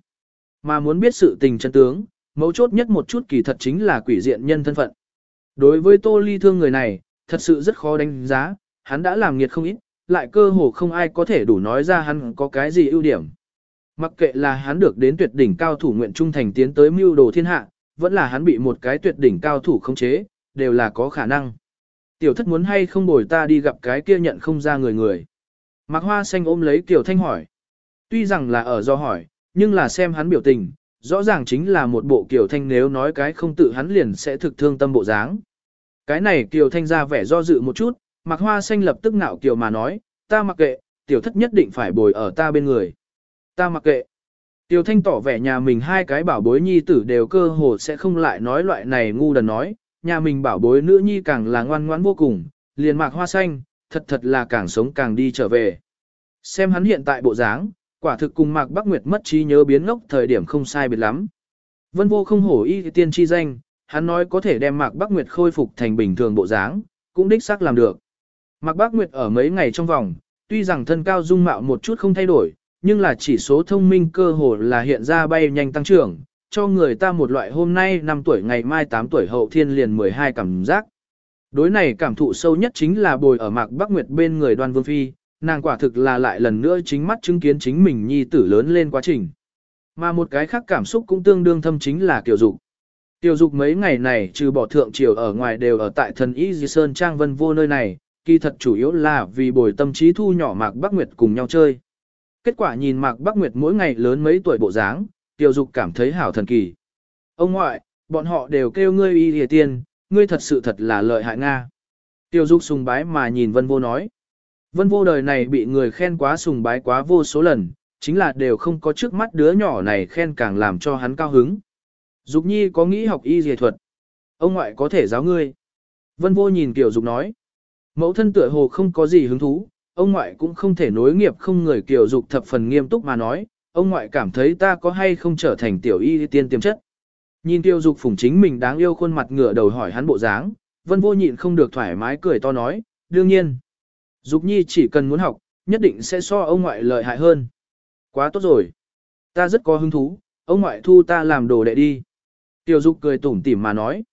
Mà muốn biết sự tình chân tướng, mấu chốt nhất một chút kỳ thật chính là quỷ diện nhân thân phận. Đối với Tô Ly Thương người này, thật sự rất khó đánh giá, hắn đã làm nghiệt không ít, lại cơ hồ không ai có thể đủ nói ra hắn có cái gì ưu điểm. Mặc kệ là hắn được đến tuyệt đỉnh cao thủ nguyện trung thành tiến tới mưu đồ thiên hạ, vẫn là hắn bị một cái tuyệt đỉnh cao thủ khống chế, đều là có khả năng. Tiểu thất muốn hay không bồi ta đi gặp cái kia nhận không ra người người. Mạc Hoa Xanh ôm lấy Tiểu Thanh hỏi. Tuy rằng là ở do hỏi, nhưng là xem hắn biểu tình, rõ ràng chính là một bộ Kiều Thanh nếu nói cái không tự hắn liền sẽ thực thương tâm bộ dáng. Cái này Kiều Thanh ra vẻ do dự một chút, Mạc Hoa Xanh lập tức ngạo Kiều mà nói, ta mặc kệ, Tiểu thất nhất định phải bồi ở ta bên người. Ta mặc kệ. Tiểu Thanh tỏ vẻ nhà mình hai cái bảo bối nhi tử đều cơ hồ sẽ không lại nói loại này ngu đần nói, nhà mình bảo bối nữ nhi càng là ngoan ngoãn vô cùng, liền mạc hoa xanh, thật thật là càng sống càng đi trở về. Xem hắn hiện tại bộ dáng, quả thực cùng mạc Bắc Nguyệt mất trí nhớ biến ngốc thời điểm không sai biệt lắm. Vân vô không hổ y tiên chi danh, hắn nói có thể đem mạc Bắc Nguyệt khôi phục thành bình thường bộ dáng, cũng đích xác làm được. Mạc Bắc Nguyệt ở mấy ngày trong vòng, tuy rằng thân cao dung mạo một chút không thay đổi, nhưng là chỉ số thông minh cơ hồ là hiện ra bay nhanh tăng trưởng, cho người ta một loại hôm nay 5 tuổi ngày mai 8 tuổi hậu thiên liền 12 cảm giác. Đối này cảm thụ sâu nhất chính là bồi ở mạc Bắc Nguyệt bên người đoan vương phi, nàng quả thực là lại lần nữa chính mắt chứng kiến chính mình nhi tử lớn lên quá trình. Mà một cái khác cảm xúc cũng tương đương thâm chính là tiểu dục. Tiểu dục mấy ngày này trừ bỏ thượng triều ở ngoài đều ở tại thần Y Di Sơn Trang Vân vô nơi này, kỳ thật chủ yếu là vì bồi tâm trí thu nhỏ mạc Bắc Nguyệt cùng nhau chơi. Kết quả nhìn Mạc Bắc Nguyệt mỗi ngày lớn mấy tuổi bộ dáng, Tiểu Dục cảm thấy hảo thần kỳ. Ông ngoại, bọn họ đều kêu ngươi y hề tiên, ngươi thật sự thật là lợi hại Nga. Tiểu Dục sùng bái mà nhìn Vân Vô nói. Vân Vô đời này bị người khen quá sùng bái quá vô số lần, chính là đều không có trước mắt đứa nhỏ này khen càng làm cho hắn cao hứng. Dục Nhi có nghĩ học y dề thuật. Ông ngoại có thể giáo ngươi. Vân Vô nhìn Tiểu Dục nói. Mẫu thân tựa hồ không có gì hứng thú, ông ngoại cũng không thể nối nghiệp không người Kiều Dục thập phần nghiêm túc mà nói, ông ngoại cảm thấy ta có hay không trở thành tiểu y tiên tiềm chất. Nhìn Tiêu Dục phủng chính mình đáng yêu khuôn mặt ngửa đầu hỏi hắn bộ dáng, Vân Vô nhịn không được thoải mái cười to nói, đương nhiên. Dục Nhi chỉ cần muốn học, nhất định sẽ so ông ngoại lợi hại hơn. Quá tốt rồi. Ta rất có hứng thú, ông ngoại thu ta làm đồ đệ đi. Tiểu Dục cười tủm tỉm mà nói.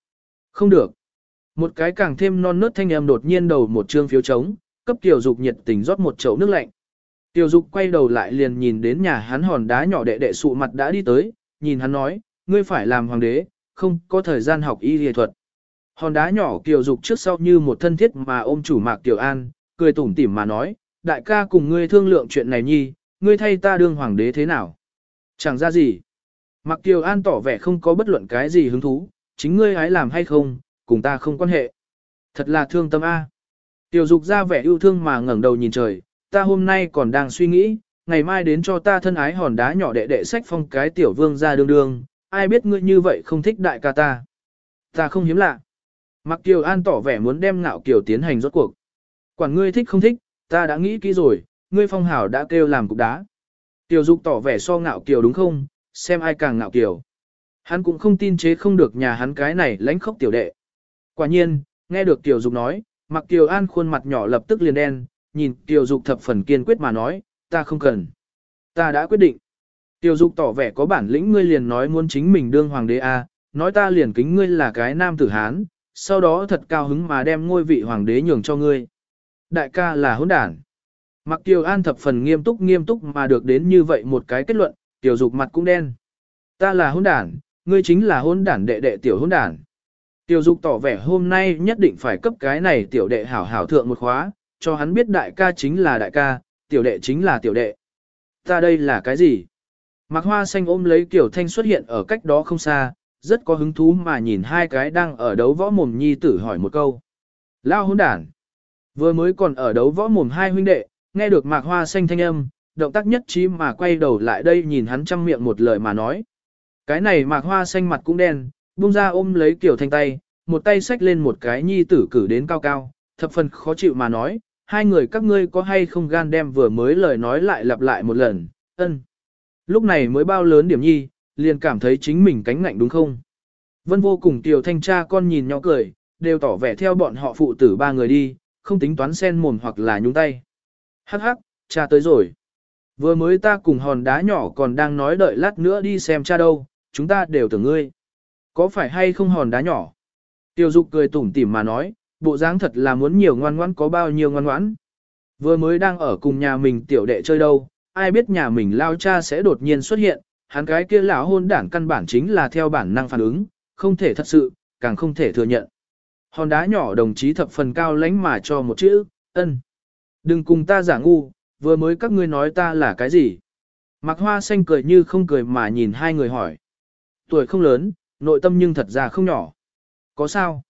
Không được. Một cái càng thêm non nớt thanh em đột nhiên đầu một trương phiếu trống, cấp Tiểu Dục nhiệt tình rót một chậu nước lạnh. Tiểu Dục quay đầu lại liền nhìn đến nhà hắn hòn đá nhỏ đệ đệ sụ mặt đã đi tới, nhìn hắn nói, ngươi phải làm hoàng đế, không có thời gian học y y thuật. Hòn đá nhỏ kiều Dục trước sau như một thân thiết mà ôm chủ mạc Tiểu An, cười tủm tỉm mà nói, đại ca cùng ngươi thương lượng chuyện này nhi, ngươi thay ta đương hoàng đế thế nào? Chẳng ra gì. Mạc Tiểu An tỏ vẻ không có bất luận cái gì hứng thú, chính ngươi hái làm hay không, cùng ta không quan hệ. Thật là thương tâm A. Tiểu dục ra vẻ yêu thương mà ngẩng đầu nhìn trời, ta hôm nay còn đang suy nghĩ, ngày mai đến cho ta thân ái hòn đá nhỏ đệ đệ sách phong cái tiểu vương ra đương đương, ai biết ngươi như vậy không thích đại ca ta. Ta không hiếm lạ. Mặc Kiều An tỏ vẻ muốn đem ngạo Kiều tiến hành rốt cuộc. Quản ngươi thích không thích, ta đã nghĩ kỹ rồi, ngươi phong hảo đã kêu làm cục đá. Tiểu dục tỏ vẻ so ngạo Kiều đúng không, xem ai càng ngạo Kiều. Hắn cũng không tin chế không được nhà hắn cái này lãnh khốc tiểu đệ. Quả nhiên, nghe được Tiểu Dục nói, Mặc Kiều An khuôn mặt nhỏ lập tức liền đen, nhìn Tiểu Dục thập phần kiên quyết mà nói, ta không cần. Ta đã quyết định. Tiểu Dục tỏ vẻ có bản lĩnh ngươi liền nói muốn chính mình đương hoàng đế a, à, nói ta liền kính ngươi là cái nam tử Hán, sau đó thật cao hứng mà đem ngôi vị hoàng đế nhường cho ngươi. Đại ca là hỗn đản. Mặc Kiều An thập phần nghiêm túc nghiêm túc mà được đến như vậy một cái kết luận, Tiểu Dục mặt cũng đen. Ta là hỗn đản, ngươi chính là hỗn đản đệ đệ tiểu hỗn đản. Tiểu dục tỏ vẻ hôm nay nhất định phải cấp cái này tiểu đệ hảo hảo thượng một khóa, cho hắn biết đại ca chính là đại ca, tiểu đệ chính là tiểu đệ. Ta đây là cái gì? Mạc Hoa Xanh ôm lấy Kiều Thanh xuất hiện ở cách đó không xa, rất có hứng thú mà nhìn hai cái đang ở đấu võ mồm nhi tử hỏi một câu. Lao hỗn đản. Vừa mới còn ở đấu võ mồm hai huynh đệ, nghe được Mạc Hoa Xanh thanh âm, động tác nhất trí mà quay đầu lại đây nhìn hắn chăm miệng một lời mà nói. Cái này Mạc Hoa Xanh mặt cũng đen, buông ra ôm lấy Kiều Thanh tay, một tay xách lên một cái nhi tử cử đến cao cao, thập phần khó chịu mà nói, hai người các ngươi có hay không gan đem vừa mới lời nói lại lặp lại một lần, ân. Lúc này mới bao lớn điểm nhi, liền cảm thấy chính mình cánh ngạnh đúng không? Vân vô cùng tiểu thanh cha con nhìn nhau cười, đều tỏ vẻ theo bọn họ phụ tử ba người đi, không tính toán sen mồm hoặc là nhúng tay. Hắc hắc, cha tới rồi. Vừa mới ta cùng hòn đá nhỏ còn đang nói đợi lát nữa đi xem cha đâu, chúng ta đều tưởng ngươi. Có phải hay không hòn đá nhỏ? Tiêu dục cười tủm tỉm mà nói, bộ dáng thật là muốn nhiều ngoan ngoãn có bao nhiêu ngoan ngoãn. Vừa mới đang ở cùng nhà mình tiểu đệ chơi đâu, ai biết nhà mình lao cha sẽ đột nhiên xuất hiện, hắn cái kia lão hôn đảng căn bản chính là theo bản năng phản ứng, không thể thật sự, càng không thể thừa nhận. Hòn đá nhỏ đồng chí thập phần cao lánh mà cho một chữ, ân. Đừng cùng ta giả ngu, vừa mới các ngươi nói ta là cái gì. Mạc Hoa Xanh cười như không cười mà nhìn hai người hỏi. Tuổi không lớn, nội tâm nhưng thật ra không nhỏ. Có sao?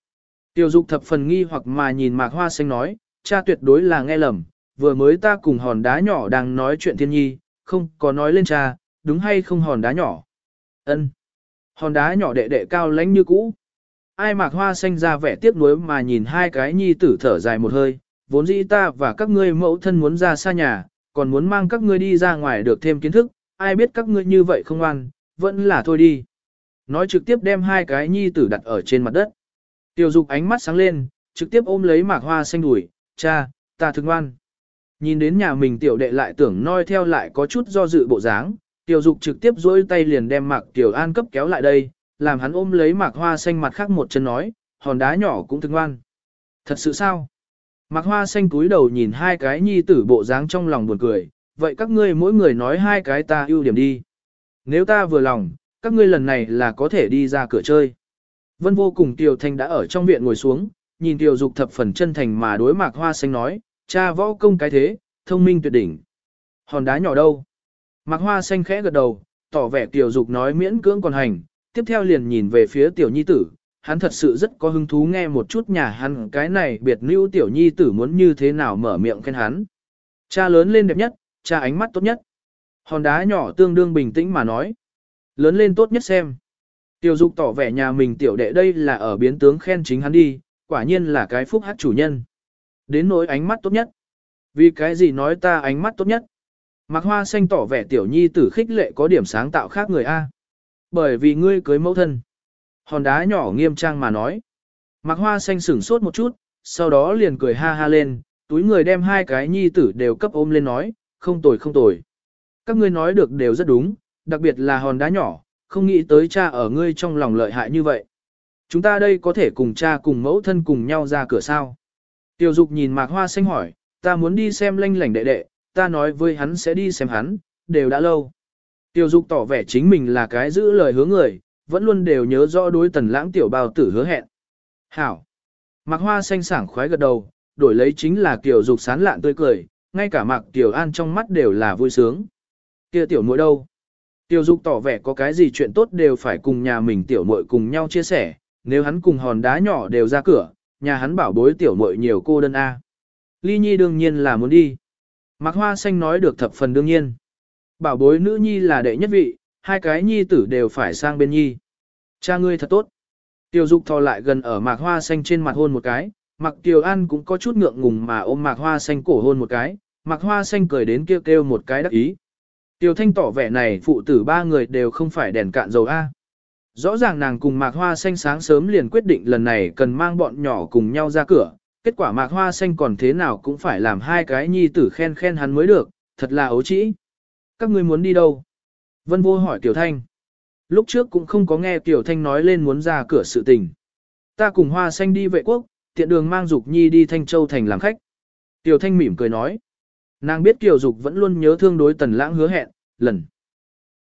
Tiểu dục thập phần nghi hoặc mà nhìn mạc hoa xanh nói, cha tuyệt đối là nghe lầm, vừa mới ta cùng hòn đá nhỏ đang nói chuyện thiên nhi, không có nói lên cha, đúng hay không hòn đá nhỏ? Ân. Hòn đá nhỏ đệ đệ cao lãnh như cũ. Ai mạc hoa xanh ra vẻ tiếc nuối mà nhìn hai cái nhi tử thở dài một hơi, vốn dĩ ta và các ngươi mẫu thân muốn ra xa nhà, còn muốn mang các ngươi đi ra ngoài được thêm kiến thức, ai biết các ngươi như vậy không ăn, vẫn là thôi đi. Nói trực tiếp đem hai cái nhi tử đặt ở trên mặt đất. Tiểu dục ánh mắt sáng lên, trực tiếp ôm lấy mạc hoa xanh đùi, cha, ta thương ngoan. Nhìn đến nhà mình tiểu đệ lại tưởng noi theo lại có chút do dự bộ dáng, tiểu dục trực tiếp dối tay liền đem mạc tiểu an cấp kéo lại đây, làm hắn ôm lấy mạc hoa xanh mặt khác một chân nói, hòn đá nhỏ cũng thương ngoan. Thật sự sao? Mạc hoa xanh cúi đầu nhìn hai cái nhi tử bộ dáng trong lòng buồn cười, vậy các ngươi mỗi người nói hai cái ta ưu điểm đi. Nếu ta vừa lòng, các ngươi lần này là có thể đi ra cửa chơi. Vân vô cùng Tiểu Thanh đã ở trong viện ngồi xuống, nhìn Tiểu Dục thập phần chân thành mà đối mạc hoa xanh nói, cha võ công cái thế, thông minh tuyệt đỉnh. Hòn đá nhỏ đâu? Mạc Hoa xanh khẽ gật đầu, tỏ vẻ tiểu dục nói miễn cưỡng còn hành, tiếp theo liền nhìn về phía tiểu nhi tử, hắn thật sự rất có hứng thú nghe một chút nhà hắn cái này biệt lưu tiểu nhi tử muốn như thế nào mở miệng khen hắn. Cha lớn lên đẹp nhất, cha ánh mắt tốt nhất. Hòn đá nhỏ tương đương bình tĩnh mà nói. Lớn lên tốt nhất xem. Tiểu dục tỏ vẻ nhà mình tiểu đệ đây là ở biến tướng khen chính hắn đi, quả nhiên là cái phúc hát chủ nhân. Đến nỗi ánh mắt tốt nhất. Vì cái gì nói ta ánh mắt tốt nhất? Mạc Hoa Xanh tỏ vẻ tiểu nhi tử khích lệ có điểm sáng tạo khác người A. Bởi vì ngươi cưới mẫu thân. Hòn đá nhỏ nghiêm trang mà nói. Mạc Hoa Xanh sửng sốt một chút, sau đó liền cười ha ha lên, túi người đem hai cái nhi tử đều cấp ôm lên nói, không tồi không tồi. Các ngươi nói được đều rất đúng, đặc biệt là hòn đá nhỏ, không nghĩ tới cha ở ngươi trong lòng lợi hại như vậy. Chúng ta đây có thể cùng cha cùng mẫu thân cùng nhau ra cửa sao. Tiểu dục nhìn mạc hoa xanh hỏi, ta muốn đi xem lanh lảnh đệ đệ, ta nói với hắn sẽ đi xem hắn, đều đã lâu. Tiểu dục tỏ vẻ chính mình là cái giữ lời hứa người, vẫn luôn đều nhớ rõ đối tần lãng tiểu bào tử hứa hẹn. Hảo. Mạc hoa xanh sảng khoái gật đầu, đổi lấy chính là tiểu dục sán lạn tươi cười, ngay cả mạc tiểu an trong mắt đều là vui sướng. kia tiểu muội đâu? Tiểu dục tỏ vẻ có cái gì chuyện tốt đều phải cùng nhà mình tiểu muội cùng nhau chia sẻ, nếu hắn cùng hòn đá nhỏ đều ra cửa, nhà hắn bảo bối tiểu muội nhiều cô đơn A. Ly Nhi đương nhiên là muốn đi. Mạc Hoa Xanh nói được thập phần đương nhiên. Bảo bối nữ Nhi là đệ nhất vị, hai cái Nhi tử đều phải sang bên Nhi. Cha ngươi thật tốt. Tiểu Dục thò lại gần ở Mạc Hoa Xanh trên mặt hôn một cái, Mạc Tiểu An cũng có chút ngượng ngùng mà ôm Mạc Hoa Xanh cổ hôn một cái, Mạc Hoa Xanh cười đến kêu kêu một cái đắc ý. Tiểu Thanh tỏ vẻ này phụ tử ba người đều không phải đèn cạn dầu A. Rõ ràng nàng cùng Mạc Hoa Xanh sáng sớm liền quyết định lần này cần mang bọn nhỏ cùng nhau ra cửa, kết quả Mạc Hoa Xanh còn thế nào cũng phải làm hai cái nhi tử khen khen hắn mới được, thật là ấu trĩ. Các ngươi muốn đi đâu? Vân Vô hỏi Tiểu Thanh. Lúc trước cũng không có nghe Tiểu Thanh nói lên muốn ra cửa sự tình. Ta cùng Hoa Xanh đi vệ quốc, tiện đường mang Dục Nhi đi Thanh Châu thành làm khách. Tiểu Thanh mỉm cười nói. Nàng biết Kiều Dục vẫn luôn nhớ thương đối Tần Lãng hứa hẹn, lần.